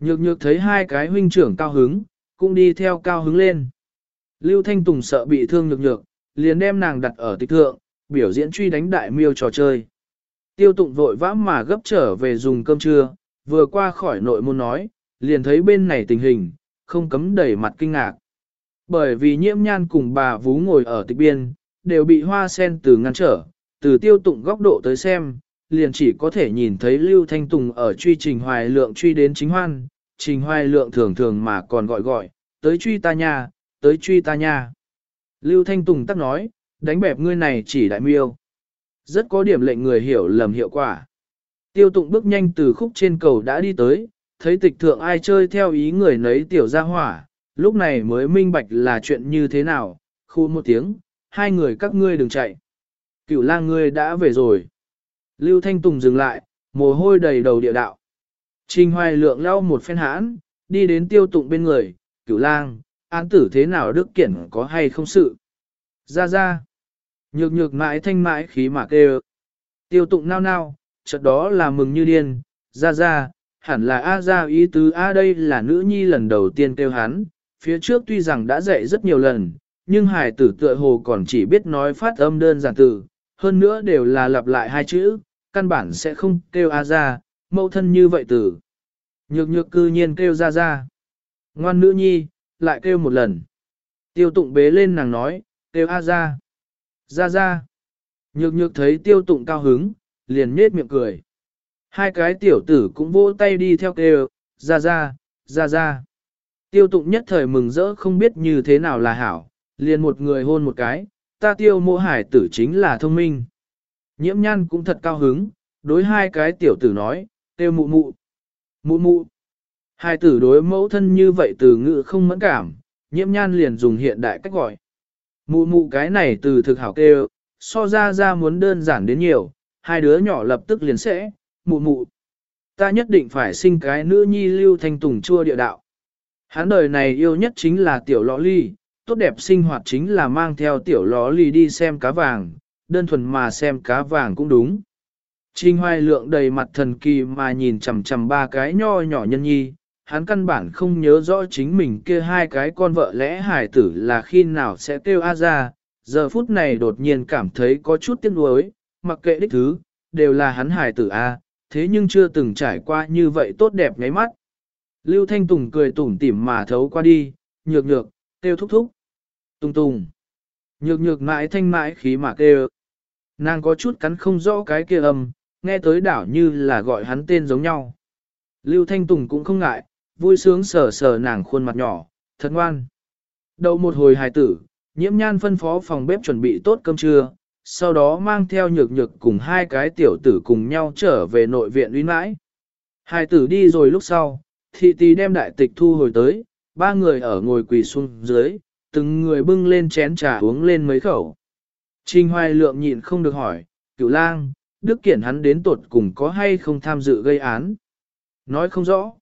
Nhược nhược thấy hai cái huynh trưởng cao hứng, cũng đi theo cao hứng lên. Lưu Thanh Tùng sợ bị thương nhược nhược, liền đem nàng đặt ở tịch thượng, biểu diễn truy đánh đại miêu trò chơi. Tiêu tụng vội vã mà gấp trở về dùng cơm trưa, vừa qua khỏi nội môn nói, liền thấy bên này tình hình, không cấm đẩy mặt kinh ngạc. Bởi vì nhiễm nhan cùng bà vú ngồi ở tịch biên, đều bị hoa sen từ ngăn trở, từ tiêu tụng góc độ tới xem, liền chỉ có thể nhìn thấy Lưu Thanh Tùng ở truy trình hoài lượng truy đến chính hoan, trình hoài lượng thường thường mà còn gọi gọi, tới truy ta nha, tới truy ta nha. Lưu Thanh Tùng tắc nói, đánh bẹp ngươi này chỉ đại miêu. Rất có điểm lệnh người hiểu lầm hiệu quả. Tiêu tụng bước nhanh từ khúc trên cầu đã đi tới, thấy tịch thượng ai chơi theo ý người nấy tiểu ra hỏa, lúc này mới minh bạch là chuyện như thế nào, khu một tiếng, hai người các ngươi đừng chạy. Cửu lang ngươi đã về rồi. Lưu Thanh Tùng dừng lại, mồ hôi đầy đầu địa đạo. Trình hoài lượng lau một phen hãn, đi đến tiêu tụng bên người, cửu lang, án tử thế nào đức kiển có hay không sự. Ra ra. Nhược nhược mãi thanh mãi khí mà kêu. Tiêu tụng nao nao, chợt đó là mừng như điên, ra ra, hẳn là A ra ý tứ A đây là nữ nhi lần đầu tiên kêu hắn, phía trước tuy rằng đã dạy rất nhiều lần, nhưng hải tử tựa hồ còn chỉ biết nói phát âm đơn giản từ, hơn nữa đều là lặp lại hai chữ, căn bản sẽ không kêu A ra, mẫu thân như vậy từ. Nhược nhược cư nhiên kêu ra ra. Ngoan nữ nhi, lại kêu một lần. Tiêu tụng bế lên nàng nói, kêu A ra. Ra ra. Nhược nhược thấy tiêu tụng cao hứng, liền nhết miệng cười. Hai cái tiểu tử cũng vỗ tay đi theo kêu, ra ra, ra ra. Tiêu tụng nhất thời mừng rỡ không biết như thế nào là hảo, liền một người hôn một cái, ta tiêu mô hải tử chính là thông minh. Nhiễm nhan cũng thật cao hứng, đối hai cái tiểu tử nói, tiêu mụ mụ. Mụ mụ. Hai tử đối mẫu thân như vậy từ ngữ không mẫn cảm, nhiễm nhan liền dùng hiện đại cách gọi. Mụ mụ cái này từ thực hảo kêu, so ra ra muốn đơn giản đến nhiều, hai đứa nhỏ lập tức liền sẽ, mụ mụ. Ta nhất định phải sinh cái nữ nhi lưu thanh tùng chua địa đạo. Hắn đời này yêu nhất chính là tiểu lõ ly, tốt đẹp sinh hoạt chính là mang theo tiểu lõ ly đi xem cá vàng, đơn thuần mà xem cá vàng cũng đúng. Trình hoài lượng đầy mặt thần kỳ mà nhìn chằm chằm ba cái nho nhỏ nhân nhi, hắn căn bản không nhớ rõ chính mình kia hai cái con vợ lẽ hài tử là khi nào sẽ kêu A ra, giờ phút này đột nhiên cảm thấy có chút tiếc nuối, mặc kệ đích thứ, đều là hắn hài tử A, thế nhưng chưa từng trải qua như vậy tốt đẹp ngáy mắt. Lưu Thanh Tùng cười tủm tỉm mà thấu qua đi, nhược nhược, kêu thúc thúc. Tùng tùng. Nhược nhược mãi thanh mãi khí mà kêu. Nàng có chút cắn không rõ cái kia âm, nghe tới đảo như là gọi hắn tên giống nhau. Lưu Thanh Tùng cũng không ngại, vui sướng sờ sờ nàng khuôn mặt nhỏ, thật ngoan. Đầu một hồi hài tử, nhiễm nhan phân phó phòng bếp chuẩn bị tốt cơm trưa, sau đó mang theo nhược nhược cùng hai cái tiểu tử cùng nhau trở về nội viện uy mãi. Hài tử đi rồi lúc sau, thị tì đem đại tịch thu hồi tới, ba người ở ngồi quỳ xuống dưới, từng người bưng lên chén trà uống lên mấy khẩu. Trình hoài lượng nhịn không được hỏi, cửu lang, Đức Kiển hắn đến tột cùng có hay không tham dự gây án. Nói không rõ.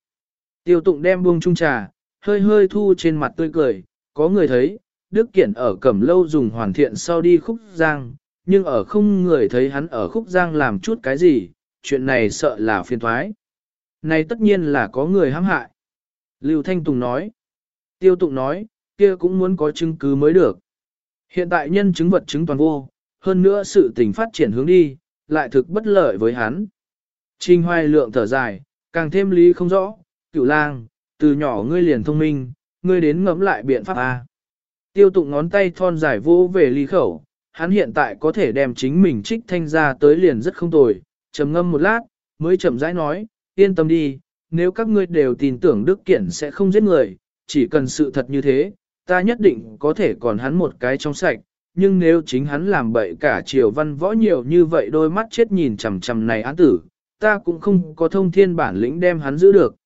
Tiêu tụng đem buông chung trà, hơi hơi thu trên mặt tươi cười, có người thấy, Đức Kiển ở cẩm lâu dùng hoàn thiện sau đi khúc giang, nhưng ở không người thấy hắn ở khúc giang làm chút cái gì, chuyện này sợ là phiền thoái. Này tất nhiên là có người hãm hại. Lưu Thanh Tùng nói. Tiêu Tụng nói, kia cũng muốn có chứng cứ mới được. Hiện tại nhân chứng vật chứng toàn vô, hơn nữa sự tình phát triển hướng đi, lại thực bất lợi với hắn. Trình hoài lượng thở dài, càng thêm lý không rõ, cửu lang, từ nhỏ ngươi liền thông minh, ngươi đến ngẫm lại biện pháp A. Tiêu tụng ngón tay thon dài vô về ly khẩu, hắn hiện tại có thể đem chính mình trích thanh ra tới liền rất không tồi, trầm ngâm một lát, mới chậm rãi nói, yên tâm đi, nếu các ngươi đều tin tưởng Đức Kiển sẽ không giết người, chỉ cần sự thật như thế, ta nhất định có thể còn hắn một cái trong sạch, nhưng nếu chính hắn làm bậy cả triều văn võ nhiều như vậy đôi mắt chết nhìn chằm chằm này án tử, ta cũng không có thông thiên bản lĩnh đem hắn giữ được.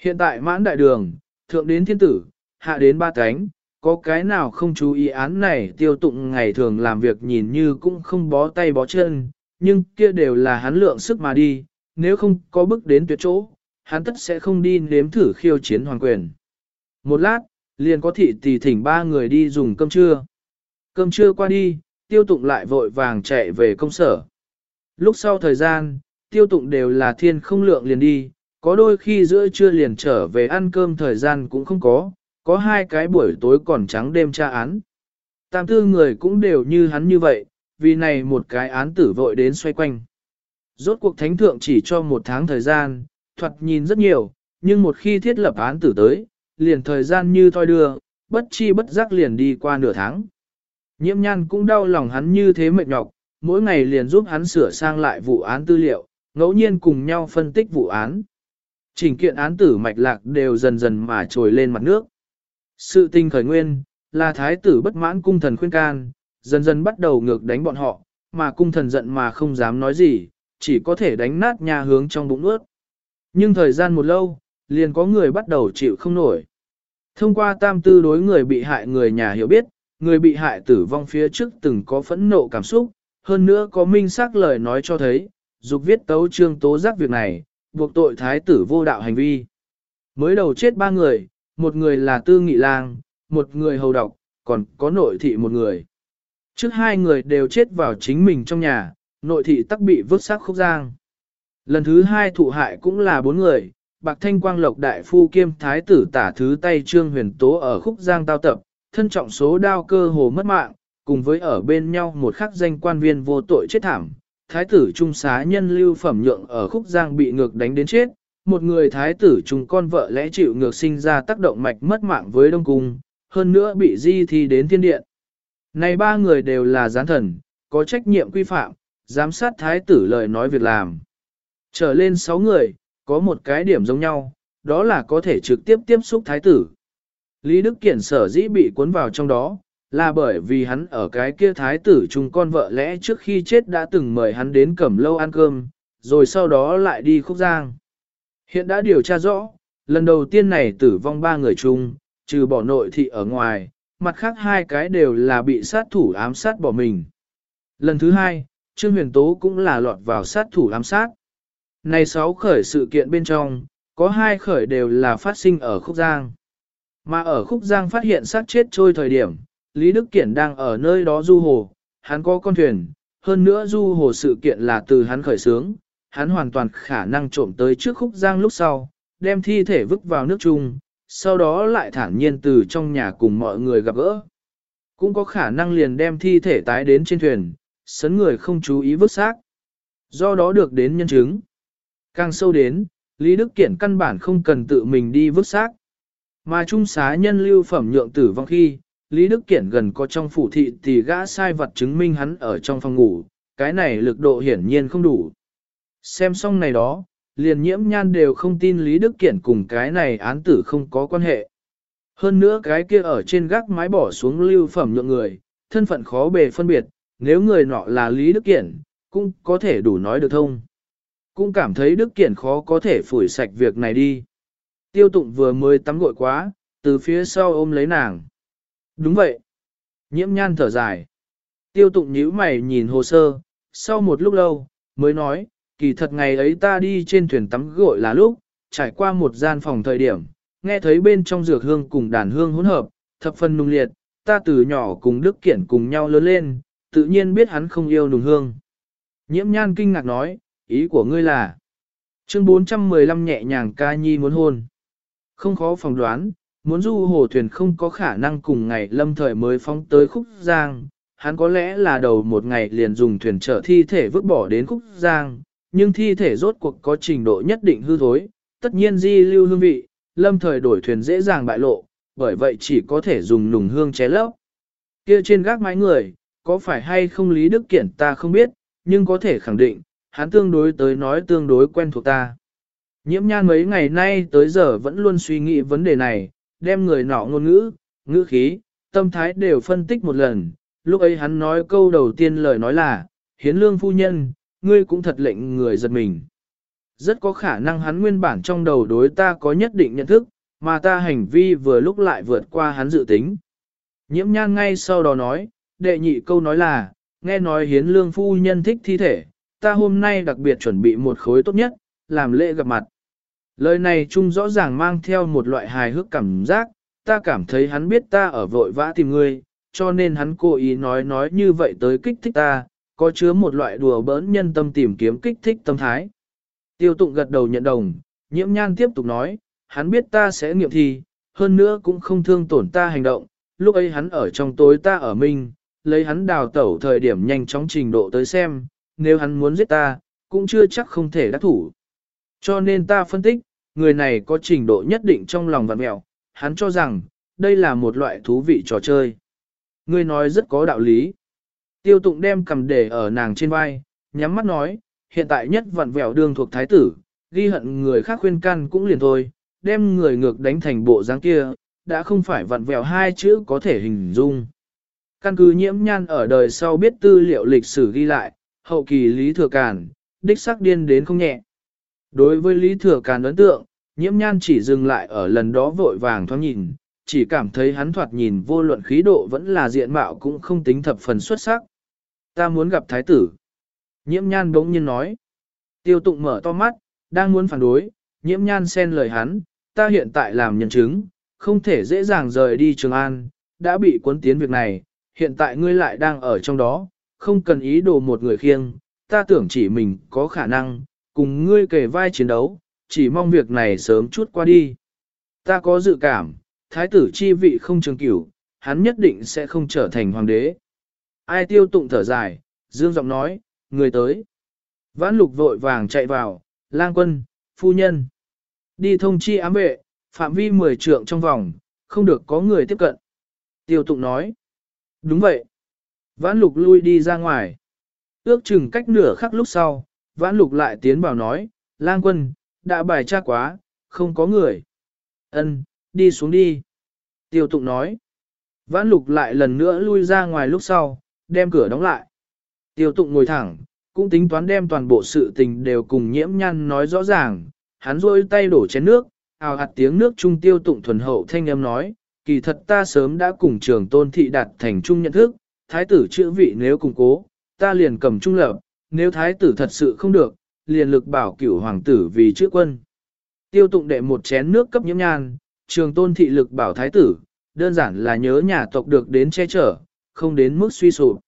Hiện tại mãn đại đường, thượng đến thiên tử, hạ đến ba cánh, có cái nào không chú ý án này tiêu tụng ngày thường làm việc nhìn như cũng không bó tay bó chân, nhưng kia đều là hắn lượng sức mà đi, nếu không có bước đến tuyệt chỗ, hắn tất sẽ không đi nếm thử khiêu chiến hoàng quyền. Một lát, liền có thị tỷ thỉnh ba người đi dùng cơm trưa. Cơm trưa qua đi, tiêu tụng lại vội vàng chạy về công sở. Lúc sau thời gian, tiêu tụng đều là thiên không lượng liền đi, có đôi khi giữa trưa liền trở về ăn cơm thời gian cũng không có, có hai cái buổi tối còn trắng đêm tra án. Tam tư người cũng đều như hắn như vậy, vì này một cái án tử vội đến xoay quanh. Rốt cuộc thánh thượng chỉ cho một tháng thời gian, thuật nhìn rất nhiều, nhưng một khi thiết lập án tử tới, liền thời gian như thoi đưa, bất chi bất giác liền đi qua nửa tháng. Nhiễm nhan cũng đau lòng hắn như thế mệt nhọc, mỗi ngày liền giúp hắn sửa sang lại vụ án tư liệu, ngẫu nhiên cùng nhau phân tích vụ án. Trình kiện án tử mạch lạc đều dần dần mà trồi lên mặt nước. Sự tình khởi nguyên, là thái tử bất mãn cung thần khuyên can, dần dần bắt đầu ngược đánh bọn họ, mà cung thần giận mà không dám nói gì, chỉ có thể đánh nát nhà hướng trong bụng ướt. Nhưng thời gian một lâu, liền có người bắt đầu chịu không nổi. Thông qua tam tư đối người bị hại người nhà hiểu biết, người bị hại tử vong phía trước từng có phẫn nộ cảm xúc, hơn nữa có minh xác lời nói cho thấy, dục viết tấu trương tố giác việc này, buộc tội thái tử vô đạo hành vi. Mới đầu chết ba người, một người là tư nghị lang, một người hầu độc, còn có nội thị một người. Trước hai người đều chết vào chính mình trong nhà, nội thị tắc bị vứt xác khúc giang. Lần thứ hai thụ hại cũng là bốn người, Bạc Thanh Quang Lộc Đại Phu kiêm Thái tử tả thứ tay Trương Huyền Tố ở khúc giang tao tập, thân trọng số đao cơ hồ mất mạng, cùng với ở bên nhau một khắc danh quan viên vô tội chết thảm. Thái tử trung xá nhân lưu phẩm nhượng ở khúc giang bị ngược đánh đến chết, một người thái tử trung con vợ lẽ chịu ngược sinh ra tác động mạch mất mạng với Đông Cung, hơn nữa bị di thi đến thiên điện. Này ba người đều là gián thần, có trách nhiệm quy phạm, giám sát thái tử lời nói việc làm. Trở lên sáu người, có một cái điểm giống nhau, đó là có thể trực tiếp tiếp xúc thái tử. Lý Đức Kiển sở dĩ bị cuốn vào trong đó, là bởi vì hắn ở cái kia thái tử chung con vợ lẽ trước khi chết đã từng mời hắn đến cẩm lâu ăn cơm, rồi sau đó lại đi khúc giang. Hiện đã điều tra rõ, lần đầu tiên này tử vong ba người chung, trừ bỏ nội thị ở ngoài, mặt khác hai cái đều là bị sát thủ ám sát bỏ mình. Lần thứ hai, Trương Huyền Tố cũng là lọt vào sát thủ ám sát. Này sáu khởi sự kiện bên trong, có hai khởi đều là phát sinh ở Khúc Giang. Mà ở Khúc Giang phát hiện sát chết trôi thời điểm, Lý Đức Kiển đang ở nơi đó du hồ, hắn có con thuyền, hơn nữa du hồ sự kiện là từ hắn khởi sướng, hắn hoàn toàn khả năng trộm tới trước Khúc Giang lúc sau, đem thi thể vứt vào nước chung, sau đó lại thản nhiên từ trong nhà cùng mọi người gặp gỡ. Cũng có khả năng liền đem thi thể tái đến trên thuyền, sấn người không chú ý vứt xác. Do đó được đến nhân chứng. Càng sâu đến, Lý Đức Kiển căn bản không cần tự mình đi vứt xác. Mà trung xá nhân lưu phẩm nhượng tử vong khi, Lý Đức Kiển gần có trong phủ thị thì gã sai vật chứng minh hắn ở trong phòng ngủ, cái này lực độ hiển nhiên không đủ. Xem xong này đó, liền nhiễm nhan đều không tin Lý Đức Kiển cùng cái này án tử không có quan hệ. Hơn nữa cái kia ở trên gác mái bỏ xuống lưu phẩm nhượng người, thân phận khó bề phân biệt, nếu người nọ là Lý Đức Kiển, cũng có thể đủ nói được thông. Cũng cảm thấy Đức Kiển khó có thể phủi sạch việc này đi. Tiêu tụng vừa mới tắm gội quá, từ phía sau ôm lấy nàng. Đúng vậy. Nhiễm nhan thở dài. Tiêu tụng nhíu mày nhìn hồ sơ, sau một lúc lâu, mới nói, kỳ thật ngày ấy ta đi trên thuyền tắm gội là lúc, trải qua một gian phòng thời điểm, nghe thấy bên trong dược hương cùng đàn hương hỗn hợp, thập phần nung liệt, ta từ nhỏ cùng Đức Kiển cùng nhau lớn lên, tự nhiên biết hắn không yêu nùng hương. Nhiễm nhan kinh ngạc nói, ý của ngươi là, chương 415 nhẹ nhàng ca nhi muốn hôn. Không khó phỏng đoán, muốn du hồ thuyền không có khả năng cùng ngày lâm thời mới phóng tới khúc giang, hắn có lẽ là đầu một ngày liền dùng thuyền chở thi thể vứt bỏ đến khúc giang, nhưng thi thể rốt cuộc có trình độ nhất định hư thối, tất nhiên di lưu hương vị, lâm thời đổi thuyền dễ dàng bại lộ, bởi vậy chỉ có thể dùng nùng hương ché lấp. Kia trên gác mái người, có phải hay không Lý Đức Kiển ta không biết, nhưng có thể khẳng định, hắn tương đối tới nói tương đối quen thuộc ta. Nhiễm nhan mấy ngày nay tới giờ vẫn luôn suy nghĩ vấn đề này, đem người nọ ngôn ngữ, ngữ khí, tâm thái đều phân tích một lần. Lúc ấy hắn nói câu đầu tiên lời nói là, hiến lương phu nhân, ngươi cũng thật lệnh người giật mình. Rất có khả năng hắn nguyên bản trong đầu đối ta có nhất định nhận thức, mà ta hành vi vừa lúc lại vượt qua hắn dự tính. Nhiễm nhan ngay sau đó nói, đệ nhị câu nói là, nghe nói hiến lương phu nhân thích thi thể, ta hôm nay đặc biệt chuẩn bị một khối tốt nhất, làm lễ gặp mặt. Lời này chung rõ ràng mang theo một loại hài hước cảm giác, ta cảm thấy hắn biết ta ở vội vã tìm ngươi, cho nên hắn cố ý nói nói như vậy tới kích thích ta, có chứa một loại đùa bỡn nhân tâm tìm kiếm kích thích tâm thái. Tiêu tụng gật đầu nhận đồng, nhiễm nhan tiếp tục nói, hắn biết ta sẽ nghiệm thi, hơn nữa cũng không thương tổn ta hành động, lúc ấy hắn ở trong tối ta ở mình, lấy hắn đào tẩu thời điểm nhanh chóng trình độ tới xem, nếu hắn muốn giết ta, cũng chưa chắc không thể đắc thủ. Cho nên ta phân tích, người này có trình độ nhất định trong lòng vạn mẹo, hắn cho rằng, đây là một loại thú vị trò chơi. Người nói rất có đạo lý. Tiêu tụng đem cầm để ở nàng trên vai, nhắm mắt nói, hiện tại nhất vạn vẹo đương thuộc thái tử, ghi hận người khác khuyên can cũng liền thôi, đem người ngược đánh thành bộ dáng kia, đã không phải vặn vẹo hai chữ có thể hình dung. Căn cứ nhiễm nhan ở đời sau biết tư liệu lịch sử ghi lại, hậu kỳ Lý Thừa Càn, đích sắc điên đến không nhẹ. Đối với Lý Thừa Càn ấn tượng, nhiễm nhan chỉ dừng lại ở lần đó vội vàng thoáng nhìn, chỉ cảm thấy hắn thoạt nhìn vô luận khí độ vẫn là diện mạo cũng không tính thập phần xuất sắc. Ta muốn gặp thái tử. Nhiễm nhan bỗng nhiên nói. Tiêu tụng mở to mắt, đang muốn phản đối, nhiễm nhan xen lời hắn, ta hiện tại làm nhân chứng, không thể dễ dàng rời đi Trường An, đã bị cuốn tiến việc này, hiện tại ngươi lại đang ở trong đó, không cần ý đồ một người khiêng, ta tưởng chỉ mình có khả năng, cùng ngươi kề vai chiến đấu, chỉ mong việc này sớm chút qua đi. Ta có dự cảm, thái tử chi vị không trường cửu, hắn nhất định sẽ không trở thành hoàng đế. Ai tiêu tụng thở dài, dương giọng nói, người tới. Vãn lục vội vàng chạy vào, lang quân, phu nhân. Đi thông chi ám vệ, phạm vi 10 trượng trong vòng, không được có người tiếp cận. Tiêu tụng nói. Đúng vậy. Vãn lục lui đi ra ngoài. Ước chừng cách nửa khắc lúc sau, vãn lục lại tiến vào nói, lang quân, đã bài tra quá, không có người. Ân, đi xuống đi. Tiêu tụng nói. Vãn lục lại lần nữa lui ra ngoài lúc sau, đem cửa đóng lại. Tiêu tụng ngồi thẳng, cũng tính toán đem toàn bộ sự tình đều cùng nhiễm nhăn nói rõ ràng. Hắn rôi tay đổ chén nước, ào hạt tiếng nước trung tiêu tụng thuần hậu thanh âm nói, kỳ thật ta sớm đã cùng trường tôn thị đạt thành chung nhận thức, thái tử chữ vị nếu củng cố, ta liền cầm trung lập, nếu thái tử thật sự không được, liền lực bảo cửu hoàng tử vì trước quân. Tiêu tụng đệ một chén nước cấp nhiễm nhan, trường tôn thị lực bảo thái tử, đơn giản là nhớ nhà tộc được đến che chở, không đến mức suy sụp.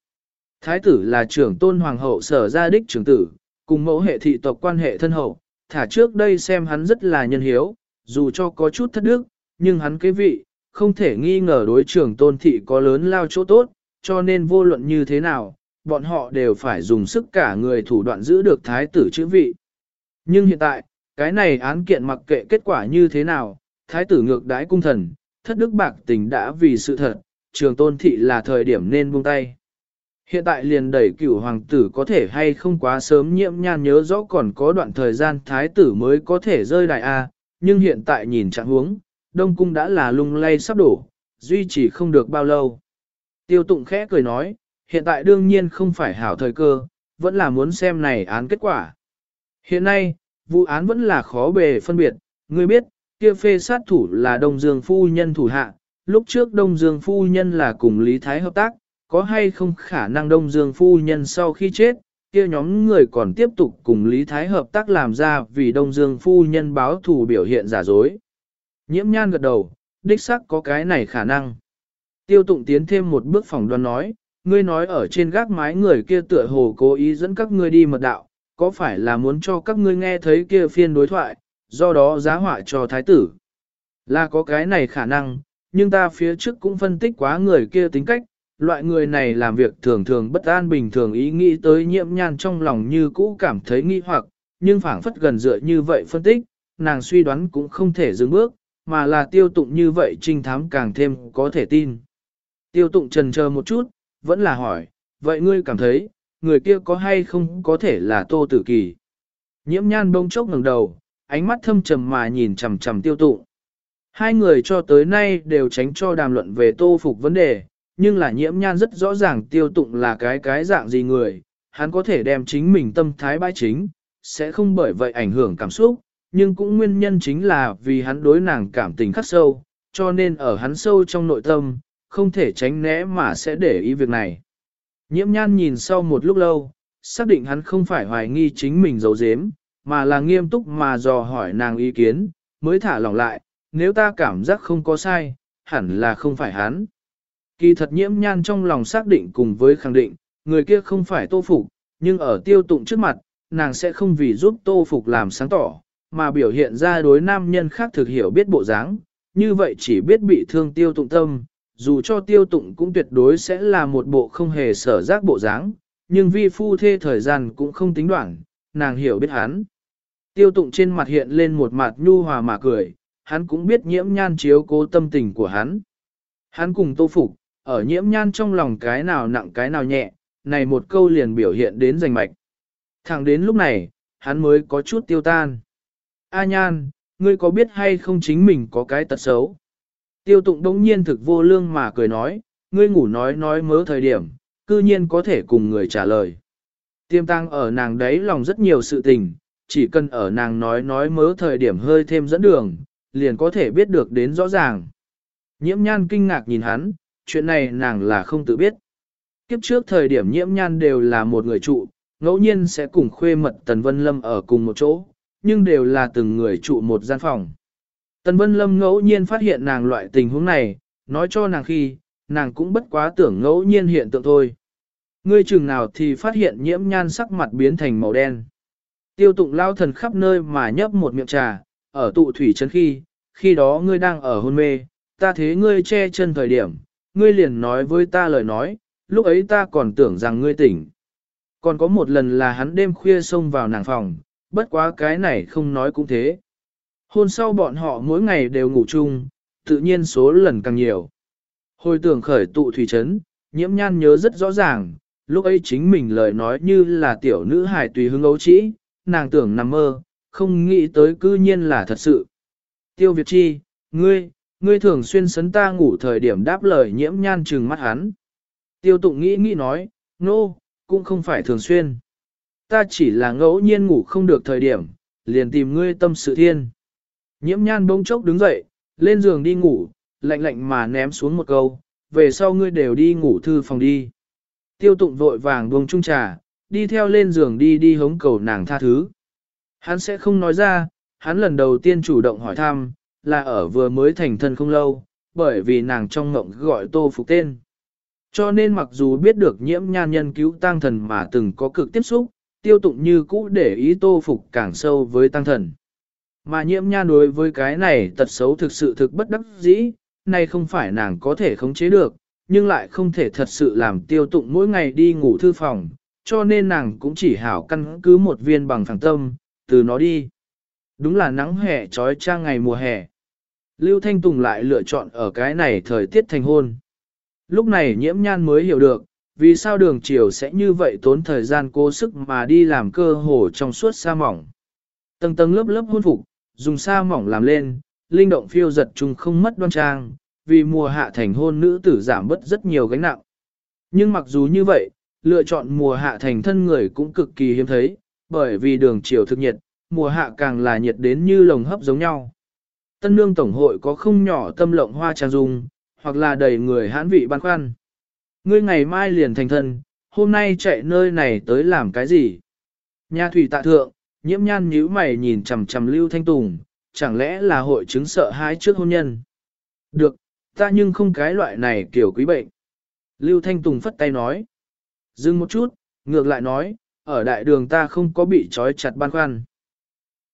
Thái tử là trưởng tôn hoàng hậu sở gia đích trưởng tử, cùng mẫu hệ thị tộc quan hệ thân hậu, thả trước đây xem hắn rất là nhân hiếu, dù cho có chút thất đức, nhưng hắn kế vị, không thể nghi ngờ đối trưởng tôn thị có lớn lao chỗ tốt, cho nên vô luận như thế nào, bọn họ đều phải dùng sức cả người thủ đoạn giữ được thái tử chữ vị. Nhưng hiện tại, Cái này án kiện mặc kệ kết quả như thế nào, thái tử ngược đãi cung thần, thất đức bạc tình đã vì sự thật, trường tôn thị là thời điểm nên buông tay. Hiện tại liền đẩy cửu hoàng tử có thể hay không quá sớm nhiễm nhan nhớ rõ còn có đoạn thời gian thái tử mới có thể rơi đại A, nhưng hiện tại nhìn trạng huống, đông cung đã là lung lay sắp đổ, duy trì không được bao lâu. Tiêu tụng khẽ cười nói, hiện tại đương nhiên không phải hảo thời cơ, vẫn là muốn xem này án kết quả. Hiện nay, vụ án vẫn là khó bề phân biệt, ngươi biết, kia phê sát thủ là Đông Dương Phu Nhân thủ hạ, lúc trước Đông Dương Phu Nhân là cùng Lý Thái hợp tác, có hay không khả năng Đông Dương Phu Nhân sau khi chết, kia nhóm người còn tiếp tục cùng Lý Thái hợp tác làm ra vì Đông Dương Phu Nhân báo thù biểu hiện giả dối. Nhiễm nhan gật đầu, đích xác có cái này khả năng. Tiêu tụng tiến thêm một bước phỏng đoán nói, ngươi nói ở trên gác mái người kia tựa hồ cố ý dẫn các ngươi đi mật đạo, có phải là muốn cho các ngươi nghe thấy kia phiên đối thoại, do đó giá họa cho thái tử. Là có cái này khả năng, nhưng ta phía trước cũng phân tích quá người kia tính cách, loại người này làm việc thường thường bất an bình thường ý nghĩ tới nhiễm nhan trong lòng như cũ cảm thấy nghi hoặc, nhưng phảng phất gần dựa như vậy phân tích, nàng suy đoán cũng không thể dừng bước, mà là tiêu tụng như vậy trinh thám càng thêm có thể tin. Tiêu tụng trần chờ một chút, vẫn là hỏi, vậy ngươi cảm thấy, người kia có hay không có thể là tô tử kỳ? Nhiễm nhan bông chốc ngẩng đầu, ánh mắt thâm trầm mà nhìn chằm chằm tiêu tụng. Hai người cho tới nay đều tránh cho đàm luận về tô phục vấn đề, nhưng là nhiễm nhan rất rõ ràng tiêu tụng là cái cái dạng gì người, hắn có thể đem chính mình tâm thái bãi chính, sẽ không bởi vậy ảnh hưởng cảm xúc, nhưng cũng nguyên nhân chính là vì hắn đối nàng cảm tình khắc sâu, cho nên ở hắn sâu trong nội tâm, không thể tránh né mà sẽ để ý việc này. Nhiễm nhan nhìn sau một lúc lâu, xác định hắn không phải hoài nghi chính mình giấu giếm, mà là nghiêm túc mà dò hỏi nàng ý kiến, mới thả lỏng lại, nếu ta cảm giác không có sai, hẳn là không phải hắn. Kỳ thật nhiễm nhan trong lòng xác định cùng với khẳng định, người kia không phải tô phục, nhưng ở tiêu tụng trước mặt, nàng sẽ không vì giúp tô phục làm sáng tỏ, mà biểu hiện ra đối nam nhân khác thực hiểu biết bộ dáng, như vậy chỉ biết bị thương tiêu tụng tâm, dù cho tiêu tụng cũng tuyệt đối sẽ là một bộ không hề sở giác bộ dáng, nhưng vi phu thê thời gian cũng không tính đoạn, nàng hiểu biết hắn. Tiêu tụng trên mặt hiện lên một mặt nhu hòa mà cười, hắn cũng biết nhiễm nhan chiếu cố tâm tình của hắn. Hắn cùng tô phục, ở nhiễm nhan trong lòng cái nào nặng cái nào nhẹ, này một câu liền biểu hiện đến rành mạch. Thẳng đến lúc này, hắn mới có chút tiêu tan. A nhan, ngươi có biết hay không chính mình có cái tật xấu? Tiêu tụng đống nhiên thực vô lương mà cười nói, ngươi ngủ nói nói mớ thời điểm, cư nhiên có thể cùng người trả lời. Tiêm tăng ở nàng đấy lòng rất nhiều sự tình, chỉ cần ở nàng nói nói mớ thời điểm hơi thêm dẫn đường, liền có thể biết được đến rõ ràng. Nhiễm nhan kinh ngạc nhìn hắn, chuyện này nàng là không tự biết. Kiếp trước thời điểm nhiễm nhan đều là một người trụ, ngẫu nhiên sẽ cùng khuê mật Tần Vân Lâm ở cùng một chỗ, nhưng đều là từng người trụ một gian phòng. Tần Vân Lâm ngẫu nhiên phát hiện nàng loại tình huống này, nói cho nàng khi, nàng cũng bất quá tưởng ngẫu nhiên hiện tượng thôi. Ngươi chừng nào thì phát hiện nhiễm nhan sắc mặt biến thành màu đen. Tiêu tụng lao thần khắp nơi mà nhấp một miệng trà, ở tụ thủy chân khi, khi đó ngươi đang ở hôn mê, ta thế ngươi che chân thời điểm, ngươi liền nói với ta lời nói, lúc ấy ta còn tưởng rằng ngươi tỉnh. Còn có một lần là hắn đêm khuya xông vào nàng phòng, bất quá cái này không nói cũng thế. Hôn sau bọn họ mỗi ngày đều ngủ chung, tự nhiên số lần càng nhiều. Hồi tưởng khởi tụ thủy trấn, nhiễm nhan nhớ rất rõ ràng, lúc ấy chính mình lời nói như là tiểu nữ hài tùy hứng ấu trĩ, nàng tưởng nằm mơ, không nghĩ tới cư nhiên là thật sự. Tiêu Việt Chi, ngươi, ngươi thường xuyên sấn ta ngủ thời điểm đáp lời nhiễm nhan trừng mắt hắn. Tiêu tụng nghĩ nghĩ nói, nô, no, cũng không phải thường xuyên. Ta chỉ là ngẫu nhiên ngủ không được thời điểm, liền tìm ngươi tâm sự thiên. Nhiễm nhan bỗng chốc đứng dậy, lên giường đi ngủ, lạnh lạnh mà ném xuống một câu, về sau ngươi đều đi ngủ thư phòng đi. Tiêu tụng vội vàng buông chung trà, đi theo lên giường đi đi hống cầu nàng tha thứ. Hắn sẽ không nói ra, hắn lần đầu tiên chủ động hỏi thăm, là ở vừa mới thành thân không lâu, bởi vì nàng trong ngộng gọi tô phục tên. Cho nên mặc dù biết được nhiễm nhan nhân cứu tăng thần mà từng có cực tiếp xúc, tiêu tụng như cũ để ý tô phục càng sâu với tăng thần. Mà nhiễm nhan đối với cái này tật xấu thực sự thực bất đắc dĩ, này không phải nàng có thể khống chế được, nhưng lại không thể thật sự làm tiêu tụng mỗi ngày đi ngủ thư phòng, cho nên nàng cũng chỉ hảo căn cứ một viên bằng phẳng tâm, từ nó đi. đúng là nắng hè trói trang ngày mùa hè. Lưu Thanh Tùng lại lựa chọn ở cái này thời tiết thành hôn. Lúc này nhiễm nhan mới hiểu được, vì sao đường chiều sẽ như vậy tốn thời gian cố sức mà đi làm cơ hồ trong suốt sa mỏng. Tầng tầng lớp lớp hôn phục, dùng sa mỏng làm lên, linh động phiêu giật chung không mất đoan trang, vì mùa hạ thành hôn nữ tử giảm bớt rất nhiều gánh nặng. Nhưng mặc dù như vậy, lựa chọn mùa hạ thành thân người cũng cực kỳ hiếm thấy, bởi vì đường chiều thực nhiệt, mùa hạ càng là nhiệt đến như lồng hấp giống nhau. Tân nương tổng hội có không nhỏ tâm lộng hoa trang dung, hoặc là đầy người hãn vị băn khoăn. Ngươi ngày mai liền thành thân, hôm nay chạy nơi này tới làm cái gì? Nhà thủy tạ thượng, nhiễm nhan nhíu mày nhìn chằm chằm Lưu Thanh Tùng, chẳng lẽ là hội chứng sợ hãi trước hôn nhân? Được, ta nhưng không cái loại này kiểu quý bệnh. Lưu Thanh Tùng phất tay nói. Dừng một chút, ngược lại nói, ở đại đường ta không có bị trói chặt ban khoăn.